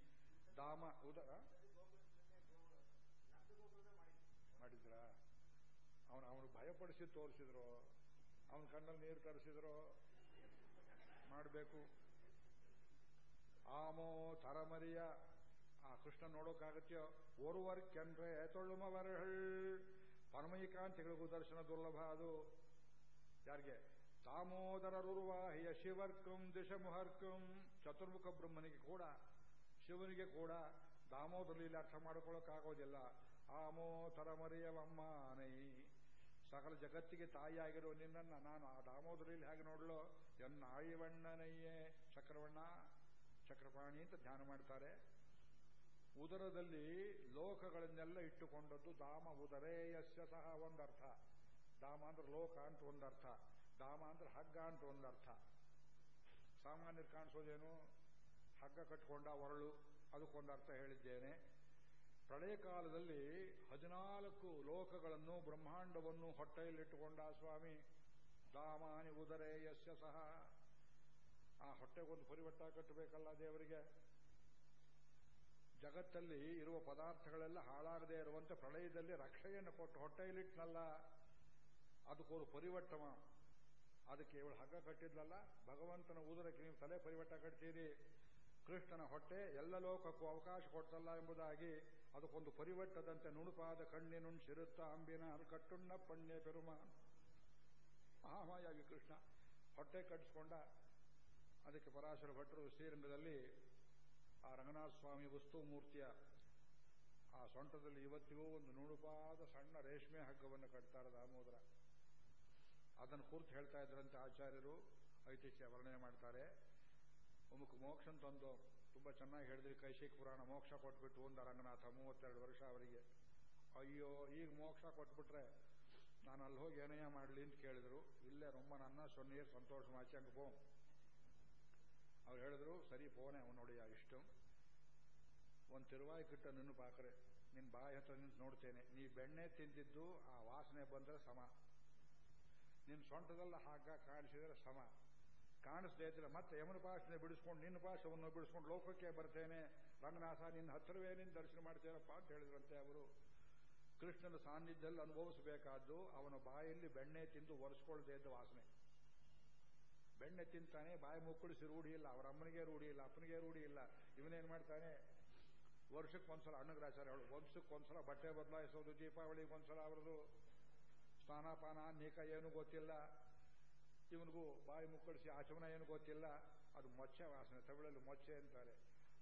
ದಾಮ ಉದರ ಮಾಡಿದ್ರ? ಅವನು ಅವನು ಭಯಪಡಿಸಿ ತೋರಿಸಿದ್ರು. ಅವನ ಕಣ್ಣಲ್ಲಿ ನೀರು ತರಿಸಿದ್ರು ಮಾಡಬೇಕು. ಆಮೋ ತರಮರಿಯ. ಆ ಕೃಷ್ಣ ನೋಡೋಕ್ಕಾಗತ್ಯೋ ಓರ್ವರ್ಕೆಂದ್ರೆ ತೊಳ್ಳುಮವರ್ಹಳ್. ಪರಮೈಕಾಂತಿಗಳಿಗೂ ದರ್ಶನ ದುರ್ಲಭ ಅದು. ಯಾರಿಗೆ? ದಾಮೋದರರುರ್ವಾಹಿಯ ಶಿವರ್ಕಂ, ದಿಶಮುಹರ್ಕಂ, ಚತುರ್ಮುಖ ಬ್ರಹ್ಮನಿಗೆ ಕೂಡ. ಶಿವನಿಗೆ ಕೂಡ. ದಾಮೋದರಲ್ಲಿ ಅರ್ಥ ಮಾಡಿಕೊಳ್ಳೋಕ್ಕಾಗೋದಿಲ್ಲ ಆಮೋ ತರಮರಿಯವಮ್ಮನೈ ಸಕಲ ಜಗತ್ತಿಗೆ ತಾಯಿಯಾಗಿರೋ ನಿನ್ನನ್ನು ನಾನು ಆ ದಾಮೋದರಲ್ಲಿ ಹೇಗೆ ನೋಡಲು? ಎನ್ನ ಆಳಿವಣ್ಣನಯ್ಯೇ ಚಕ್ರವಣ್ಣ, ಚಕ್ರಪಾಣಿ ಅಂತ ಧ್ಯಾನ ಮಾಡ್ತಾರೆ. ಉದರದಲ್ಲಿ ಲೋಕಗಳನ್ನೆಲ್ಲ ಇಟ್ಟುಕೊಂಡದ್ದು ದಾಮ ಉದರೇಯಸ್ಯ ಸಹ ಒಂದರ್ಥ. ದಾಮ ಅಂದ್ರೆ ಲೋಕ ಅಂತ ಒಂದರ್ಥ. ದಾಮ ಅಂದ್ರೆ ಹಗ್ಗ ಅಂತ ಒಂದರ್ಥ. ಸಾಮಾನ್ಯರು ಕಾಣಿಸೋದೇನು? ಹಗ್ಗ ಕಟ್ಕೊಂಡ ಒರಳು. ಅದಕ್ಕೊಂದರ್ಥ ಹೇಳಿದ್ದೇನೆ. ಪ್ರಳಯ ಕಾಲದಲ್ಲಿ ಹದಿನಾಲ್ಕು ಲೋಕಗಳನ್ನು, ಬ್ರಹ್ಮಾಂಡವನ್ನು ಹೊಟ್ಟೆಯಲ್ಲಿಟ್ಟುಕೊಂಡ ಸ್ವಾಮಿ ದಾಮಾನಿ ಉದರೇಯಸ್ಯ ಸಹ. ಆ ಹೊಟ್ಟೆಗೊಂದು ಪರಿವಟ್ಟ ಕಟ್ಟಬೇಕಲ್ಲ ದೇವರಿಗೆ? ಜಗತ್ತಲ್ಲಿ ಇರುವ ಪದಾರ್ಥಗಳೆಲ್ಲ ಹಾಳಾಗದೇ ಇರುವಂತೆ ಪ್ರಳಯದಲ್ಲಿ ರಕ್ಷೆಯನ್ನು ಕೊಟ್ಟು ಹೊಟ್ಟೆಯಲ್ಲಿಟ್ಟನಲ್ಲ ಅದಕ್ಕೊಂದು ಪರಿವಟ್ಟಮ ಅದಕ್ಕೆ ಇವಳು ಹಗ್ಗ ಕಟ್ಟಿದ್ಲಲ್ಲ? ಭಗವಂತನ ಉದರಕ್ಕೆ ನೀವು ತಲೆ ಪರಿವಟ್ಟ ಕಟ್ತೀರಿ. ಕೃಷ್ಣನ ಹೊಟ್ಟೆ ಎಲ್ಲ ಲೋಕಕ್ಕೂ ಅವಕಾಶ ಕೊಡ್ತಲ್ಲ ಎಂಬುದಾಗಿ ಅದಕ್ಕೊಂದು ಪರಿವಟ್ಟದಂತೆ ನುಣುಪಾದ ಕಣ್ಣಿನುಣ್ಸಿರುತ್ತ ಅಂಬಿನ ಕಟ್ಟುಣ್ಣ ಪಣ್ಯ ಪೆರುಮಾನ್ ಮಹಾಮಾಯಾಗಿ ಕೃಷ್ಣ ಹೊಟ್ಟೆ ಕಟ್ಟಿಸ್ಕೊಂಡ. ಅದಕ್ಕೆ ಪರಾಶರ ಭಟ್ರು ಶ್ರೀರಂಗದಲ್ಲಿ ಆ ರಂಗನಾಥ ಸ್ವಾಮಿ ವಸ್ತು ಮೂರ್ತಿಯ ಆ ಸೊಂಟದಲ್ಲಿ ಇವತ್ತಿಗೂ ಒಂದು ನುಣುಪಾದ ಸಣ್ಣ ರೇಷ್ಮೆ ಹಗ್ಗವನ್ನು ಕಟ್ತಾರೆ ದಾಮೋದರ ಅದನ್ನು ಕುರಿತು ಹೇಳ್ತಾ ಇದ್ರಂತೆ ಆಚಾರ್ಯರು, ಐತಿಹ್ಯ ವರ್ಣನೆ ಮಾಡ್ತಾರೆ. ಒಮ್ಮುಖ ಮೋಕ್ಷನ್ ತಂದು. ತುಂಬಾ ಚೆನ್ನಾಗಿ ಹೇಳಿದ್ರಿ, ಕೈಶಿಕ್ ಪುರಾಣ, ಮೋಕ್ಷ ಕೊಟ್ಬಿಟ್ಟು ಒಂದ ರಂಗನಾಥ ಮೂವತ್ತೆರಡು ವರ್ಷ ಅವರಿಗೆ. ಅಯ್ಯೋ, ಈಗ ಮೋಕ್ಷ ಕೊಟ್ಬಿಟ್ರೆ ನಾನು ಅಲ್ಲಿ ಹೋಗಿ ಏನೇ ಮಾಡಲಿ ಅಂತ ಕೇಳಿದ್ರು. ಇಲ್ಲೇ ರೊಮ್ಮ ನನ್ನ ಸೊನ್ನೀರ್, ಸಂತೋಷ ಮಾಚಿ ಹಂಗೆ ಪೋ ಅವ್ರು ಹೇಳಿದ್ರು, ಸರಿ, ಪೋನೆ ನೋಡಿ ಇಷ್ಟು. ಒಂದು ತಿರುವಾಯಿ ಕಿಟ್ಟ ನಿನ್ನ ಪಾಕರೆ. ನಿನ್ನ ಬಾಯಿ ಹತ್ರ ನಿಂತು ನೋಡ್ತೇನೆ. ನೀ ಬೆಣ್ಣೆ ತಿಂದಿದ್ದು ಆ ವಾಸನೆ ಬಂದ್ರೆ ಸಮ. ನಿನ್ನ ಸೊಂಟದಲ್ಲ ಹಾಗ ಕಾಣಿಸಿದರೆ ಸಮ. ಕಾಣಿಸದೇ ಇದ್ರೆ ಮತ್ತೆ ಯಮನ ಪಾಶನೆ ಬಿಡಿಸ್ಕೊಂಡು, ನಿನ್ನ ಪಾಶವನ್ನು ಬಿಡಿಸ್ಕೊಂಡು ಲೋಕಕ್ಕೆ ಬರ್ತೇನೆ. ರಂಗನಾಥ, ನಿನ್ನ ಹತ್ತಿರವೇ ನಿನ್ನ ದರ್ಶನ ಮಾಡ್ತೇನಪ್ಪ ಅಂತ ಹೇಳಿದ್ರಂತೆ ಅವರು. ಕೃಷ್ಣನ ಸಾನ್ನಿಧ್ಯದಲ್ಲಿ ಅನುಭವಿಸಬೇಕಾದ್ದು ಅವನ ಬಾಯಲ್ಲಿ ಬೆಣ್ಣೆ ತಿಂದು ಒರೆಸ್ಕೊಳ್ದೇ ಇದ್ದ ವಾಸನೆ. ಬೆಣ್ಣೆ ತಿಂತಾನೆ, ಬಾಯಿ ಮುಕ್ಕಳಿಸಿ ರೂಢಿ ಇಲ್ಲ. ಅವರ ಅಮ್ಮನಿಗೆ ರೂಢಿ ಇಲ್ಲ, ಅಪ್ಪನಿಗೆ ರೂಢಿ ಇಲ್ಲ. ಇವನೇನ್ ಮಾಡ್ತಾನೆ? ವರ್ಷಕ್ಕೆ ವರ್ಷಕ್ಕೊಂದ್ಸಲ ಅಣ್ಣಗ್ರಾಚಾರ ಹೇಳು. ಸಲ ಬಟ್ಟೆ ಬದಲಾಯಿಸೋದು, ದೀಪಾವಳಿಗೆ ಒಂದ್ಸಲ ಅವರದು ಸ್ನಾನಪಾನ ನೀಕ ಏನು ಗೊತ್ತಿಲ್ಲ. ಇವನಿಗೂ ಬಾಯಿ ಮುಕ್ಕಳಿಸಿ ಆಚಮನ ಏನು ಗೊತ್ತಿಲ್ಲ, ಅದು ಮೊಚ್ಚೆ ವಾಸನೆ ತಮಿಳಲ್ಲಿ ಮೊಚ್ಚೆ ಅಂತಾರೆ.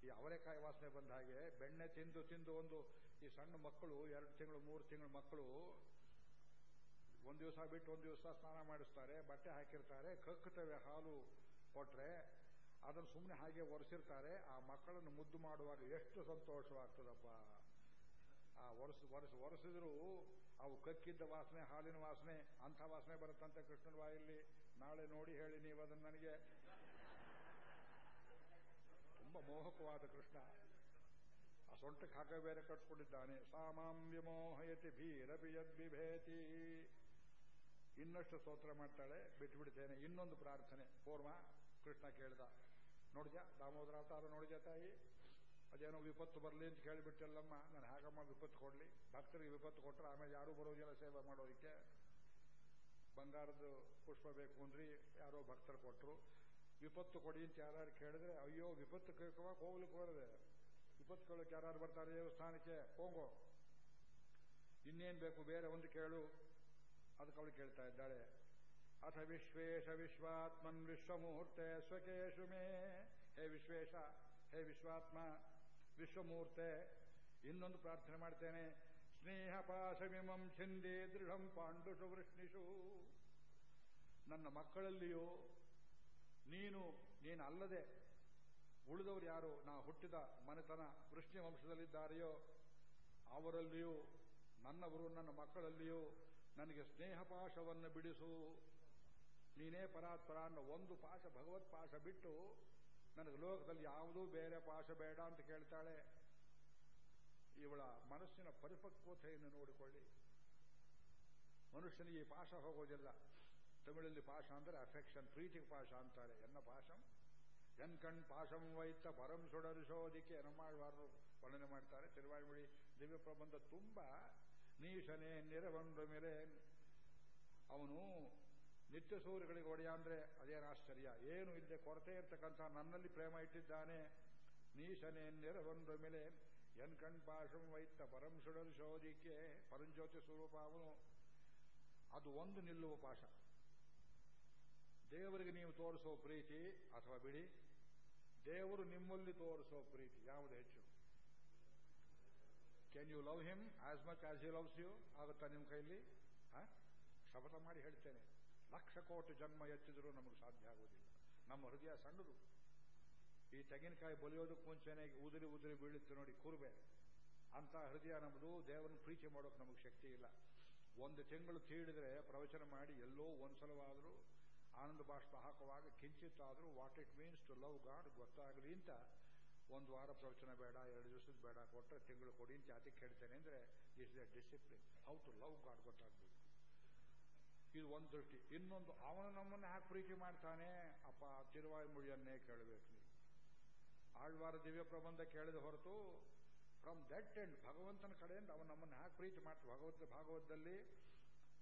ಈ ಅವರೆಕಾಯಿ ವಾಸನೆ ಬಂದ ಹಾಗೆ ಬೆಣ್ಣೆ ತಿಂದು ತಿಂದು ಒಂದು ಈ ಸಣ್ಣ ಮಕ್ಕಳು, ಎರಡು ತಿಂಗಳು, ಮೂರು ತಿಂಗಳು ಮಕ್ಕಳು ಒಂದು ದಿವಸ ಬಿಟ್ಟು ಒಂದು ದಿವಸ ಸ್ನಾನ ಮಾಡಿಸ್ತಾರೆ, ಬಟ್ಟೆ ಹಾಕಿರ್ತಾರೆ, ಕಕ್ಕುತ್ತವೆ ಹಾಲು ಕೊಟ್ರೆ ಅದನ್ನು ಸುಮ್ಮನೆ ಹಾಗೆ ಒರೆಸಿರ್ತಾರೆ. ಆ ಮಕ್ಕಳನ್ನು ಮುದ್ದು ಮಾಡುವಾಗ ಎಷ್ಟು ಸಂತೋಷವಾಗ್ತದಪ್ಪ. ಆ ಒರೆಸ್ ಒರೆಸ್, ಒರೆಸಿದ್ರು ಅವು ಕಕ್ಕಿದ್ದ ವಾಸನೆ, ಹಾಲಿನ ವಾಸನೆ, ಅಂಥ ವಾಸನೆ ಬರುತ್ತಂತೆ ಕೃಷ್ಣನ ಬಾಯಲ್ಲಿ. ನಾಳೆ ನೋಡಿ ಹೇಳಿ ನೀವು ಅದನ್ನು ನನಗೆ. ತುಂಬಾ ಮೋಹಕವಾದ ಕೃಷ್ಣ. ಆ ಸೊಂಟಕ್ಕೆ ಹಾಕ ಬೇರೆ ಕಟ್ಕೊಂಡಿದ್ದಾನೆ ಸಾಮಾಂ ವಿಮೋಹಯತಿ ಭೀರಪಿ ಯದ್ವಿಭೇತಿ. ಇನ್ನಷ್ಟು ಸ್ತೋತ್ರ ಮಾಡ್ತಾಳೆ, ಬಿಟ್ಬಿಡ್ತೇನೆ. ಇನ್ನೊಂದು ಪ್ರಾರ್ಥನೆ. ಪೂರ್ವ ಕೃಷ್ಣ ಕೇಳ್ದ. ನೋಡಿದ ದಾಮೋದರ ಅವತಾರ ನೋಡಿದ ತಾಯಿ. ಅದೇನೋ ವಿಪತ್ತು ಬರಲಿ ಅಂತ ಕೇಳಿಬಿಟ್ಟಲ್ಲಮ್ಮ. ನಾನು ಹಾಗಮ್ಮ ವಿಪತ್ತು ಕೊಡ್ಲಿ. ಭಕ್ತರಿಗೆ ವಿಪತ್ತು ಕೊಟ್ಟರೆ ಆಮೇಲೆ ಯಾರೂ ಬರೋದಿಲ್ಲ ಸೇವೆ ಮಾಡೋದಕ್ಕೆ. ಬಂಗಾರದ ಪುಷ್ಪ ಬೇಕು ಅಂದ್ರಿ, ಯಾರೋ ಭಕ್ತರು ಕೊಟ್ಟರು ವಿಪತ್ತು ಕೊಡಿ ಅಂತ ಯಾರು ಕೇಳಿದ್ರೆ, ಅಯ್ಯೋ, ವಿಪತ್ತು ಕೇಳ್ಕೋವಾಗ ಹೋಗ್ಲಿಕ್ಕೆ ಬರದೆ. ವಿಪತ್ತು ಕೇಳಕ್ಕೆ ಯಾರು ಬರ್ತಾರೆ, ದೇವಸ್ಥಾನಕ್ಕೆ, ಹೋಗೋ. ಇನ್ನೇನ್ ಬೇಕು ಬೇರೆ ಒಂದು ಕೇಳು. ಅದಕ್ಕೆ ಅವಳು ಕೇಳ್ತಾ ಇದ್ದಾಳೆ. ಅಥ ವಿಶ್ವೇಶ ವಿಶ್ವಾತ್ಮನ್ ವಿಶ್ವಮೂರ್ತೆ ಸ್ವಕೇಶು ಮೇ. ಹೇ ವಿಶ್ವೇಶ, ಹೇ ವಿಶ್ವಾತ್ಮ, ವಿಶ್ವಮೂರ್ತೆ. ಇನ್ನೊಂದು ಪ್ರಾರ್ಥನೆ ಮಾಡ್ತೇನೆ. ಸ್ನೇಹ ಪಾಶಮಿಮಂ ಛಿಂದಿ ದೃಢಂ ಪಾಂಡುಷು ವೃಷ್ಣಿಷು. ನನ್ನ ಮಕ್ಕಳಲ್ಲಿಯೋ, ನೀನು ನೀನು ಅಲ್ಲದೆ ಉಳಿದವರು ಯಾರು? ನಾ ಹುಟ್ಟಿದ ಮನೆತನ ವೃಷ್ಣಿ ವಂಶದಲ್ಲಿದ್ದಾರೆಯೋ, ಅವರಲ್ಲಿಯೂ ನನ್ನವರು ನನ್ನ ಮಕ್ಕಳಲ್ಲಿಯೂ ನನಗೆ ಸ್ನೇಹಪಾಶವನ್ನು ಬಿಡಿಸು. ನೀನೇ ಪರಾತ್ಪರ ಅನ್ನೋ ಒಂದು ಪಾಶ ಭಗವತ್ ಪಾಶ ಬಿಟ್ಟು ನನಗೆ ಲೋಕದಲ್ಲಿ ಯಾವುದೂ ಬೇರೆ ಪಾಶ ಬೇಡ ಅಂತ ಕೇಳ್ತಾಳೆ. ಇವಳ ಮನಸ್ಸಿನ ಪರಿಪಕ್ವತೆಯನ್ನು ನೋಡಿಕೊಳ್ಳಿ. ಮನುಷ್ಯನಿಗೆ ಪಾಶ ಹೋಗೋದಿಲ್ಲ. ತಮಿಳಲ್ಲಿ ಪಾಶ ಅಂದರೆ ಅಫೆಕ್ಷನ್ ಪ್ರೀತಿಗೆ ಪಾಶ ಅಂತಾರೆ. ಎನ್ನ ಪಾಶಂ? ಎನ್ ಕಣ್ ಪಾಶಂ ವೈತ ಪರಂ ಸುಡರಿಸೋದಿಕ್ಕೆ ಎನಮಾಳ್ವಾರರು ವರ್ಣನೆ ಮಾಡ್ತಾರೆ. ತಿರುವಾಯಿಮುಳಿ ದಿವ್ಯ ಪ್ರಬಂಧ ತುಂಬ ನೀಶನೇ ನಿರವಂದು ಮೇಲೆ ಅವನು ನಿತ್ಯ ಸೂರ್ಯಗಳಿಗೆ ಒಡೆಯ ಅಂದ್ರೆ ಅದೇನು ಆಶ್ಚರ್ಯ. ಏನು ಇಲ್ಲದೆ ಕೊರತೆ ಇರ್ತಕ್ಕಂಥ ನನ್ನಲ್ಲಿ ಪ್ರೇಮ ಇಟ್ಟಿದ್ದಾನೆ. ನೀಶನೇ ನಿರವಂದು ಮೇಲೆ ಎನ್ ಕಣ್ ಪಾಶಂ ವೈತ್ತ ಪರಂ ಶೋಧಿಕೆ ಪರಂಜ್ಯೋತಿ ಸ್ವರೂಪ ಅವನು ಅದು ಒಂದು ನಿಲ್ಲುವ ಪಾಶ. ದೇವರಿಗೆ ನೀವು ತೋರಿಸೋ ಪ್ರೀತಿ ಅಥವಾ ಬಿಡಿ, ದೇವರು ನಿಮ್ಮಲ್ಲಿ ತೋರಿಸೋ ಪ್ರೀತಿ ಯಾವುದು ಹೆಚ್ಚು? Can you love him as much as you loves you ಆಗುತ್ತಾ ನಿಮ್ಮ ಕೈಲಿ ಶಪಥ ಮಾಡಿ ಹೇಳ್ತೇನೆ. ಲಕ್ಷ ಕೋಟಿ ಜನ್ಮ ಹೆಚ್ಚಿದರೂ ನಮಗೆ ಸಾಧ್ಯ ಆಗುವುದಿಲ್ಲ. ನಮ್ಮ ಹೃದಯ ಸಣ್ಣದು. ಈ ತೆಂಗಿನಕಾಯಿ ಬಲಿಯೋದಕ್ಕೆ ಮುಂಚೆನೆ ಉದುರಿ ಉದುರಿ ಬೀಳುತ್ತೆ ನೋಡಿ, ಕೂರ್ಬೆ. ಅಂತ ಹೃದಯ ನಮ್ಮದು ದೇವರನ್ನು ಪ್ರೀತಿ ಮಾಡೋಕೆ ನಮಗೆ ಶಕ್ತಿ ಇಲ್ಲ. ಒಂದು ತಿಂಗಳು ತೀಡಿದ್ರೆ ಪ್ರವಚನ ಮಾಡಿ ಎಲ್ಲೋ ಒಂದ್ಸಲವಾದರೂ ಆನಂದ ಬಾಷ್ಪ ಹಾಕುವಾಗ ಕಿಂಚಿತ್ತಾದರೂ what it means to love God ಗೊತ್ತಾಗಲಿ ಅಂತ ಒಂದು ವಾರ ಪ್ರವಚನ ಬೇಡ, ಎರಡು ದಿವಸದ ಬೇಡ ಕೊಟ್ಟರೆ ತಿಂಗಳು ಕೊಡಿ ಅಂತ ಯಾತಕ್ಕೆ ಹೇಳ್ತೇನೆ ಅಂದ್ರೆ is a discipline how to love God ಗೊತ್ತಾಗಬೇಕು. ಇದು ಒಂದು ದೃಷ್ಟಿ. ಇನ್ನೊಂದು, ಅವನು ನಮ್ಮನ್ನು ಯಾಕೆ ಪ್ರೀತಿ ಮಾಡ್ತಾನೆ? ಅಪ್ಪ, ತಿರುವಾಯಿ ಮುಳಿಯನ್ನೇ ಕೇಳಬೇಕು. ಆಳ್ವಾರ ದಿವ್ಯ ಪ್ರಬಂಧ ಕೇಳಿದ ಹೊರತು ಫ್ರಮ್ ದಟ್ ಎಂಡ್ ಭಗವಂತನ ಕಡೆಯಿಂದ ಅವನು ನಮ್ಮನ್ನು ಯಾಕೆ ಪ್ರೀತಿ ಮಾಡ್ತು ಭಗವತ್ ಭಾಗವತದಲ್ಲಿ,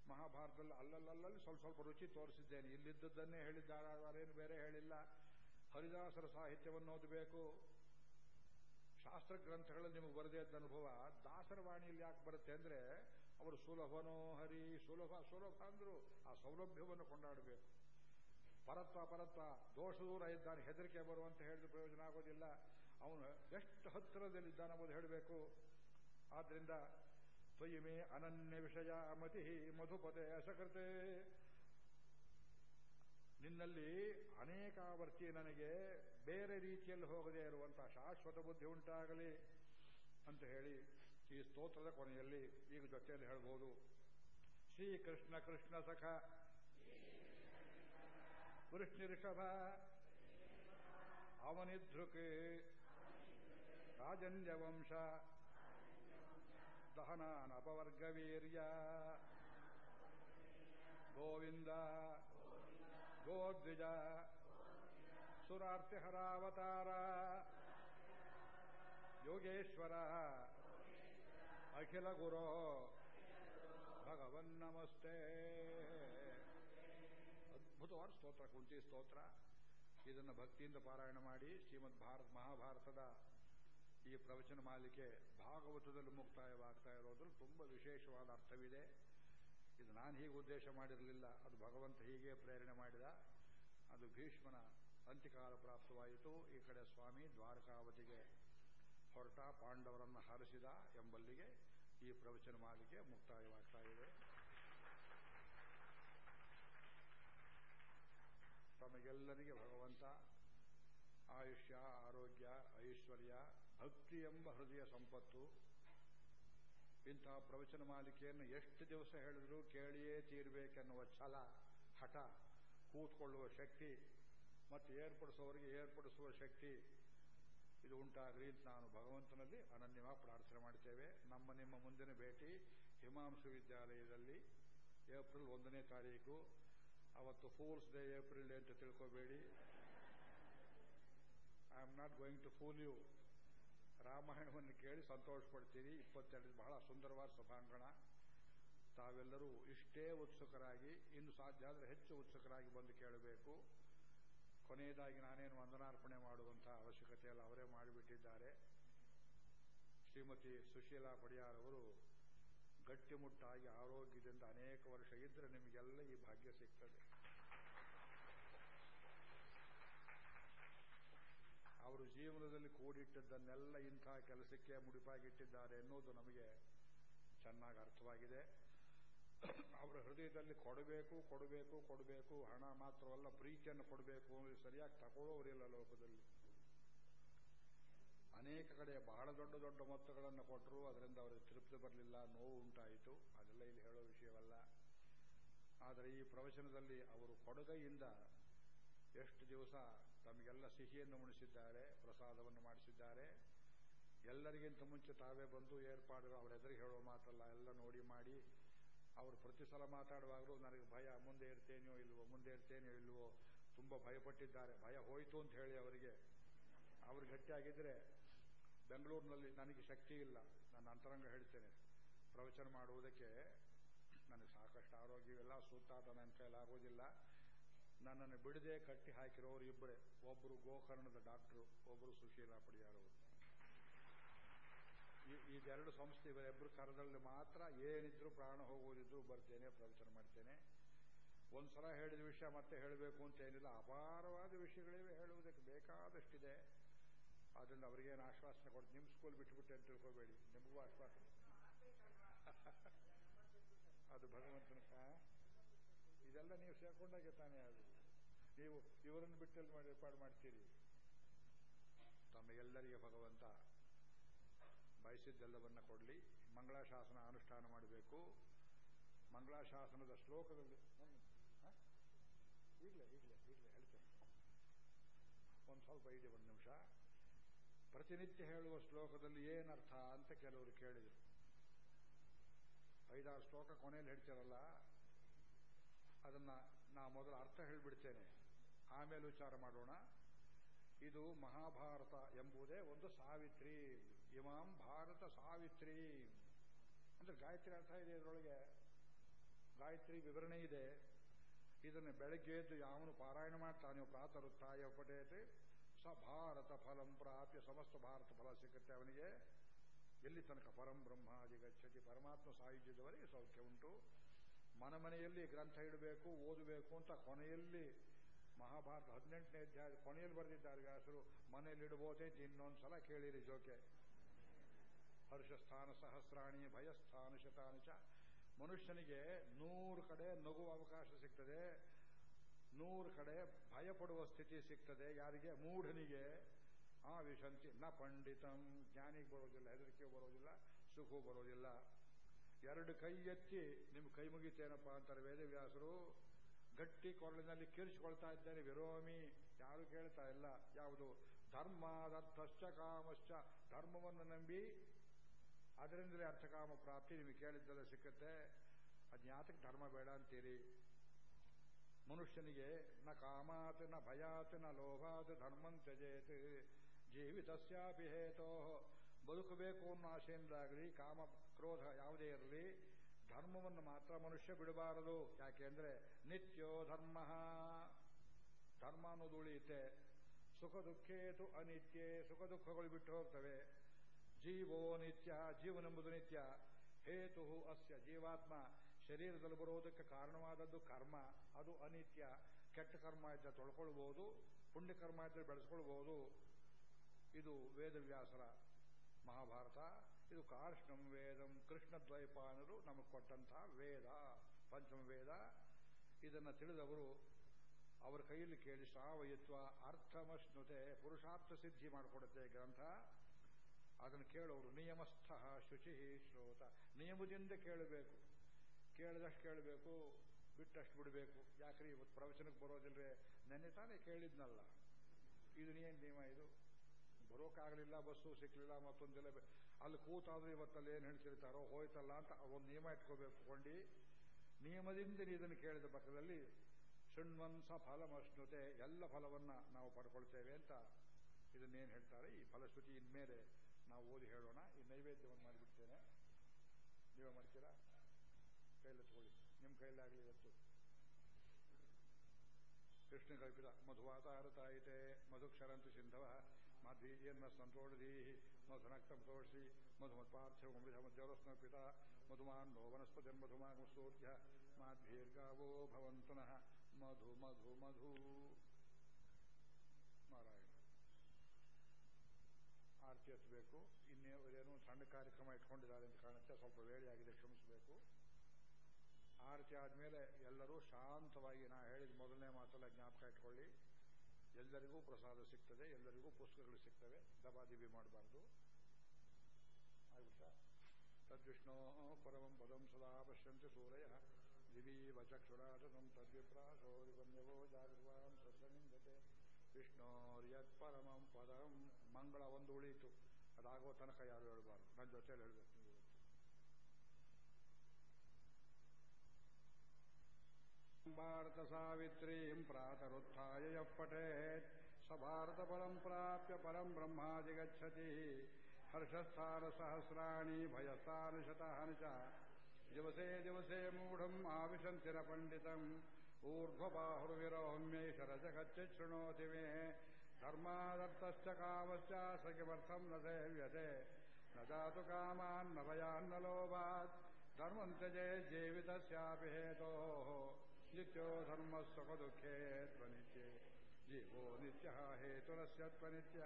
ಮಹಾಭಾರತದಲ್ಲಿ ಅಲ್ಲಲ್ಲಲ್ಲಿ ಸ್ವಲ್ಪ ಸ್ವಲ್ಪ ರುಚಿ ತೋರಿಸಿದ್ದೇನೆ. ಇಲ್ಲಿದ್ದದ್ದನ್ನೇ ಹೇಳಿದ್ದಾರೆ ಅವರೇನು ಬೇರೆ ಹೇಳಿಲ್ಲ. ಹರಿದಾಸರ ಸಾಹಿತ್ಯವನ್ನು ಓದಬೇಕು. ಶಾಸ್ತ್ರ ಗ್ರಂಥಗಳಲ್ಲಿ ನಿಮಗೆ ಬರದೇ ಇದ್ದ ಅನುಭವ. ದಾಸರ ವಾಣಿಯಲ್ಲಿ ಯಾಕೆ ಬರುತ್ತೆ ಅಂದರೆ, ಅವರು ಸುಲಭನೋ ಹರಿ, ಸುಲಭ ಸುಲಭ ಅಂದರು ಆ ಸೌಲಭ್ಯವನ್ನು ಕೊಂಡಾಡಬೇಕು. ಪರತ್ವ ಪರತ್ವ, ದೋಷ ದೂರ ಇದ್ದಾನೆ, ಹೆದರಿಕೆ ಬರುವಂತ ಹೇಳಿದ ಪ್ರಯೋಜನ ಆಗೋದಿಲ್ಲ. ಅವನು ಎಷ್ಟು ಹತ್ತಿರದಲ್ಲಿದ್ದಾನೆ ಅನ್ನೋದು ಹೇಳಬೇಕು. ಆದ್ದರಿಂದ ತ್ವಯಿಮೇ ಅನನ್ಯ ವಿಷಯ ಮತಿ ಮಧುಪತೆ ಅಸಕೃತೆ. ನಿನ್ನಲ್ಲಿ ಅನೇಕಾವರ್ತಿ ನನಗೆ ಬೇರೆ ರೀತಿಯಲ್ಲಿ ಹೋಗದೇ ಇರುವಂತಹ ಶಾಶ್ವತ ಬುದ್ಧಿ ಉಂಟಾಗಲಿ ಅಂತ ಹೇಳಿ ಈ ಸ್ತೋತ್ರದ ಕೊನೆಯಲ್ಲಿ ಈಗ ಜೊತೆಯಲ್ಲಿ ಹೇಳ್ಬೋದು. ಶ್ರೀಕೃಷ್ಣ ಕೃಷ್ಣ ಸಖ ವೃಷ್ಣಿಋಷಭ ಅವನಿಧೃಕೆ ರಾಜನ್ಯವಂಶ. ದಹನಾನಪವರ್ಗವೀರ್ಯ. ಗೋವಿಂದ. ಗೋದ್ವಿಜ. ಸುರಾರ್ತಿಹರಾವತಾರ. ಯೋಗೇಶ್ವರ. ಅಖಿಲ ಗುರೋ. ಭಗವನ್ ನಮಸ್ತೆ ಅದ್ಭುತವಾದ ಸ್ತೋತ್ರ, ಕುಂತಿ ಸ್ತೋತ್ರ. ಇದನ್ನು ಭಕ್ತಿಯಿಂದ ಪಾರಾಯಣ ಮಾಡಿ, ಶ್ರೀಮದ್ ಭಾರತ ಮಹಾಭಾರತದ ಈ ಪ್ರವಚನ ಮಾಲಿಕೆ ಭಾಗವತದಲ್ಲಿ ಮುಕ್ತಾಯವಾಗ್ತಾ ಇರೋದ್ರಲ್ಲಿ ತುಂಬ ವಿಶೇಷವಾದ ಅರ್ಥವಿದೆ. ಇದು ನಾನು ಹೀಗೆ ಉದ್ದೇಶ ಮಾಡಿರಲಿಲ್ಲ, ಅದು ಭಗವಂತ ಹೀಗೆ ಪ್ರೇರಣೆ ಮಾಡಿದ. ಅದು ಭೀಷ್ಮನ ಅಂತ್ಯಕಾಲ ಪ್ರಾಪ್ತವಾಯಿತು. ಈ ಕಡೆ ಸ್ವಾಮಿ ದ್ವಾರಕಾವತಿಗೆ ಹೊರಟ ಪಾಂಡವರನ್ನು ಹರಿಸಿದ ಎಂಬಲ್ಲಿಗೆ ಈ ಪ್ರವಚನ ಮಾಲಿಕೆ ಮುಕ್ತಾಯವಾಗ್ತಾ ಇದೆ. ತಮಗೆಲ್ಲರಿಗೆ ಭಗವಂತ, ಆಯುಷ್ಯ, ಆರೋಗ್ಯ, ಐಶ್ವರ್ಯ, ಭಕ್ತಿ ಎಂಬ ಹೃದಯ ಸಂಪತ್ತು. ಇಂತಹ ಪ್ರವಚನ ಮಾಲಿಕೆಯನ್ನು ಎಷ್ಟು ದಿವಸ ಹೇಳಿದ್ರು ಕೇಳಿಯೇ ತೀರ್ಬೇಕೆನ್ನುವ ಛಲ, ಹಠ, ಕೂತ್ಕೊಳ್ಳುವ ಶಕ್ತಿ ಮತ್ತು ಏರ್ಪಡಿಸುವವರಿಗೆ ಏರ್ಪಡಿಸುವ ಶಕ್ತಿ. ಇದು ಉಂಟಾಗಲಿ ಅಂತ ನಾನು ಭಗವಂತನಲ್ಲಿ ಅನನ್ಯವಾಗಿ ಪ್ರಾರ್ಥನೆ ಮಾಡ್ತೇವೆ. ನಮ್ಮ ನಿಮ್ಮ ಮುಂದಿನ ಭೇಟಿ ಹಿಮಾಂಶ ವಿದ್ಯಾಲಯದಲ್ಲಿ ಏಪ್ರಿಲ್ ಒಂದನೇ ತಾರೀಕು. ಅವತ್ತು ಫೂಲ್ಸ್ ಡೇ ಏಪ್ರಿಲ್ ಡೇ ಅಂತ ತಿಳ್ಕೋಬೇಡಿ. I am not going to fool you ರಾಮಾಯಣವನ್ನು ಕೇಳಿ ಸಂತೋಷ ಪಡ್ತೀರಿ ಇಪ್ಪತ್ತೆರಡು ಬಹಳ ಸುಂದರವಾದ ಸಭಾಂಗಣ. ತಾವೆಲ್ಲರೂ ಇಷ್ಟೇ ಉತ್ಸುಕರಾಗಿ, ಇನ್ನು ಸಾಧ್ಯ ಆದರೆ ಹೆಚ್ಚು ಉತ್ಸುಕರಾಗಿ ಬಂದು ಕೇಳಬೇಕು. ಕೊನೆಯದಾಗಿ ನಾನೇನು ವಂದನಾರ್ಪಣೆ ಮಾಡುವಂತಹ ಅವಶ್ಯಕತೆ ಎಲ್ಲ ಅವರೇ ಮಾಡಿಬಿಟ್ಟಿದ್ದಾರೆ. ಶ್ರೀಮತಿ ಸುಶೀಲಾ ಪಡಿಯಾರ್ ಅವರು ಗಟ್ಟಿಮುಟ್ಟಾಗಿ ಆರೋಗ್ಯದಿಂದ ಅನೇಕ ವರ್ಷ ಇದ್ರೆ ನಿಮಗೆಲ್ಲ ಈ ಭಾಗ್ಯ ಸಿಗ್ತದೆ. ಅವರು ಜೀವನದಲ್ಲಿ ಕೂಡಿಟ್ಟದ್ದನ್ನೆಲ್ಲ ಇಂಥ ಕೆಲಸಕ್ಕೆ ಮುಡಿಪಾಗಿಟ್ಟಿದ್ದಾರೆ ಎನ್ನುವುದು ನಮಗೆ ಚೆನ್ನಾಗಿ ಅರ್ಥವಾಗಿದೆ. ಅವರ ಹೃದಯದಲ್ಲಿ ಕೊಡಬೇಕು ಕೊಡಬೇಕು ಕೊಡಬೇಕು, ಹಣ ಮಾತ್ರವಲ್ಲ, ಪ್ರೀತಿಯನ್ನು ಕೊಡಬೇಕು ಸರಿಯಾಗಿ ತಗೊಳ್ಳೋರಿಲ್ಲ ಲೋಕದಲ್ಲಿ. ಅನೇಕ ಕಡೆ ಬಹಳ ದೊಡ್ಡ ದೊಡ್ಡ ಮೊತ್ತಗಳನ್ನು ಕೊಟ್ಟರು ಅದರಿಂದ ಅವರಿಗೆ ತೃಪ್ತಿ ಬರಲಿಲ್ಲ, ನೋವು ಉಂಟಾಯಿತು. ಅದೆಲ್ಲ ಇಲ್ಲಿ ಹೇಳೋ ವಿಷಯವಲ್ಲ. ಆದರೆ ಈ ಪ್ರವಚನದಲ್ಲಿ ಅವರು ಕೊಡುಗೈಯಿಂದ ಎಷ್ಟು ದಿವಸ ತಮಗೆಲ್ಲ ಸಿಹಿಯನ್ನು ಉಣಿಸಿದ್ದಾರೆ, ಪ್ರಸಾದವನ್ನು ಮಾಡಿಸಿದ್ದಾರೆ. ಎಲ್ಲರಿಗಿಂತ ಮುಂಚೆ ತಾವೇ ಬಂದು ಏರ್ಪಾಡು, ಅವರ ಎದುರಿಗೆ ಹೇಳೋ ಮಾತಲ್ಲ, ಎಲ್ಲ ನೋಡಿ ಮಾಡಿ. ಅವರು ಪ್ರತಿ ಸಲ ಮಾತಾಡುವಾಗಲೂ ನನಗೆ ಭಯ, ಮುಂದೆ ಇರ್ತೇನೆಯೋ ಇಲ್ವೋ, ಮುಂದೆ ಇರ್ತೇನೆಯೋ ಇಲ್ವೋ, ತುಂಬ ಭಯಪಟ್ಟಿದ್ದಾರೆ. ಭಯ ಹೋಯಿತು ಅಂತ ಹೇಳಿ ಅವರಿಗೆ. ಅವರು ಗಟ್ಟಿಯಾಗಿದ್ರೆ ಬೆಂಗಳೂರಿನಲ್ಲಿ ನನಗೆ ಶಕ್ತಿ ಇಲ್ಲ. ನನ್ನ ಅಂತರಂಗ ಹೇಳ್ತೇನೆ. ಪ್ರವಚನ ಮಾಡುವುದಕ್ಕೆ ನನಗೆ ಸಾಕಷ್ಟು ಆರೋಗ್ಯವಿಲ್ಲ ಸೂತಾಟ ನನ್ನ ಕೈಲಾಗೋದಿಲ್ಲ ನನ್ನನ್ನು ಬಿಡದೆ ಕಟ್ಟಿ ಹಾಕಿರೋರು ಇಬ್ಬರೇ. ಒಬ್ಬರು ಗೋಕರ್ಣದ ಡಾಕ್ಟ್ರು ಒಬ್ಬರು ಸುಶೀಲಾ ಪಡಿಯಾರವರು ಇದೆರಡು ಸಂಸ್ಥೆ ಇವರೆಬ್ಬರು ಕರದಲ್ಲಿ ಮಾತ್ರ ಏನಿದ್ರು ಪ್ರಾಣ ಹೋಗುವುದಿದ್ರು ಬರ್ತೇನೆ, ಪ್ರವಚನ ಮಾಡ್ತೇನೆ. ಒಂದ್ಸಲ ಹೇಳಿದ ವಿಷಯ ಮತ್ತೆ ಹೇಳಬೇಕು ಅಂತ ಏನಿಲ್ಲ. ಅಪಾರವಾದ ವಿಷಯಗಳಿವೆ ಹೇಳುವುದಕ್ಕೆ ಬೇಕಾದಷ್ಟಿದೆ. ಆದ್ರಿಂದ ಅವರಿಗೇನು ಆಶ್ವಾಸನೆ ಕೊಟ್ಟು ನಿಮ್ಮ ಸ್ಕೂಲ್ ಬಿಟ್ಬಿಟ್ಟೆ ಅಂತ ತಿಳ್ಕೋಬೇಡಿ. ನಿಮಗೂ ಆಶ್ವಾಸನೆ. ಅದು ಭಗವಂತನ ಇದೆಲ್ಲ ನೀವು ಸೇರ್ಕೊಂಡಾಗೆ ತಾನೇ ಅದು. ನೀವು ಇವರನ್ನು ಬಿಟ್ಟಲ್ಲಿ ಮಾಡಿ ಏರ್ಪಾಡು ಮಾಡ್ತೀರಿ. ತಮಗೆಲ್ಲರಿಗೆ ಭಗವಂತ ಬಯಸಿದ್ದೆಲ್ಲವನ್ನ ಕೊಡಲಿ. ಮಂಗಳಾಶಾಸನ ಅನುಷ್ಠಾನ ಮಾಡಬೇಕು. ಮಂಗಳಾಶಾಸನದ ಶ್ಲೋಕದಲ್ಲಿ ಈಗಲೇ ಈಗಲೇ ಈಗಲೇ ಹೇಳ್ತೇನೆ. ಒಂದು ಸ್ವಲ್ಪ ಇದೆ ಒಂದು ನಿಮಿಷ. ಪ್ರತಿನಿತ್ಯ ಹೇಳುವ ಶ್ಲೋಕದಲ್ಲಿ ಏನರ್ಥ ಅಂತ ಕೆಲವರು ಕೇಳಿದರು. ಐದಾರು ಶ್ಲೋಕ ಕೊನೆಯಲ್ಲಿ ಹೇಳ್ತಾರಲ್ಲ, ಅದನ್ನ ನಾ ಮೊದಲು ಅರ್ಥ ಹೇಳಿಬಿಡ್ತೇನೆ. ಆಮೇಲೆ ವಿಚಾರ ಮಾಡೋಣ. ಇದು ಮಹಾಭಾರತ ಎಂಬುದೇ ಒಂದು ಸಾವಿತ್ರಿ. ಇಮಾಂ ಭಾರತ ಸಾವಿತ್ರಿ. ಅಂದ್ರೆ ಗಾಯತ್ರಿ ಅರ್ಥ ಇದೆ ಇದರೊಳಗೆ. ಗಾಯತ್ರಿ ವಿವರಣೆ ಇದೆ. ಇದನ್ನು ಬೆಳಗ್ಗೆ ಎದ್ದು ಯಾವನು ಪಾರಾಯಣ ಮಾಡ್ತಾನೆ, ಪ್ರಾತರುತ್ತಾಯ ಪಟೇತೆ ಸ ಭಾರತ ಫಲಂ ಪ್ರಾಪ್ಯ ಸಮಸ್ತ ಭಾರತ ಫಲ ಸಿಗುತ್ತೆ ಅವನಿಗೆ. ಎಲ್ಲಿ ತನಕ ಪರಂ ಬ್ರಹ್ಮಾದಿ ಗಚ್ಚತಿ ಪರಮಾತ್ಮ ಸಾಯುಜ್ಯದವರೆಗೆ ಸೌಖ್ಯ ಉಂಟು. ಮನ ಮನೆಯಲ್ಲಿ ಗ್ರಂಥ ಇಡಬೇಕು, ಓದಬೇಕು ಅಂತ ಕೊನೆಯಲ್ಲಿ ಮಹಾಭಾರತ ಹದಿನೆಂಟನೇ ಅಧ್ಯಾಯ ಕೊನೆಯಲ್ಲಿ ಬರೆದಿದ್ದಾರೆ ವ್ಯಾಸರು ಮನೆಯಲ್ಲಿ ಇಡಬಹುದೇ ಇನ್ನೊಂದು ಸಲ ಕೇಳಿರಿ ಜೋಕೆ. ಹರ್ಷಸ್ಥಾನ ಸಹಸ್ರಾಣಿ ಭಯಸ್ಥಾನ ಶತಾನಿ ಚ ಮನುಷ್ಯನಿಗೆ ನೂರು ಕಡೆ ನಗುವ ಅವಕಾಶ ಸಿಗ್ತದೆ. ನೂರು ಕಡೆ ಭಯಪಡುವ ಸ್ಥಿತಿ ಸಿಗ್ತದೆ. ಯಾರಿಗೆ? ಮೂಢನಿಗೆ. ಆ ವಿಶಂತಿ, ನ ಪಂಡಿತಂ, ಜ್ಞಾನಿಗೆ ಬರೋದಿಲ್ಲ ಹೆದರಿಕೆ ಬರೋದಿಲ್ಲ ಸುಖವೂ ಬರೋದಿಲ್ಲ. ಎರಡು ಕೈ ಎತ್ತಿ ನಿಮ್ಮ ಕೈ ಮುಗಿತೇನಪ್ಪ ಅಂತಾರೆ ವೇದವ್ಯಾಸರು. ಗಟ್ಟಿ ಕೊರಳಿನಲ್ಲಿ ಕಿರಿಸಿಕೊಳ್ತಾ ಇದ್ದೇನೆ ವಿರೋಮಿ. ಯಾರು ಕೇಳ್ತಾ ಇಲ್ಲ. ಯಾವುದು? ಧರ್ಮಾದರ್ಥಶ್ಚ ಕಾಮಶ್ಚ. ಧರ್ಮವನ್ನು ನಂಬಿ, ಅದರಿಂದಲೇ ಅರ್ಥಕಾಮ ಪ್ರಾಪ್ತಿ ನಿಮಗೆ ಕೇಳಿದ್ದೆಲ್ಲ ಸಿಕ್ಕತ್ತೆ. ಅದ್ಯಾತಕ್ಕೆ ಧರ್ಮ ಬೇಡ ಅಂತೀರಿ. ಮನುಷ್ಯನಿಗೆ ನ ಕಾಮಾತ್, ನ ಭಯಾತ್, ನ ಲೋಭಾತ್ ಧರ್ಮಂ ತ್ಯಜೇತ್. ಜೀವಿತಸ್ಯಾಪಿ ಹೇತೋ. ಬದುಕಬೇಕು ಅನ್ನೋ ಆಶೆಯಿಂದಾಗಲಿ ಕಾಮ ಕ್ರೋಧ ಯಾವುದೇ ಇರಲಿ, ಧರ್ಮವನ್ನು ಮಾತ್ರ ಮನುಷ್ಯ ಬಿಡಬಾರದು. ಯಾಕೆಂದ್ರೆ ನಿತ್ಯೋ ಧರ್ಮ. ಧರ್ಮ ಅನ್ನೋದು ಉಳಿಯುತ್ತೆ. ಸುಖ ದುಃಖೇತು ಅನಿತ್ಯ. ಸುಖ ದುಃಖಗಳು ಬಿಟ್ಟು ಹೋಗ್ತವೆ. ಜೀವೋ ನಿತ್ಯ, ಜೀವನೆಂಬುದು ನಿತ್ಯ. ಹೇತು ಅಸ್ಯ ಜೀವಾತ್ಮ. ಶರೀರದಲ್ಲಿ ಬರೋದಕ್ಕೆ ಕಾರಣವಾದದ್ದು ಕರ್ಮ. ಅದು ಅನಿತ್ಯ. ಕೆಟ್ಟ ಕರ್ಮ ಇದ್ದರೆ ತೊಳ್ಕೊಳ್ಬೋದು, ಪುಣ್ಯ ಕರ್ಮ ಇದ್ದರೆ ಬೆಳೆಸ್ಕೊಳ್ಬೋದು. ಇದು ವೇದವ್ಯಾಸರ ಮಹಾಭಾರತ. ಇದು ಕಾರ್ಷ್ಣಂ ವೇದಂ. ಕೃಷ್ಣ ದ್ವೈಪಾನರು ನಮಗೆ ಕೊಟ್ಟಂತಹ ವೇದ, ಪಂಚಮ ವೇದ. ಇದನ್ನು ತಿಳಿದವರು ಅವರ ಕೈಯಲ್ಲಿ ಕೇಳಿ ಸಾವಯತ್ವ ಅರ್ಥಮಶ್ನುತೆ ಪುರುಷಾರ್ಥ ಸಿದ್ಧಿ ಮಾಡಿಕೊಡುತ್ತೆ ಗ್ರಂಥ. ಅದನ್ನು ಕೇಳೋರು, ನಿಯಮಸ್ಥ ಶುಚಿ ಶ್ರೋತ. ನಿಯಮದಿಂದ ಕೇಳಬೇಕು. ಕೇಳಿದಷ್ಟು ಕೇಳಬೇಕು, ಬಿಟ್ಟಷ್ಟು ಬಿಡಬೇಕು. ಯಾಕ್ರಿ, ಇವತ್ತು ಪ್ರವಚನಕ್ಕೆ ಬರೋದಿಲ್ವೇ ನೆನ್ನೆ ತಾನೇ ಕೇಳಿದ್ನಲ್ಲ. ಇದು ಏನ್ ನಿಯಮ ಇದು? ಬರೋಕ್ಕಾಗಲಿಲ್ಲ ಬಸ್ಸು ಸಿಕ್ಕಲಿಲ್ಲ ಮತ್ತೊಂದೆಲ್ಲ. ಅಲ್ಲಿ ಕೂತಾದ್ರೂ ಇವತ್ತಲ್ಲಿ ಏನು ಹೇಳ್ತಿರ್ತಾರೋ, ಹೋಯ್ತಲ್ಲ ಅಂತ ಒಂದು ನಿಯಮ ಇಟ್ಕೋಬೇಕು. ಕೊಂಡಿ, ನಿಯಮದಿಂದ ಇದನ್ನು ಕೇಳಿದ ಪಕ್ಕದಲ್ಲಿ ಶೃಣ್ವಂಸ ಫಲಮಶ್ನುತೆ, ಎಲ್ಲ ಫಲವನ್ನ ನಾವು ಪಡ್ಕೊಳ್ತೇವೆ ಅಂತ ಇದನ್ನೇನು ಹೇಳ್ತಾರೆ? ಈ ಫಲಶ್ರುತಿ ಇನ್ಮೇಲೆ ನಾವು ಓದಿ ಹೇಳೋಣ. ಈ ನೈವೇದ್ಯವನ್ನು ಮಾಡಿಬಿಡ್ತೇನೆ. ನೀವೇ ಮಾಡ್ತೀರಾ? ಕೈಲೆತ್ಕೊಳ್ಳಿ ನಿಮ್ಮ ಕೈಲಾಗಲಿ ಇವತ್ತು. ಕೃಷ್ಣ ಕಲ್ಪಿತ ಮಧುವಾತಾರತಾಯಿತೆ ಮಧುಕ್ಷರಂತು ಸಿಂಧವ ಮಧ್ವೀಯನ್ನ ಸಂತೋಷಧೀ, ಮಧುನಕ್ತಂ ತೋಷಿ ಮಧುಮತ್ಪಾರ್ಥ್ಯ ವಿಧ ಮಧ್ಯವರಸ್ನ ಪಿತ, ಮಧುಮಾನ್ ನೋ ವನಸ್ಪತಿ ಮಧುಮಾಂಸೂರ್ಯ ಮಾಧ್ವೀರ್ಗಾವೋ ಭವಂತುನಃ, ಮಧು ಮಧು ಮಧು. ನಾರಾಯಣ. ಆರತಿ ಹಚ್ಚಬೇಕು. ಇನ್ನೇನು ಸಣ್ಣ ಕಾರ್ಯಕ್ರಮ ಇಟ್ಕೊಂಡಿದ್ದಾರೆ ಅಂತ ಕಾಣುತ್ತೆ. ಸ್ವಲ್ಪ ವೇಳೆಯಾಗಿದೆ, ಕ್ಷಮಿಸಬೇಕು. ಆರತಿ ಆದಮೇಲೆ ಎಲ್ಲರೂ ಶಾಂತವಾಗಿ ನಾ ಹೇಳಿದ ಮೊದಲನೇ ಮಾತೆಲ್ಲ ಜ್ಞಾಪಕ ಇಟ್ಕೊಳ್ಳಿ. ಎಲ್ಲರಿಗೂ ಪ್ರಸಾದ ಸಿಗ್ತದೆ, ಎಲ್ಲರಿಗೂ ಪುಸ್ತಕಗಳು ಸಿಗ್ತವೆ ದಬಾದಿಬಿ ಮಾಡಬಾರ್ದು. ಆಗುತ್ತಾ ತದ್ವಿಷ್ಣೋ ಪರಮಂ ಪದಂ ಸದಾ ಪಶ್ಯಂತಿ ಸೂರಯ. ದಿವೀವ ಚಕ್ಷುರಾಟಂ ತದ್ವಿಪ್ರಾಸೋ ವಿಪನ್ಯವೋ ಜಾಗೃವಾಂ ಸಸ್ಯನಿಂದತೆ ವಿಷ್ಣೋರ್ಯತ್ ಪರಮಂ ಪದಂ. ಮಂಗಳ ಒಂದು ಉಳಿಯಿತು. ಅದಾಗೋ ತನಕ ಯಾರು ಹೇಳಬಾರ್ದು. ನನ್ನ ಜೊತೆಯಲ್ಲಿ ಹೇಳಬೇಕು. ನೀವು ಭಾರತ ಸಾವಿತ್ರೀಂ ಪ್ರಾತರುತ್ಥಾಯ ಯಃ ಪಠೇತ್. ಸ ಭಾರತ ಪರಂ ಪ್ರಾಪ್ಯ ಪರಂ ಬ್ರಹ್ಮಾದಿ ಗಚ್ಚತಿ ಹರ್ಷಸ್ಥಾನ ಸಹಸ್ರಾಣಿ ಭಯಸ್ಥಾನ ಶತಾನಿ ಚ ದಿವಸೇ ದಿವಸೇ ಮೂಢಂ ಆವಿಶಂತಿರ ಪಂಡಿತಂ. ಊರ್ಧ್ವಬಾಹುರ್ವಿರೋಹಮ್ಯೈಷ ರಜಗಚ್ಚ ಶೃಣೋತಿ ಮೇ. ಧರ್ಮಾದರ್ಥಶ್ಚ ಕಾಮಶ್ಚ ಸಖಿಮರ್ಥಂ ನ ಸೇವ್ಯತೆ. ನ ಜಾತು ಕಾಮಾನ್ ನ ಭಯಾನ್ನ ಲೋಭಾತ್ ಧರ್ಮಂ ತ್ಯಜೇ ಜೀವಿತಸ್ಯಾಪಿ ಹೇತೋಃ ನಿತ್ಯೋ ಧರ್ಮ ಸುಖ ದುಃಖೇ ತ್ವನಿತ್ಯೆ ಜೀವೋ ನಿತ್ಯ ಹೇತುರಸ್ಯ ತ್ವನಿತ್ಯ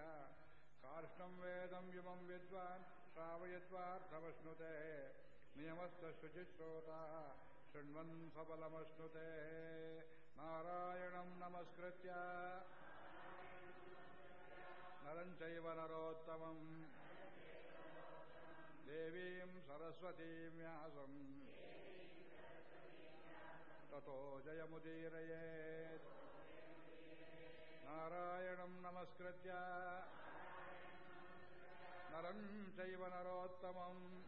ಕಾರ್ಷ್ಣಂ ವೇದಂ ಇಮಂ ವಿದ್ವಾನ್ ಶ್ರಾವಯಿತ್ವಾರ್ಥಮಶ್ನುತೆ ನಿಯಮಸ್ಥ ಶುಚಿಶ್ರೋತ ಶೃಣ್ವನ್ ಸಫಲಮಶ್ನುತೆ ततो जयमुदीरयेत्। नारायणम् नमस्कृत्य। नरम् चैव नरोत्तमम्।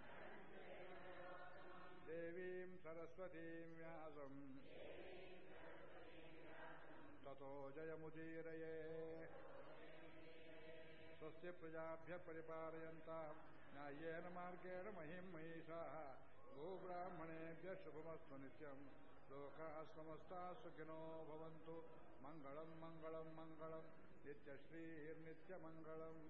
देवीम् सरस्वतीम् व्यासम्। ततो जयमुदीरये स्वस्य प्रजाभ्य परिपालयन्तः न्याय्येन मार्गेण महीं महिषाः गोब्राह्मणेभ्यः शुभमस्तु नित्यम्। लोकाः समस्ताः सुखिनो भवन्तु मङ्गलम् मङ्गलम् मङ्गलम् नित्यश्रीर्नित्यमङ्गलम्